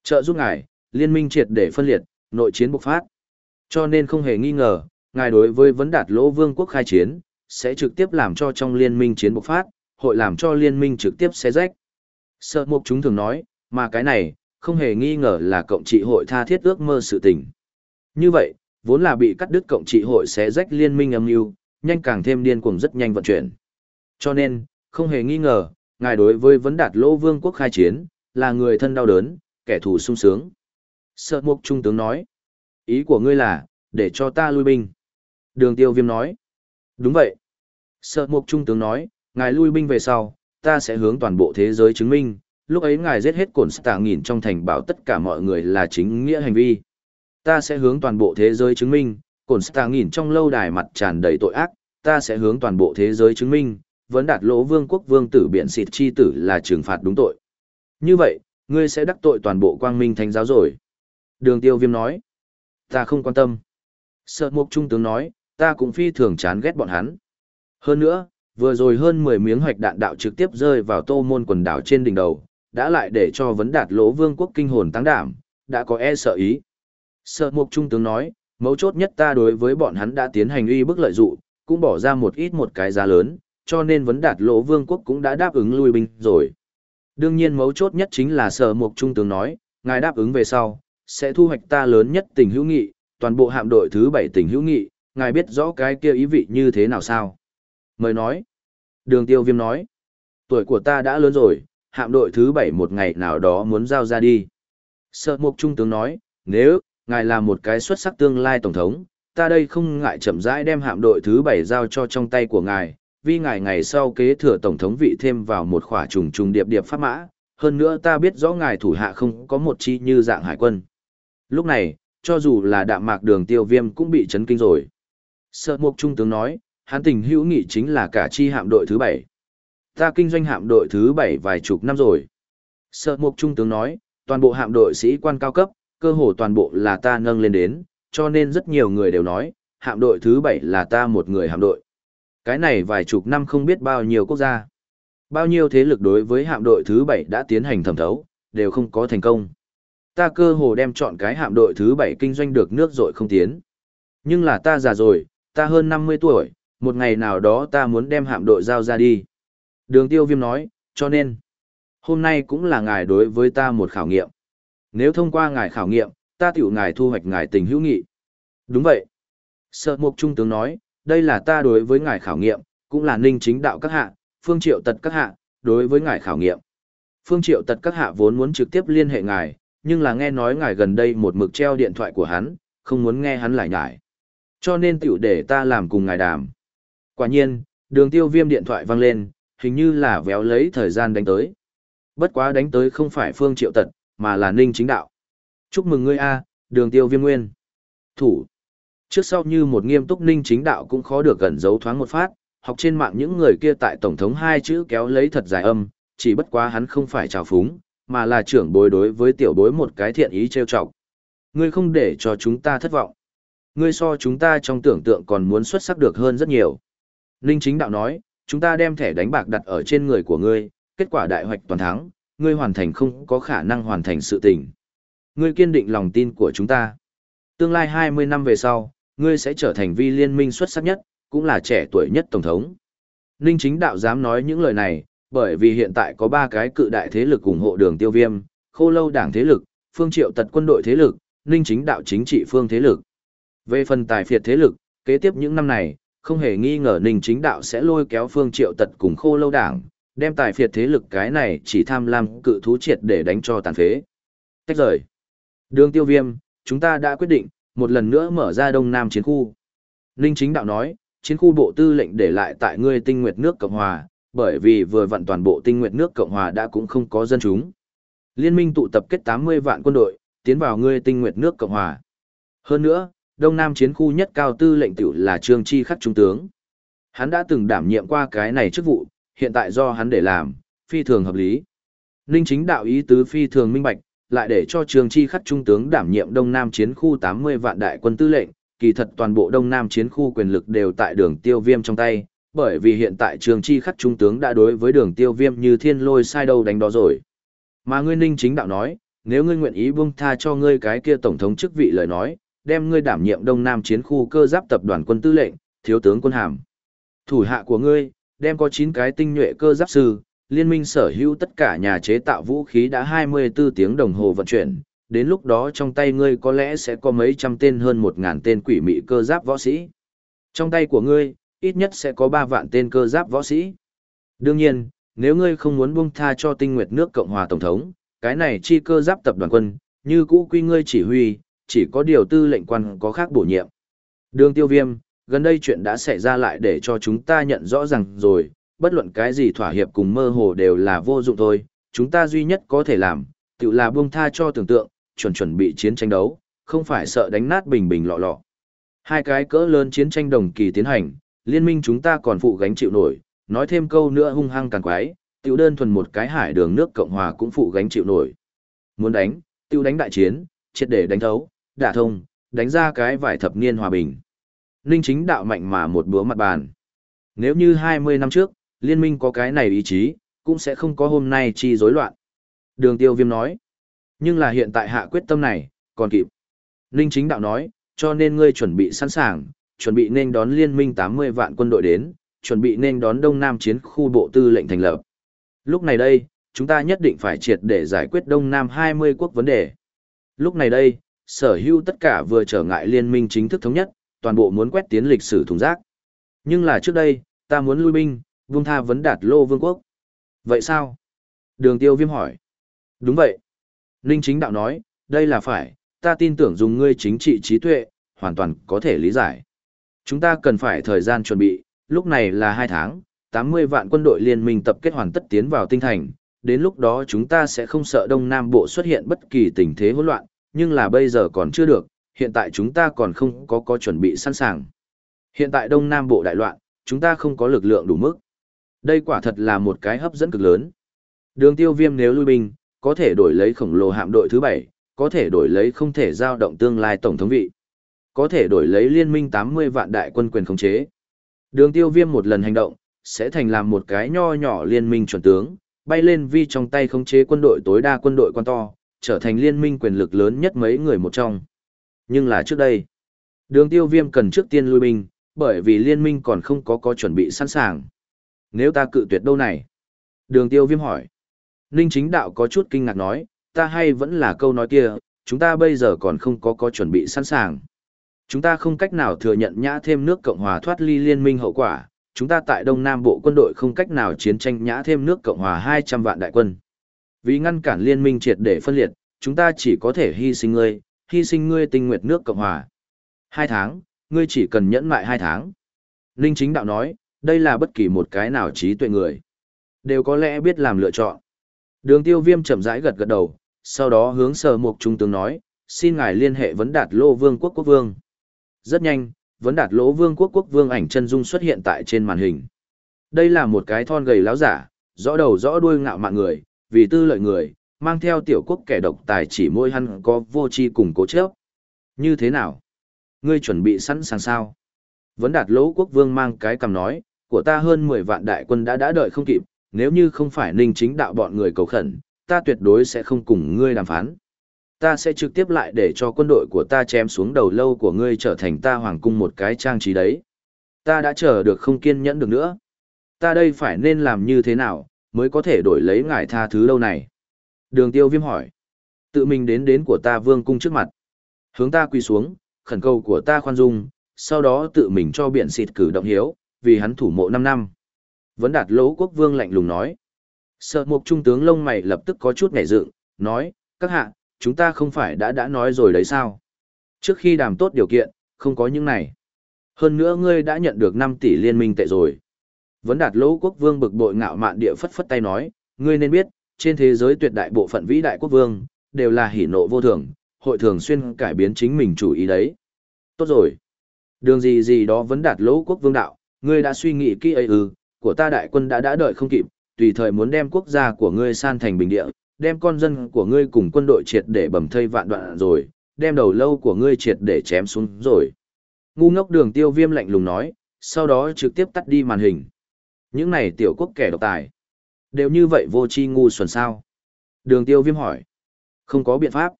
Trợ giúp ngài, liên minh triệt để phân liệt, nội chiến bộc phát. Cho nên không hề nghi ngờ, ngài đối với vấn đạt lỗ vương quốc khai chiến, sẽ trực tiếp làm cho trong liên minh chiến bộc phát, hội làm cho liên minh trực tiếp xé rách. Sợ mục chúng thường nói, mà cái này, không hề nghi ngờ là cộng trị hội tha thiết ước mơ sự tình. Như vậy, vốn là bị cắt đứt cộng trị hội xé rách liên minh âm mưu, nhanh càng thêm điên cuồng rất nhanh vận chuyển. Cho nên, không hề nghi ngờ, ngài đối với vấn đạt lỗ vương quốc khai chiến, là người thân đau đớn, kẻ thù sung sướng. Sợ mục trung tướng nói, ý của ngươi là, để cho ta lui binh. Đường tiêu viêm nói, đúng vậy. Sợ mục trung tướng nói, ngài lui binh về sau, ta sẽ hướng toàn bộ thế giới chứng minh, lúc ấy ngài giết hết cổn stạ nghìn trong thành bảo tất cả mọi người là chính nghĩa hành vi. Ta sẽ hướng toàn bộ thế giới chứng minh, cổn stạ nghìn trong lâu đài mặt tràn đầy tội ác, ta sẽ hướng toàn bộ thế giới chứng minh, vấn đạt lỗ vương quốc vương tử biện xịt chi tử là trừng phạt đúng tội. Như vậy, ngươi sẽ đắc tội toàn bộ quang minh thánh giáo rồi. Đường tiêu viêm nói, ta không quan tâm. Sợ mục trung tướng nói, ta cũng phi thường chán ghét bọn hắn. Hơn nữa, vừa rồi hơn 10 miếng hoạch đạn đạo trực tiếp rơi vào tô môn quần đảo trên đỉnh đầu, đã lại để cho vấn đạt lỗ vương quốc kinh hồn tăng đảm, đã có e sợ ý. Sợ mục trung tướng nói, mấu chốt nhất ta đối với bọn hắn đã tiến hành uy bức lợi dụ, cũng bỏ ra một ít một cái giá lớn, cho nên vấn đạt lỗ vương quốc cũng đã đáp ứng lui binh rồi. Đương nhiên mấu chốt nhất chính là sở mục trung tướng nói, ngài đáp ứng về sau, sẽ thu hoạch ta lớn nhất tình hữu nghị, toàn bộ hạm đội thứ bảy tình hữu nghị, ngài biết rõ cái kia ý vị như thế nào sao? Mời nói. Đường tiêu viêm nói, tuổi của ta đã lớn rồi, hạm đội thứ bảy một ngày nào đó muốn giao ra đi. Sợ mục trung tướng nói, nếu, ngài là một cái xuất sắc tương lai tổng thống, ta đây không ngại chậm rãi đem hạm đội thứ bảy giao cho trong tay của ngài, vì ngài ngày sau kế thừa tổng thống vị thêm vào một khỏa trùng trùng điệp điệp pháp mã, hơn nữa ta biết rõ ngài thủ hạ không có một chi như dạng hải quân. Lúc này, cho dù là đạm mạc đường tiêu viêm cũng bị chấn kinh rồi. Sợ mục trung tướng nói, hắn tình hữu nghị chính là cả chi hạm đội thứ bảy. Ta kinh doanh hạm đội thứ bảy vài chục năm rồi. Sợ mục trung tướng nói, toàn bộ hạm đội sĩ quan cao cấp, cơ hồ toàn bộ là ta nâng lên đến, cho nên rất nhiều người đều nói, hạm đội thứ bảy là ta một người hạm đội. Cái này vài chục năm không biết bao nhiêu quốc gia. Bao nhiêu thế lực đối với hạm đội thứ bảy đã tiến hành thẩm thấu, đều không có thành công. Ta cơ hồ đem chọn cái hạm đội thứ bảy kinh doanh được nước rồi không tiến. Nhưng là ta già rồi, ta hơn 50 tuổi, một ngày nào đó ta muốn đem hạm đội giao ra đi. Đường tiêu viêm nói, cho nên, hôm nay cũng là ngài đối với ta một khảo nghiệm. Nếu thông qua ngài khảo nghiệm, ta tiểu ngài thu hoạch ngài tình hữu nghị. Đúng vậy. Sợ mục trung tướng nói, đây là ta đối với ngài khảo nghiệm, cũng là ninh chính đạo các hạ, phương triệu tật các hạ, đối với ngài khảo nghiệm. Phương triệu tật các hạ vốn muốn trực tiếp liên hệ ngài, nhưng là nghe nói ngài gần đây một mực treo điện thoại của hắn, không muốn nghe hắn lại nhải. Cho nên tiểu để ta làm cùng ngài đàm. Quả nhiên, đường tiêu viêm điện thoại vang lên, hình như là véo lấy thời gian đánh tới. Bất quá đánh tới không phải phương triệu tật, mà là ninh chính đạo. Chúc mừng ngươi A, đường tiêu viêm nguyên. Thủ. Trước sau như một nghiêm túc ninh chính đạo cũng khó được gần giấu thoáng một phát, học trên mạng những người kia tại Tổng thống hai chữ kéo lấy thật dài âm, chỉ bất quá hắn không phải trào phúng, mà là trưởng bối đối với tiểu bối một cái thiện ý trêu chọc. Ngươi không để cho chúng ta thất vọng. Ngươi so chúng ta trong tưởng tượng còn muốn xuất sắc được hơn rất nhiều. Ninh chính đạo nói, chúng ta đem thẻ đánh bạc đặt ở trên người của ngươi, kết quả đại hoạch toàn thắng, ngươi hoàn thành không có khả năng hoàn thành sự tình. Ngươi kiên định lòng tin của chúng ta. Tương lai 20 năm về sau, ngươi sẽ trở thành vi liên minh xuất sắc nhất, cũng là trẻ tuổi nhất tổng thống. Ninh chính đạo dám nói những lời này, bởi vì hiện tại có ba cái cự đại thế lực ủng hộ đường tiêu viêm, khô lâu đảng thế lực, phương triệu tật quân đội thế lực, ninh chính đạo chính trị phương thế lực. Về phần tài phiệt thế lực, kế tiếp những năm này, không hề nghi ngờ ninh chính đạo sẽ lôi kéo phương triệu tật cùng khô lâu đảng, đem tài phiệt thế lực cái này chỉ tham lam cự thú triệt để đánh cho tàn phế. Tách rời. Đường tiêu viêm, chúng ta đã quyết định, một lần nữa mở ra đông nam chiến khu. Ninh chính đạo nói, chiến khu bộ tư lệnh để lại tại ngươi tinh nguyệt nước Cộng Hòa, bởi vì vừa vặn toàn bộ tinh nguyệt nước Cộng Hòa đã cũng không có dân chúng. Liên minh tụ tập kết 80 vạn quân đội, tiến vào ngươi tinh nguyệt nước Cộng Hòa. Hơn nữa, đông nam chiến khu nhất cao tư lệnh tiểu là Trương Chi Khắc Trung tướng. Hắn đã từng đảm nhiệm qua cái này chức vụ, hiện tại do hắn để làm, phi thường hợp lý. Ninh chính đạo ý tứ phi thường minh bạch, lại để cho Trường Chi Khắc Trung tướng đảm nhiệm Đông Nam chiến khu 80 vạn đại quân tư lệnh, kỳ thật toàn bộ Đông Nam chiến khu quyền lực đều tại đường tiêu viêm trong tay, bởi vì hiện tại Trường Chi Khắc Trung tướng đã đối với đường tiêu viêm như thiên lôi sai đâu đánh đó rồi. Mà Nguyên Ninh chính đạo nói, nếu ngươi nguyện ý buông tha cho ngươi cái kia tổng thống chức vị lời nói, đem ngươi đảm nhiệm Đông Nam chiến khu cơ giáp tập đoàn quân tư lệnh, thiếu tướng quân hàm. Thủ hạ của ngươi, đem có 9 cái tinh nhuệ cơ giáp sư, liên minh sở hữu tất cả nhà chế tạo vũ khí đã 24 tiếng đồng hồ vận chuyển, đến lúc đó trong tay ngươi có lẽ sẽ có mấy trăm tên hơn một ngàn tên quỷ mị cơ giáp võ sĩ. Trong tay của ngươi, ít nhất sẽ có 3 vạn tên cơ giáp võ sĩ. Đương nhiên, nếu ngươi không muốn buông tha cho tinh nguyệt nước Cộng hòa Tổng thống, cái này chi cơ giáp tập đoàn quân, như cũ quy ngươi chỉ huy, chỉ có điều tư lệnh quan có khác bổ nhiệm. Đường tiêu viêm, gần đây chuyện đã xảy ra lại để cho chúng ta nhận rõ ràng rồi, bất luận cái gì thỏa hiệp cùng mơ hồ đều là vô dụng thôi, chúng ta duy nhất có thể làm, tự là buông tha cho tưởng tượng, chuẩn chuẩn bị chiến tranh đấu, không phải sợ đánh nát bình bình lọ lọ. Hai cái cỡ lớn chiến tranh đồng kỳ tiến hành, liên minh chúng ta còn phụ gánh chịu nổi, nói thêm câu nữa hung hăng càng quái, tiểu đơn thuần một cái hải đường nước Cộng Hòa cũng phụ gánh chịu nổi. Muốn đánh, tiêu đánh đại chiến, triệt để đánh thấu, đả thông, đánh ra cái vài thập niên hòa bình. Ninh chính đạo mạnh mà một búa mặt bàn. Nếu như 20 năm trước, liên minh có cái này ý chí, cũng sẽ không có hôm nay chi rối loạn. Đường tiêu viêm nói. Nhưng là hiện tại hạ quyết tâm này, còn kịp. Ninh chính đạo nói, cho nên ngươi chuẩn bị sẵn sàng, chuẩn bị nên đón liên minh 80 vạn quân đội đến, chuẩn bị nên đón Đông Nam chiến khu bộ tư lệnh thành lập. Lúc này đây, chúng ta nhất định phải triệt để giải quyết Đông Nam 20 quốc vấn đề. Lúc này đây, sở hữu tất cả vừa trở ngại liên minh chính thức thống nhất, toàn bộ muốn quét tiến lịch sử thùng rác. Nhưng là trước đây, ta muốn lui binh, vung tha vấn đạt lô vương quốc. Vậy sao? Đường tiêu viêm hỏi. Đúng vậy. Ninh chính đạo nói, đây là phải, ta tin tưởng dùng ngươi chính trị trí tuệ, hoàn toàn có thể lý giải. Chúng ta cần phải thời gian chuẩn bị, lúc này là 2 tháng, 80 vạn quân đội liên minh tập kết hoàn tất tiến vào tinh thành, đến lúc đó chúng ta sẽ không sợ Đông Nam Bộ xuất hiện bất kỳ tình thế hỗn loạn, nhưng là bây giờ còn chưa được, hiện tại chúng ta còn không có có chuẩn bị sẵn sàng. Hiện tại Đông Nam Bộ đại loạn, chúng ta không có lực lượng đủ mức. Đây quả thật là một cái hấp dẫn cực lớn. Đường tiêu viêm nếu lui binh, có thể đổi lấy khổng lồ hạm đội thứ 7, có thể đổi lấy không thể giao động tương lai tổng thống vị. Có thể đổi lấy liên minh 80 vạn đại quân quyền khống chế. Đường tiêu viêm một lần hành động, sẽ thành làm một cái nho nhỏ liên minh chuẩn tướng, bay lên vi trong tay khống chế quân đội tối đa quân đội quan to, trở thành liên minh quyền lực lớn nhất mấy người một trong. Nhưng là trước đây, đường tiêu viêm cần trước tiên lui binh, bởi vì liên minh còn không có có chuẩn bị sẵn sàng. Nếu ta cự tuyệt đâu này? Đường tiêu viêm hỏi. Ninh chính đạo có chút kinh ngạc nói, ta hay vẫn là câu nói kia, chúng ta bây giờ còn không có có chuẩn bị sẵn sàng. Chúng ta không cách nào thừa nhận nhã thêm nước Cộng Hòa thoát ly liên minh hậu quả, chúng ta tại Đông Nam Bộ quân đội không cách nào chiến tranh nhã thêm nước Cộng Hòa 200 vạn đại quân. Vì ngăn cản liên minh triệt để phân liệt, chúng ta chỉ có thể hy sinh ngươi, hy sinh ngươi tinh nguyệt nước Cộng Hòa. Hai tháng, ngươi chỉ cần nhẫn mại hai tháng. Ninh chính đạo nói, đây là bất kỳ một cái nào trí tuệ người. Đều có lẽ biết làm lựa chọn. Đường tiêu viêm chậm rãi gật gật đầu, sau đó hướng sở mục trung tướng nói, xin ngài liên hệ vấn đạt lô vương quốc quốc vương. Rất nhanh, vấn đạt lỗ vương quốc quốc vương ảnh chân dung xuất hiện tại trên màn hình. Đây là một cái thon gầy láo giả, rõ đầu rõ đuôi ngạo mạn người, vì tư lợi người, mang theo tiểu quốc kẻ độc tài chỉ môi hắn có vô chi cùng cố chấp. Như thế nào? Ngươi chuẩn bị sẵn sàng sao? Vấn đạt lỗ quốc vương mang cái cầm nói, của ta hơn 10 vạn đại quân đã đã đợi không kịp, nếu như không phải ninh chính đạo bọn người cầu khẩn, ta tuyệt đối sẽ không cùng ngươi đàm phán ta sẽ trực tiếp lại để cho quân đội của ta chém xuống đầu lâu của ngươi trở thành ta hoàng cung một cái trang trí đấy. Ta đã chờ được không kiên nhẫn được nữa. Ta đây phải nên làm như thế nào, mới có thể đổi lấy ngài tha thứ lâu này? Đường tiêu viêm hỏi. Tự mình đến đến của ta vương cung trước mặt. Hướng ta quỳ xuống, khẩn cầu của ta khoan dung, sau đó tự mình cho biện xịt cử động hiếu, vì hắn thủ mộ 5 năm. Vấn đạt lỗ quốc vương lạnh lùng nói. Sợ mục trung tướng lông mày lập tức có chút ngảy dựng, nói, các hạ, chúng ta không phải đã đã nói rồi đấy sao? Trước khi đàm tốt điều kiện, không có những này. Hơn nữa ngươi đã nhận được 5 tỷ liên minh tệ rồi. Vấn đạt lỗ quốc vương bực bội ngạo mạn địa phất phất tay nói, ngươi nên biết, trên thế giới tuyệt đại bộ phận vĩ đại quốc vương, đều là hỉ nộ vô thường, hội thường xuyên cải biến chính mình chủ ý đấy. Tốt rồi. Đường gì gì đó vấn đạt lỗ quốc vương đạo, ngươi đã suy nghĩ kỹ ấy ư, của ta đại quân đã đã đợi không kịp, tùy thời muốn đem quốc gia của ngươi san thành bình địa, đem con dân của ngươi cùng quân đội triệt để bầm thây vạn đoạn rồi, đem đầu lâu của ngươi triệt để chém xuống rồi. Ngu ngốc đường tiêu viêm lạnh lùng nói, sau đó trực tiếp tắt đi màn hình. Những này tiểu quốc kẻ độc tài. Đều như vậy vô chi ngu xuẩn sao. Đường tiêu viêm hỏi. Không có biện pháp.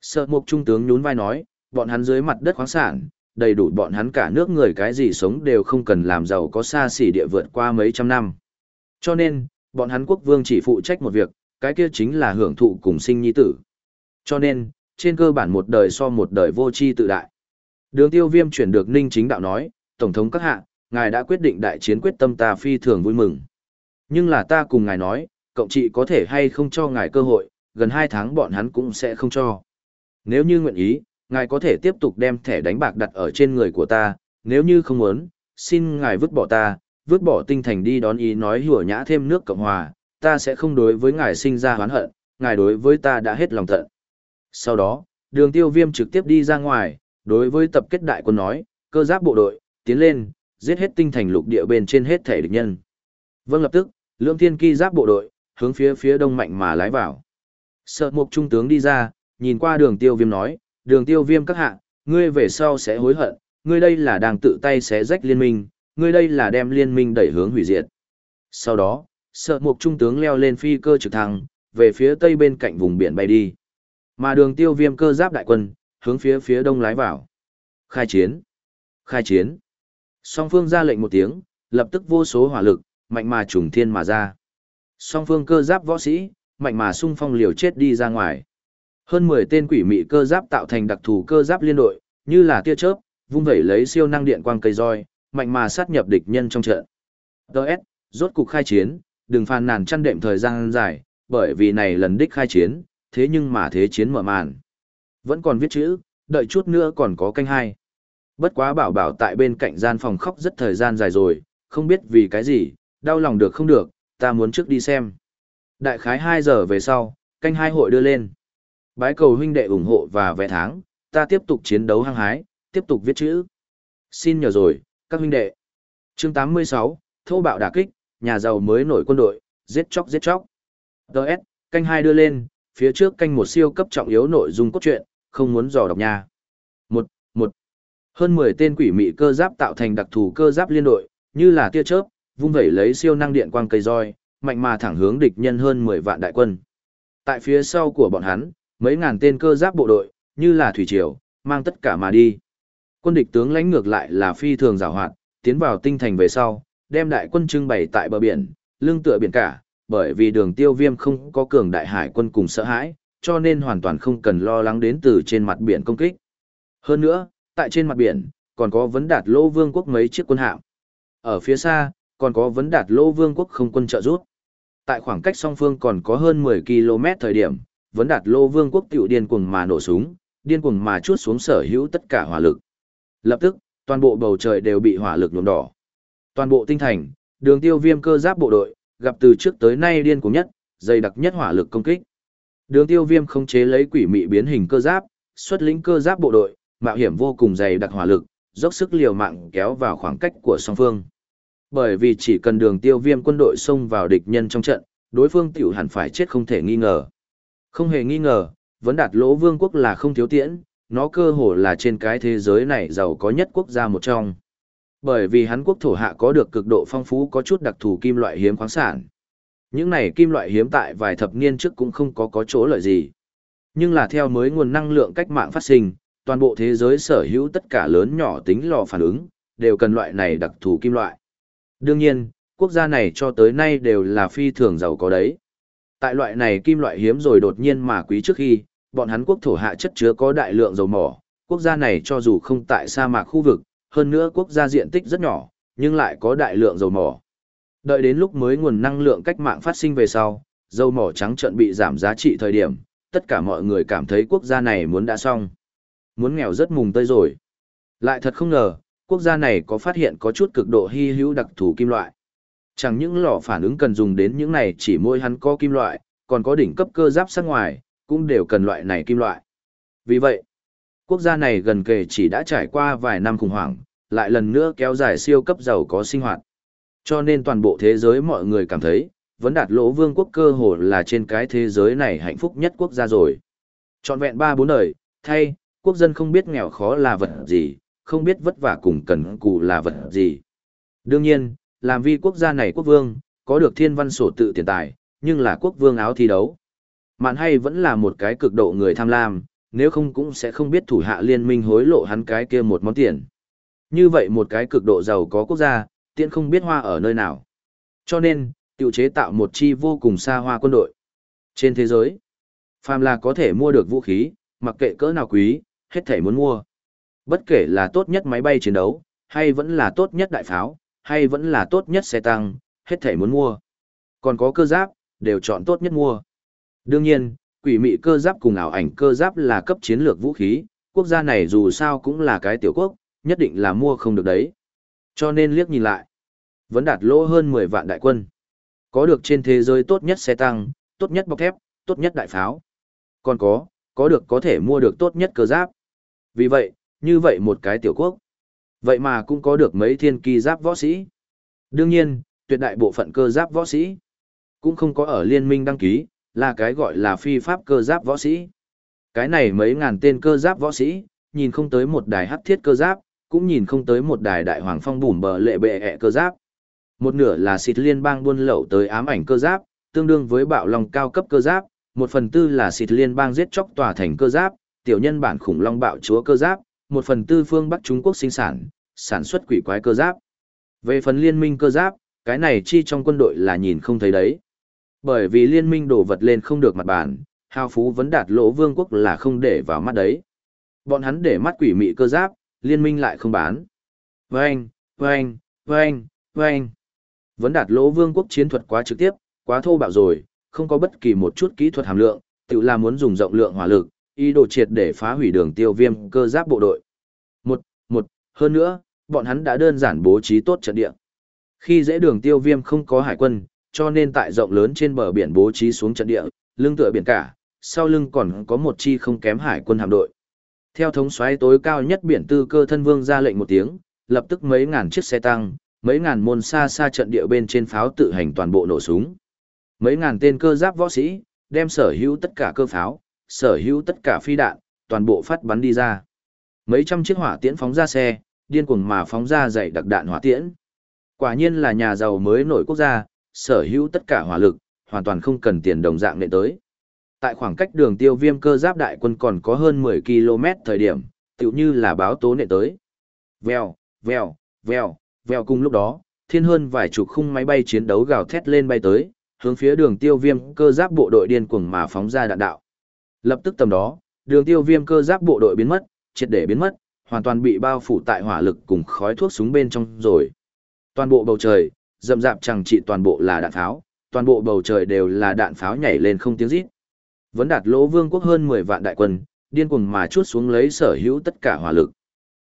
Sợ mục trung tướng nhún vai nói, bọn hắn dưới mặt đất khoáng sản, đầy đủ bọn hắn cả nước người cái gì sống đều không cần làm giàu có xa xỉ địa vượt qua mấy trăm năm. Cho nên, bọn hắn quốc vương chỉ phụ trách một việc, cái kia chính là hưởng thụ cùng sinh nhi tử. Cho nên, trên cơ bản một đời so một đời vô tri tự đại. Đường tiêu viêm chuyển được ninh chính đạo nói, Tổng thống các hạ, ngài đã quyết định đại chiến quyết tâm ta phi thường vui mừng. Nhưng là ta cùng ngài nói, cộng trị có thể hay không cho ngài cơ hội, gần 2 tháng bọn hắn cũng sẽ không cho. Nếu như nguyện ý, ngài có thể tiếp tục đem thẻ đánh bạc đặt ở trên người của ta, nếu như không muốn, xin ngài vứt bỏ ta, vứt bỏ tinh thành đi đón ý nói hùa nhã thêm nước Cộng Hòa, ta sẽ không đối với ngài sinh ra hoán hận, ngài đối với ta đã hết lòng tận. Sau đó, đường tiêu viêm trực tiếp đi ra ngoài, đối với tập kết đại quân nói, cơ giáp bộ đội, tiến lên, giết hết tinh thành lục địa bên trên hết thể địch nhân. Vâng lập tức, lưỡng thiên kỳ giáp bộ đội, hướng phía phía đông mạnh mà lái vào. Sợ mục trung tướng đi ra, nhìn qua đường tiêu viêm nói, đường tiêu viêm các hạ, ngươi về sau sẽ hối hận, ngươi đây là đang tự tay xé rách liên minh, ngươi đây là đem liên minh đẩy hướng hủy diệt. Sau đó, sợ mục trung tướng leo lên phi cơ trực thăng, về phía tây bên cạnh vùng biển bay đi. Mà đường tiêu viêm cơ giáp đại quân, hướng phía phía đông lái vào. Khai chiến! Khai chiến! Song phương ra lệnh một tiếng, lập tức vô số hỏa lực, mạnh mà trùng thiên mà ra. Song phương cơ giáp võ sĩ, mạnh mà sung phong liều chết đi ra ngoài. Hơn 10 tên quỷ mị cơ giáp tạo thành đặc thù cơ giáp liên đội, như là tia chớp, vung vẩy lấy siêu năng điện quang cây roi, mạnh mà sát nhập địch nhân trong trận. DS, rốt cục khai chiến, đừng phàn nàn chăn đệm thời gian dài, bởi vì này lần đích khai chiến, thế nhưng mà thế chiến mở màn. Vẫn còn viết chữ, đợi chút nữa còn có canh hai. Bất quá bảo bảo tại bên cạnh gian phòng khóc rất thời gian dài rồi, không biết vì cái gì, đau lòng được không được, ta muốn trước đi xem. Đại khái 2 giờ về sau, canh hai hội đưa lên. Bái cầu huynh đệ ủng hộ và vẽ tháng, ta tiếp tục chiến đấu hăng hái, tiếp tục viết chữ. Xin nhờ rồi, các huynh đệ. chương 86, thô bạo đả kích, nhà giàu mới nổi quân đội, giết chóc giết chóc. Đợt, canh hai đưa lên, phía trước canh một siêu cấp trọng yếu nội dung cốt truyện, không muốn dò đọc nha. Một, một. Hơn 10 tên quỷ mị cơ giáp tạo thành đặc thù cơ giáp liên đội, như là tia chớp, vung vẩy lấy siêu năng điện quang cây roi, mạnh mà thẳng hướng địch nhân hơn 10 vạn đại quân. Tại phía sau của bọn hắn, mấy ngàn tên cơ giáp bộ đội, như là thủy triều, mang tất cả mà đi. Quân địch tướng lãnh ngược lại là phi thường giàu hoạt, tiến vào tinh thành về sau, đem đại quân trưng bày tại bờ biển, lưng tựa biển cả, bởi vì đường tiêu viêm không có cường đại hải quân cùng sợ hãi, cho nên hoàn toàn không cần lo lắng đến từ trên mặt biển công kích. Hơn nữa, tại trên mặt biển, còn có vấn đạt lô vương quốc mấy chiếc quân hạm. Ở phía xa, còn có vấn đạt lô vương quốc không quân trợ rút. Tại khoảng cách song phương còn có hơn 10 km thời điểm, vấn đạt lô vương quốc tiểu điên cuồng mà nổ súng, điên cuồng mà chuốt xuống sở hữu tất cả hỏa lực. Lập tức, toàn bộ bầu trời đều bị hỏa lực nhuộm đỏ. Toàn bộ tinh thành, đường tiêu viêm cơ giáp bộ đội, gặp từ trước tới nay điên cuồng nhất, dày đặc nhất hỏa lực công kích. Đường tiêu viêm không chế lấy quỷ mị biến hình cơ giáp, xuất lĩnh cơ giáp bộ đội, mạo hiểm vô cùng dày đặc hỏa lực, dốc sức liều mạng kéo vào khoảng cách của song phương. Bởi vì chỉ cần đường tiêu viêm quân đội xông vào địch nhân trong trận, đối phương tiểu hẳn phải chết không thể nghi ngờ. Không hề nghi ngờ, vấn đạt lỗ vương quốc là không thiếu tiễn, nó cơ hồ là trên cái thế giới này giàu có nhất quốc gia một trong. Bởi vì hắn quốc thổ hạ có được cực độ phong phú có chút đặc thù kim loại hiếm khoáng sản. Những này kim loại hiếm tại vài thập niên trước cũng không có có chỗ lợi gì. Nhưng là theo mới nguồn năng lượng cách mạng phát sinh, toàn bộ thế giới sở hữu tất cả lớn nhỏ tính lò phản ứng, đều cần loại này đặc thù kim loại. Đương nhiên, quốc gia này cho tới nay đều là phi thường giàu có đấy. Tại loại này kim loại hiếm rồi đột nhiên mà quý trước khi, bọn hắn quốc thổ hạ chất chứa có đại lượng dầu mỏ, quốc gia này cho dù không tại sa mạc khu vực, hơn nữa quốc gia diện tích rất nhỏ, nhưng lại có đại lượng dầu mỏ. Đợi đến lúc mới nguồn năng lượng cách mạng phát sinh về sau, dầu mỏ trắng trận bị giảm giá trị thời điểm, tất cả mọi người cảm thấy quốc gia này muốn đã xong. Muốn nghèo rất mùng tơi rồi. Lại thật không ngờ, quốc gia này có phát hiện có chút cực độ hy hữu đặc thù kim loại. Chẳng những lò phản ứng cần dùng đến những này chỉ môi hắn có kim loại, còn có đỉnh cấp cơ giáp sát ngoài, cũng đều cần loại này kim loại. Vì vậy, quốc gia này gần kề chỉ đã trải qua vài năm khủng hoảng, lại lần nữa kéo dài siêu cấp giàu có sinh hoạt. Cho nên toàn bộ thế giới mọi người cảm thấy, vấn đạt lỗ vương quốc cơ hồ là trên cái thế giới này hạnh phúc nhất quốc gia rồi. Chọn vẹn ba bốn đời, thay, quốc dân không biết nghèo khó là vật gì, không biết vất vả cùng cần cù là vật gì. Đương nhiên, làm vi quốc gia này quốc vương, có được thiên văn sổ tự tiền tài, nhưng là quốc vương áo thi đấu. Mạn hay vẫn là một cái cực độ người tham lam, nếu không cũng sẽ không biết thủ hạ liên minh hối lộ hắn cái kia một món tiền. Như vậy một cái cực độ giàu có quốc gia, tiện không biết hoa ở nơi nào. Cho nên, tiểu chế tạo một chi vô cùng xa hoa quân đội. Trên thế giới, phàm là có thể mua được vũ khí, mặc kệ cỡ nào quý, hết thể muốn mua. Bất kể là tốt nhất máy bay chiến đấu, hay vẫn là tốt nhất đại pháo, hay vẫn là tốt nhất xe tăng, hết thể muốn mua. Còn có cơ giáp, đều chọn tốt nhất mua. Đương nhiên, quỷ mị cơ giáp cùng ảo ảnh cơ giáp là cấp chiến lược vũ khí, quốc gia này dù sao cũng là cái tiểu quốc, nhất định là mua không được đấy. Cho nên liếc nhìn lại, vẫn đạt lỗ hơn 10 vạn đại quân. Có được trên thế giới tốt nhất xe tăng, tốt nhất bọc thép, tốt nhất đại pháo. Còn có, có được có thể mua được tốt nhất cơ giáp. Vì vậy, như vậy một cái tiểu quốc. Vậy mà cũng có được mấy thiên kỳ giáp võ sĩ. Đương nhiên, tuyệt đại bộ phận cơ giáp võ sĩ cũng không có ở liên minh đăng ký, là cái gọi là phi pháp cơ giáp võ sĩ. Cái này mấy ngàn tên cơ giáp võ sĩ, nhìn không tới một đài hắc thiết cơ giáp, cũng nhìn không tới một đài đại hoàng phong bùm bờ lệ bệ ẹ cơ giáp. Một nửa là xịt liên bang buôn lậu tới ám ảnh cơ giáp, tương đương với bạo long cao cấp cơ giáp, một phần tư là xịt liên bang giết chóc tòa thành cơ giáp, tiểu nhân bản khủng long bạo chúa cơ giáp, một phần tư phương Bắc Trung Quốc sinh sản, sản xuất quỷ quái cơ giáp. Về phần liên minh cơ giáp, cái này chi trong quân đội là nhìn không thấy đấy. Bởi vì liên minh đổ vật lên không được mặt bàn, hào phú vấn đạt lỗ vương quốc là không để vào mắt đấy. Bọn hắn để mắt quỷ mị cơ giáp, liên minh lại không bán. Vâng, vâng, vâng, vâng. Vấn đạt lỗ vương quốc chiến thuật quá trực tiếp, quá thô bạo rồi, không có bất kỳ một chút kỹ thuật hàm lượng, tự là muốn dùng rộng lượng hỏa lực, ý đồ triệt để phá hủy đường tiêu viêm cơ giáp bộ đội. Một, một, hơn nữa, bọn hắn đã đơn giản bố trí tốt trận địa. Khi dễ đường tiêu viêm không có hải quân, cho nên tại rộng lớn trên bờ biển bố trí xuống trận địa, lưng tựa biển cả, sau lưng còn có một chi không kém hải quân hạm đội. Theo thống soái tối cao nhất biển tư cơ thân vương ra lệnh một tiếng, lập tức mấy ngàn chiếc xe tăng, mấy ngàn môn xa xa trận địa bên trên pháo tự hành toàn bộ nổ súng. Mấy ngàn tên cơ giáp võ sĩ, đem sở hữu tất cả cơ pháo, sở hữu tất cả phi đạn, toàn bộ phát bắn đi ra. Mấy trăm chiếc hỏa tiễn phóng ra xe, điên cuồng mà phóng ra dày đặc đạn hỏa tiễn. Quả nhiên là nhà giàu mới nổi quốc gia, sở hữu tất cả hỏa lực, hoàn toàn không cần tiền đồng dạng nệ tới. Tại khoảng cách đường tiêu viêm cơ giáp đại quân còn có hơn 10 km thời điểm, tựu như là báo tố nệ tới. Vèo, vèo, vèo, vèo cùng lúc đó, thiên hơn vài chục khung máy bay chiến đấu gào thét lên bay tới, hướng phía đường tiêu viêm cơ giáp bộ đội điên cuồng mà phóng ra đạn đạo. Lập tức tầm đó, đường tiêu viêm cơ giáp bộ đội biến mất, triệt để biến mất, hoàn toàn bị bao phủ tại hỏa lực cùng khói thuốc súng bên trong rồi. Toàn bộ bầu trời, rậm rạp chẳng trị toàn bộ là đạn pháo, toàn bộ bầu trời đều là đạn pháo nhảy lên không tiếng rít. Vẫn đạt lỗ vương quốc hơn 10 vạn đại quân, điên cuồng mà chuốt xuống lấy sở hữu tất cả hỏa lực.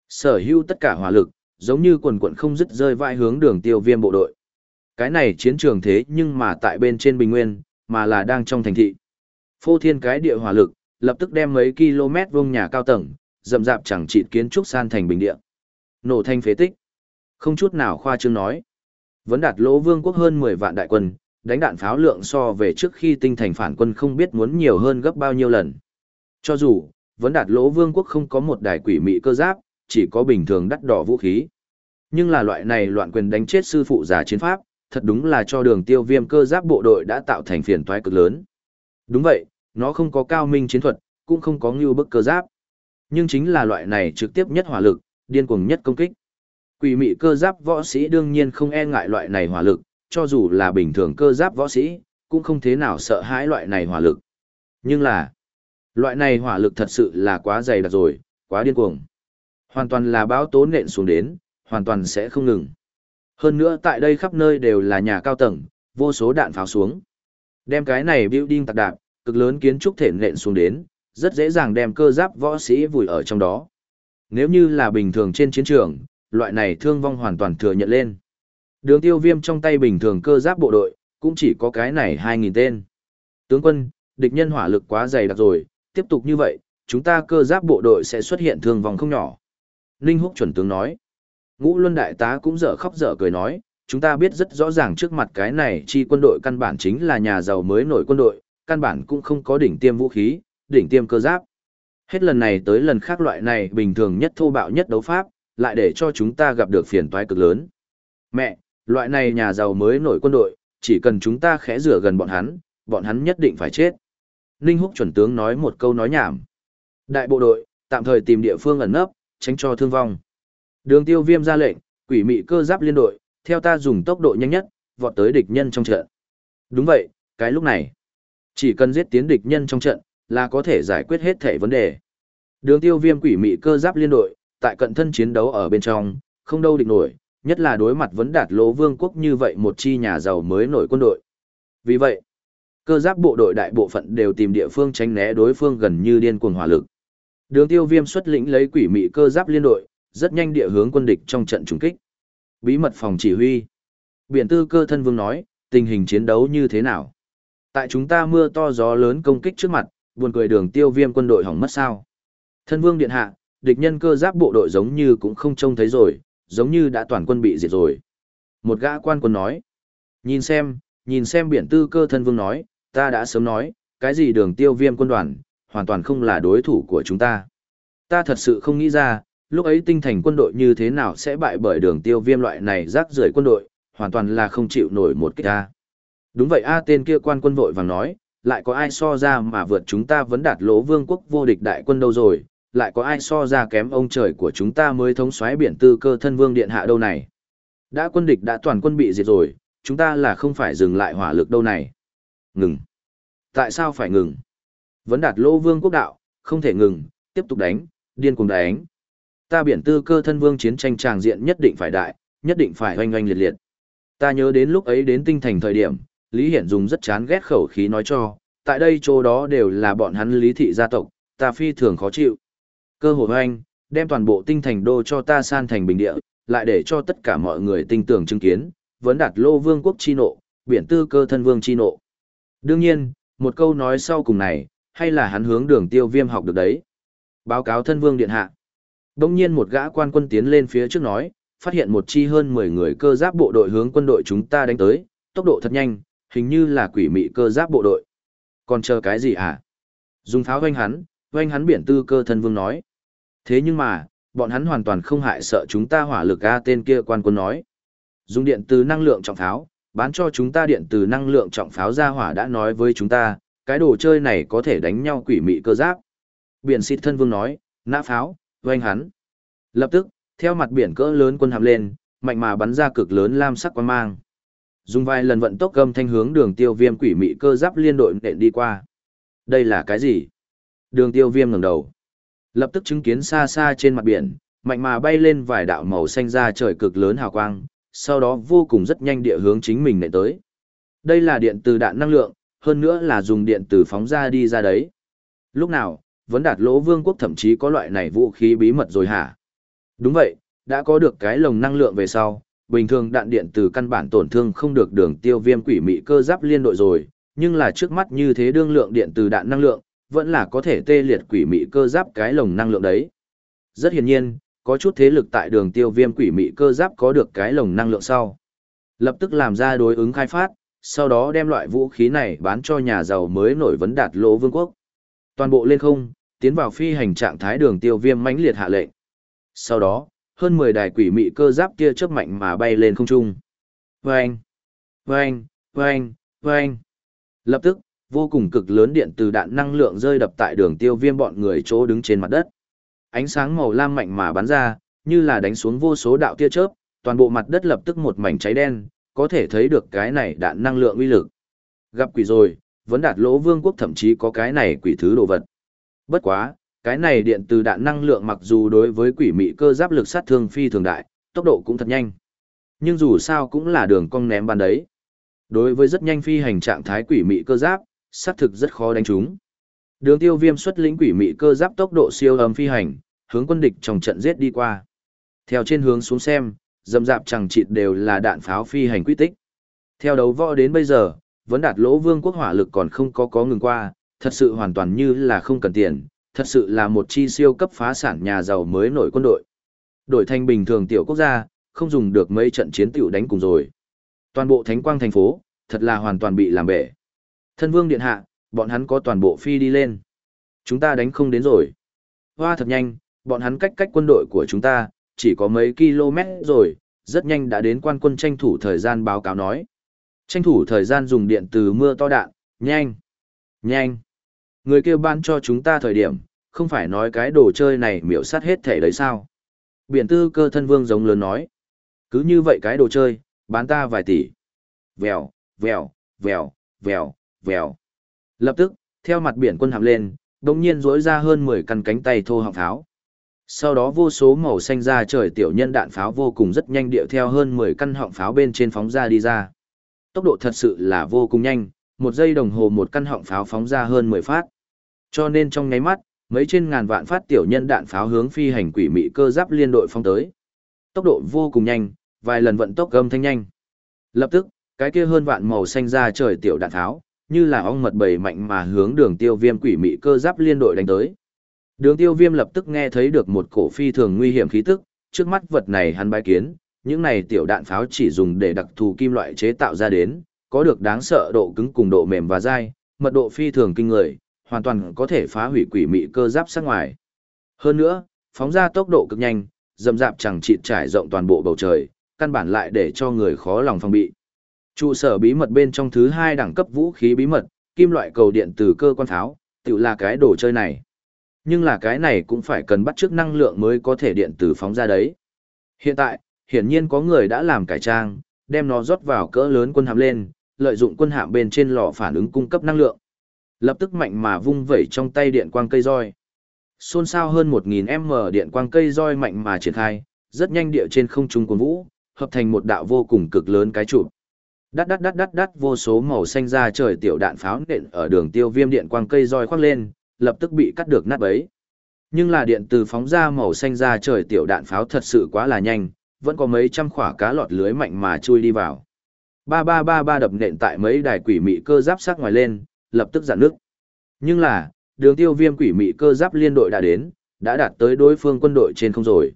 Sở hữu tất cả hỏa lực, giống như quần quận không dứt rơi vãi hướng đường tiêu viêm bộ đội. Cái này chiến trường thế nhưng mà tại bên trên bình nguyên, mà là đang trong thành thị. Phô thiên cái địa hỏa lực, lập tức đem mấy km vuông nhà cao tầng, rậm rạp chẳng chịt kiến trúc san thành bình địa. Nổ thanh phế tích. Không chút nào khoa trương nói. Vẫn đạt lỗ vương quốc hơn 10 vạn đại quân, đánh đạn pháo lượng so về trước khi tinh thành phản quân không biết muốn nhiều hơn gấp bao nhiêu lần. Cho dù, vẫn đạt lỗ vương quốc không có một đài quỷ mị cơ giáp, chỉ có bình thường đắt đỏ vũ khí. Nhưng là loại này loạn quyền đánh chết sư phụ giả chiến pháp, thật đúng là cho đường tiêu viêm cơ giáp bộ đội đã tạo thành phiền toái cực lớn. Đúng vậy, nó không có cao minh chiến thuật, cũng không có ngưu bức cơ giáp. Nhưng chính là loại này trực tiếp nhất hỏa lực, điên cuồng nhất công kích. Quỷ mị cơ giáp võ sĩ đương nhiên không e ngại loại này hỏa lực, cho dù là bình thường cơ giáp võ sĩ, cũng không thế nào sợ hãi loại này hỏa lực. Nhưng là, loại này hỏa lực thật sự là quá dày đặc rồi, quá điên cuồng. Hoàn toàn là báo tố nện xuống đến, hoàn toàn sẽ không ngừng. Hơn nữa tại đây khắp nơi đều là nhà cao tầng, vô số đạn pháo xuống. Đem cái này building tạc đạp, cực lớn kiến trúc thể nện xuống đến, rất dễ dàng đem cơ giáp võ sĩ vùi ở trong đó. Nếu như là bình thường trên chiến trường, loại này thương vong hoàn toàn thừa nhận lên. Đường tiêu viêm trong tay bình thường cơ giáp bộ đội, cũng chỉ có cái này 2.000 tên. Tướng quân, địch nhân hỏa lực quá dày đặc rồi, tiếp tục như vậy, chúng ta cơ giáp bộ đội sẽ xuất hiện thương vong không nhỏ. Ninh Húc chuẩn tướng nói. Ngũ Luân Đại tá cũng dở khóc dở cười nói, chúng ta biết rất rõ ràng trước mặt cái này chi quân đội căn bản chính là nhà giàu mới nổi quân đội, căn bản cũng không có đỉnh tiêm vũ khí, đỉnh tiêm cơ giáp. Hết lần này tới lần khác loại này bình thường nhất thô bạo nhất đấu pháp, lại để cho chúng ta gặp được phiền toái cực lớn. Mẹ, loại này nhà giàu mới nổi quân đội, chỉ cần chúng ta khẽ rửa gần bọn hắn, bọn hắn nhất định phải chết. Ninh Húc chuẩn tướng nói một câu nói nhảm. Đại bộ đội, tạm thời tìm địa phương ẩn nấp, tránh cho thương vong. Đường tiêu viêm ra lệnh, quỷ mị cơ giáp liên đội, theo ta dùng tốc độ nhanh nhất, vọt tới địch nhân trong trận. Đúng vậy, cái lúc này, chỉ cần giết tiến địch nhân trong trận, là có thể giải quyết hết thể vấn đề. Đường tiêu viêm quỷ mị cơ giáp liên đội, tại cận thân chiến đấu ở bên trong, không đâu địch nổi, nhất là đối mặt vấn đạt lỗ vương quốc như vậy một chi nhà giàu mới nổi quân đội. Vì vậy, cơ giáp bộ đội đại bộ phận đều tìm địa phương tránh né đối phương gần như điên cuồng hỏa lực. Đường tiêu viêm xuất lĩnh lấy quỷ mị cơ giáp liên đội, rất nhanh địa hướng quân địch trong trận trùng kích. Bí mật phòng chỉ huy. Biển tư cơ thân vương nói, tình hình chiến đấu như thế nào? Tại chúng ta mưa to gió lớn công kích trước mặt, buồn cười đường tiêu viêm quân đội hỏng mất sao? Thân vương điện hạ, địch nhân cơ giáp bộ đội giống như cũng không trông thấy rồi, giống như đã toàn quân bị diệt rồi. Một gã quan quân nói, nhìn xem, nhìn xem biển tư cơ thân vương nói, ta đã sớm nói, cái gì đường tiêu viêm quân đoàn, hoàn toàn không là đối thủ của chúng ta. Ta thật sự không nghĩ ra, lúc ấy tinh thành quân đội như thế nào sẽ bại bởi đường tiêu viêm loại này rác rưởi quân đội, hoàn toàn là không chịu nổi một kích ta. Đúng vậy a tên kia quan quân vội vàng nói, lại có ai so ra mà vượt chúng ta vẫn đạt lỗ vương quốc vô địch đại quân đâu rồi, lại có ai so ra kém ông trời của chúng ta mới thống soái biển tư cơ thân vương điện hạ đâu này. Đã quân địch đã toàn quân bị diệt rồi, chúng ta là không phải dừng lại hỏa lực đâu này. Ngừng. Tại sao phải ngừng? Vẫn đạt lỗ vương quốc đạo, không thể ngừng, tiếp tục đánh, điên cuồng đánh. Ta biển tư cơ thân vương chiến tranh tràng diện nhất định phải đại, nhất định phải oanh oanh liệt liệt. Ta nhớ đến lúc ấy đến tinh thành thời điểm, Lý Hiển dùng rất chán ghét khẩu khí nói cho, tại đây chỗ đó đều là bọn hắn lý thị gia tộc, ta phi thường khó chịu. Cơ hội hoanh, đem toàn bộ tinh thành đô cho ta san thành bình địa, lại để cho tất cả mọi người tinh tưởng chứng kiến, vấn đạt lô vương quốc chi nộ, biển tư cơ thân vương chi nộ. Đương nhiên, một câu nói sau cùng này, hay là hắn hướng đường tiêu viêm học được đấy. Báo cáo thân vương điện hạ. Đông nhiên một gã quan quân tiến lên phía trước nói, phát hiện một chi hơn 10 người cơ giáp bộ đội hướng quân đội chúng ta đánh tới, tốc độ thật nhanh, hình như là quỷ mị cơ giáp bộ đội. Còn chờ cái gì hả? Dùng pháo hoanh hắn, hoanh hắn biển tư cơ thân vương nói. Thế nhưng mà, bọn hắn hoàn toàn không hại sợ chúng ta hỏa lực A tên kia quan quân nói. Dùng điện từ năng lượng trọng pháo, bán cho chúng ta điện từ năng lượng trọng pháo ra hỏa đã nói với chúng ta, cái đồ chơi này có thể đánh nhau quỷ mị cơ giáp. Biển xịt thân vương nói, nã pháo, oanh hắn. Lập tức, theo mặt biển cỡ lớn quân hàm lên, mạnh mà bắn ra cực lớn lam sắc quang mang. Dùng vài lần vận tốc gầm thanh hướng đường tiêu viêm quỷ mị cơ giáp liên đội nện đi qua. Đây là cái gì? Đường tiêu viêm ngẩng đầu. Lập tức chứng kiến xa xa trên mặt biển, mạnh mà bay lên vài đạo màu xanh ra trời cực lớn hào quang, sau đó vô cùng rất nhanh địa hướng chính mình nện tới. Đây là điện từ đạn năng lượng, hơn nữa là dùng điện từ phóng ra đi ra đấy. Lúc nào, vấn đạt lỗ vương quốc thậm chí có loại này vũ khí bí mật rồi hả? Đúng vậy, đã có được cái lồng năng lượng về sau, bình thường đạn điện từ căn bản tổn thương không được đường tiêu viêm quỷ mị cơ giáp liên đội rồi, nhưng là trước mắt như thế đương lượng điện từ đạn năng lượng, vẫn là có thể tê liệt quỷ mị cơ giáp cái lồng năng lượng đấy. Rất hiển nhiên, có chút thế lực tại đường tiêu viêm quỷ mị cơ giáp có được cái lồng năng lượng sau. Lập tức làm ra đối ứng khai phát, sau đó đem loại vũ khí này bán cho nhà giàu mới nổi vấn đạt lỗ vương quốc. Toàn bộ lên không, tiến vào phi hành trạng thái đường tiêu viêm mãnh liệt hạ lệnh. Sau đó, hơn 10 đài quỷ mị cơ giáp kia chớp mạnh mà bay lên không trung. Vâng! Vâng! Vâng! Vâng! Lập tức, vô cùng cực lớn điện từ đạn năng lượng rơi đập tại đường tiêu viêm bọn người chỗ đứng trên mặt đất. Ánh sáng màu lam mạnh mà bắn ra, như là đánh xuống vô số đạo tia chớp, toàn bộ mặt đất lập tức một mảnh cháy đen, có thể thấy được cái này đạn năng lượng uy lực. Gặp quỷ rồi, vẫn đạt lỗ vương quốc thậm chí có cái này quỷ thứ đồ vật. Bất quá, cái này điện từ đạn năng lượng mặc dù đối với quỷ mị cơ giáp lực sát thương phi thường đại, tốc độ cũng thật nhanh. Nhưng dù sao cũng là đường cong ném ban đấy. Đối với rất nhanh phi hành trạng thái quỷ mị cơ giáp, xác thực rất khó đánh trúng. Đường tiêu viêm xuất lĩnh quỷ mị cơ giáp tốc độ siêu âm phi hành, hướng quân địch trong trận giết đi qua. Theo trên hướng xuống xem, dầm dạp chẳng chịt đều là đạn pháo phi hành quy tích. Theo đấu võ đến bây giờ, vẫn đạt lỗ vương quốc hỏa lực còn không có có ngừng qua, thật sự hoàn toàn như là không cần tiền, thật sự là một chi siêu cấp phá sản nhà giàu mới nổi quân đội. Đổi thành bình thường tiểu quốc gia, không dùng được mấy trận chiến tiểu đánh cùng rồi. Toàn bộ thánh quang thành phố, thật là hoàn toàn bị làm bể. Thân vương điện hạ, bọn hắn có toàn bộ phi đi lên. Chúng ta đánh không đến rồi. Hoa thật nhanh, bọn hắn cách cách quân đội của chúng ta, chỉ có mấy km rồi, rất nhanh đã đến quan quân tranh thủ thời gian báo cáo nói. Tranh thủ thời gian dùng điện từ mưa to đạn, nhanh, nhanh. Người kia ban cho chúng ta thời điểm, không phải nói cái đồ chơi này miểu sát hết thể đấy sao? Biển tư cơ thân vương giống lớn nói. Cứ như vậy cái đồ chơi, bán ta vài tỷ. Vèo, vèo, vèo, vèo, vèo. Lập tức, theo mặt biển quân hạm lên, đồng nhiên rỗi ra hơn 10 căn cánh tay thô họng pháo. Sau đó vô số màu xanh ra trời tiểu nhân đạn pháo vô cùng rất nhanh điệu theo hơn 10 căn họng pháo bên trên phóng ra đi ra. Tốc độ thật sự là vô cùng nhanh, một giây đồng hồ một căn họng pháo phóng ra hơn 10 phát. Cho nên trong nháy mắt, mấy trên ngàn vạn phát tiểu nhân đạn pháo hướng phi hành quỷ mị cơ giáp liên đội phóng tới. Tốc độ vô cùng nhanh, vài lần vận tốc gầm thanh nhanh. Lập tức, cái kia hơn vạn màu xanh ra trời tiểu đạn pháo, như là ong mật bầy mạnh mà hướng đường tiêu viêm quỷ mị cơ giáp liên đội đánh tới. Đường tiêu viêm lập tức nghe thấy được một cổ phi thường nguy hiểm khí tức, trước mắt vật này hắn bái kiến, những này tiểu đạn pháo chỉ dùng để đặc thù kim loại chế tạo ra đến, có được đáng sợ độ cứng cùng độ mềm và dai, mật độ phi thường kinh người, hoàn toàn có thể phá hủy quỷ mị cơ giáp sát ngoài. Hơn nữa, phóng ra tốc độ cực nhanh, dầm dạp chẳng chịt trải rộng toàn bộ bầu trời, căn bản lại để cho người khó lòng phòng bị. Trụ sở bí mật bên trong thứ hai đẳng cấp vũ khí bí mật, kim loại cầu điện từ cơ quan tháo, tự là cái đồ chơi này. Nhưng là cái này cũng phải cần bắt chước năng lượng mới có thể điện tử phóng ra đấy. Hiện tại, hiển nhiên có người đã làm cải trang, đem nó rót vào cỡ lớn quân hạm lên, lợi dụng quân hạm bên trên lò phản ứng cung cấp năng lượng. Lập tức mạnh mà vung vẩy trong tay điện quang cây roi. Xôn xao hơn 1000m điện quang cây roi mạnh mà triển khai, rất nhanh địa trên không trung cuồn vũ, hợp thành một đạo vô cùng cực lớn cái trụ. Đắt đắt đắt đắt đắt vô số màu xanh ra trời tiểu đạn pháo nện ở đường tiêu viêm điện quang cây roi khoác lên, lập tức bị cắt được nát bấy. Nhưng là điện từ phóng ra màu xanh ra trời tiểu đạn pháo thật sự quá là nhanh, vẫn có mấy trăm khỏa cá lọt lưới mạnh mà chui đi vào. Ba ba ba ba đập nện tại mấy đài quỷ mị cơ giáp sắc ngoài lên, lập tức giãn nước. Nhưng là, đường tiêu viêm quỷ mị cơ giáp liên đội đã đến, đã đạt tới đối phương quân đội trên không rồi.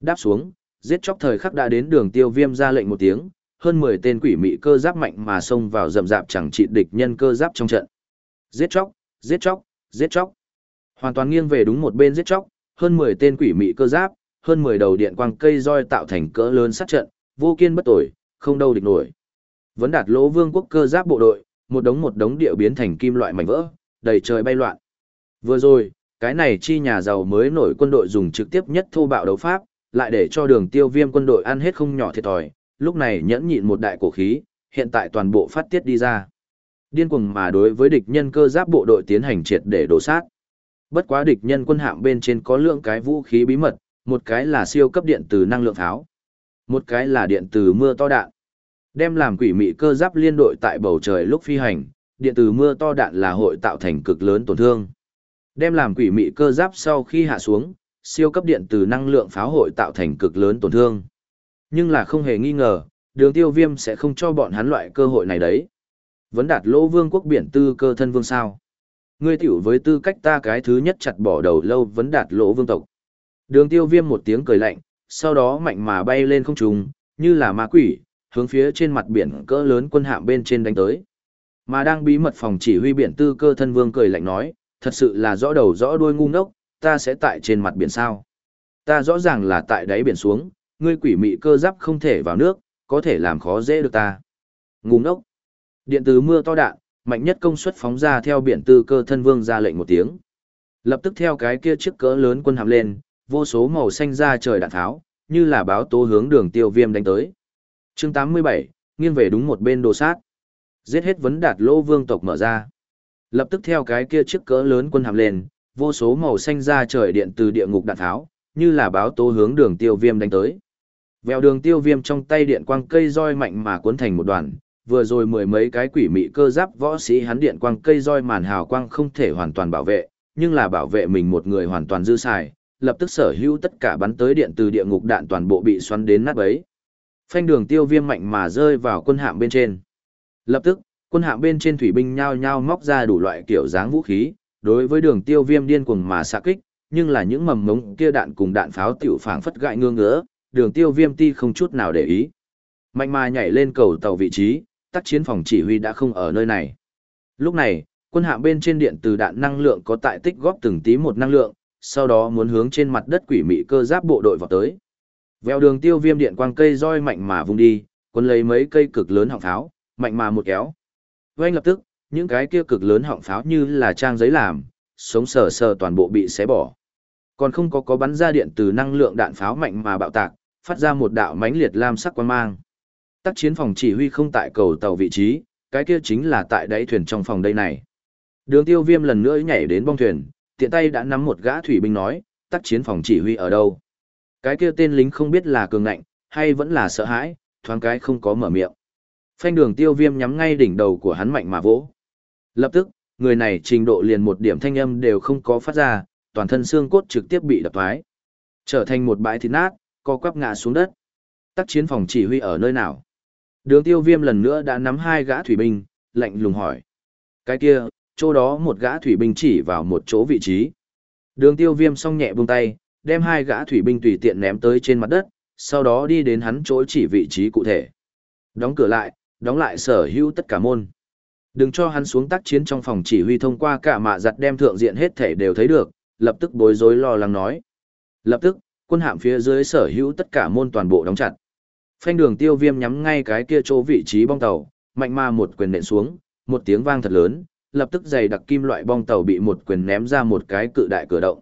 Đáp xuống, giết chóc thời khắc đã đến đường tiêu viêm ra lệnh một tiếng, hơn 10 tên quỷ mị cơ giáp mạnh mà xông vào rầm rạp chẳng trị địch nhân cơ giáp trong trận. Giết chóc, giết chóc, giết chóc. Hoàn toàn nghiêng về đúng một bên giết chóc, hơn 10 tên quỷ mị cơ giáp, hơn 10 đầu điện quang cây roi tạo thành cỡ lớn sát trận, vô kiên bất tội, không đâu địch nổi. Vấn đạt lỗ vương quốc cơ giáp bộ đội, một đống một đống địa biến thành kim loại mảnh vỡ, đầy trời bay loạn. Vừa rồi, cái này chi nhà giàu mới nổi quân đội dùng trực tiếp nhất thô bạo đấu pháp, lại để cho đường tiêu viêm quân đội ăn hết không nhỏ thiệt thòi, lúc này nhẫn nhịn một đại cổ khí, hiện tại toàn bộ phát tiết đi ra. Điên cuồng mà đối với địch nhân cơ giáp bộ đội tiến hành triệt để đổ sát. Bất quá địch nhân quân hạm bên trên có lượng cái vũ khí bí mật, một cái là siêu cấp điện từ năng lượng pháo, một cái là điện từ mưa to đạn. Đem làm quỷ mị cơ giáp liên đội tại bầu trời lúc phi hành, điện từ mưa to đạn là hội tạo thành cực lớn tổn thương. Đem làm quỷ mị cơ giáp sau khi hạ xuống, siêu cấp điện từ năng lượng pháo hội tạo thành cực lớn tổn thương. Nhưng là không hề nghi ngờ, đường tiêu viêm sẽ không cho bọn hắn loại cơ hội này đấy. Vấn đạt lỗ vương quốc biển tư cơ thân vương sao. Ngươi tiểu với tư cách ta cái thứ nhất chặt bỏ đầu lâu vấn đạt lỗ vương tộc. Đường tiêu viêm một tiếng cười lạnh, sau đó mạnh mà bay lên không trung, như là ma quỷ, hướng phía trên mặt biển cỡ lớn quân hạm bên trên đánh tới. Mà đang bí mật phòng chỉ huy biển tư cơ thân vương cười lạnh nói, thật sự là rõ đầu rõ đuôi ngu ngốc, ta sẽ tại trên mặt biển sao. Ta rõ ràng là tại đáy biển xuống, ngươi quỷ mị cơ giáp không thể vào nước, có thể làm khó dễ được ta. Ngu ngốc. Điện từ mưa to đạn, mạnh nhất công suất phóng ra theo biển tư cơ thân vương ra lệnh một tiếng. Lập tức theo cái kia chiếc cỡ lớn quân hạm lên, vô số màu xanh ra trời đạn tháo, như là báo tố hướng đường tiêu viêm đánh tới chương 87, nghiêng về đúng một bên đồ sát. Giết hết vấn đạt lô vương tộc mở ra. Lập tức theo cái kia chiếc cỡ lớn quân hàm lên, vô số màu xanh ra trời điện từ địa ngục đạn tháo, như là báo tố hướng đường tiêu viêm đánh tới. Vèo đường tiêu viêm trong tay điện quang cây roi mạnh mà cuốn thành một đoàn, vừa rồi mười mấy cái quỷ mị cơ giáp võ sĩ hắn điện quang cây roi màn hào quang không thể hoàn toàn bảo vệ, nhưng là bảo vệ mình một người hoàn toàn dư xài, lập tức sở hữu tất cả bắn tới điện từ địa ngục đạn toàn bộ bị xoắn đến nát bấy. Phanh đường tiêu viêm mạnh mà rơi vào quân hạm bên trên. Lập tức, quân hạm bên trên thủy binh nhao nhao móc ra đủ loại kiểu dáng vũ khí, đối với đường tiêu viêm điên cuồng mà xạ kích, nhưng là những mầm mống kia đạn cùng đạn pháo tiểu phảng phất gại ngương ngỡ, đường tiêu viêm ti không chút nào để ý. Mạnh mà nhảy lên cầu tàu vị trí, tác chiến phòng chỉ huy đã không ở nơi này. Lúc này, quân hạm bên trên điện từ đạn năng lượng có tại tích góp từng tí một năng lượng, sau đó muốn hướng trên mặt đất quỷ mị cơ giáp bộ đội vào tới. Vèo đường tiêu viêm điện quang cây roi mạnh mà vùng đi, quân lấy mấy cây cực lớn họng pháo, mạnh mà một kéo. Vâng lập tức, những cái kia cực lớn họng pháo như là trang giấy làm, sống sờ sờ toàn bộ bị xé bỏ. Còn không có có bắn ra điện từ năng lượng đạn pháo mạnh mà bạo tạc, phát ra một đạo mãnh liệt lam sắc quang mang. Tác chiến phòng chỉ huy không tại cầu tàu vị trí, cái kia chính là tại đáy thuyền trong phòng đây này. Đường tiêu viêm lần nữa nhảy đến bong thuyền, tiện tay đã nắm một gã thủy binh nói, tác chiến phòng chỉ huy ở đâu. Cái kia tên lính không biết là cường ngạnh, hay vẫn là sợ hãi, thoáng cái không có mở miệng. Phanh đường tiêu viêm nhắm ngay đỉnh đầu của hắn mạnh mà vỗ. Lập tức, người này trình độ liền một điểm thanh âm đều không có phát ra, toàn thân xương cốt trực tiếp bị đập thoái. Trở thành một bãi thịt nát, co quắp ngã xuống đất. Tác chiến phòng chỉ huy ở nơi nào? Đường tiêu viêm lần nữa đã nắm hai gã thủy binh, lạnh lùng hỏi. Cái kia, chỗ đó một gã thủy binh chỉ vào một chỗ vị trí. Đường tiêu viêm song nhẹ buông tay, đem hai gã thủy binh tùy tiện ném tới trên mặt đất, sau đó đi đến hắn chỗ chỉ vị trí cụ thể. Đóng cửa lại, đóng lại sở hữu tất cả môn. Đừng cho hắn xuống tác chiến trong phòng chỉ huy thông qua cả mạ giặt đem thượng diện hết thể đều thấy được, lập tức bối rối lo lắng nói. Lập tức, quân hạm phía dưới sở hữu tất cả môn toàn bộ đóng chặt. Phanh đường tiêu viêm nhắm ngay cái kia chỗ vị trí bong tàu, mạnh ma một quyền nện xuống, một tiếng vang thật lớn, lập tức dày đặc kim loại bong tàu bị một quyền ném ra một cái cự đại cửa động.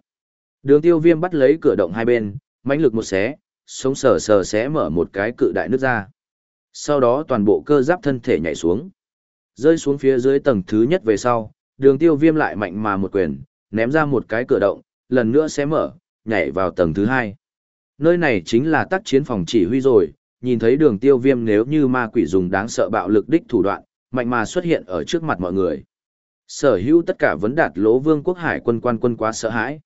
Đường tiêu viêm bắt lấy cửa động hai bên, mãnh lực một xé, sống sờ sờ xé mở một cái cự đại nước ra. Sau đó toàn bộ cơ giáp thân thể nhảy xuống. Rơi xuống phía dưới tầng thứ nhất về sau, đường tiêu viêm lại mạnh mà một quyền, ném ra một cái cửa động, lần nữa xé mở, nhảy vào tầng thứ hai. Nơi này chính là tác chiến phòng chỉ huy rồi, nhìn thấy đường tiêu viêm nếu như ma quỷ dùng đáng sợ bạo lực đích thủ đoạn, mạnh mà xuất hiện ở trước mặt mọi người. Sở hữu tất cả vấn đạt lỗ vương quốc hải quân quan quân quá sợ hãi.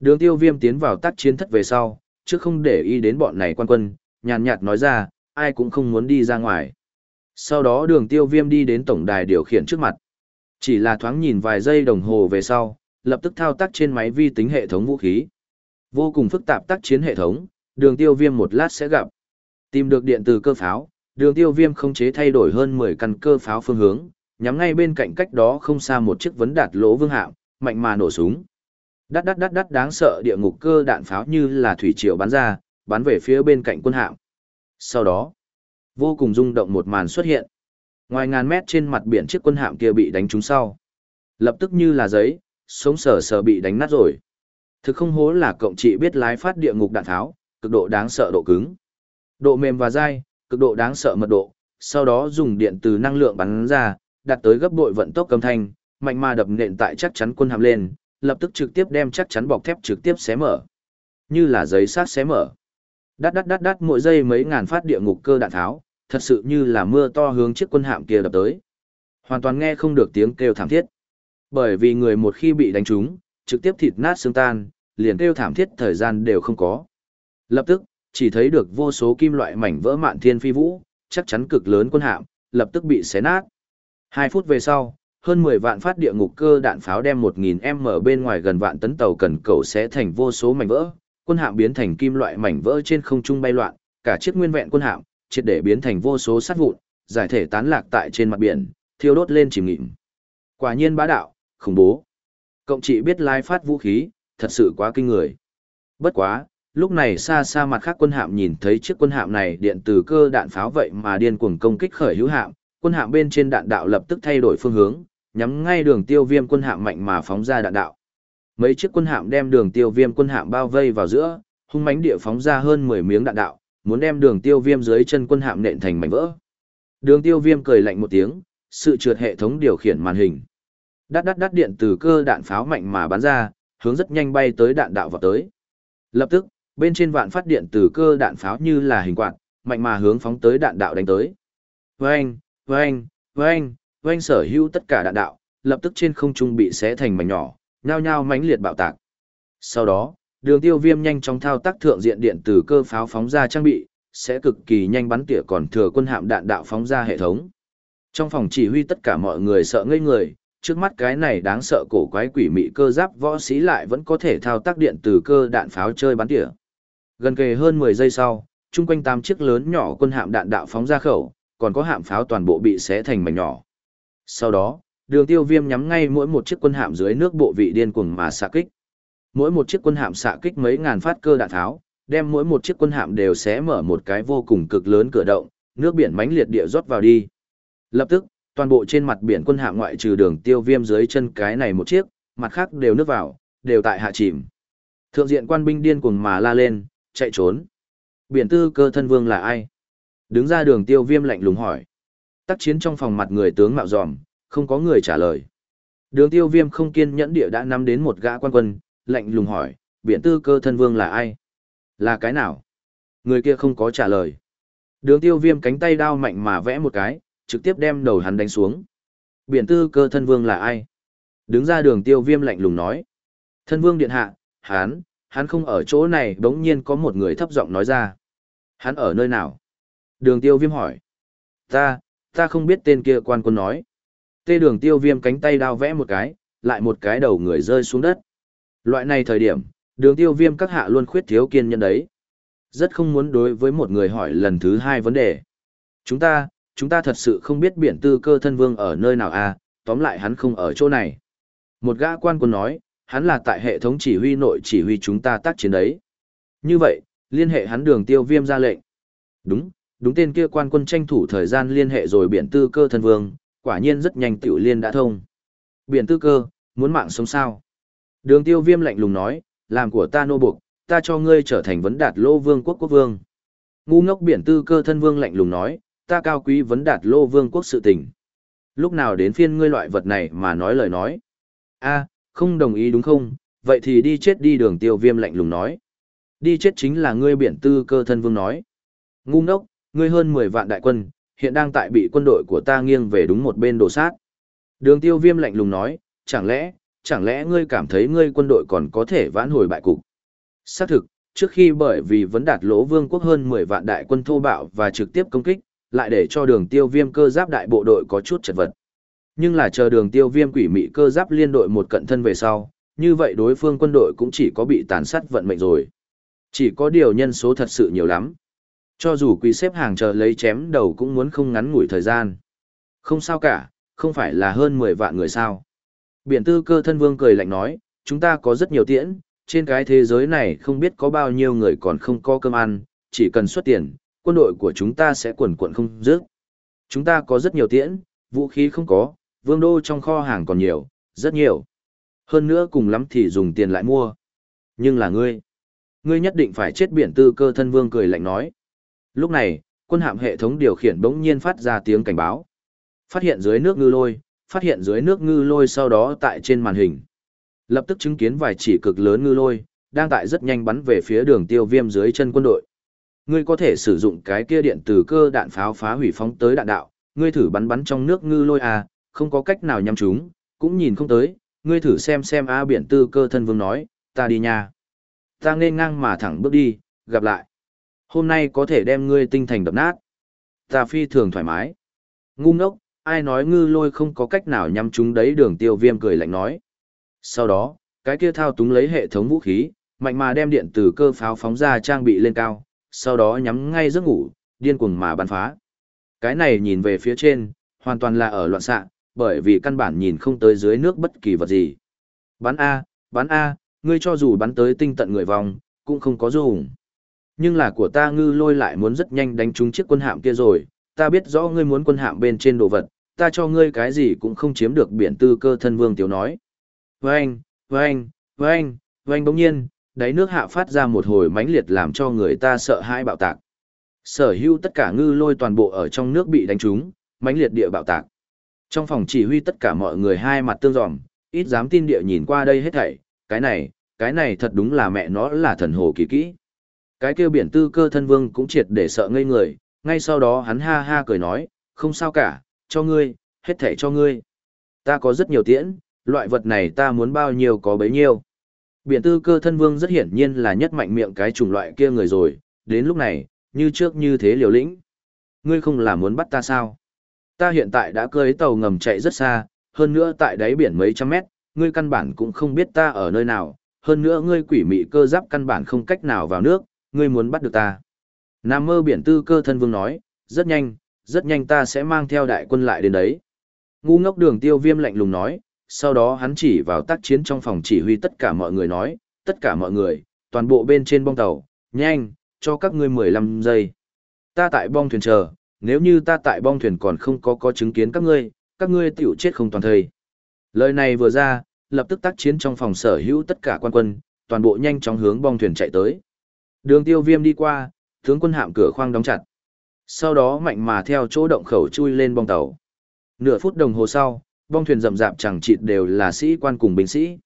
Đường tiêu viêm tiến vào tác chiến thất về sau, chứ không để ý đến bọn này quan quân, nhàn nhạt nói ra, ai cũng không muốn đi ra ngoài. Sau đó đường tiêu viêm đi đến tổng đài điều khiển trước mặt. Chỉ là thoáng nhìn vài giây đồng hồ về sau, lập tức thao tác trên máy vi tính hệ thống vũ khí. Vô cùng phức tạp tác chiến hệ thống, đường tiêu viêm một lát sẽ gặp. Tìm được điện từ cơ pháo, đường tiêu viêm không chế thay đổi hơn 10 căn cơ pháo phương hướng, nhắm ngay bên cạnh cách đó không xa một chiếc vấn đạt lỗ vương hạm, mạnh mà nổ súng. Đắt đắt đắt đắt đáng sợ địa ngục cơ đạn pháo như là thủy triều bắn ra, bắn về phía bên cạnh quân hạm. Sau đó, vô cùng rung động một màn xuất hiện. Ngoài ngàn mét trên mặt biển chiếc quân hạm kia bị đánh trúng sau. Lập tức như là giấy, sống sờ sờ bị đánh nát rồi. Thực không hố là cộng trị biết lái phát địa ngục đạn tháo, cực độ đáng sợ độ cứng. Độ mềm và dai, cực độ đáng sợ mật độ, sau đó dùng điện từ năng lượng bắn ra, đạt tới gấp bội vận tốc âm thanh, mạnh mà đập nện tại chắc chắn quân hạm lên, lập tức trực tiếp đem chắc chắn bọc thép trực tiếp xé mở. Như là giấy sát xé mở. Đắt đắt đắt đắt mỗi giây mấy ngàn phát địa ngục cơ đạn tháo, thật sự như là mưa to hướng chiếc quân hạm kia đập tới. Hoàn toàn nghe không được tiếng kêu thảm thiết. Bởi vì người một khi bị đánh trúng, trực tiếp thịt nát xương tan, liền kêu thảm thiết thời gian đều không có. Lập tức, chỉ thấy được vô số kim loại mảnh vỡ mạn thiên phi vũ, chắc chắn cực lớn quân hạm, lập tức bị xé nát. Hai phút về sau, hơn 10 vạn phát địa ngục cơ đạn pháo đem 1000m bên ngoài gần vạn tấn tàu cần cầu sẽ thành vô số mảnh vỡ, quân hạm biến thành kim loại mảnh vỡ trên không trung bay loạn, cả chiếc nguyên vẹn quân hạm, triệt để biến thành vô số sát vụn, giải thể tán lạc tại trên mặt biển, thiêu đốt lên chìm ngịm. Quả nhiên bá đạo, khủng bố. Cộng trị biết lai phát vũ khí, thật sự quá kinh người. Bất quá, lúc này xa xa mặt khác quân hạm nhìn thấy chiếc quân hạm này điện từ cơ đạn pháo vậy mà điên cuồng công kích khởi hữu hạm, quân hạm bên trên đạn đạo lập tức thay đổi phương hướng, nhắm ngay đường tiêu viêm quân hạm mạnh mà phóng ra đạn đạo. Mấy chiếc quân hạm đem đường tiêu viêm quân hạm bao vây vào giữa, hung mãnh địa phóng ra hơn 10 miếng đạn đạo, muốn đem đường tiêu viêm dưới chân quân hạm nện thành mảnh vỡ. Đường tiêu viêm cười lạnh một tiếng, sự trượt hệ thống điều khiển màn hình. Đắt đắt đắt điện từ cơ đạn pháo mạnh mà bắn ra, hướng rất nhanh bay tới đạn đạo vào tới. Lập tức, bên trên vạn phát điện từ cơ đạn pháo như là hình quạt, mạnh mà hướng phóng tới đạn đạo đánh tới. Vâng, vâng, vâng, oanh sở hữu tất cả đạn đạo, lập tức trên không trung bị xé thành mảnh nhỏ, nhao nhao mãnh liệt bạo tạc. Sau đó, đường tiêu viêm nhanh chóng thao tác thượng diện điện từ cơ pháo phóng ra trang bị, sẽ cực kỳ nhanh bắn tỉa còn thừa quân hạm đạn đạo phóng ra hệ thống. Trong phòng chỉ huy tất cả mọi người sợ ngây người, trước mắt cái này đáng sợ cổ quái quỷ mị cơ giáp võ sĩ lại vẫn có thể thao tác điện từ cơ đạn pháo chơi bắn tỉa. Gần kề hơn 10 giây sau, chung quanh tám chiếc lớn nhỏ quân hạm đạn đạo phóng ra khẩu, còn có hạm pháo toàn bộ bị xé thành mảnh nhỏ. Sau đó, đường tiêu viêm nhắm ngay mỗi một chiếc quân hạm dưới nước bộ vị điên cuồng mà xạ kích. Mỗi một chiếc quân hạm xạ kích mấy ngàn phát cơ đạn tháo, đem mỗi một chiếc quân hạm đều xé mở một cái vô cùng cực lớn cửa động, nước biển mãnh liệt địa rót vào đi. Lập tức, Toàn bộ trên mặt biển quân hạm ngoại trừ đường tiêu viêm dưới chân cái này một chiếc, mặt khác đều nước vào, đều tại hạ chìm. Thượng diện quan binh điên cuồng mà la lên, chạy trốn. Biển tư cơ thân vương là ai? Đứng ra đường tiêu viêm lạnh lùng hỏi. Tác chiến trong phòng mặt người tướng mạo dòm, không có người trả lời. Đường tiêu viêm không kiên nhẫn địa đã nắm đến một gã quan quân, lạnh lùng hỏi, biển tư cơ thân vương là ai? Là cái nào? Người kia không có trả lời. Đường tiêu viêm cánh tay đao mạnh mà vẽ một cái, trực tiếp đem đầu hắn đánh xuống. Biển tư cơ thân vương là ai? Đứng ra đường tiêu viêm lạnh lùng nói. Thân vương điện hạ, hắn, hắn không ở chỗ này bỗng nhiên có một người thấp giọng nói ra. Hắn ở nơi nào? Đường tiêu viêm hỏi. Ta, ta không biết tên kia quan quân nói. Tê đường tiêu viêm cánh tay đao vẽ một cái, lại một cái đầu người rơi xuống đất. Loại này thời điểm, đường tiêu viêm các hạ luôn khuyết thiếu kiên nhân đấy. Rất không muốn đối với một người hỏi lần thứ hai vấn đề. Chúng ta, chúng ta thật sự không biết biển tư cơ thân vương ở nơi nào à, tóm lại hắn không ở chỗ này. Một gã quan quân nói, hắn là tại hệ thống chỉ huy nội chỉ huy chúng ta tác chiến đấy. Như vậy, liên hệ hắn đường tiêu viêm ra lệnh. Đúng, đúng tên kia quan quân tranh thủ thời gian liên hệ rồi biển tư cơ thân vương, quả nhiên rất nhanh tiểu liên đã thông. Biển tư cơ, muốn mạng sống sao? Đường tiêu viêm lạnh lùng nói, làm của ta nô buộc, ta cho ngươi trở thành vấn đạt lô vương quốc quốc vương. Ngu ngốc biển tư cơ thân vương lạnh lùng nói, ta cao quý vấn đạt lô vương quốc sự tình. Lúc nào đến phiên ngươi loại vật này mà nói lời nói. a không đồng ý đúng không, vậy thì đi chết đi đường tiêu viêm lạnh lùng nói. Đi chết chính là ngươi biển tư cơ thân vương nói. Ngu ngốc, ngươi hơn 10 vạn đại quân, hiện đang tại bị quân đội của ta nghiêng về đúng một bên đổ sát. Đường tiêu viêm lạnh lùng nói, chẳng lẽ, chẳng lẽ ngươi cảm thấy ngươi quân đội còn có thể vãn hồi bại cục? Xác thực, trước khi bởi vì vấn đạt lỗ vương quốc hơn 10 vạn đại quân thô bạo và trực tiếp công kích, lại để cho đường tiêu viêm cơ giáp đại bộ đội có chút chật vật. Nhưng là chờ đường tiêu viêm quỷ mị cơ giáp liên đội một cận thân về sau, như vậy đối phương quân đội cũng chỉ có bị tàn sát vận mệnh rồi. Chỉ có điều nhân số thật sự nhiều lắm. Cho dù quý xếp hàng chờ lấy chém đầu cũng muốn không ngắn ngủi thời gian. Không sao cả, không phải là hơn 10 vạn người sao. Biển tư cơ thân vương cười lạnh nói, chúng ta có rất nhiều tiễn, trên cái thế giới này không biết có bao nhiêu người còn không có cơm ăn, chỉ cần xuất tiền, quân đội của chúng ta sẽ quần quận không dứt. Chúng ta có rất nhiều tiễn, vũ khí không có, vương đô trong kho hàng còn nhiều, rất nhiều. Hơn nữa cùng lắm thì dùng tiền lại mua. Nhưng là ngươi. Ngươi nhất định phải chết biển tư cơ thân vương cười lạnh nói. Lúc này, quân hạm hệ thống điều khiển bỗng nhiên phát ra tiếng cảnh báo. Phát hiện dưới nước ngư lôi, phát hiện dưới nước ngư lôi sau đó tại trên màn hình. Lập tức chứng kiến vài chỉ cực lớn ngư lôi, đang tại rất nhanh bắn về phía đường tiêu viêm dưới chân quân đội. Ngươi có thể sử dụng cái kia điện từ cơ đạn pháo phá hủy phóng tới đạn đạo, ngươi thử bắn bắn trong nước ngư lôi à, không có cách nào nhắm chúng, cũng nhìn không tới, ngươi thử xem xem a biển tư cơ thân vương nói, ta đi nha. Ta nên ngang mà thẳng bước đi, gặp lại. Hôm nay có thể đem ngươi tinh thành đập nát. Ta phi thường thoải mái. Ngu ngốc, ai nói ngư lôi không có cách nào nhắm chúng đấy đường tiêu viêm cười lạnh nói. Sau đó, cái kia thao túng lấy hệ thống vũ khí, mạnh mà đem điện từ cơ pháo phóng ra trang bị lên cao, sau đó nhắm ngay giấc ngủ, điên cuồng mà bắn phá. Cái này nhìn về phía trên, hoàn toàn là ở loạn xạ, bởi vì căn bản nhìn không tới dưới nước bất kỳ vật gì. Bắn A, bắn A, ngươi cho dù bắn tới tinh tận người vòng, cũng không có dùng. Nhưng là của ta ngư lôi lại muốn rất nhanh đánh trúng chiếc quân hạm kia rồi, ta biết rõ ngươi muốn quân hạm bên trên đồ vật, ta cho ngươi cái gì cũng không chiếm được biển tư cơ thân vương tiểu nói. Vâng, vâng, vâng, vâng bỗng nhiên, đáy nước hạ phát ra một hồi mãnh liệt làm cho người ta sợ hãi bạo tạc. Sở hữu tất cả ngư lôi toàn bộ ở trong nước bị đánh trúng, mãnh liệt địa bạo tạc. Trong phòng chỉ huy tất cả mọi người hai mặt tương dòm, ít dám tin địa nhìn qua đây hết thảy, cái này, cái này thật đúng là mẹ nó là thần hồ kỳ kỹ. Cái kêu biển tư cơ thân vương cũng triệt để sợ ngây người, ngay sau đó hắn ha ha cười nói, không sao cả, cho ngươi, hết thảy cho ngươi. Ta có rất nhiều tiễn, loại vật này ta muốn bao nhiêu có bấy nhiêu. Biển tư cơ thân vương rất hiển nhiên là nhất mạnh miệng cái chủng loại kia người rồi, đến lúc này, như trước như thế liều lĩnh. Ngươi không là muốn bắt ta sao? Ta hiện tại đã cưới tàu ngầm chạy rất xa, hơn nữa tại đáy biển mấy trăm mét, ngươi căn bản cũng không biết ta ở nơi nào, hơn nữa ngươi quỷ mị cơ giáp căn bản không cách nào vào nước, ngươi muốn bắt được ta. Nam mơ biển tư cơ thân vương nói, rất nhanh, rất nhanh ta sẽ mang theo đại quân lại đến đấy. Ngu ngốc đường tiêu viêm lạnh lùng nói, sau đó hắn chỉ vào tác chiến trong phòng chỉ huy tất cả mọi người nói, tất cả mọi người, toàn bộ bên trên bong tàu, nhanh, cho các ngươi 15 giây. Ta tại bong thuyền chờ, nếu như ta tại bong thuyền còn không có có chứng kiến các ngươi, các ngươi tiểu chết không toàn thời. Lời này vừa ra, lập tức tác chiến trong phòng sở hữu tất cả quan quân, toàn bộ nhanh chóng hướng bong thuyền chạy tới. Đường tiêu viêm đi qua, tướng quân hạm cửa khoang đóng chặt. Sau đó mạnh mà theo chỗ động khẩu chui lên bong tàu. Nửa phút đồng hồ sau, bong thuyền rậm rạp chẳng chịt đều là sĩ quan cùng binh sĩ.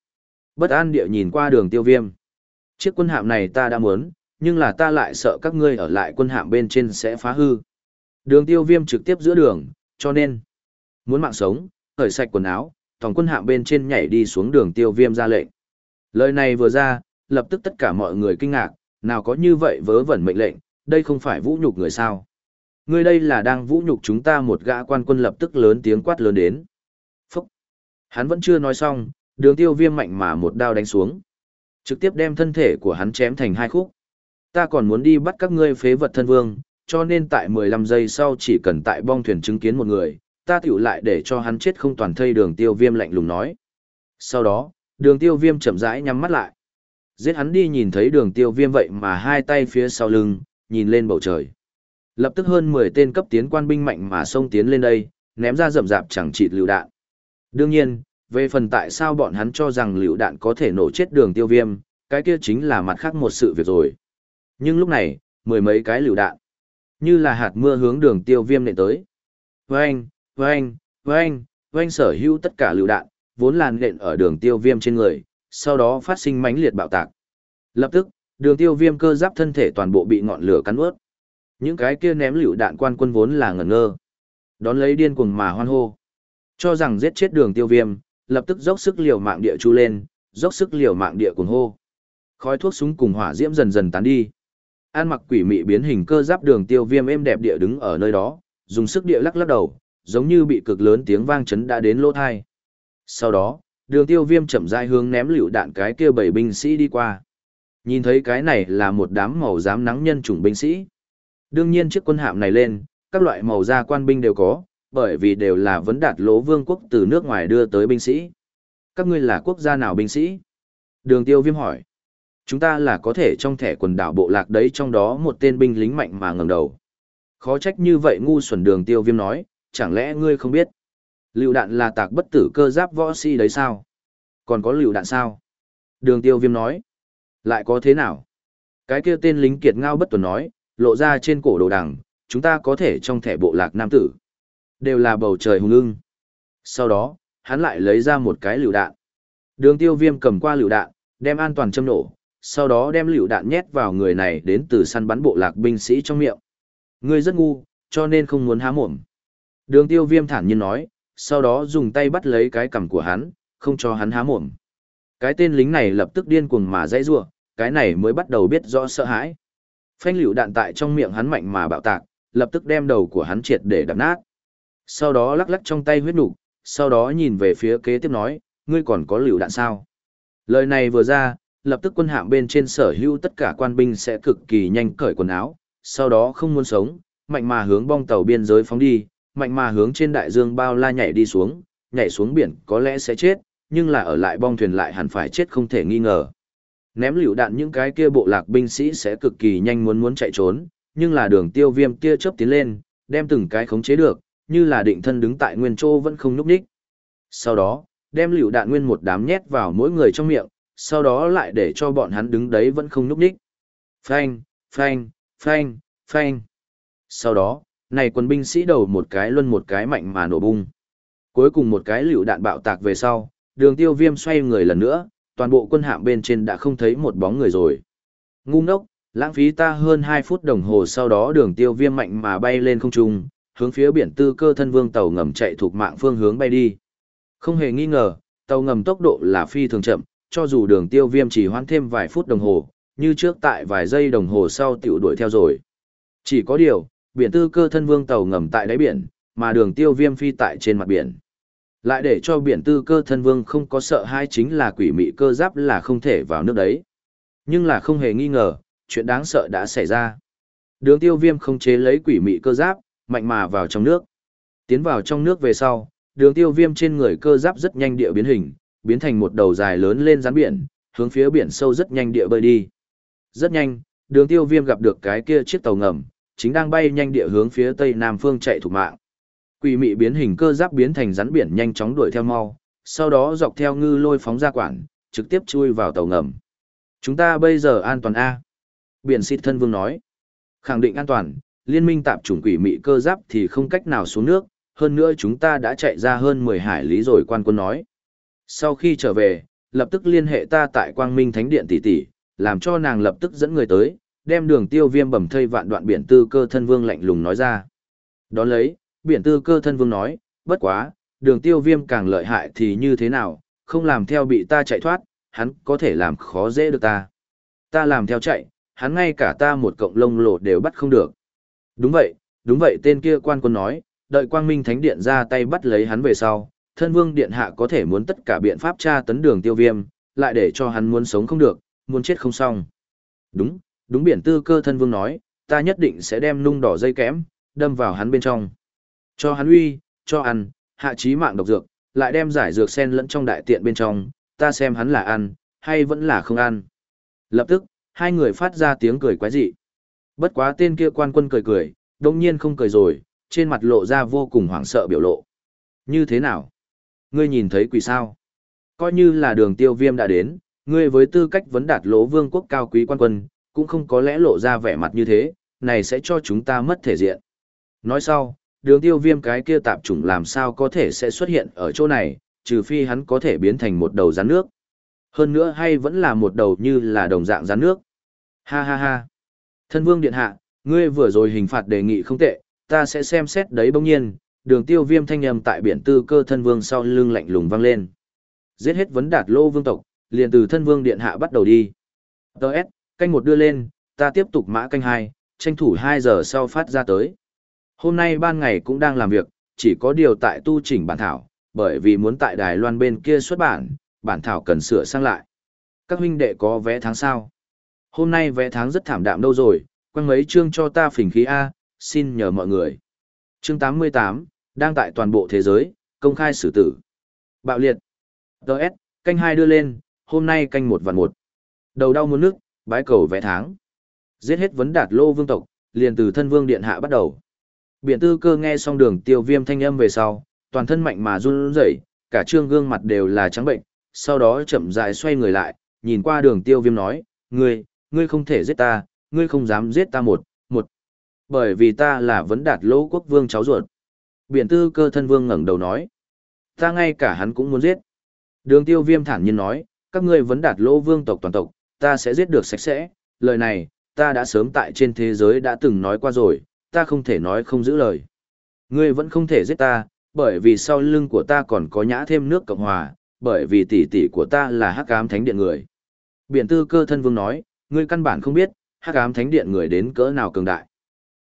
Bất an địa nhìn qua đường tiêu viêm. Chiếc quân hạm này ta đã muốn, nhưng là ta lại sợ các ngươi ở lại quân hạm bên trên sẽ phá hư. Đường tiêu viêm trực tiếp giữa đường, cho nên, muốn mạng sống, khởi sạch quần áo, thòng quân hạm bên trên nhảy đi xuống đường tiêu viêm ra lệnh. Lời này vừa ra, lập tức tất cả mọi người kinh ngạc, nào có như vậy vớ vẩn mệnh lệnh, đây không phải vũ nhục người sao. Ngươi đây là đang vũ nhục chúng ta một gã quan quân lập tức lớn tiếng quát lớn đến. Phúc! Hắn vẫn chưa nói xong, đường tiêu viêm mạnh mà một đao đánh xuống. Trực tiếp đem thân thể của hắn chém thành hai khúc. Ta còn muốn đi bắt các ngươi phế vật thân vương, cho nên tại 15 giây sau chỉ cần tại bong thuyền chứng kiến một người, ta tiểu lại để cho hắn chết không toàn thây đường tiêu viêm lạnh lùng nói. Sau đó, đường tiêu viêm chậm rãi nhắm mắt lại. Giết hắn đi nhìn thấy đường tiêu viêm vậy mà hai tay phía sau lưng, nhìn lên bầu trời. Lập tức hơn 10 tên cấp tiến quan binh mạnh mà xông tiến lên đây, ném ra rậm rạp chẳng chịt lựu đạn. Đương nhiên, về phần tại sao bọn hắn cho rằng lựu đạn có thể nổ chết đường tiêu viêm, cái kia chính là mặt khác một sự việc rồi. Nhưng lúc này, mười mấy cái lựu đạn, như là hạt mưa hướng đường tiêu viêm nện tới. Vâng, vâng, vâng, vâng sở hữu tất cả lựu đạn, vốn làn nện ở đường tiêu viêm trên người, sau đó phát sinh mãnh liệt bạo tạc. Lập tức, đường tiêu viêm cơ giáp thân thể toàn bộ bị ngọn lửa cắn ướt. Những cái kia ném lựu đạn quan quân vốn là ngẩn ngơ. Đón lấy điên cuồng mà hoan hô. Cho rằng giết chết đường tiêu viêm, lập tức dốc sức liều mạng địa chu lên, dốc sức liều mạng địa cuồng hô. Khói thuốc súng cùng hỏa diễm dần dần tán đi. An mặc quỷ mị biến hình cơ giáp đường tiêu viêm êm đẹp địa đứng ở nơi đó, dùng sức địa lắc lắc đầu, giống như bị cực lớn tiếng vang chấn đã đến lỗ thai. Sau đó, đường tiêu viêm chậm rãi hướng ném lựu đạn cái kia bảy binh sĩ đi qua. Nhìn thấy cái này là một đám màu giám nắng nhân chủng binh sĩ. Đương nhiên chiếc quân hạm này lên, các loại màu da quan binh đều có, bởi vì đều là vấn đạt lỗ vương quốc từ nước ngoài đưa tới binh sĩ. Các ngươi là quốc gia nào binh sĩ? Đường tiêu viêm hỏi. Chúng ta là có thể trong thẻ quần đảo bộ lạc đấy trong đó một tên binh lính mạnh mà ngẩng đầu. Khó trách như vậy ngu xuẩn đường tiêu viêm nói, chẳng lẽ ngươi không biết? Lựu đạn là tạc bất tử cơ giáp võ si đấy sao? Còn có lựu đạn sao? Đường tiêu viêm nói. Lại có thế nào? Cái kia tên lính kiệt ngao bất tuần nói, lộ ra trên cổ đồ đằng, chúng ta có thể trong thẻ bộ lạc nam tử. Đều là bầu trời hùng ưng. Sau đó, hắn lại lấy ra một cái lựu đạn. Đường tiêu viêm cầm qua lựu đạn, đem an toàn châm nổ, sau đó đem lựu đạn nhét vào người này đến từ săn bắn bộ lạc binh sĩ trong miệng. Ngươi rất ngu, cho nên không muốn há mồm. Đường tiêu viêm thản nhiên nói, sau đó dùng tay bắt lấy cái cằm của hắn, không cho hắn há mồm. Cái tên lính này lập tức điên cuồng mà dãy rủa, cái này mới bắt đầu biết rõ sợ hãi. Phanh liều đạn tại trong miệng hắn mạnh mà bạo tạc, lập tức đem đầu của hắn triệt để đập nát. Sau đó lắc lắc trong tay huyết nục, sau đó nhìn về phía kế tiếp nói, ngươi còn có liều đạn sao? Lời này vừa ra, lập tức quân hạm bên trên sở hữu tất cả quan binh sẽ cực kỳ nhanh cởi quần áo, sau đó không muốn sống, mạnh mà hướng bong tàu biên giới phóng đi, mạnh mà hướng trên đại dương bao la nhảy đi xuống, nhảy xuống biển có lẽ sẽ chết, nhưng là ở lại bong thuyền lại hẳn phải chết không thể nghi ngờ. Ném lựu đạn những cái kia bộ lạc binh sĩ sẽ cực kỳ nhanh muốn muốn chạy trốn, nhưng là đường tiêu viêm kia chớp tiến lên, đem từng cái khống chế được, như là định thân đứng tại nguyên châu vẫn không núp đích. Sau đó, đem lựu đạn nguyên một đám nhét vào mỗi người trong miệng, sau đó lại để cho bọn hắn đứng đấy vẫn không núp đích. Phanh, phanh, phanh, phanh. Sau đó, này quân binh sĩ đầu một cái luân một cái mạnh mà nổ bung. Cuối cùng một cái lựu đạn bạo tạc về sau, đường tiêu viêm xoay người lần nữa, toàn bộ quân hạm bên trên đã không thấy một bóng người rồi. Ngu ngốc, lãng phí ta hơn 2 phút đồng hồ sau đó đường tiêu viêm mạnh mà bay lên không trung, hướng phía biển tư cơ thân vương tàu ngầm chạy thuộc mạng phương hướng bay đi. Không hề nghi ngờ, tàu ngầm tốc độ là phi thường chậm, cho dù đường tiêu viêm chỉ hoãn thêm vài phút đồng hồ, như trước tại vài giây đồng hồ sau tiểu đuổi theo rồi. Chỉ có điều, biển tư cơ thân vương tàu ngầm tại đáy biển, mà đường tiêu viêm phi tại trên mặt biển. Lại để cho biển tư cơ thân vương không có sợ hai chính là quỷ mị cơ giáp là không thể vào nước đấy. Nhưng là không hề nghi ngờ, chuyện đáng sợ đã xảy ra. Đường tiêu viêm không chế lấy quỷ mị cơ giáp, mạnh mà vào trong nước. Tiến vào trong nước về sau, đường tiêu viêm trên người cơ giáp rất nhanh địa biến hình, biến thành một đầu dài lớn lên rắn biển, hướng phía biển sâu rất nhanh địa bơi đi. Rất nhanh, đường tiêu viêm gặp được cái kia chiếc tàu ngầm, chính đang bay nhanh địa hướng phía tây nam phương chạy thủ mạng. Quỷ mị biến hình cơ giáp biến thành rắn biển nhanh chóng đuổi theo mau, sau đó dọc theo ngư lôi phóng ra quản, trực tiếp chui vào tàu ngầm. Chúng ta bây giờ an toàn A. Biển xịt thân vương nói. Khẳng định an toàn, liên minh tạp chủng quỷ mị cơ giáp thì không cách nào xuống nước, hơn nữa chúng ta đã chạy ra hơn 10 hải lý rồi quan quân nói. Sau khi trở về, lập tức liên hệ ta tại Quang Minh Thánh Điện tỷ tỷ, làm cho nàng lập tức dẫn người tới, đem đường tiêu viêm bầm thây vạn đoạn biển tư cơ thân vương lạnh lùng nói ra. Đón lấy, biển tư cơ thân vương nói, bất quá, đường tiêu viêm càng lợi hại thì như thế nào, không làm theo bị ta chạy thoát, hắn có thể làm khó dễ được ta. Ta làm theo chạy, hắn ngay cả ta một cộng lông lộ đều bắt không được. Đúng vậy, đúng vậy tên kia quan quân nói, đợi quang minh thánh điện ra tay bắt lấy hắn về sau, thân vương điện hạ có thể muốn tất cả biện pháp tra tấn đường tiêu viêm, lại để cho hắn muốn sống không được, muốn chết không xong. Đúng, đúng biển tư cơ thân vương nói, ta nhất định sẽ đem nung đỏ dây kẽm, đâm vào hắn bên trong. Cho hắn uy, cho ăn, hạ trí mạng độc dược, lại đem giải dược sen lẫn trong đại tiện bên trong, ta xem hắn là ăn, hay vẫn là không ăn. Lập tức, hai người phát ra tiếng cười quái dị. Bất quá tên kia quan quân cười cười, đồng nhiên không cười rồi, trên mặt lộ ra vô cùng hoảng sợ biểu lộ. Như thế nào? Ngươi nhìn thấy quỷ sao? Coi như là đường tiêu viêm đã đến, ngươi với tư cách vấn đạt lỗ vương quốc cao quý quan quân, cũng không có lẽ lộ ra vẻ mặt như thế, này sẽ cho chúng ta mất thể diện. Nói sau, đường tiêu viêm cái kia tạp chủng làm sao có thể sẽ xuất hiện ở chỗ này, trừ phi hắn có thể biến thành một đầu rắn nước. Hơn nữa hay vẫn là một đầu như là đồng dạng rắn nước. Ha ha ha. Thân vương điện hạ, ngươi vừa rồi hình phạt đề nghị không tệ, ta sẽ xem xét đấy bỗng nhiên, đường tiêu viêm thanh âm tại biển tư cơ thân vương sau lưng lạnh lùng vang lên. Giết hết vấn đạt lô vương tộc, liền từ thân vương điện hạ bắt đầu đi. Đợt, canh một đưa lên, ta tiếp tục mã canh hai, tranh thủ hai giờ sau phát ra tới. Hôm nay ban ngày cũng đang làm việc, chỉ có điều tại tu chỉnh bản thảo, bởi vì muốn tại Đài Loan bên kia xuất bản, bản thảo cần sửa sang lại. Các huynh đệ có vé tháng sao? Hôm nay vé tháng rất thảm đạm đâu rồi, quăng mấy chương cho ta phình khí A, xin nhờ mọi người. Chương 88, đang tại toàn bộ thế giới, công khai xử tử. Bạo liệt. Đợt, canh hai đưa lên, hôm nay canh một vạn một. Đầu đau muốn nước, bái cầu vẽ tháng. Giết hết vấn đạt lô vương tộc, liền từ thân vương điện hạ bắt đầu. Biện tư cơ nghe xong đường tiêu viêm thanh âm về sau, toàn thân mạnh mà run rẩy, cả trương gương mặt đều là trắng bệnh, sau đó chậm rãi xoay người lại, nhìn qua đường tiêu viêm nói, ngươi, ngươi không thể giết ta, ngươi không dám giết ta một, một. Bởi vì ta là vấn đạt lỗ quốc vương cháu ruột. Biện tư cơ thân vương ngẩng đầu nói, ta ngay cả hắn cũng muốn giết. Đường tiêu viêm thản nhiên nói, các ngươi vấn đạt lỗ vương tộc toàn tộc, ta sẽ giết được sạch sẽ, lời này, ta đã sớm tại trên thế giới đã từng nói qua rồi, ta không thể nói không giữ lời. Ngươi vẫn không thể giết ta, bởi vì sau lưng của ta còn có nhã thêm nước Cộng Hòa, bởi vì tỷ tỷ của ta là hắc ám thánh điện người. Biện tư cơ thân vương nói, ngươi căn bản không biết, hắc ám thánh điện người đến cỡ nào cường đại.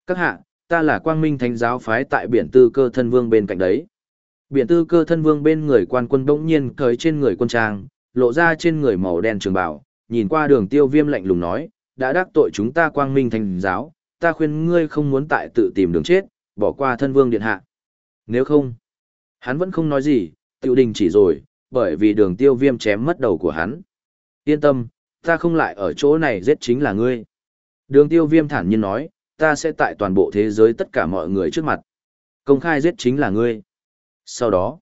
Các hạ, ta là quang minh thánh giáo phái tại biển tư cơ thân vương bên cạnh đấy. Biển tư cơ thân vương bên người quan quân bỗng nhiên cởi trên người quân trang, lộ ra trên người màu đen trường bào, nhìn qua đường tiêu viêm lạnh lùng nói, đã đắc tội chúng ta quang minh thành giáo, ta khuyên ngươi không muốn tại tự tìm đường chết, bỏ qua thân vương điện hạ. Nếu không, hắn vẫn không nói gì, tiểu đình chỉ rồi, bởi vì đường tiêu viêm chém mất đầu của hắn. Yên tâm, ta không lại ở chỗ này giết chính là ngươi. Đường tiêu viêm thản nhiên nói, ta sẽ tại toàn bộ thế giới tất cả mọi người trước mặt. Công khai giết chính là ngươi. Sau đó,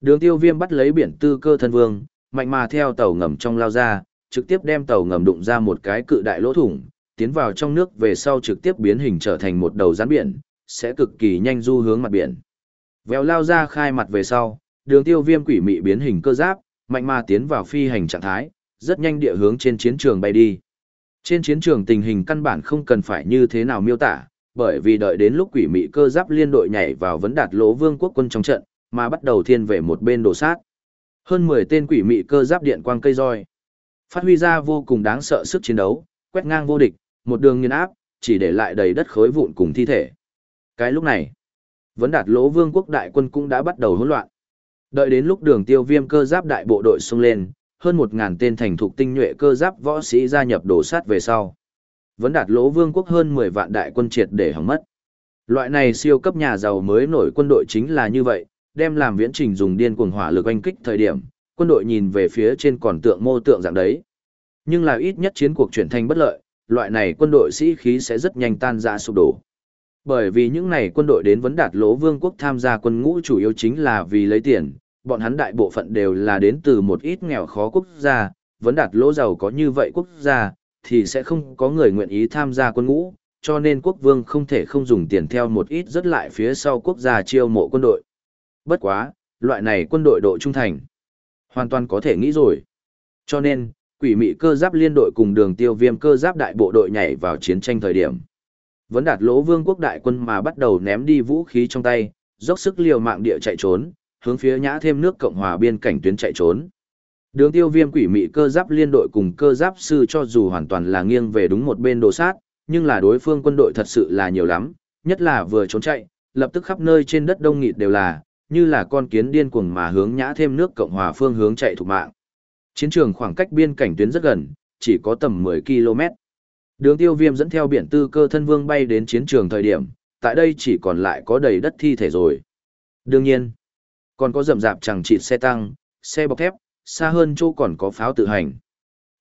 đường tiêu viêm bắt lấy biển tư cơ thân vương, mạnh mà theo tàu ngầm trong lao ra, trực tiếp đem tàu ngầm đụng ra một cái cự đại lỗ thủng, tiến vào trong nước về sau trực tiếp biến hình trở thành một đầu rắn biển, sẽ cực kỳ nhanh du hướng mặt biển. Vèo lao ra khai mặt về sau, đường tiêu viêm quỷ mị biến hình cơ giáp, mạnh mà tiến vào phi hành trạng thái, rất nhanh địa hướng trên chiến trường bay đi. Trên chiến trường tình hình căn bản không cần phải như thế nào miêu tả, bởi vì đợi đến lúc quỷ mị cơ giáp liên đội nhảy vào vấn đạt lỗ vương quốc quân trong trận, mà bắt đầu thiên về một bên đổ sát. Hơn 10 tên quỷ mị cơ giáp điện quang cây roi. Phát huy ra vô cùng đáng sợ sức chiến đấu, quét ngang vô địch, một đường nghiền áp, chỉ để lại đầy đất khối vụn cùng thi thể. Cái lúc này, vấn đạt lỗ vương quốc đại quân cũng đã bắt đầu hỗn loạn. Đợi đến lúc đường tiêu viêm cơ giáp đại bộ đội xông lên, hơn 1.000 tên thành thục tinh nhuệ cơ giáp võ sĩ gia nhập đổ sát về sau. Vấn đạt lỗ vương quốc hơn 10 vạn đại quân triệt để hỏng mất. Loại này siêu cấp nhà giàu mới nổi quân đội chính là như vậy, đem làm viễn trình dùng điên cuồng hỏa lực oanh kích thời điểm, quân đội nhìn về phía trên còn tượng mô tượng dạng đấy. Nhưng là ít nhất chiến cuộc chuyển thành bất lợi, loại này quân đội sĩ khí sẽ rất nhanh tan ra sụp đổ. Bởi vì những này quân đội đến vấn đạt lỗ vương quốc tham gia quân ngũ chủ yếu chính là vì lấy tiền, bọn hắn đại bộ phận đều là đến từ một ít nghèo khó quốc gia, vấn đạt lỗ giàu có như vậy quốc gia, thì sẽ không có người nguyện ý tham gia quân ngũ, cho nên quốc vương không thể không dùng tiền theo một ít rất lại phía sau quốc gia chiêu mộ quân đội. Bất quá, loại này quân đội độ trung thành, hoàn toàn có thể nghĩ rồi. Cho nên, quỷ mị cơ giáp liên đội cùng đường tiêu viêm cơ giáp đại bộ đội nhảy vào chiến tranh thời điểm. Vẫn đạt lỗ vương quốc đại quân mà bắt đầu ném đi vũ khí trong tay, dốc sức liều mạng địa chạy trốn, hướng phía nhã thêm nước Cộng hòa biên cảnh tuyến chạy trốn. Đường tiêu viêm quỷ mị cơ giáp liên đội cùng cơ giáp sư cho dù hoàn toàn là nghiêng về đúng một bên đồ sát, nhưng là đối phương quân đội thật sự là nhiều lắm, nhất là vừa trốn chạy, lập tức khắp nơi trên đất đông nghịt đều là, như là con kiến điên cuồng mà hướng nhã thêm nước Cộng hòa phương hướng chạy thục mạng. Chiến trường khoảng cách biên cảnh tuyến rất gần, chỉ có tầm 10 km. Đường tiêu viêm dẫn theo biển tư cơ thân vương bay đến chiến trường thời điểm, tại đây chỉ còn lại có đầy đất thi thể rồi. Đương nhiên, còn có rầm rạp chẳng chịt xe tăng, xe bọc thép, xa hơn chỗ còn có pháo tự hành.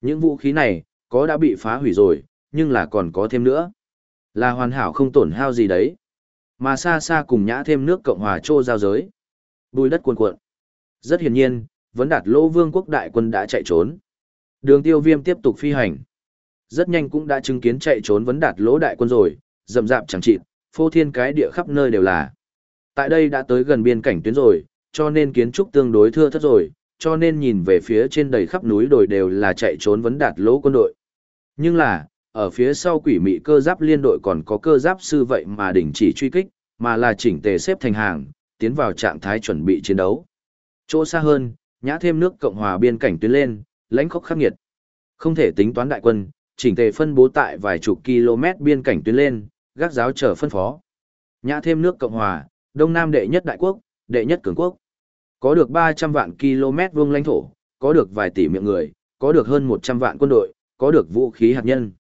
Những vũ khí này, có đã bị phá hủy rồi, nhưng là còn có thêm nữa. Là hoàn hảo không tổn hao gì đấy. Mà xa xa cùng nhã thêm nước Cộng hòa trô giao giới. Bùi đất cuồn cuộn. Rất hiển nhiên, vấn đạt lỗ vương quốc đại quân đã chạy trốn. Đường tiêu viêm tiếp tục phi hành. Rất nhanh cũng đã chứng kiến chạy trốn vấn đạt lỗ đại quân rồi, rầm rạp chẳng chịt, phô thiên cái địa khắp nơi đều là. Tại đây đã tới gần biên cảnh tuyến rồi, cho nên kiến trúc tương đối thưa thất rồi, cho nên nhìn về phía trên đầy khắp núi đồi đều là chạy trốn vấn đạt lỗ quân đội. Nhưng là, ở phía sau quỷ mị cơ giáp liên đội còn có cơ giáp sư vậy mà đình chỉ truy kích, mà là chỉnh tề xếp thành hàng, tiến vào trạng thái chuẩn bị chiến đấu. Chỗ xa hơn, nhã thêm nước Cộng hòa biên cảnh tuyến lên, lãnh khốc khắc nghiệt. Không thể tính toán đại quân, chỉnh tề phân bố tại vài chục km biên cảnh tuyến lên, gác giáo trở phân phó. Nhã thêm nước Cộng hòa, Đông Nam đệ nhất đại quốc, đệ nhất cường quốc. Có được 300 vạn km vuông lãnh thổ, có được vài tỷ miệng người, có được hơn 100 vạn quân đội, có được vũ khí hạt nhân.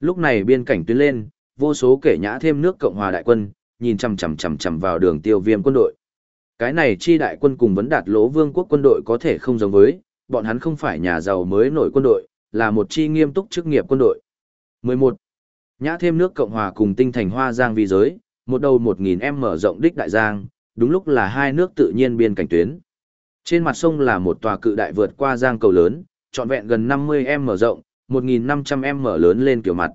Lúc này biên cảnh tuyến lên, vô số kể nhã thêm nước Cộng hòa đại quân, nhìn chằm chằm chằm chằm vào đường tiêu viêm quân đội. Cái này chi đại quân cùng vấn đạt lỗ vương quốc quân đội có thể không giống với, bọn hắn không phải nhà giàu mới nổi quân đội, là một chi nghiêm túc chức nghiệp quân đội. 11. Nhã thêm nước Cộng hòa cùng tinh thành hoa giang vi giới, một đầu 1.000 m mở rộng đích đại giang, đúng lúc là hai nước tự nhiên biên cảnh tuyến. Trên mặt sông là một tòa cự đại vượt qua giang cầu lớn, trọn vẹn gần 50 m mở rộng, 1.500 m mở lớn lên kiểu mặt.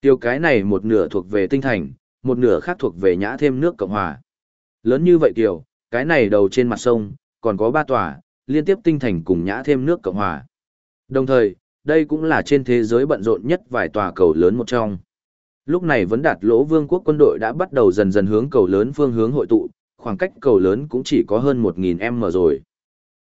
Tiêu cái này một nửa thuộc về tinh thành, một nửa khác thuộc về nhã thêm nước Cộng hòa. Lớn như vậy kiều cái này đầu trên mặt sông, còn có ba tòa, liên tiếp tinh thành cùng nhã thêm nước Cộng hòa. Đồng thời, đây cũng là trên thế giới bận rộn nhất vài tòa cầu lớn một trong. Lúc này vấn đạt lỗ vương quốc quân đội đã bắt đầu dần dần hướng cầu lớn phương hướng hội tụ, khoảng cách cầu lớn cũng chỉ có hơn 1.000 m rồi.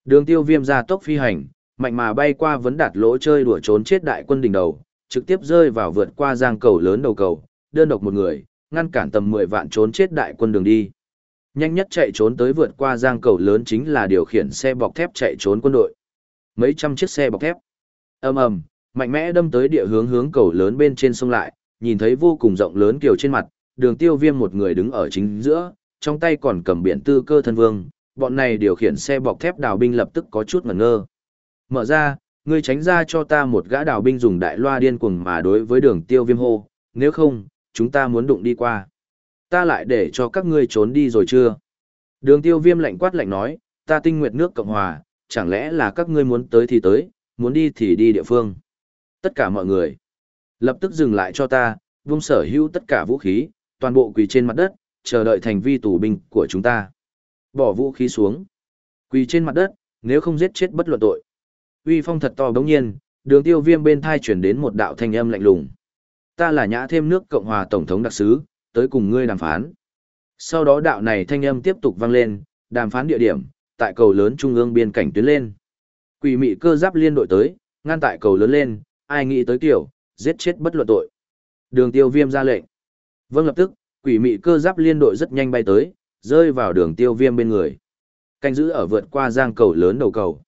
Đường tiêu viêm ra tốc phi hành, mạnh mà bay qua vấn đạt lỗ chơi đùa trốn chết đại quân đỉnh đầu, trực tiếp rơi vào vượt qua giang cầu lớn đầu cầu, đơn độc một người, ngăn cản tầm 10 vạn trốn chết đại quân đường đi. Nhanh nhất chạy trốn tới vượt qua giang cầu lớn chính là điều khiển xe bọc thép chạy trốn quân đội. Mấy trăm chiếc xe bọc thép. ầm ầm, mạnh mẽ đâm tới địa hướng hướng cầu lớn bên trên sông lại, nhìn thấy vô cùng rộng lớn kiều trên mặt, đường tiêu viêm một người đứng ở chính giữa, trong tay còn cầm biển tư cơ thân vương, bọn này điều khiển xe bọc thép đào binh lập tức có chút ngẩn ngơ. Mở ra, ngươi tránh ra cho ta một gã đào binh dùng đại loa điên cuồng mà đối với đường tiêu viêm hô, nếu không, chúng ta muốn đụng đi qua. Ta lại để cho các ngươi trốn đi rồi chưa? Đường tiêu viêm lạnh quát lạnh nói, ta tinh nguyệt nước Cộng Hòa, chẳng lẽ là các ngươi muốn tới thì tới, muốn đi thì đi địa phương. Tất cả mọi người, lập tức dừng lại cho ta, vung sở hữu tất cả vũ khí, toàn bộ quỳ trên mặt đất, chờ đợi thành vi tù binh của chúng ta. Bỏ vũ khí xuống. Quỳ trên mặt đất, nếu không giết chết bất luận tội. Uy phong thật to bỗng nhiên, đường tiêu viêm bên thai chuyển đến một đạo thanh âm lạnh lùng. Ta là nhã thêm nước Cộng hòa Tổng thống đặc sứ, tới cùng ngươi đàm phán. Sau đó đạo này thanh âm tiếp tục vang lên, đàm phán địa điểm, tại cầu lớn trung ương biên cảnh tuyến lên. Quỷ mị cơ giáp liên đội tới, ngăn tại cầu lớn lên, ai nghĩ tới kiểu, giết chết bất luận tội. Đường tiêu viêm ra lệnh. Vâng lập tức, quỷ mị cơ giáp liên đội rất nhanh bay tới, rơi vào đường tiêu viêm bên người. Canh giữ ở vượt qua giang cầu lớn đầu cầu.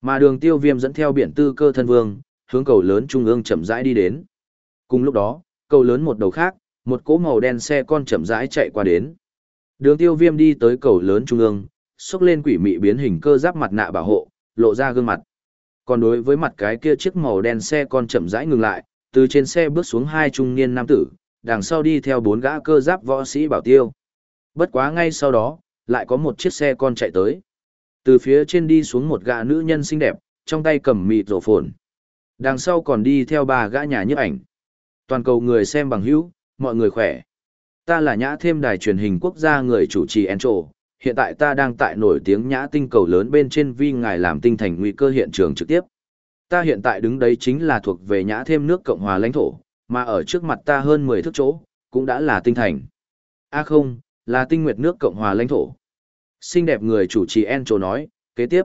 Mà đường tiêu viêm dẫn theo biển tư cơ thân vương, hướng cầu lớn trung ương chậm rãi đi đến. Cùng lúc đó, cầu lớn một đầu khác, một cỗ màu đen xe con chậm rãi chạy qua đến. Đường tiêu viêm đi tới cầu lớn trung ương, xúc lên quỷ mị biến hình cơ giáp mặt nạ bảo hộ, lộ ra gương mặt. Còn đối với mặt cái kia chiếc màu đen xe con chậm rãi ngừng lại, từ trên xe bước xuống hai trung niên nam tử, đằng sau đi theo bốn gã cơ giáp võ sĩ bảo tiêu. Bất quá ngay sau đó, lại có một chiếc xe con chạy tới. Từ phía trên đi xuống một gã nữ nhân xinh đẹp, trong tay cầm mịt rổ phồn. Đằng sau còn đi theo ba gã nhà nhiếp ảnh. Toàn cầu người xem bằng hữu, mọi người khỏe. Ta là nhã thêm đài truyền hình quốc gia người chủ trì Encho, hiện tại ta đang tại nổi tiếng nhã tinh cầu lớn bên trên vi ngài làm tinh thành nguy cơ hiện trường trực tiếp. Ta hiện tại đứng đấy chính là thuộc về nhã thêm nước Cộng hòa lãnh thổ, mà ở trước mặt ta hơn 10 thước chỗ, cũng đã là tinh thành. A không, là tinh nguyệt nước Cộng hòa lãnh thổ. Xinh đẹp người chủ trì Encho nói, kế tiếp.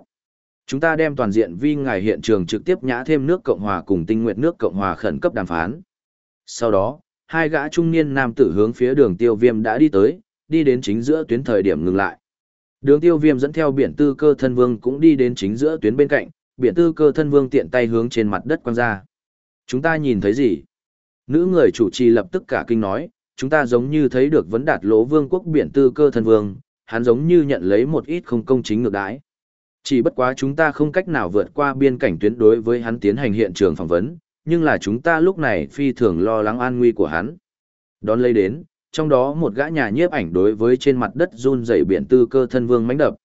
Chúng ta đem toàn diện vi ngài hiện trường trực tiếp nhã thêm nước Cộng hòa cùng tinh nguyệt nước Cộng hòa khẩn cấp đàm phán. Sau đó, hai gã trung niên nam tử hướng phía đường tiêu viêm đã đi tới, đi đến chính giữa tuyến thời điểm ngừng lại. Đường tiêu viêm dẫn theo biển tư cơ thân vương cũng đi đến chính giữa tuyến bên cạnh, biển tư cơ thân vương tiện tay hướng trên mặt đất quăng ra. Chúng ta nhìn thấy gì? Nữ người chủ trì lập tức cả kinh nói, chúng ta giống như thấy được vấn đạt lỗ vương quốc biển tư cơ thân vương, hắn giống như nhận lấy một ít không công chính ngược đãi. Chỉ bất quá chúng ta không cách nào vượt qua biên cảnh tuyến đối với hắn tiến hành hiện trường phỏng vấn, nhưng là chúng ta lúc này phi thường lo lắng an nguy của hắn. Đón lấy đến, trong đó một gã nhà nhiếp ảnh đối với trên mặt đất run rẩy biển tư cơ thân vương mánh đập.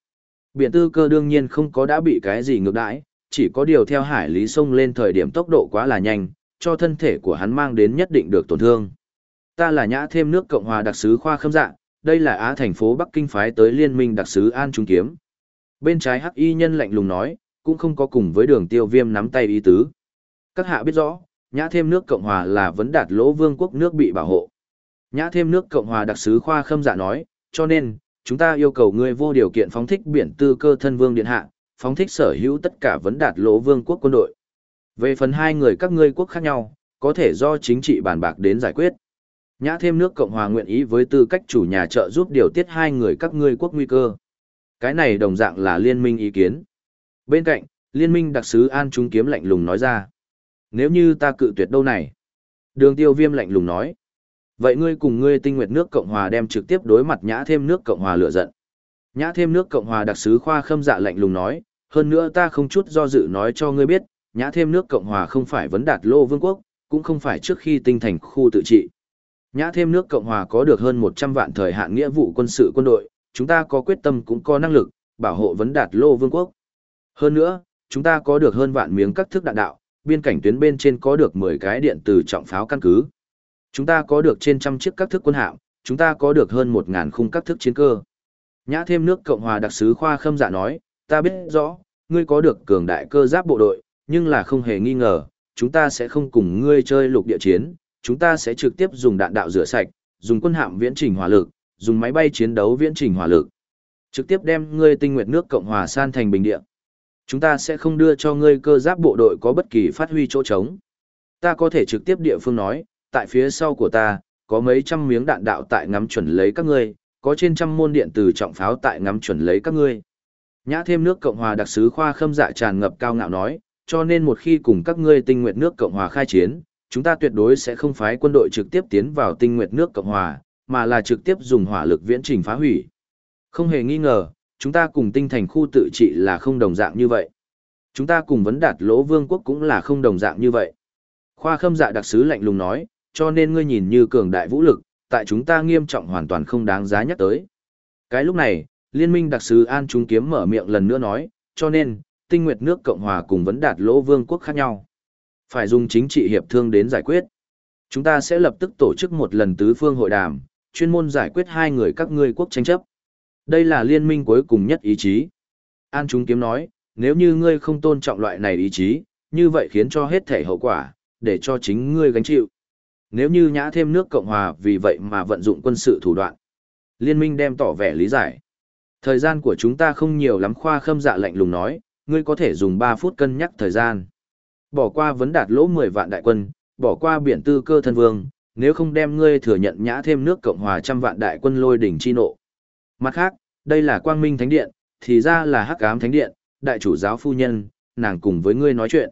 Biển tư cơ đương nhiên không có đã bị cái gì ngược đãi, chỉ có điều theo hải lý sông lên thời điểm tốc độ quá là nhanh, cho thân thể của hắn mang đến nhất định được tổn thương. Ta là nhã thêm nước Cộng hòa đặc sứ khoa khâm dạ, đây là Á thành phố Bắc Kinh phái tới liên minh đặc sứ An Trung Kiếm. Bên trái hắc y nhân lạnh lùng nói, cũng không có cùng với đường tiêu viêm nắm tay ý tứ. Các hạ biết rõ, nhã thêm nước Cộng hòa là vấn đạt lỗ vương quốc nước bị bảo hộ. Nhã thêm nước Cộng hòa đặc sứ khoa khâm dạ nói, cho nên, chúng ta yêu cầu ngươi vô điều kiện phóng thích biển tư cơ thân vương điện hạ, phóng thích sở hữu tất cả vấn đạt lỗ vương quốc quân đội. Về phần hai người các ngươi quốc khác nhau, có thể do chính trị bàn bạc đến giải quyết. Nhã thêm nước Cộng hòa nguyện ý với tư cách chủ nhà trợ giúp điều tiết hai người các ngươi quốc nguy cơ. Cái này đồng dạng là liên minh ý kiến. Bên cạnh, liên minh đặc sứ An Trung Kiếm lạnh lùng nói ra. Nếu như ta cự tuyệt đâu này? Đường tiêu viêm lạnh lùng nói. Vậy ngươi cùng ngươi tinh nguyệt nước Cộng Hòa đem trực tiếp đối mặt nhã thêm nước Cộng Hòa lựa giận. Nhã thêm nước Cộng Hòa đặc sứ khoa khâm dạ lạnh lùng nói, hơn nữa ta không chút do dự nói cho ngươi biết, nhã thêm nước Cộng Hòa không phải vấn đạt lô vương quốc, cũng không phải trước khi tinh thành khu tự trị. Nhã thêm nước Cộng Hòa có được hơn 100 vạn thời hạn nghĩa vụ quân sự quân đội, chúng ta có quyết tâm cũng có năng lực, bảo hộ vấn đạt lô vương quốc. Hơn nữa, chúng ta có được hơn vạn miếng các thức đạn đạo, biên cảnh tuyến bên trên có được 10 cái điện từ trọng pháo căn cứ. Chúng ta có được trên trăm chiếc các thức quân hạm, chúng ta có được hơn 1.000 khung các thức chiến cơ. Nhã thêm nước Cộng hòa đặc sứ khoa khâm dạ nói, ta biết rõ, ngươi có được cường đại cơ giáp bộ đội, nhưng là không hề nghi ngờ, chúng ta sẽ không cùng ngươi chơi lục địa chiến, chúng ta sẽ trực tiếp dùng đạn đạo rửa sạch, dùng quân hạm viễn trình hỏa lực, dùng máy bay chiến đấu viễn trình hỏa lực. Trực tiếp đem ngươi tinh nguyệt nước Cộng hòa san thành bình địa. Chúng ta sẽ không đưa cho ngươi cơ giáp bộ đội có bất kỳ phát huy chỗ trống. Ta có thể trực tiếp địa phương nói, tại phía sau của ta, có mấy trăm miếng đạn đạo tại ngắm chuẩn lấy các ngươi, có trên trăm môn điện từ trọng pháo tại ngắm chuẩn lấy các ngươi. Nhã thêm nước Cộng hòa đặc sứ khoa khâm dạ tràn ngập cao ngạo nói, cho nên một khi cùng các ngươi tinh nguyện nước Cộng hòa khai chiến, chúng ta tuyệt đối sẽ không phái quân đội trực tiếp tiến vào tinh nguyện nước Cộng hòa, mà là trực tiếp dùng hỏa lực viễn trình phá hủy. Không hề nghi ngờ, chúng ta cùng tinh thành khu tự trị là không đồng dạng như vậy. Chúng ta cùng vấn đạt lỗ vương quốc cũng là không đồng dạng như vậy. Khoa khâm dạ đặc sứ lạnh lùng nói, cho nên ngươi nhìn như cường đại vũ lực, tại chúng ta nghiêm trọng hoàn toàn không đáng giá nhắc tới. Cái lúc này, liên minh đặc sứ An Trung Kiếm mở miệng lần nữa nói, cho nên, tinh nguyệt nước Cộng Hòa cùng vấn đạt lỗ vương quốc khác nhau. Phải dùng chính trị hiệp thương đến giải quyết. Chúng ta sẽ lập tức tổ chức một lần tứ phương hội đàm, chuyên môn giải quyết hai người các ngươi quốc tranh chấp. Đây là liên minh cuối cùng nhất ý chí. An Trung Kiếm nói, nếu như ngươi không tôn trọng loại này ý chí, như vậy khiến cho hết thể hậu quả, để cho chính ngươi gánh chịu. Nếu như nhã thêm nước Cộng Hòa vì vậy mà vận dụng quân sự thủ đoạn. Liên minh đem tỏ vẻ lý giải. Thời gian của chúng ta không nhiều lắm khoa khâm dạ lạnh lùng nói, ngươi có thể dùng 3 phút cân nhắc thời gian. Bỏ qua vấn đạt lỗ 10 vạn đại quân, bỏ qua biển tư cơ thân vương, nếu không đem ngươi thừa nhận nhã thêm nước Cộng Hòa trăm vạn đại quân lôi đỉnh chi nộ. Mặt khác, đây là quang minh thánh điện, thì ra là hắc ám thánh điện, đại chủ giáo phu nhân, nàng cùng với ngươi nói chuyện.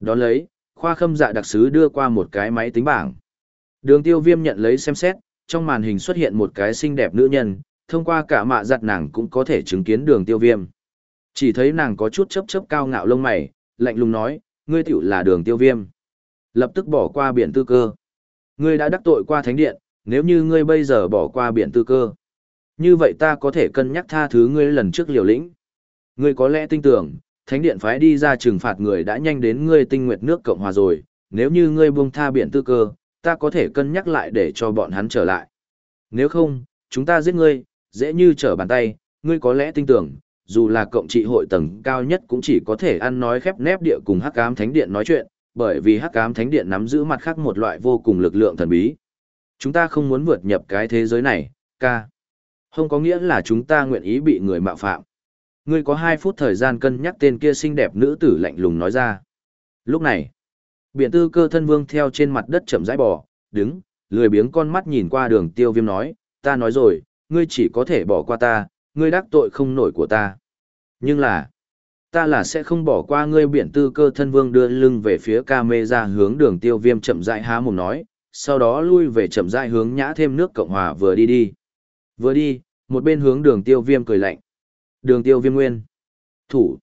Đón lấy, khoa khâm dạ đặc sứ đưa qua một cái máy tính bảng. Đường tiêu viêm nhận lấy xem xét, trong màn hình xuất hiện một cái xinh đẹp nữ nhân, thông qua cả mạ giặt nàng cũng có thể chứng kiến đường tiêu viêm. Chỉ thấy nàng có chút chấp chấp cao ngạo lông mày, lạnh lùng nói, ngươi tiểu là đường tiêu viêm. Lập tức bỏ qua biển tư cơ. Ngươi đã đắc tội qua thánh điện, nếu như ngươi bây giờ bỏ qua biển tư cơ. Như vậy ta có thể cân nhắc tha thứ ngươi lần trước liều lĩnh. Ngươi có lẽ tin tưởng, thánh điện phái đi ra trừng phạt người đã nhanh đến ngươi tinh nguyệt nước Cộng Hòa rồi, nếu như ngươi buông tha biển tư cơ, ta có thể cân nhắc lại để cho bọn hắn trở lại. Nếu không, chúng ta giết ngươi, dễ như trở bàn tay, ngươi có lẽ tin tưởng, dù là cộng trị hội tầng cao nhất cũng chỉ có thể ăn nói khép nép địa cùng hắc ám thánh điện nói chuyện, bởi vì hắc ám thánh điện nắm giữ mặt khác một loại vô cùng lực lượng thần bí. Chúng ta không muốn vượt nhập cái thế giới này, ca. Không có nghĩa là chúng ta nguyện ý bị người mạo phạm. Ngươi có hai phút thời gian cân nhắc tên kia xinh đẹp nữ tử lạnh lùng nói ra. Lúc này, biện tư cơ thân vương theo trên mặt đất chậm rãi bò, đứng, lười biếng con mắt nhìn qua đường tiêu viêm nói, ta nói rồi, ngươi chỉ có thể bỏ qua ta, ngươi đắc tội không nổi của ta. Nhưng là, ta là sẽ không bỏ qua ngươi biện tư cơ thân vương đưa lưng về phía ca mê ra hướng đường tiêu viêm chậm rãi há mồm nói, sau đó lui về chậm rãi hướng nhã thêm nước Cộng Hòa vừa đi đi. Vừa đi, một bên hướng đường tiêu viêm cười lạnh. Đường tiêu viêm nguyên. Thủ.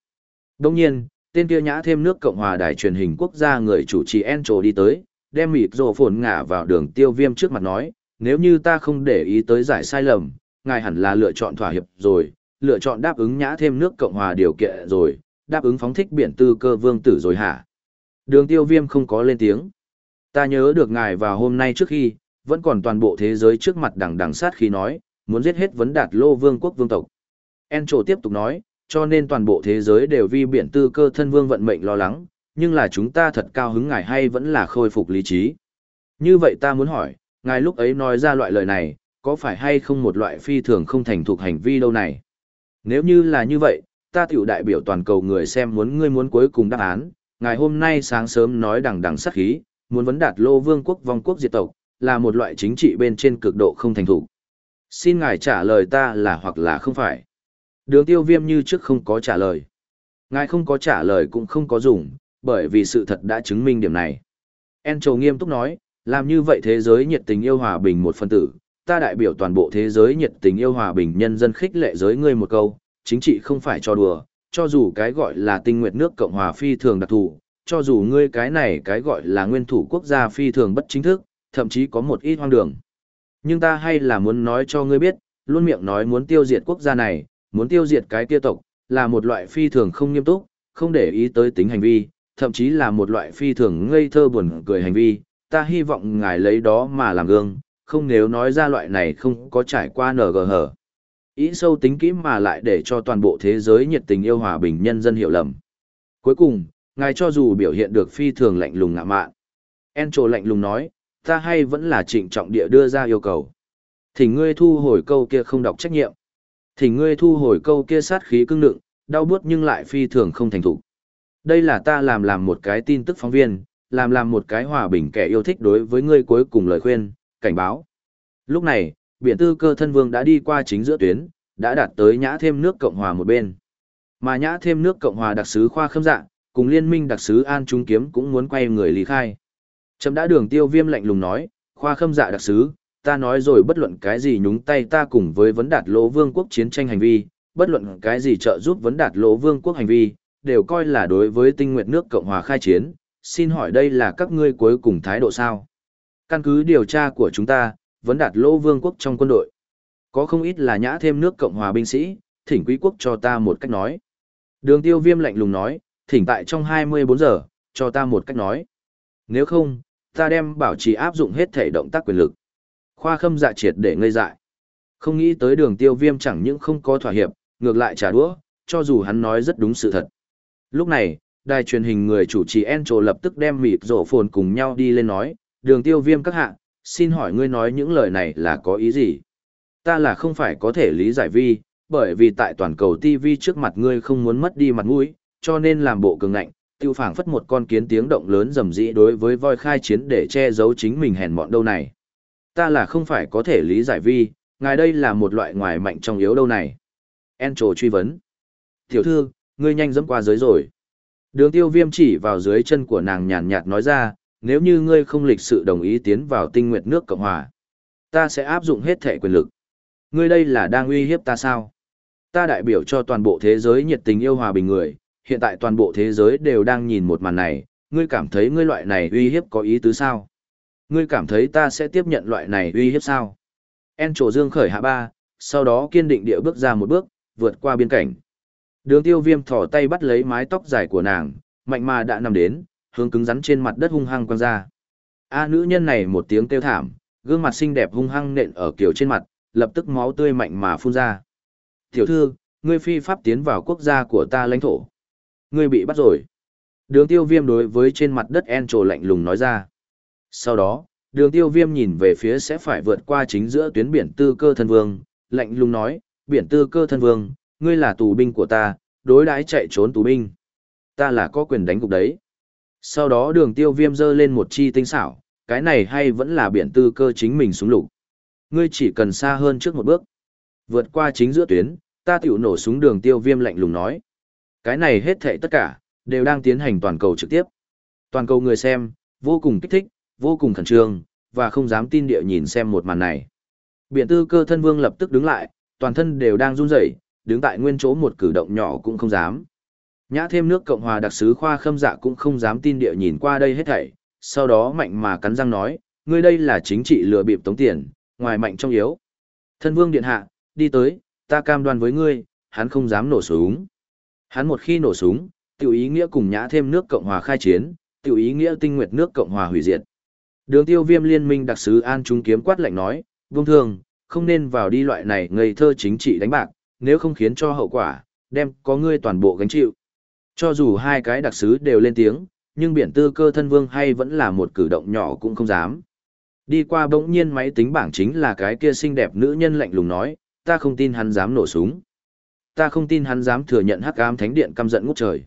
Đông nhiên, tên kia nhã thêm nước Cộng Hòa đài truyền hình quốc gia người chủ trì Encho đi tới, đem mịp rồ phồn ngả vào đường tiêu viêm trước mặt nói, nếu như ta không để ý tới giải sai lầm, ngài hẳn là lựa chọn thỏa hiệp rồi, lựa chọn đáp ứng nhã thêm nước Cộng Hòa điều kiện rồi, đáp ứng phóng thích biển tư cơ vương tử rồi hả? Đường tiêu viêm không có lên tiếng. Ta nhớ được ngài vào hôm nay trước khi, vẫn còn toàn bộ thế giới trước mặt đằng đằng sát khi nói, muốn giết hết vấn đạt lô vương quốc vương tộc. Encho tiếp tục nói, cho nên toàn bộ thế giới đều vì biển tư cơ thân vương vận mệnh lo lắng, nhưng là chúng ta thật cao hứng ngài hay vẫn là khôi phục lý trí. Như vậy ta muốn hỏi, ngài lúc ấy nói ra loại lời này, có phải hay không một loại phi thường không thành thuộc hành vi đâu này? Nếu như là như vậy, ta tiểu đại biểu toàn cầu người xem muốn ngươi muốn cuối cùng đáp án, ngài hôm nay sáng sớm nói đằng đằng sát khí, muốn vấn đạt lô vương quốc vong quốc diệt tộc, là một loại chính trị bên trên cực độ không thành thủ. Xin ngài trả lời ta là hoặc là không phải. Đường tiêu viêm như trước không có trả lời. Ngài không có trả lời cũng không có dùng, bởi vì sự thật đã chứng minh điểm này. En Trầu nghiêm túc nói, làm như vậy thế giới nhiệt tình yêu hòa bình một phân tử, ta đại biểu toàn bộ thế giới nhiệt tình yêu hòa bình nhân dân khích lệ giới ngươi một câu, chính trị không phải cho đùa, cho dù cái gọi là tinh nguyệt nước Cộng hòa phi thường đặc thù, cho dù ngươi cái này cái gọi là nguyên thủ quốc gia phi thường bất chính thức, thậm chí có một ít hoang đường. Nhưng ta hay là muốn nói cho ngươi biết, luôn miệng nói muốn tiêu diệt quốc gia này, muốn tiêu diệt cái kia tộc, là một loại phi thường không nghiêm túc, không để ý tới tính hành vi, thậm chí là một loại phi thường ngây thơ buồn cười hành vi, ta hy vọng ngài lấy đó mà làm gương, không nếu nói ra loại này không có trải qua nở gờ hở. Ý sâu tính kỹ mà lại để cho toàn bộ thế giới nhiệt tình yêu hòa bình nhân dân hiểu lầm. Cuối cùng, ngài cho dù biểu hiện được phi thường lạnh lùng ngạ mạn. Encho lạnh lùng nói, ta hay vẫn là trịnh trọng địa đưa ra yêu cầu. Thỉnh ngươi thu hồi câu kia không đọc trách nhiệm. Thỉnh ngươi thu hồi câu kia sát khí cưng nựng, đau buốt nhưng lại phi thường không thành thủ. Đây là ta làm làm một cái tin tức phóng viên, làm làm một cái hòa bình kẻ yêu thích đối với ngươi cuối cùng lời khuyên, cảnh báo. Lúc này, biển tư cơ thân vương đã đi qua chính giữa tuyến, đã đạt tới nhã thêm nước Cộng Hòa một bên. Mà nhã thêm nước Cộng Hòa đặc sứ khoa khâm dạng, cùng liên minh đặc sứ An Trung Kiếm cũng muốn quay người lý khai. Chấm đã đường tiêu viêm lạnh lùng nói, khoa khâm dạ đặc sứ, ta nói rồi bất luận cái gì nhúng tay ta cùng với vấn đạt lỗ vương quốc chiến tranh hành vi, bất luận cái gì trợ giúp vấn đạt lỗ vương quốc hành vi, đều coi là đối với tinh nguyện nước Cộng hòa khai chiến, xin hỏi đây là các ngươi cuối cùng thái độ sao? Căn cứ điều tra của chúng ta, vấn đạt lỗ vương quốc trong quân đội. Có không ít là nhã thêm nước Cộng hòa binh sĩ, thỉnh quý quốc cho ta một cách nói. Đường tiêu viêm lạnh lùng nói, thỉnh tại trong 24 giờ, cho ta một cách nói. Nếu không, ta đem bảo trì áp dụng hết thể động tác quyền lực. Khoa khâm dạ triệt để ngây dại. Không nghĩ tới đường tiêu viêm chẳng những không có thỏa hiệp, ngược lại trả đũa, cho dù hắn nói rất đúng sự thật. Lúc này, đài truyền hình người chủ trì Encho lập tức đem mịt rổ phồn cùng nhau đi lên nói, đường tiêu viêm các hạ, xin hỏi ngươi nói những lời này là có ý gì? Ta là không phải có thể lý giải vi, bởi vì tại toàn cầu TV trước mặt ngươi không muốn mất đi mặt mũi, cho nên làm bộ cường ngạnh, tiêu phảng phất một con kiến tiếng động lớn rầm rĩ đối với voi khai chiến để che giấu chính mình hèn mọn đâu này. Ta là không phải có thể lý giải vi, ngài đây là một loại ngoài mạnh trong yếu đâu này. Encho truy vấn. Tiểu thư, ngươi nhanh dẫm qua dưới rồi. Đường tiêu viêm chỉ vào dưới chân của nàng nhàn nhạt nói ra, nếu như ngươi không lịch sự đồng ý tiến vào tinh nguyệt nước Cộng Hòa, ta sẽ áp dụng hết thể quyền lực. Ngươi đây là đang uy hiếp ta sao? Ta đại biểu cho toàn bộ thế giới nhiệt tình yêu hòa bình người, hiện tại toàn bộ thế giới đều đang nhìn một màn này, ngươi cảm thấy ngươi loại này uy hiếp có ý tứ sao? ngươi cảm thấy ta sẽ tiếp nhận loại này uy hiếp sao? En trổ dương khởi hạ ba, sau đó kiên định địa bước ra một bước, vượt qua biên cảnh. Đường tiêu viêm thỏ tay bắt lấy mái tóc dài của nàng, mạnh mà đã nằm đến, hướng cứng rắn trên mặt đất hung hăng quăng ra. A nữ nhân này một tiếng kêu thảm, gương mặt xinh đẹp hung hăng nện ở kiểu trên mặt, lập tức máu tươi mạnh mà phun ra. Tiểu thư, ngươi phi pháp tiến vào quốc gia của ta lãnh thổ. Ngươi bị bắt rồi. Đường tiêu viêm đối với trên mặt đất en trồ lạnh lùng nói ra. Sau đó, đường tiêu viêm nhìn về phía sẽ phải vượt qua chính giữa tuyến biển tư cơ thân vương, lạnh lùng nói, biển tư cơ thân vương, ngươi là tù binh của ta, đối đãi chạy trốn tù binh. Ta là có quyền đánh cục đấy. Sau đó đường tiêu viêm dơ lên một chi tinh xảo, cái này hay vẫn là biển tư cơ chính mình súng lục. Ngươi chỉ cần xa hơn trước một bước. Vượt qua chính giữa tuyến, ta tiểu nổ súng đường tiêu viêm lạnh lùng nói. Cái này hết thệ tất cả, đều đang tiến hành toàn cầu trực tiếp. Toàn cầu người xem, vô cùng kích thích, vô cùng khẩn trương, và không dám tin địa nhìn xem một màn này. Biện tư cơ thân vương lập tức đứng lại, toàn thân đều đang run rẩy, đứng tại nguyên chỗ một cử động nhỏ cũng không dám. Nhã thêm nước Cộng hòa đặc sứ khoa khâm dạ cũng không dám tin địa nhìn qua đây hết thảy, sau đó mạnh mà cắn răng nói, ngươi đây là chính trị lừa bịp tống tiền, ngoài mạnh trong yếu. Thân vương điện hạ, đi tới, ta cam đoan với ngươi, hắn không dám nổ súng. Hắn một khi nổ súng, tiểu ý nghĩa cùng nhã thêm nước Cộng hòa khai chiến, tiểu ý nghĩa tinh nguyệt nước Cộng hòa hủy diệt. Đường tiêu viêm liên minh đặc sứ An Trung Kiếm quát lạnh nói, vương thường, không nên vào đi loại này ngây thơ chính trị đánh bạc, nếu không khiến cho hậu quả, đem có ngươi toàn bộ gánh chịu. Cho dù hai cái đặc sứ đều lên tiếng, nhưng biển tư cơ thân vương hay vẫn là một cử động nhỏ cũng không dám. Đi qua bỗng nhiên máy tính bảng chính là cái kia xinh đẹp nữ nhân lạnh lùng nói, ta không tin hắn dám nổ súng. Ta không tin hắn dám thừa nhận hắc ám thánh điện căm giận ngút trời.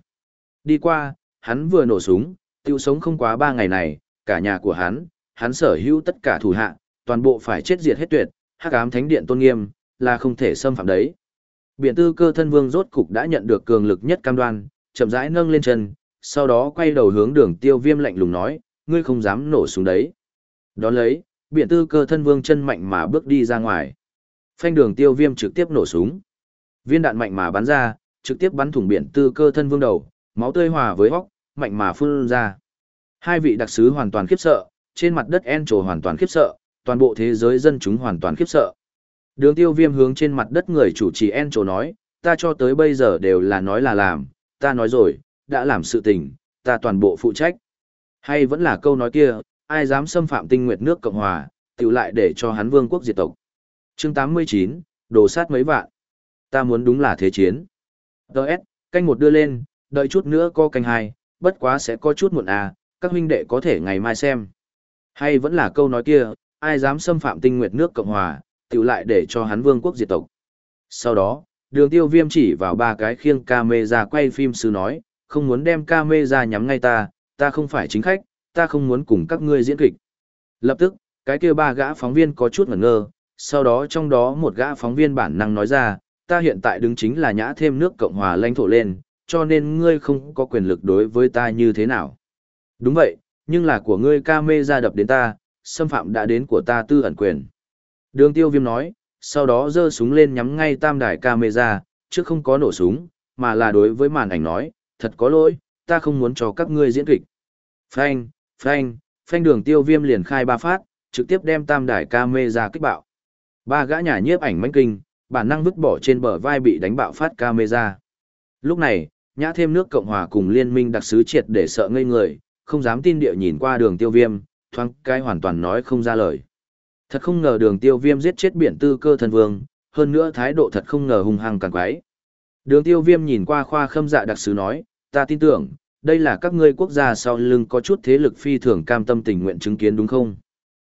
Đi qua, hắn vừa nổ súng, tiêu sống không quá ba ngày này, cả nhà của hắn, hắn sở hữu tất cả thủ hạ, toàn bộ phải chết diệt hết tuyệt, hắc ám thánh điện tôn nghiêm, là không thể xâm phạm đấy. Biện tư cơ thân vương rốt cục đã nhận được cường lực nhất cam đoan, chậm rãi nâng lên chân, sau đó quay đầu hướng đường tiêu viêm lạnh lùng nói, ngươi không dám nổ súng đấy. Đón lấy, biện tư cơ thân vương chân mạnh mà bước đi ra ngoài. Phanh đường tiêu viêm trực tiếp nổ súng. Viên đạn mạnh mà bắn ra, trực tiếp bắn thủng biển tư cơ thân vương đầu, máu tươi hòa với hóc, mạnh mà phun ra. Hai vị đặc sứ hoàn toàn khiếp sợ, trên mặt đất en trổ hoàn toàn khiếp sợ, toàn bộ thế giới dân chúng hoàn toàn khiếp sợ. Đường tiêu viêm hướng trên mặt đất người chủ trì en trổ nói, ta cho tới bây giờ đều là nói là làm, ta nói rồi, đã làm sự tình, ta toàn bộ phụ trách. Hay vẫn là câu nói kia, ai dám xâm phạm tinh nguyệt nước Cộng Hòa, tự lại để cho hắn vương quốc diệt tộc. chương 89, đồ sát mấy vạn. Ta muốn đúng là thế chiến. Đợt, canh một đưa lên, đợi chút nữa có canh hai, bất quá sẽ có chút muộn à, các huynh đệ có thể ngày mai xem. Hay vẫn là câu nói kia, ai dám xâm phạm tinh nguyệt nước Cộng Hòa, tự lại để cho hắn vương quốc diệt tộc. Sau đó, đường tiêu viêm chỉ vào ba cái khiêng ca mê ra quay phim sư nói, không muốn đem ca mê ra nhắm ngay ta, ta không phải chính khách, ta không muốn cùng các ngươi diễn kịch. Lập tức, cái kia ba gã phóng viên có chút ngẩn ngơ, sau đó trong đó một gã phóng viên bản năng nói ra, ta hiện tại đứng chính là nhã thêm nước Cộng hòa lãnh thổ lên, cho nên ngươi không có quyền lực đối với ta như thế nào. Đúng vậy, nhưng là của ngươi ca mê ra đập đến ta, xâm phạm đã đến của ta tư ẩn quyền. Đường tiêu viêm nói, sau đó dơ súng lên nhắm ngay tam đài camera, chứ không có nổ súng, mà là đối với màn ảnh nói, thật có lỗi, ta không muốn cho các ngươi diễn kịch. Phanh, phanh, phanh đường tiêu viêm liền khai ba phát, trực tiếp đem tam đài camera kích bạo. Ba gã nhà nhiếp ảnh mánh kinh, bản năng vứt bỏ trên bờ vai bị đánh bạo phát camera. Lúc này, nhã thêm nước Cộng Hòa cùng liên minh đặc sứ triệt để sợ ngây người, không dám tin địa nhìn qua đường tiêu viêm, thoáng cái hoàn toàn nói không ra lời. Thật không ngờ đường tiêu viêm giết chết biển tư cơ thần vương, hơn nữa thái độ thật không ngờ hung hăng càng quái. Đường tiêu viêm nhìn qua khoa khâm dạ đặc sứ nói, ta tin tưởng, đây là các ngươi quốc gia sau lưng có chút thế lực phi thường cam tâm tình nguyện chứng kiến đúng không?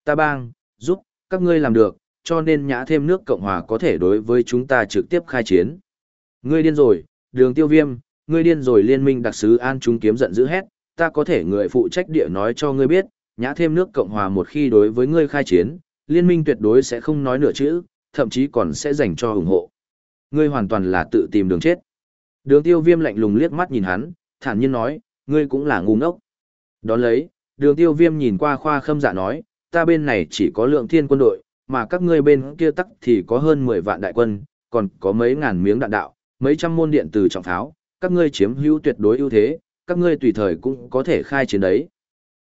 Ta bang, giúp, các ngươi làm được, cho nên nhã thêm nước Cộng Hòa có thể đối với chúng ta trực tiếp khai chiến. Ngươi điên rồi, đường tiêu viêm, ngươi điên rồi liên minh đặc sứ an Trung kiếm giận dữ hét, ta có thể người phụ trách địa nói cho ngươi biết, nhã thêm nước Cộng Hòa một khi đối với ngươi khai chiến, liên minh tuyệt đối sẽ không nói nửa chữ, thậm chí còn sẽ dành cho ủng hộ. Ngươi hoàn toàn là tự tìm đường chết. Đường tiêu viêm lạnh lùng liếc mắt nhìn hắn, thản nhiên nói, ngươi cũng là ngu ngốc. Đón lấy, đường tiêu viêm nhìn qua khoa khâm dạ nói, ta bên này chỉ có lượng thiên quân đội, mà các ngươi bên kia tắc thì có hơn 10 vạn đại quân, còn có mấy ngàn miếng đạn đạo, mấy trăm môn điện từ trọng tháo, các ngươi chiếm hữu tuyệt đối ưu thế, các ngươi tùy thời cũng có thể khai chiến đấy.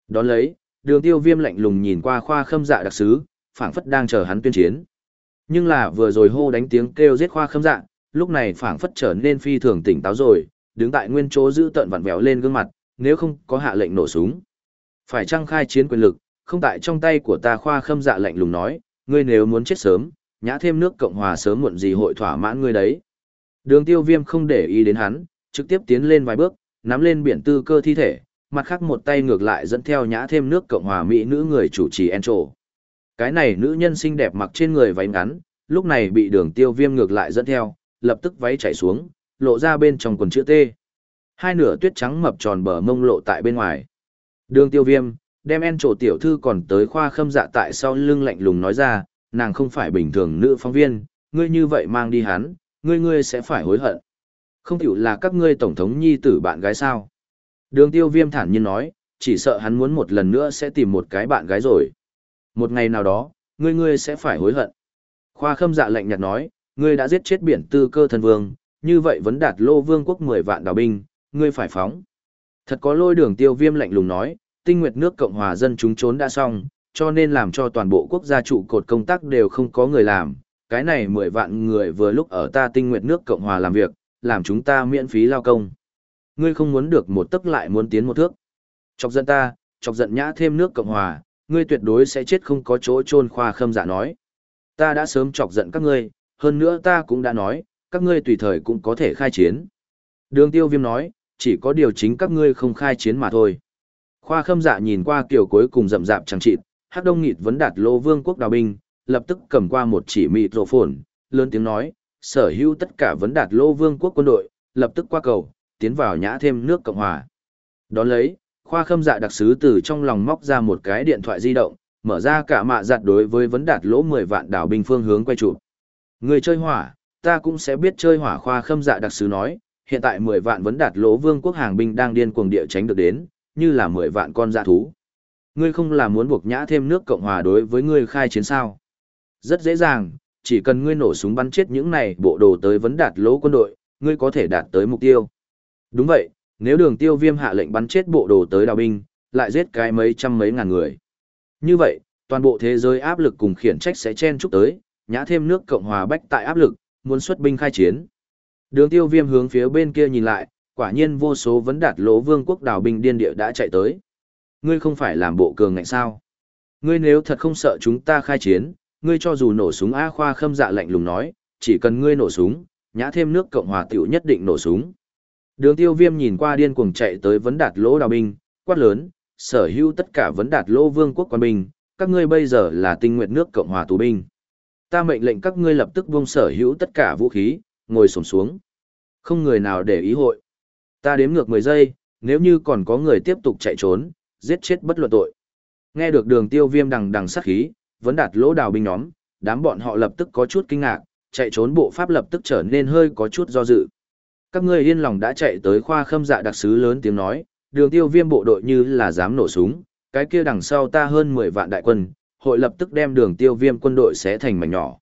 Đón lấy, đường tiêu viêm lạnh lùng nhìn qua khoa khâm dạ đặc sứ, phảng phất đang chờ hắn tuyên chiến. Nhưng là vừa rồi hô đánh tiếng kêu giết khoa khâm dạ, lúc này phảng phất trở nên phi thường tỉnh táo rồi, đứng tại nguyên chỗ giữ tận vặn vẹo lên gương mặt, nếu không có hạ lệnh nổ súng. Phải trăng khai chiến quyền lực, không tại trong tay của ta khoa khâm dạ lạnh lùng nói, ngươi nếu muốn chết sớm, nhã thêm nước Cộng Hòa sớm muộn gì hội thỏa mãn ngươi đấy. Đường tiêu viêm không để ý đến hắn, trực tiếp tiến lên vài bước, nắm lên biển tư cơ thi thể, mặt khác một tay ngược lại dẫn theo nhã thêm nước Cộng Hòa Mỹ nữ người chủ trì Encho. Cái này nữ nhân xinh đẹp mặc trên người váy ngắn, lúc này bị đường tiêu viêm ngược lại dẫn theo, lập tức váy chảy xuống, lộ ra bên trong quần chữ T. Hai nửa tuyết trắng mập tròn bờ mông lộ tại bên ngoài. Đường tiêu viêm, đem en trổ tiểu thư còn tới khoa khâm dạ tại sau lưng lạnh lùng nói ra, nàng không phải bình thường nữ phóng viên, ngươi như vậy mang đi hắn, ngươi ngươi sẽ phải hối hận. Không hiểu là các ngươi tổng thống nhi tử bạn gái sao. Đường tiêu viêm thản nhiên nói, chỉ sợ hắn muốn một lần nữa sẽ tìm một cái bạn gái rồi. Một ngày nào đó, ngươi ngươi sẽ phải hối hận. Khoa khâm dạ lạnh nhạt nói, ngươi đã giết chết biển tư cơ thần vương, như vậy vẫn đạt lô vương quốc 10 vạn đào binh, ngươi phải phóng. Thật có lôi đường tiêu viêm lạnh lùng nói, tinh nguyệt nước Cộng hòa dân chúng trốn đã xong, cho nên làm cho toàn bộ quốc gia trụ cột công tác đều không có người làm. Cái này 10 vạn người vừa lúc ở ta tinh nguyệt nước Cộng hòa làm việc, làm chúng ta miễn phí lao công. Ngươi không muốn được một tức lại muốn tiến một thước. Chọc giận ta, chọc giận nhã thêm nước Cộng hòa, ngươi tuyệt đối sẽ chết không có chỗ chôn khoa khâm dạ nói. Ta đã sớm chọc giận các ngươi, hơn nữa ta cũng đã nói, các ngươi tùy thời cũng có thể khai chiến. Đường tiêu viêm nói, chỉ có điều chính các ngươi không khai chiến mà thôi. Khoa khâm dạ nhìn qua kiểu cuối cùng rậm rạp chẳng chịt, hát đông nghịt vấn đạt lô vương quốc đào binh, lập tức cầm qua một chỉ mịt rổ phồn, lớn tiếng nói, sở hữu tất cả vấn đạt lô vương quốc quân đội, lập tức qua cầu, tiến vào nhã thêm nước Cộng Hòa. Đón lấy, khoa khâm dạ đặc sứ từ trong lòng móc ra một cái điện thoại di động, mở ra cả mạ giặt đối với vấn đạt lỗ 10 vạn đảo binh phương hướng quay chụp. Người chơi hỏa, ta cũng sẽ biết chơi hỏa khoa khâm dạ đặc sứ nói, hiện tại 10 vạn vấn đạt lỗ vương quốc hàng binh đang điên cuồng địa tránh được đến, như là 10 vạn con dạ thú. Ngươi không là muốn buộc nhã thêm nước Cộng Hòa đối với ngươi khai chiến sao. Rất dễ dàng, chỉ cần ngươi nổ súng bắn chết những này bộ đồ tới vấn đạt lỗ quân đội, ngươi có thể đạt tới mục tiêu. Đúng vậy, nếu đường tiêu viêm hạ lệnh bắn chết bộ đồ tới đào binh, lại giết cái mấy trăm mấy ngàn người. Như vậy, toàn bộ thế giới áp lực cùng khiển trách sẽ chen chúc tới, nhã thêm nước Cộng Hòa bách tại áp lực, muốn xuất binh khai chiến. Đường tiêu viêm hướng phía bên kia nhìn lại, quả nhiên vô số vấn đạt lỗ vương quốc đảo binh điên địa đã chạy tới. Ngươi không phải làm bộ cường ngạnh sao? Ngươi nếu thật không sợ chúng ta khai chiến, ngươi cho dù nổ súng A khoa khâm dạ lạnh lùng nói, chỉ cần ngươi nổ súng, nhã thêm nước Cộng Hòa tiểu nhất định nổ súng. Đường tiêu viêm nhìn qua điên cuồng chạy tới vấn đạt lỗ đào binh, quát lớn, sở hữu tất cả vấn đạt lỗ vương quốc quan binh, các ngươi bây giờ là tinh nguyện nước Cộng Hòa tù binh. Ta mệnh lệnh các ngươi lập tức buông sở hữu tất cả vũ khí, ngồi sổm xuống. Không người nào để ý hội. Ta đếm ngược 10 giây, nếu như còn có người tiếp tục chạy trốn, giết chết bất luận tội. Nghe được đường tiêu viêm đằng đằng sát khí, vấn đạt lỗ đào binh nhóm, đám bọn họ lập tức có chút kinh ngạc, chạy trốn bộ pháp lập tức trở nên hơi có chút do dự. Các ngươi yên lòng đã chạy tới khoa khâm dạ đặc sứ lớn tiếng nói, đường tiêu viêm bộ đội như là dám nổ súng, cái kia đằng sau ta hơn 10 vạn đại quân, hội lập tức đem đường tiêu viêm quân đội sẽ thành mảnh nhỏ.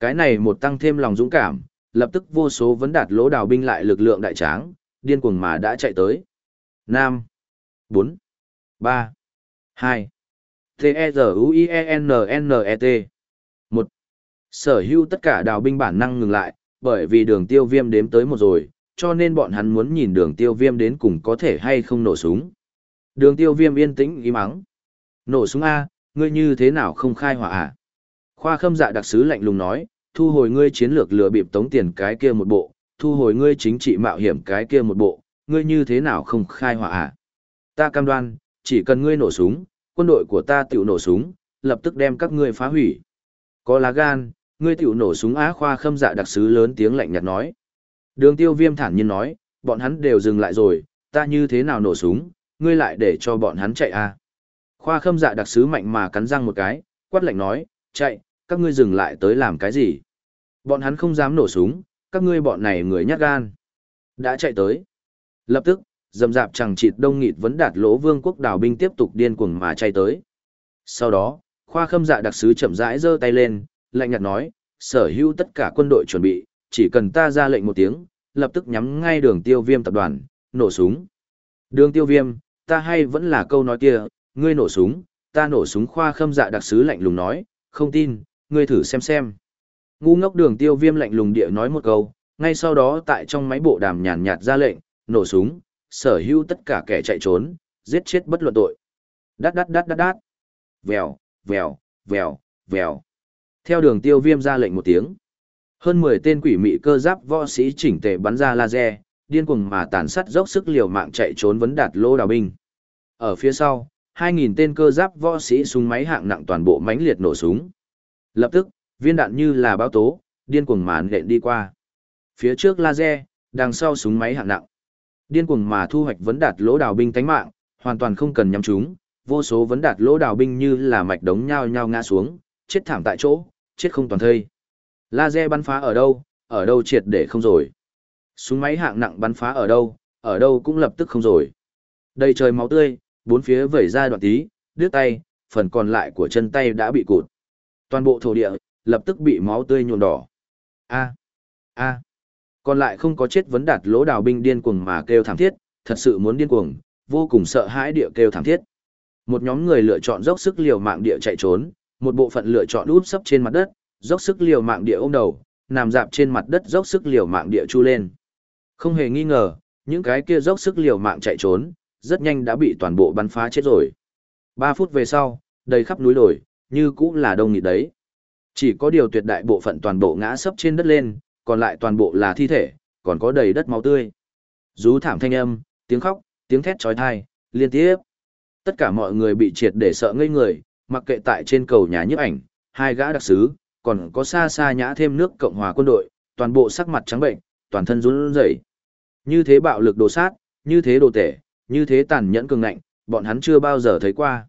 Cái này một tăng thêm lòng dũng cảm, lập tức vô số vấn đạt lỗ đào binh lại lực lượng đại tráng, điên cuồng mà đã chạy tới. Nam, 4, 3, 2, T-E-Z-U-I-E-N-N-E-T. 1. Sở hữu tất cả đào binh bản năng ngừng lại, bởi vì đường tiêu viêm đếm tới một rồi, cho nên bọn hắn muốn nhìn đường tiêu viêm đến cùng có thể hay không nổ súng. Đường tiêu viêm yên tĩnh ý mắng. Nổ súng A, ngươi như thế nào không khai hỏa à? Khoa khâm dạ đặc sứ lạnh lùng nói, thu hồi ngươi chiến lược lừa bịp tống tiền cái kia một bộ, thu hồi ngươi chính trị mạo hiểm cái kia một bộ, ngươi như thế nào không khai hỏa à? Ta cam đoan, chỉ cần ngươi nổ súng, quân đội của ta tiểu nổ súng, lập tức đem các ngươi phá hủy. Có lá gan, ngươi tiểu nổ súng á khoa khâm dạ đặc sứ lớn tiếng lạnh nhạt nói. Đường tiêu viêm thản nhiên nói, bọn hắn đều dừng lại rồi, ta như thế nào nổ súng, ngươi lại để cho bọn hắn chạy à? Khoa khâm dạ đặc sứ mạnh mà cắn răng một cái, quát lạnh nói, chạy, các ngươi dừng lại tới làm cái gì? Bọn hắn không dám nổ súng, các ngươi bọn này người nhát gan. Đã chạy tới. Lập tức, dầm dạp chẳng chịt đông nghịt vẫn đạt lỗ vương quốc đảo binh tiếp tục điên cuồng mà chạy tới. Sau đó, khoa khâm dạ đặc sứ chậm rãi giơ tay lên, lạnh nhạt nói, sở hữu tất cả quân đội chuẩn bị, chỉ cần ta ra lệnh một tiếng, lập tức nhắm ngay đường tiêu viêm tập đoàn, nổ súng. Đường tiêu viêm, ta hay vẫn là câu nói kia, ngươi nổ súng, ta nổ súng khoa khâm dạ đặc sứ lạnh lùng nói, không tin, ngươi thử xem xem. Ngu ngốc đường tiêu viêm lạnh lùng địa nói một câu, ngay sau đó tại trong máy bộ đàm nhàn nhạt ra lệnh, nổ súng, sở hữu tất cả kẻ chạy trốn, giết chết bất luận tội. Đát đát đát đát đát. Vèo, vèo, vèo, vèo. Theo đường tiêu viêm ra lệnh một tiếng. Hơn 10 tên quỷ mị cơ giáp võ sĩ chỉnh tề bắn ra laser, điên cuồng mà tàn sát dốc sức liều mạng chạy trốn vấn đạt lô đào binh. Ở phía sau, 2.000 tên cơ giáp võ sĩ súng máy hạng nặng toàn bộ mãnh liệt nổ súng. Lập tức, viên đạn như là báo tố, điên cuồng mà nện đi qua. Phía trước laser, đằng sau súng máy hạng nặng. Điên cuồng mà thu hoạch vấn đạt lỗ đào binh tánh mạng, hoàn toàn không cần nhắm chúng, vô số vấn đạt lỗ đào binh như là mạch đống nhau nhau ngã xuống, chết thảm tại chỗ, chết không toàn thây. Laser bắn phá ở đâu, ở đâu triệt để không rồi. Súng máy hạng nặng bắn phá ở đâu, ở đâu cũng lập tức không rồi. Đầy trời máu tươi, bốn phía vẩy ra đoạn tí, đứt tay, phần còn lại của chân tay đã bị cụt. Toàn bộ thổ địa, lập tức bị máu tươi nhuộm đỏ. A, a, còn lại không có chết vấn đạt lỗ đào binh điên cuồng mà kêu thảm thiết, thật sự muốn điên cuồng, vô cùng sợ hãi địa kêu thảm thiết. Một nhóm người lựa chọn dốc sức liều mạng địa chạy trốn, một bộ phận lựa chọn úp sấp trên mặt đất, dốc sức liều mạng địa ôm đầu, nằm dạp trên mặt đất dốc sức liều mạng địa chu lên. Không hề nghi ngờ, những cái kia dốc sức liều mạng chạy trốn, rất nhanh đã bị toàn bộ bắn phá chết rồi. Ba phút về sau, đầy khắp núi đồi, như cũng là đông nghịt đấy. Chỉ có điều tuyệt đại bộ phận toàn bộ ngã sấp trên đất lên, còn lại toàn bộ là thi thể, còn có đầy đất máu tươi. Rú thảm thanh âm, tiếng khóc, tiếng thét trói thai, liên tiếp. Tất cả mọi người bị triệt để sợ ngây người, mặc kệ tại trên cầu nhà nhiếp ảnh, hai gã đặc sứ, còn có xa xa nhã thêm nước Cộng hòa quân đội, toàn bộ sắc mặt trắng bệnh, toàn thân run rẩy. Như thế bạo lực đồ sát, như thế đồ tể, như thế tàn nhẫn cường ngạnh, bọn hắn chưa bao giờ thấy qua.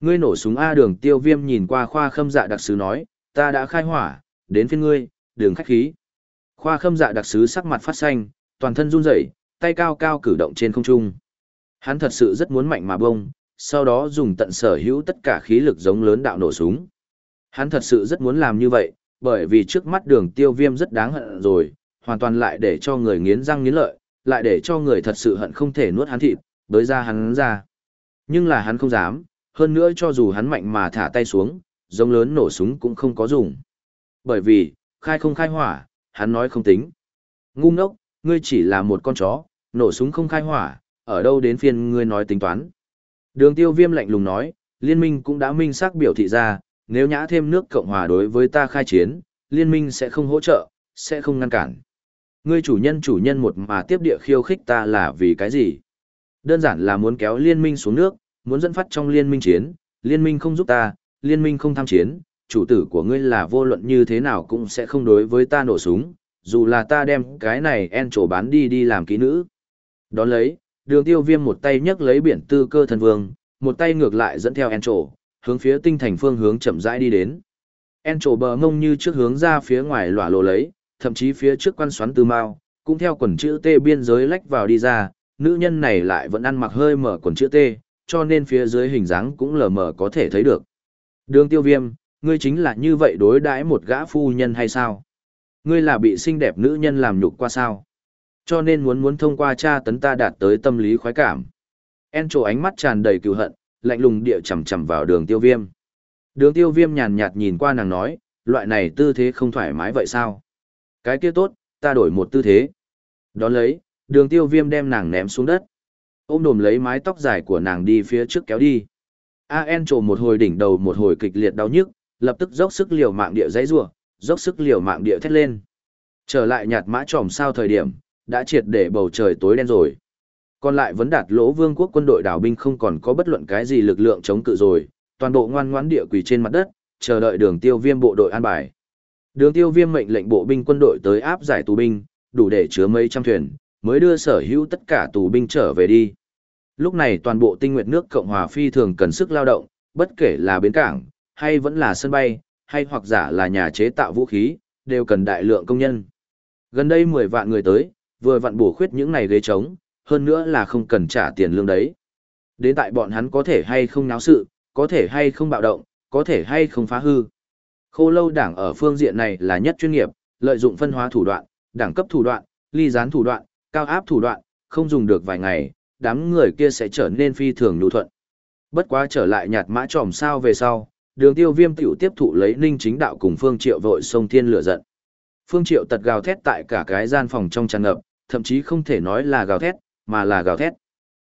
Ngươi nổ súng A đường tiêu viêm nhìn qua khoa khâm dạ đặc sứ nói, ta đã khai hỏa, đến phiên ngươi, đường khách khí. Khoa khâm dạ đặc sứ sắc mặt phát xanh, toàn thân run rẩy, tay cao cao cử động trên không trung. Hắn thật sự rất muốn mạnh mà bông, sau đó dùng tận sở hữu tất cả khí lực giống lớn đạo nổ súng. Hắn thật sự rất muốn làm như vậy, bởi vì trước mắt đường tiêu viêm rất đáng hận rồi, hoàn toàn lại để cho người nghiến răng nghiến lợi, lại để cho người thật sự hận không thể nuốt hắn thịt, bới ra hắn ra. Nhưng là hắn không dám, hơn nữa cho dù hắn mạnh mà thả tay xuống, giống lớn nổ súng cũng không có dùng. Bởi vì, khai không khai hỏa, hắn nói không tính. Ngu ngốc, ngươi chỉ là một con chó, nổ súng không khai hỏa, ở đâu đến phiên ngươi nói tính toán. Đường tiêu viêm lạnh lùng nói, liên minh cũng đã minh xác biểu thị ra, nếu nhã thêm nước Cộng Hòa đối với ta khai chiến, liên minh sẽ không hỗ trợ, sẽ không ngăn cản. Ngươi chủ nhân chủ nhân một mà tiếp địa khiêu khích ta là vì cái gì? Đơn giản là muốn kéo liên minh xuống nước, muốn dẫn phát trong liên minh chiến, liên minh không giúp ta, liên minh không tham chiến, chủ tử của ngươi là vô luận như thế nào cũng sẽ không đối với ta nổ súng, dù là ta đem cái này en trổ bán đi đi làm kỹ nữ. Đón lấy, đường tiêu viêm một tay nhấc lấy biển tư cơ thần vương, một tay ngược lại dẫn theo en trổ, hướng phía tinh thành phương hướng chậm rãi đi đến. En trổ bờ ngông như trước hướng ra phía ngoài lỏa lộ lấy, thậm chí phía trước quan xoắn tư mao, cũng theo quần chữ T biên giới lách vào đi ra, nữ nhân này lại vẫn ăn mặc hơi mở quần chữ T, cho nên phía dưới hình dáng cũng lờ mờ có thể thấy được. Đường tiêu viêm, ngươi chính là như vậy đối đãi một gã phu nhân hay sao? Ngươi là bị xinh đẹp nữ nhân làm nhục qua sao? Cho nên muốn muốn thông qua cha tấn ta đạt tới tâm lý khoái cảm. En trổ ánh mắt tràn đầy cựu hận, lạnh lùng địa chầm chầm vào đường tiêu viêm. Đường tiêu viêm nhàn nhạt nhìn qua nàng nói, loại này tư thế không thoải mái vậy sao? Cái kia tốt, ta đổi một tư thế. Đón lấy, đường tiêu viêm đem nàng ném xuống đất. Ôm đồm lấy mái tóc dài của nàng đi phía trước kéo đi. AN trồ một hồi đỉnh đầu một hồi kịch liệt đau nhức, lập tức dốc sức liều mạng địa dãy rủa dốc sức liều mạng địa thét lên. Trở lại nhạt mã tròm sao thời điểm, đã triệt để bầu trời tối đen rồi. Còn lại vấn đạt lỗ vương quốc quân đội đảo binh không còn có bất luận cái gì lực lượng chống cự rồi, toàn bộ ngoan ngoãn địa quỳ trên mặt đất, chờ đợi đường tiêu viêm bộ đội an bài. Đường tiêu viêm mệnh lệnh bộ binh quân đội tới áp giải tù binh, đủ để chứa mấy trăm thuyền, mới đưa sở hữu tất cả tù binh trở về đi. Lúc này toàn bộ tinh nguyệt nước Cộng hòa phi thường cần sức lao động, bất kể là bến cảng, hay vẫn là sân bay, hay hoặc giả là nhà chế tạo vũ khí, đều cần đại lượng công nhân. Gần đây 10 vạn người tới, vừa vặn bổ khuyết những này ghế trống, hơn nữa là không cần trả tiền lương đấy. Đến tại bọn hắn có thể hay không náo sự, có thể hay không bạo động, có thể hay không phá hư. Khô lâu đảng ở phương diện này là nhất chuyên nghiệp, lợi dụng phân hóa thủ đoạn, đẳng cấp thủ đoạn, ly gián thủ đoạn, cao áp thủ đoạn, không dùng được vài ngày, đám người kia sẽ trở nên phi thường nhu thuận. Bất quá trở lại nhạt mã tròm sao về sau, đường tiêu viêm tiểu tiếp thụ lấy ninh chính đạo cùng Phương Triệu vội sông thiên lửa giận. Phương Triệu tật gào thét tại cả cái gian phòng trong tràn ngập, thậm chí không thể nói là gào thét, mà là gào thét.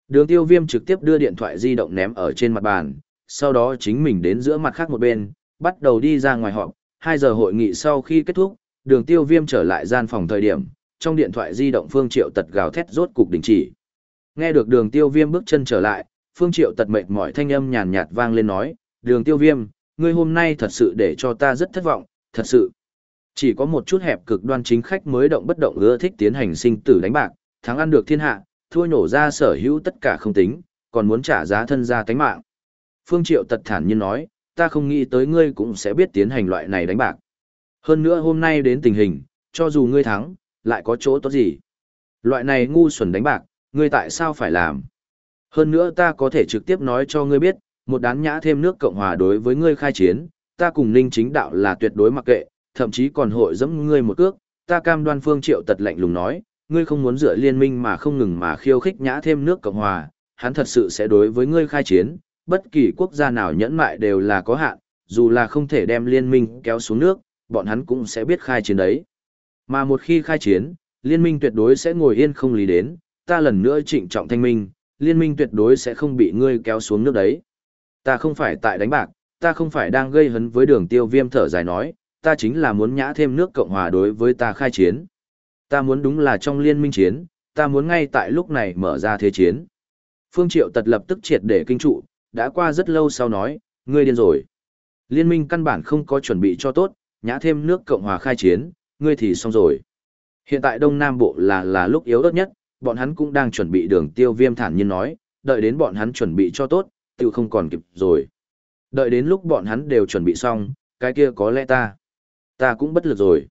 Đường tiêu viêm trực tiếp đưa điện thoại di động ném ở trên mặt bàn, sau đó chính mình đến giữa mặt khác một bên, bắt đầu đi ra ngoài họp. 2 giờ hội nghị sau khi kết thúc, đường tiêu viêm trở lại gian phòng thời điểm, trong điện thoại di động Phương Triệu tật gào thét rốt cục đình chỉ. Nghe được đường tiêu viêm bước chân trở lại, Phương Triệu tật mệt mỏi thanh âm nhàn nhạt vang lên nói, đường tiêu viêm, ngươi hôm nay thật sự để cho ta rất thất vọng, thật sự. Chỉ có một chút hẹp cực đoan chính khách mới động bất động ưa thích tiến hành sinh tử đánh bạc, thắng ăn được thiên hạ, thua nổ ra sở hữu tất cả không tính, còn muốn trả giá thân ra tánh mạng. Phương Triệu tật thản nhiên nói, ta không nghĩ tới ngươi cũng sẽ biết tiến hành loại này đánh bạc. Hơn nữa hôm nay đến tình hình, cho dù ngươi thắng, lại có chỗ tốt gì. Loại này ngu xuẩn đánh bạc, ngươi tại sao phải làm? Hơn nữa ta có thể trực tiếp nói cho ngươi biết, một đán nhã thêm nước Cộng Hòa đối với ngươi khai chiến, ta cùng ninh chính đạo là tuyệt đối mặc kệ, thậm chí còn hội dẫm ngươi một cước, ta cam đoan phương triệu tật lạnh lùng nói, ngươi không muốn dựa liên minh mà không ngừng mà khiêu khích nhã thêm nước Cộng Hòa, hắn thật sự sẽ đối với ngươi khai chiến, bất kỳ quốc gia nào nhẫn mại đều là có hạn, dù là không thể đem liên minh kéo xuống nước, bọn hắn cũng sẽ biết khai chiến đấy. Mà một khi khai chiến, liên minh tuyệt đối sẽ ngồi yên không lý đến, ta lần nữa trịnh trọng thanh minh, liên minh tuyệt đối sẽ không bị ngươi kéo xuống nước đấy. Ta không phải tại đánh bạc, ta không phải đang gây hấn với đường tiêu viêm thở dài nói, ta chính là muốn nhã thêm nước Cộng Hòa đối với ta khai chiến. Ta muốn đúng là trong liên minh chiến, ta muốn ngay tại lúc này mở ra thế chiến. Phương Triệu tật lập tức triệt để kinh trụ, đã qua rất lâu sau nói, ngươi điên rồi. Liên minh căn bản không có chuẩn bị cho tốt, nhã thêm nước Cộng Hòa khai chiến, ngươi thì xong rồi. Hiện tại Đông Nam Bộ là là lúc yếu đất nhất, bọn hắn cũng đang chuẩn bị đường tiêu viêm thản nhiên nói, đợi đến bọn hắn chuẩn bị cho tốt, tiêu không còn kịp rồi. Đợi đến lúc bọn hắn đều chuẩn bị xong, cái kia có lẽ ta, ta cũng bất lực rồi.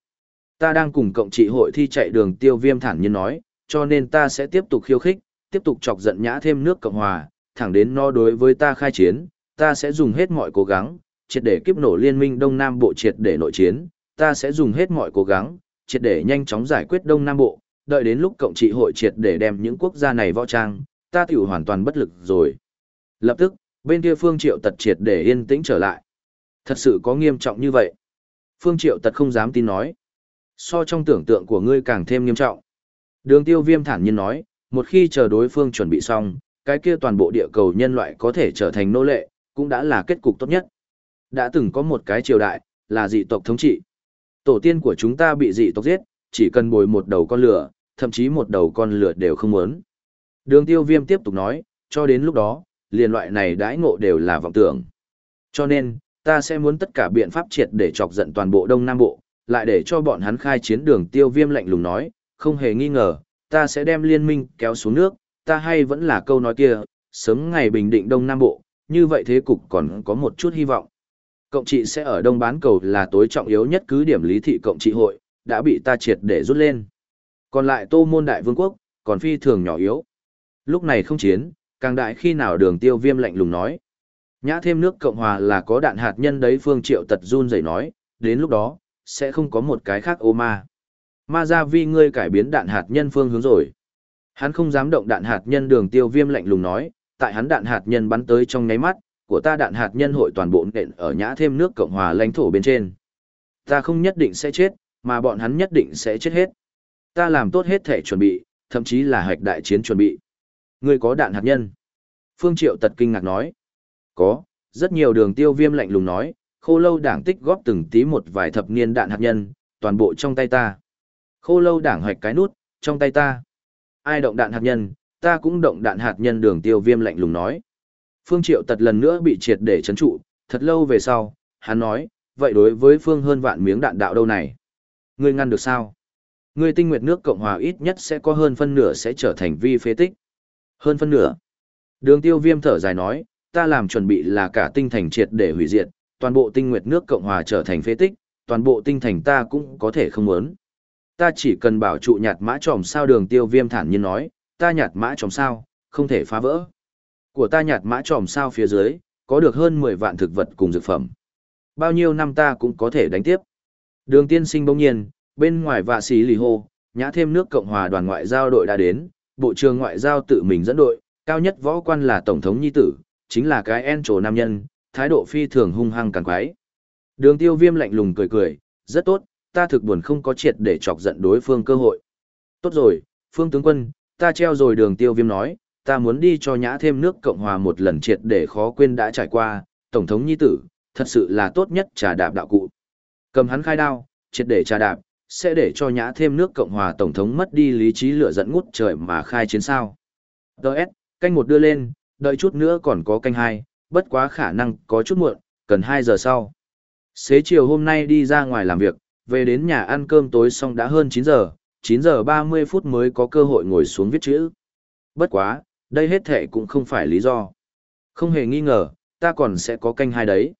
Ta đang cùng cộng trị hội thi chạy đường tiêu viêm thản nhiên nói, cho nên ta sẽ tiếp tục khiêu khích, tiếp tục chọc giận nhã thêm nước Cộng Hòa, thẳng đến no đối với ta khai chiến, ta sẽ dùng hết mọi cố gắng, triệt để kiếp nổ liên minh Đông Nam Bộ triệt để nội chiến, ta sẽ dùng hết mọi cố gắng, triệt để nhanh chóng giải quyết Đông Nam Bộ, đợi đến lúc cộng trị hội triệt để đem những quốc gia này võ trang, ta tiểu hoàn toàn bất lực rồi. Lập tức, bên kia Phương Triệu Tật triệt để yên tĩnh trở lại. Thật sự có nghiêm trọng như vậy. Phương Triệu Tật không dám tin nói. So trong tưởng tượng của ngươi càng thêm nghiêm trọng. Đường tiêu viêm thản nhiên nói, một khi chờ đối phương chuẩn bị xong, cái kia toàn bộ địa cầu nhân loại có thể trở thành nô lệ, cũng đã là kết cục tốt nhất. Đã từng có một cái triều đại, là dị tộc thống trị. Tổ tiên của chúng ta bị dị tộc giết, chỉ cần bồi một đầu con lửa, thậm chí một đầu con lửa đều không muốn. Đường tiêu viêm tiếp tục nói, cho đến lúc đó, liền loại này đãi ngộ đều là vọng tưởng. Cho nên, ta sẽ muốn tất cả biện pháp triệt để chọc giận toàn bộ Đông Nam Bộ, lại để cho bọn hắn khai chiến đường tiêu viêm lạnh lùng nói, không hề nghi ngờ, ta sẽ đem liên minh kéo xuống nước, ta hay vẫn là câu nói kia, sớm ngày bình định Đông Nam Bộ, như vậy thế cục còn có một chút hy vọng. Cộng trị sẽ ở Đông Bán Cầu là tối trọng yếu nhất cứ điểm lý thị cộng trị hội, đã bị ta triệt để rút lên. Còn lại Tô Môn Đại Vương quốc, còn phi thường nhỏ yếu. Lúc này không chiến, càng đại khi nào đường tiêu viêm lạnh lùng nói. Nhã thêm nước Cộng Hòa là có đạn hạt nhân đấy Phương Triệu tật run rẩy nói, đến lúc đó, sẽ không có một cái khác ô ma. Ma ra vi ngươi cải biến đạn hạt nhân phương hướng rồi. Hắn không dám động đạn hạt nhân đường tiêu viêm lạnh lùng nói, tại hắn đạn hạt nhân bắn tới trong nháy mắt, của ta đạn hạt nhân hội toàn bộ nện ở nhã thêm nước Cộng hòa lãnh thổ bên trên. Ta không nhất định sẽ chết, mà bọn hắn nhất định sẽ chết hết. Ta làm tốt hết thể chuẩn bị, thậm chí là hạch đại chiến chuẩn bị. Ngươi có đạn hạt nhân. Phương Triệu tật kinh ngạc nói. Có, rất nhiều đường tiêu viêm lạnh lùng nói, khô lâu đảng tích góp từng tí một vài thập niên đạn hạt nhân, toàn bộ trong tay ta. Khô lâu đảng hoạch cái nút, trong tay ta. Ai động đạn hạt nhân, ta cũng động đạn hạt nhân đường tiêu viêm lạnh lùng nói. Phương Triệu tật lần nữa bị triệt để chấn trụ, thật lâu về sau, hắn nói, vậy đối với Phương hơn vạn miếng đạn đạo đâu này? Ngươi ngăn được sao? Ngươi tinh nguyệt nước Cộng Hòa ít nhất sẽ có hơn phân nửa sẽ trở thành vi phế tích. Hơn phân nửa. Đường tiêu viêm thở dài nói, ta làm chuẩn bị là cả tinh thành triệt để hủy diệt, toàn bộ tinh nguyệt nước Cộng Hòa trở thành phế tích, toàn bộ tinh thành ta cũng có thể không muốn. Ta chỉ cần bảo trụ nhạt mã tròm sao đường tiêu viêm thản nhiên nói, ta nhạt mã tròm sao, không thể phá vỡ. Của ta nhạt mã tròm sao phía dưới, có được hơn 10 vạn thực vật cùng dược phẩm. Bao nhiêu năm ta cũng có thể đánh tiếp. Đường tiên sinh bỗng nhiên, bên ngoài vạ xí lì hô, nhã thêm nước Cộng hòa đoàn ngoại giao đội đã đến, Bộ trưởng ngoại giao tự mình dẫn đội, cao nhất võ quan là Tổng thống Nhi Tử, chính là cái en trổ nam nhân, thái độ phi thường hung hăng càng quái. Đường tiêu viêm lạnh lùng cười cười, rất tốt, ta thực buồn không có triệt để chọc giận đối phương cơ hội. Tốt rồi, phương tướng quân, ta treo rồi đường tiêu viêm nói, ta muốn đi cho nhã thêm nước Cộng Hòa một lần triệt để khó quên đã trải qua, Tổng thống Nhi Tử, thật sự là tốt nhất trà đạp đạo cụ. Cầm hắn khai đao, triệt để trà đạp, sẽ để cho nhã thêm nước Cộng Hòa Tổng thống mất đi lý trí lửa dẫn ngút trời mà khai chiến sao. Đợt, canh một đưa lên, đợi chút nữa còn có canh hai, bất quá khả năng có chút muộn, cần 2 giờ sau. Xế chiều hôm nay đi ra ngoài làm việc, về đến nhà ăn cơm tối xong đã hơn 9 giờ, 9 giờ 30 phút mới có cơ hội ngồi xuống viết chữ. Bất quá, đây hết thệ cũng không phải lý do. Không hề nghi ngờ, ta còn sẽ có canh hai đấy.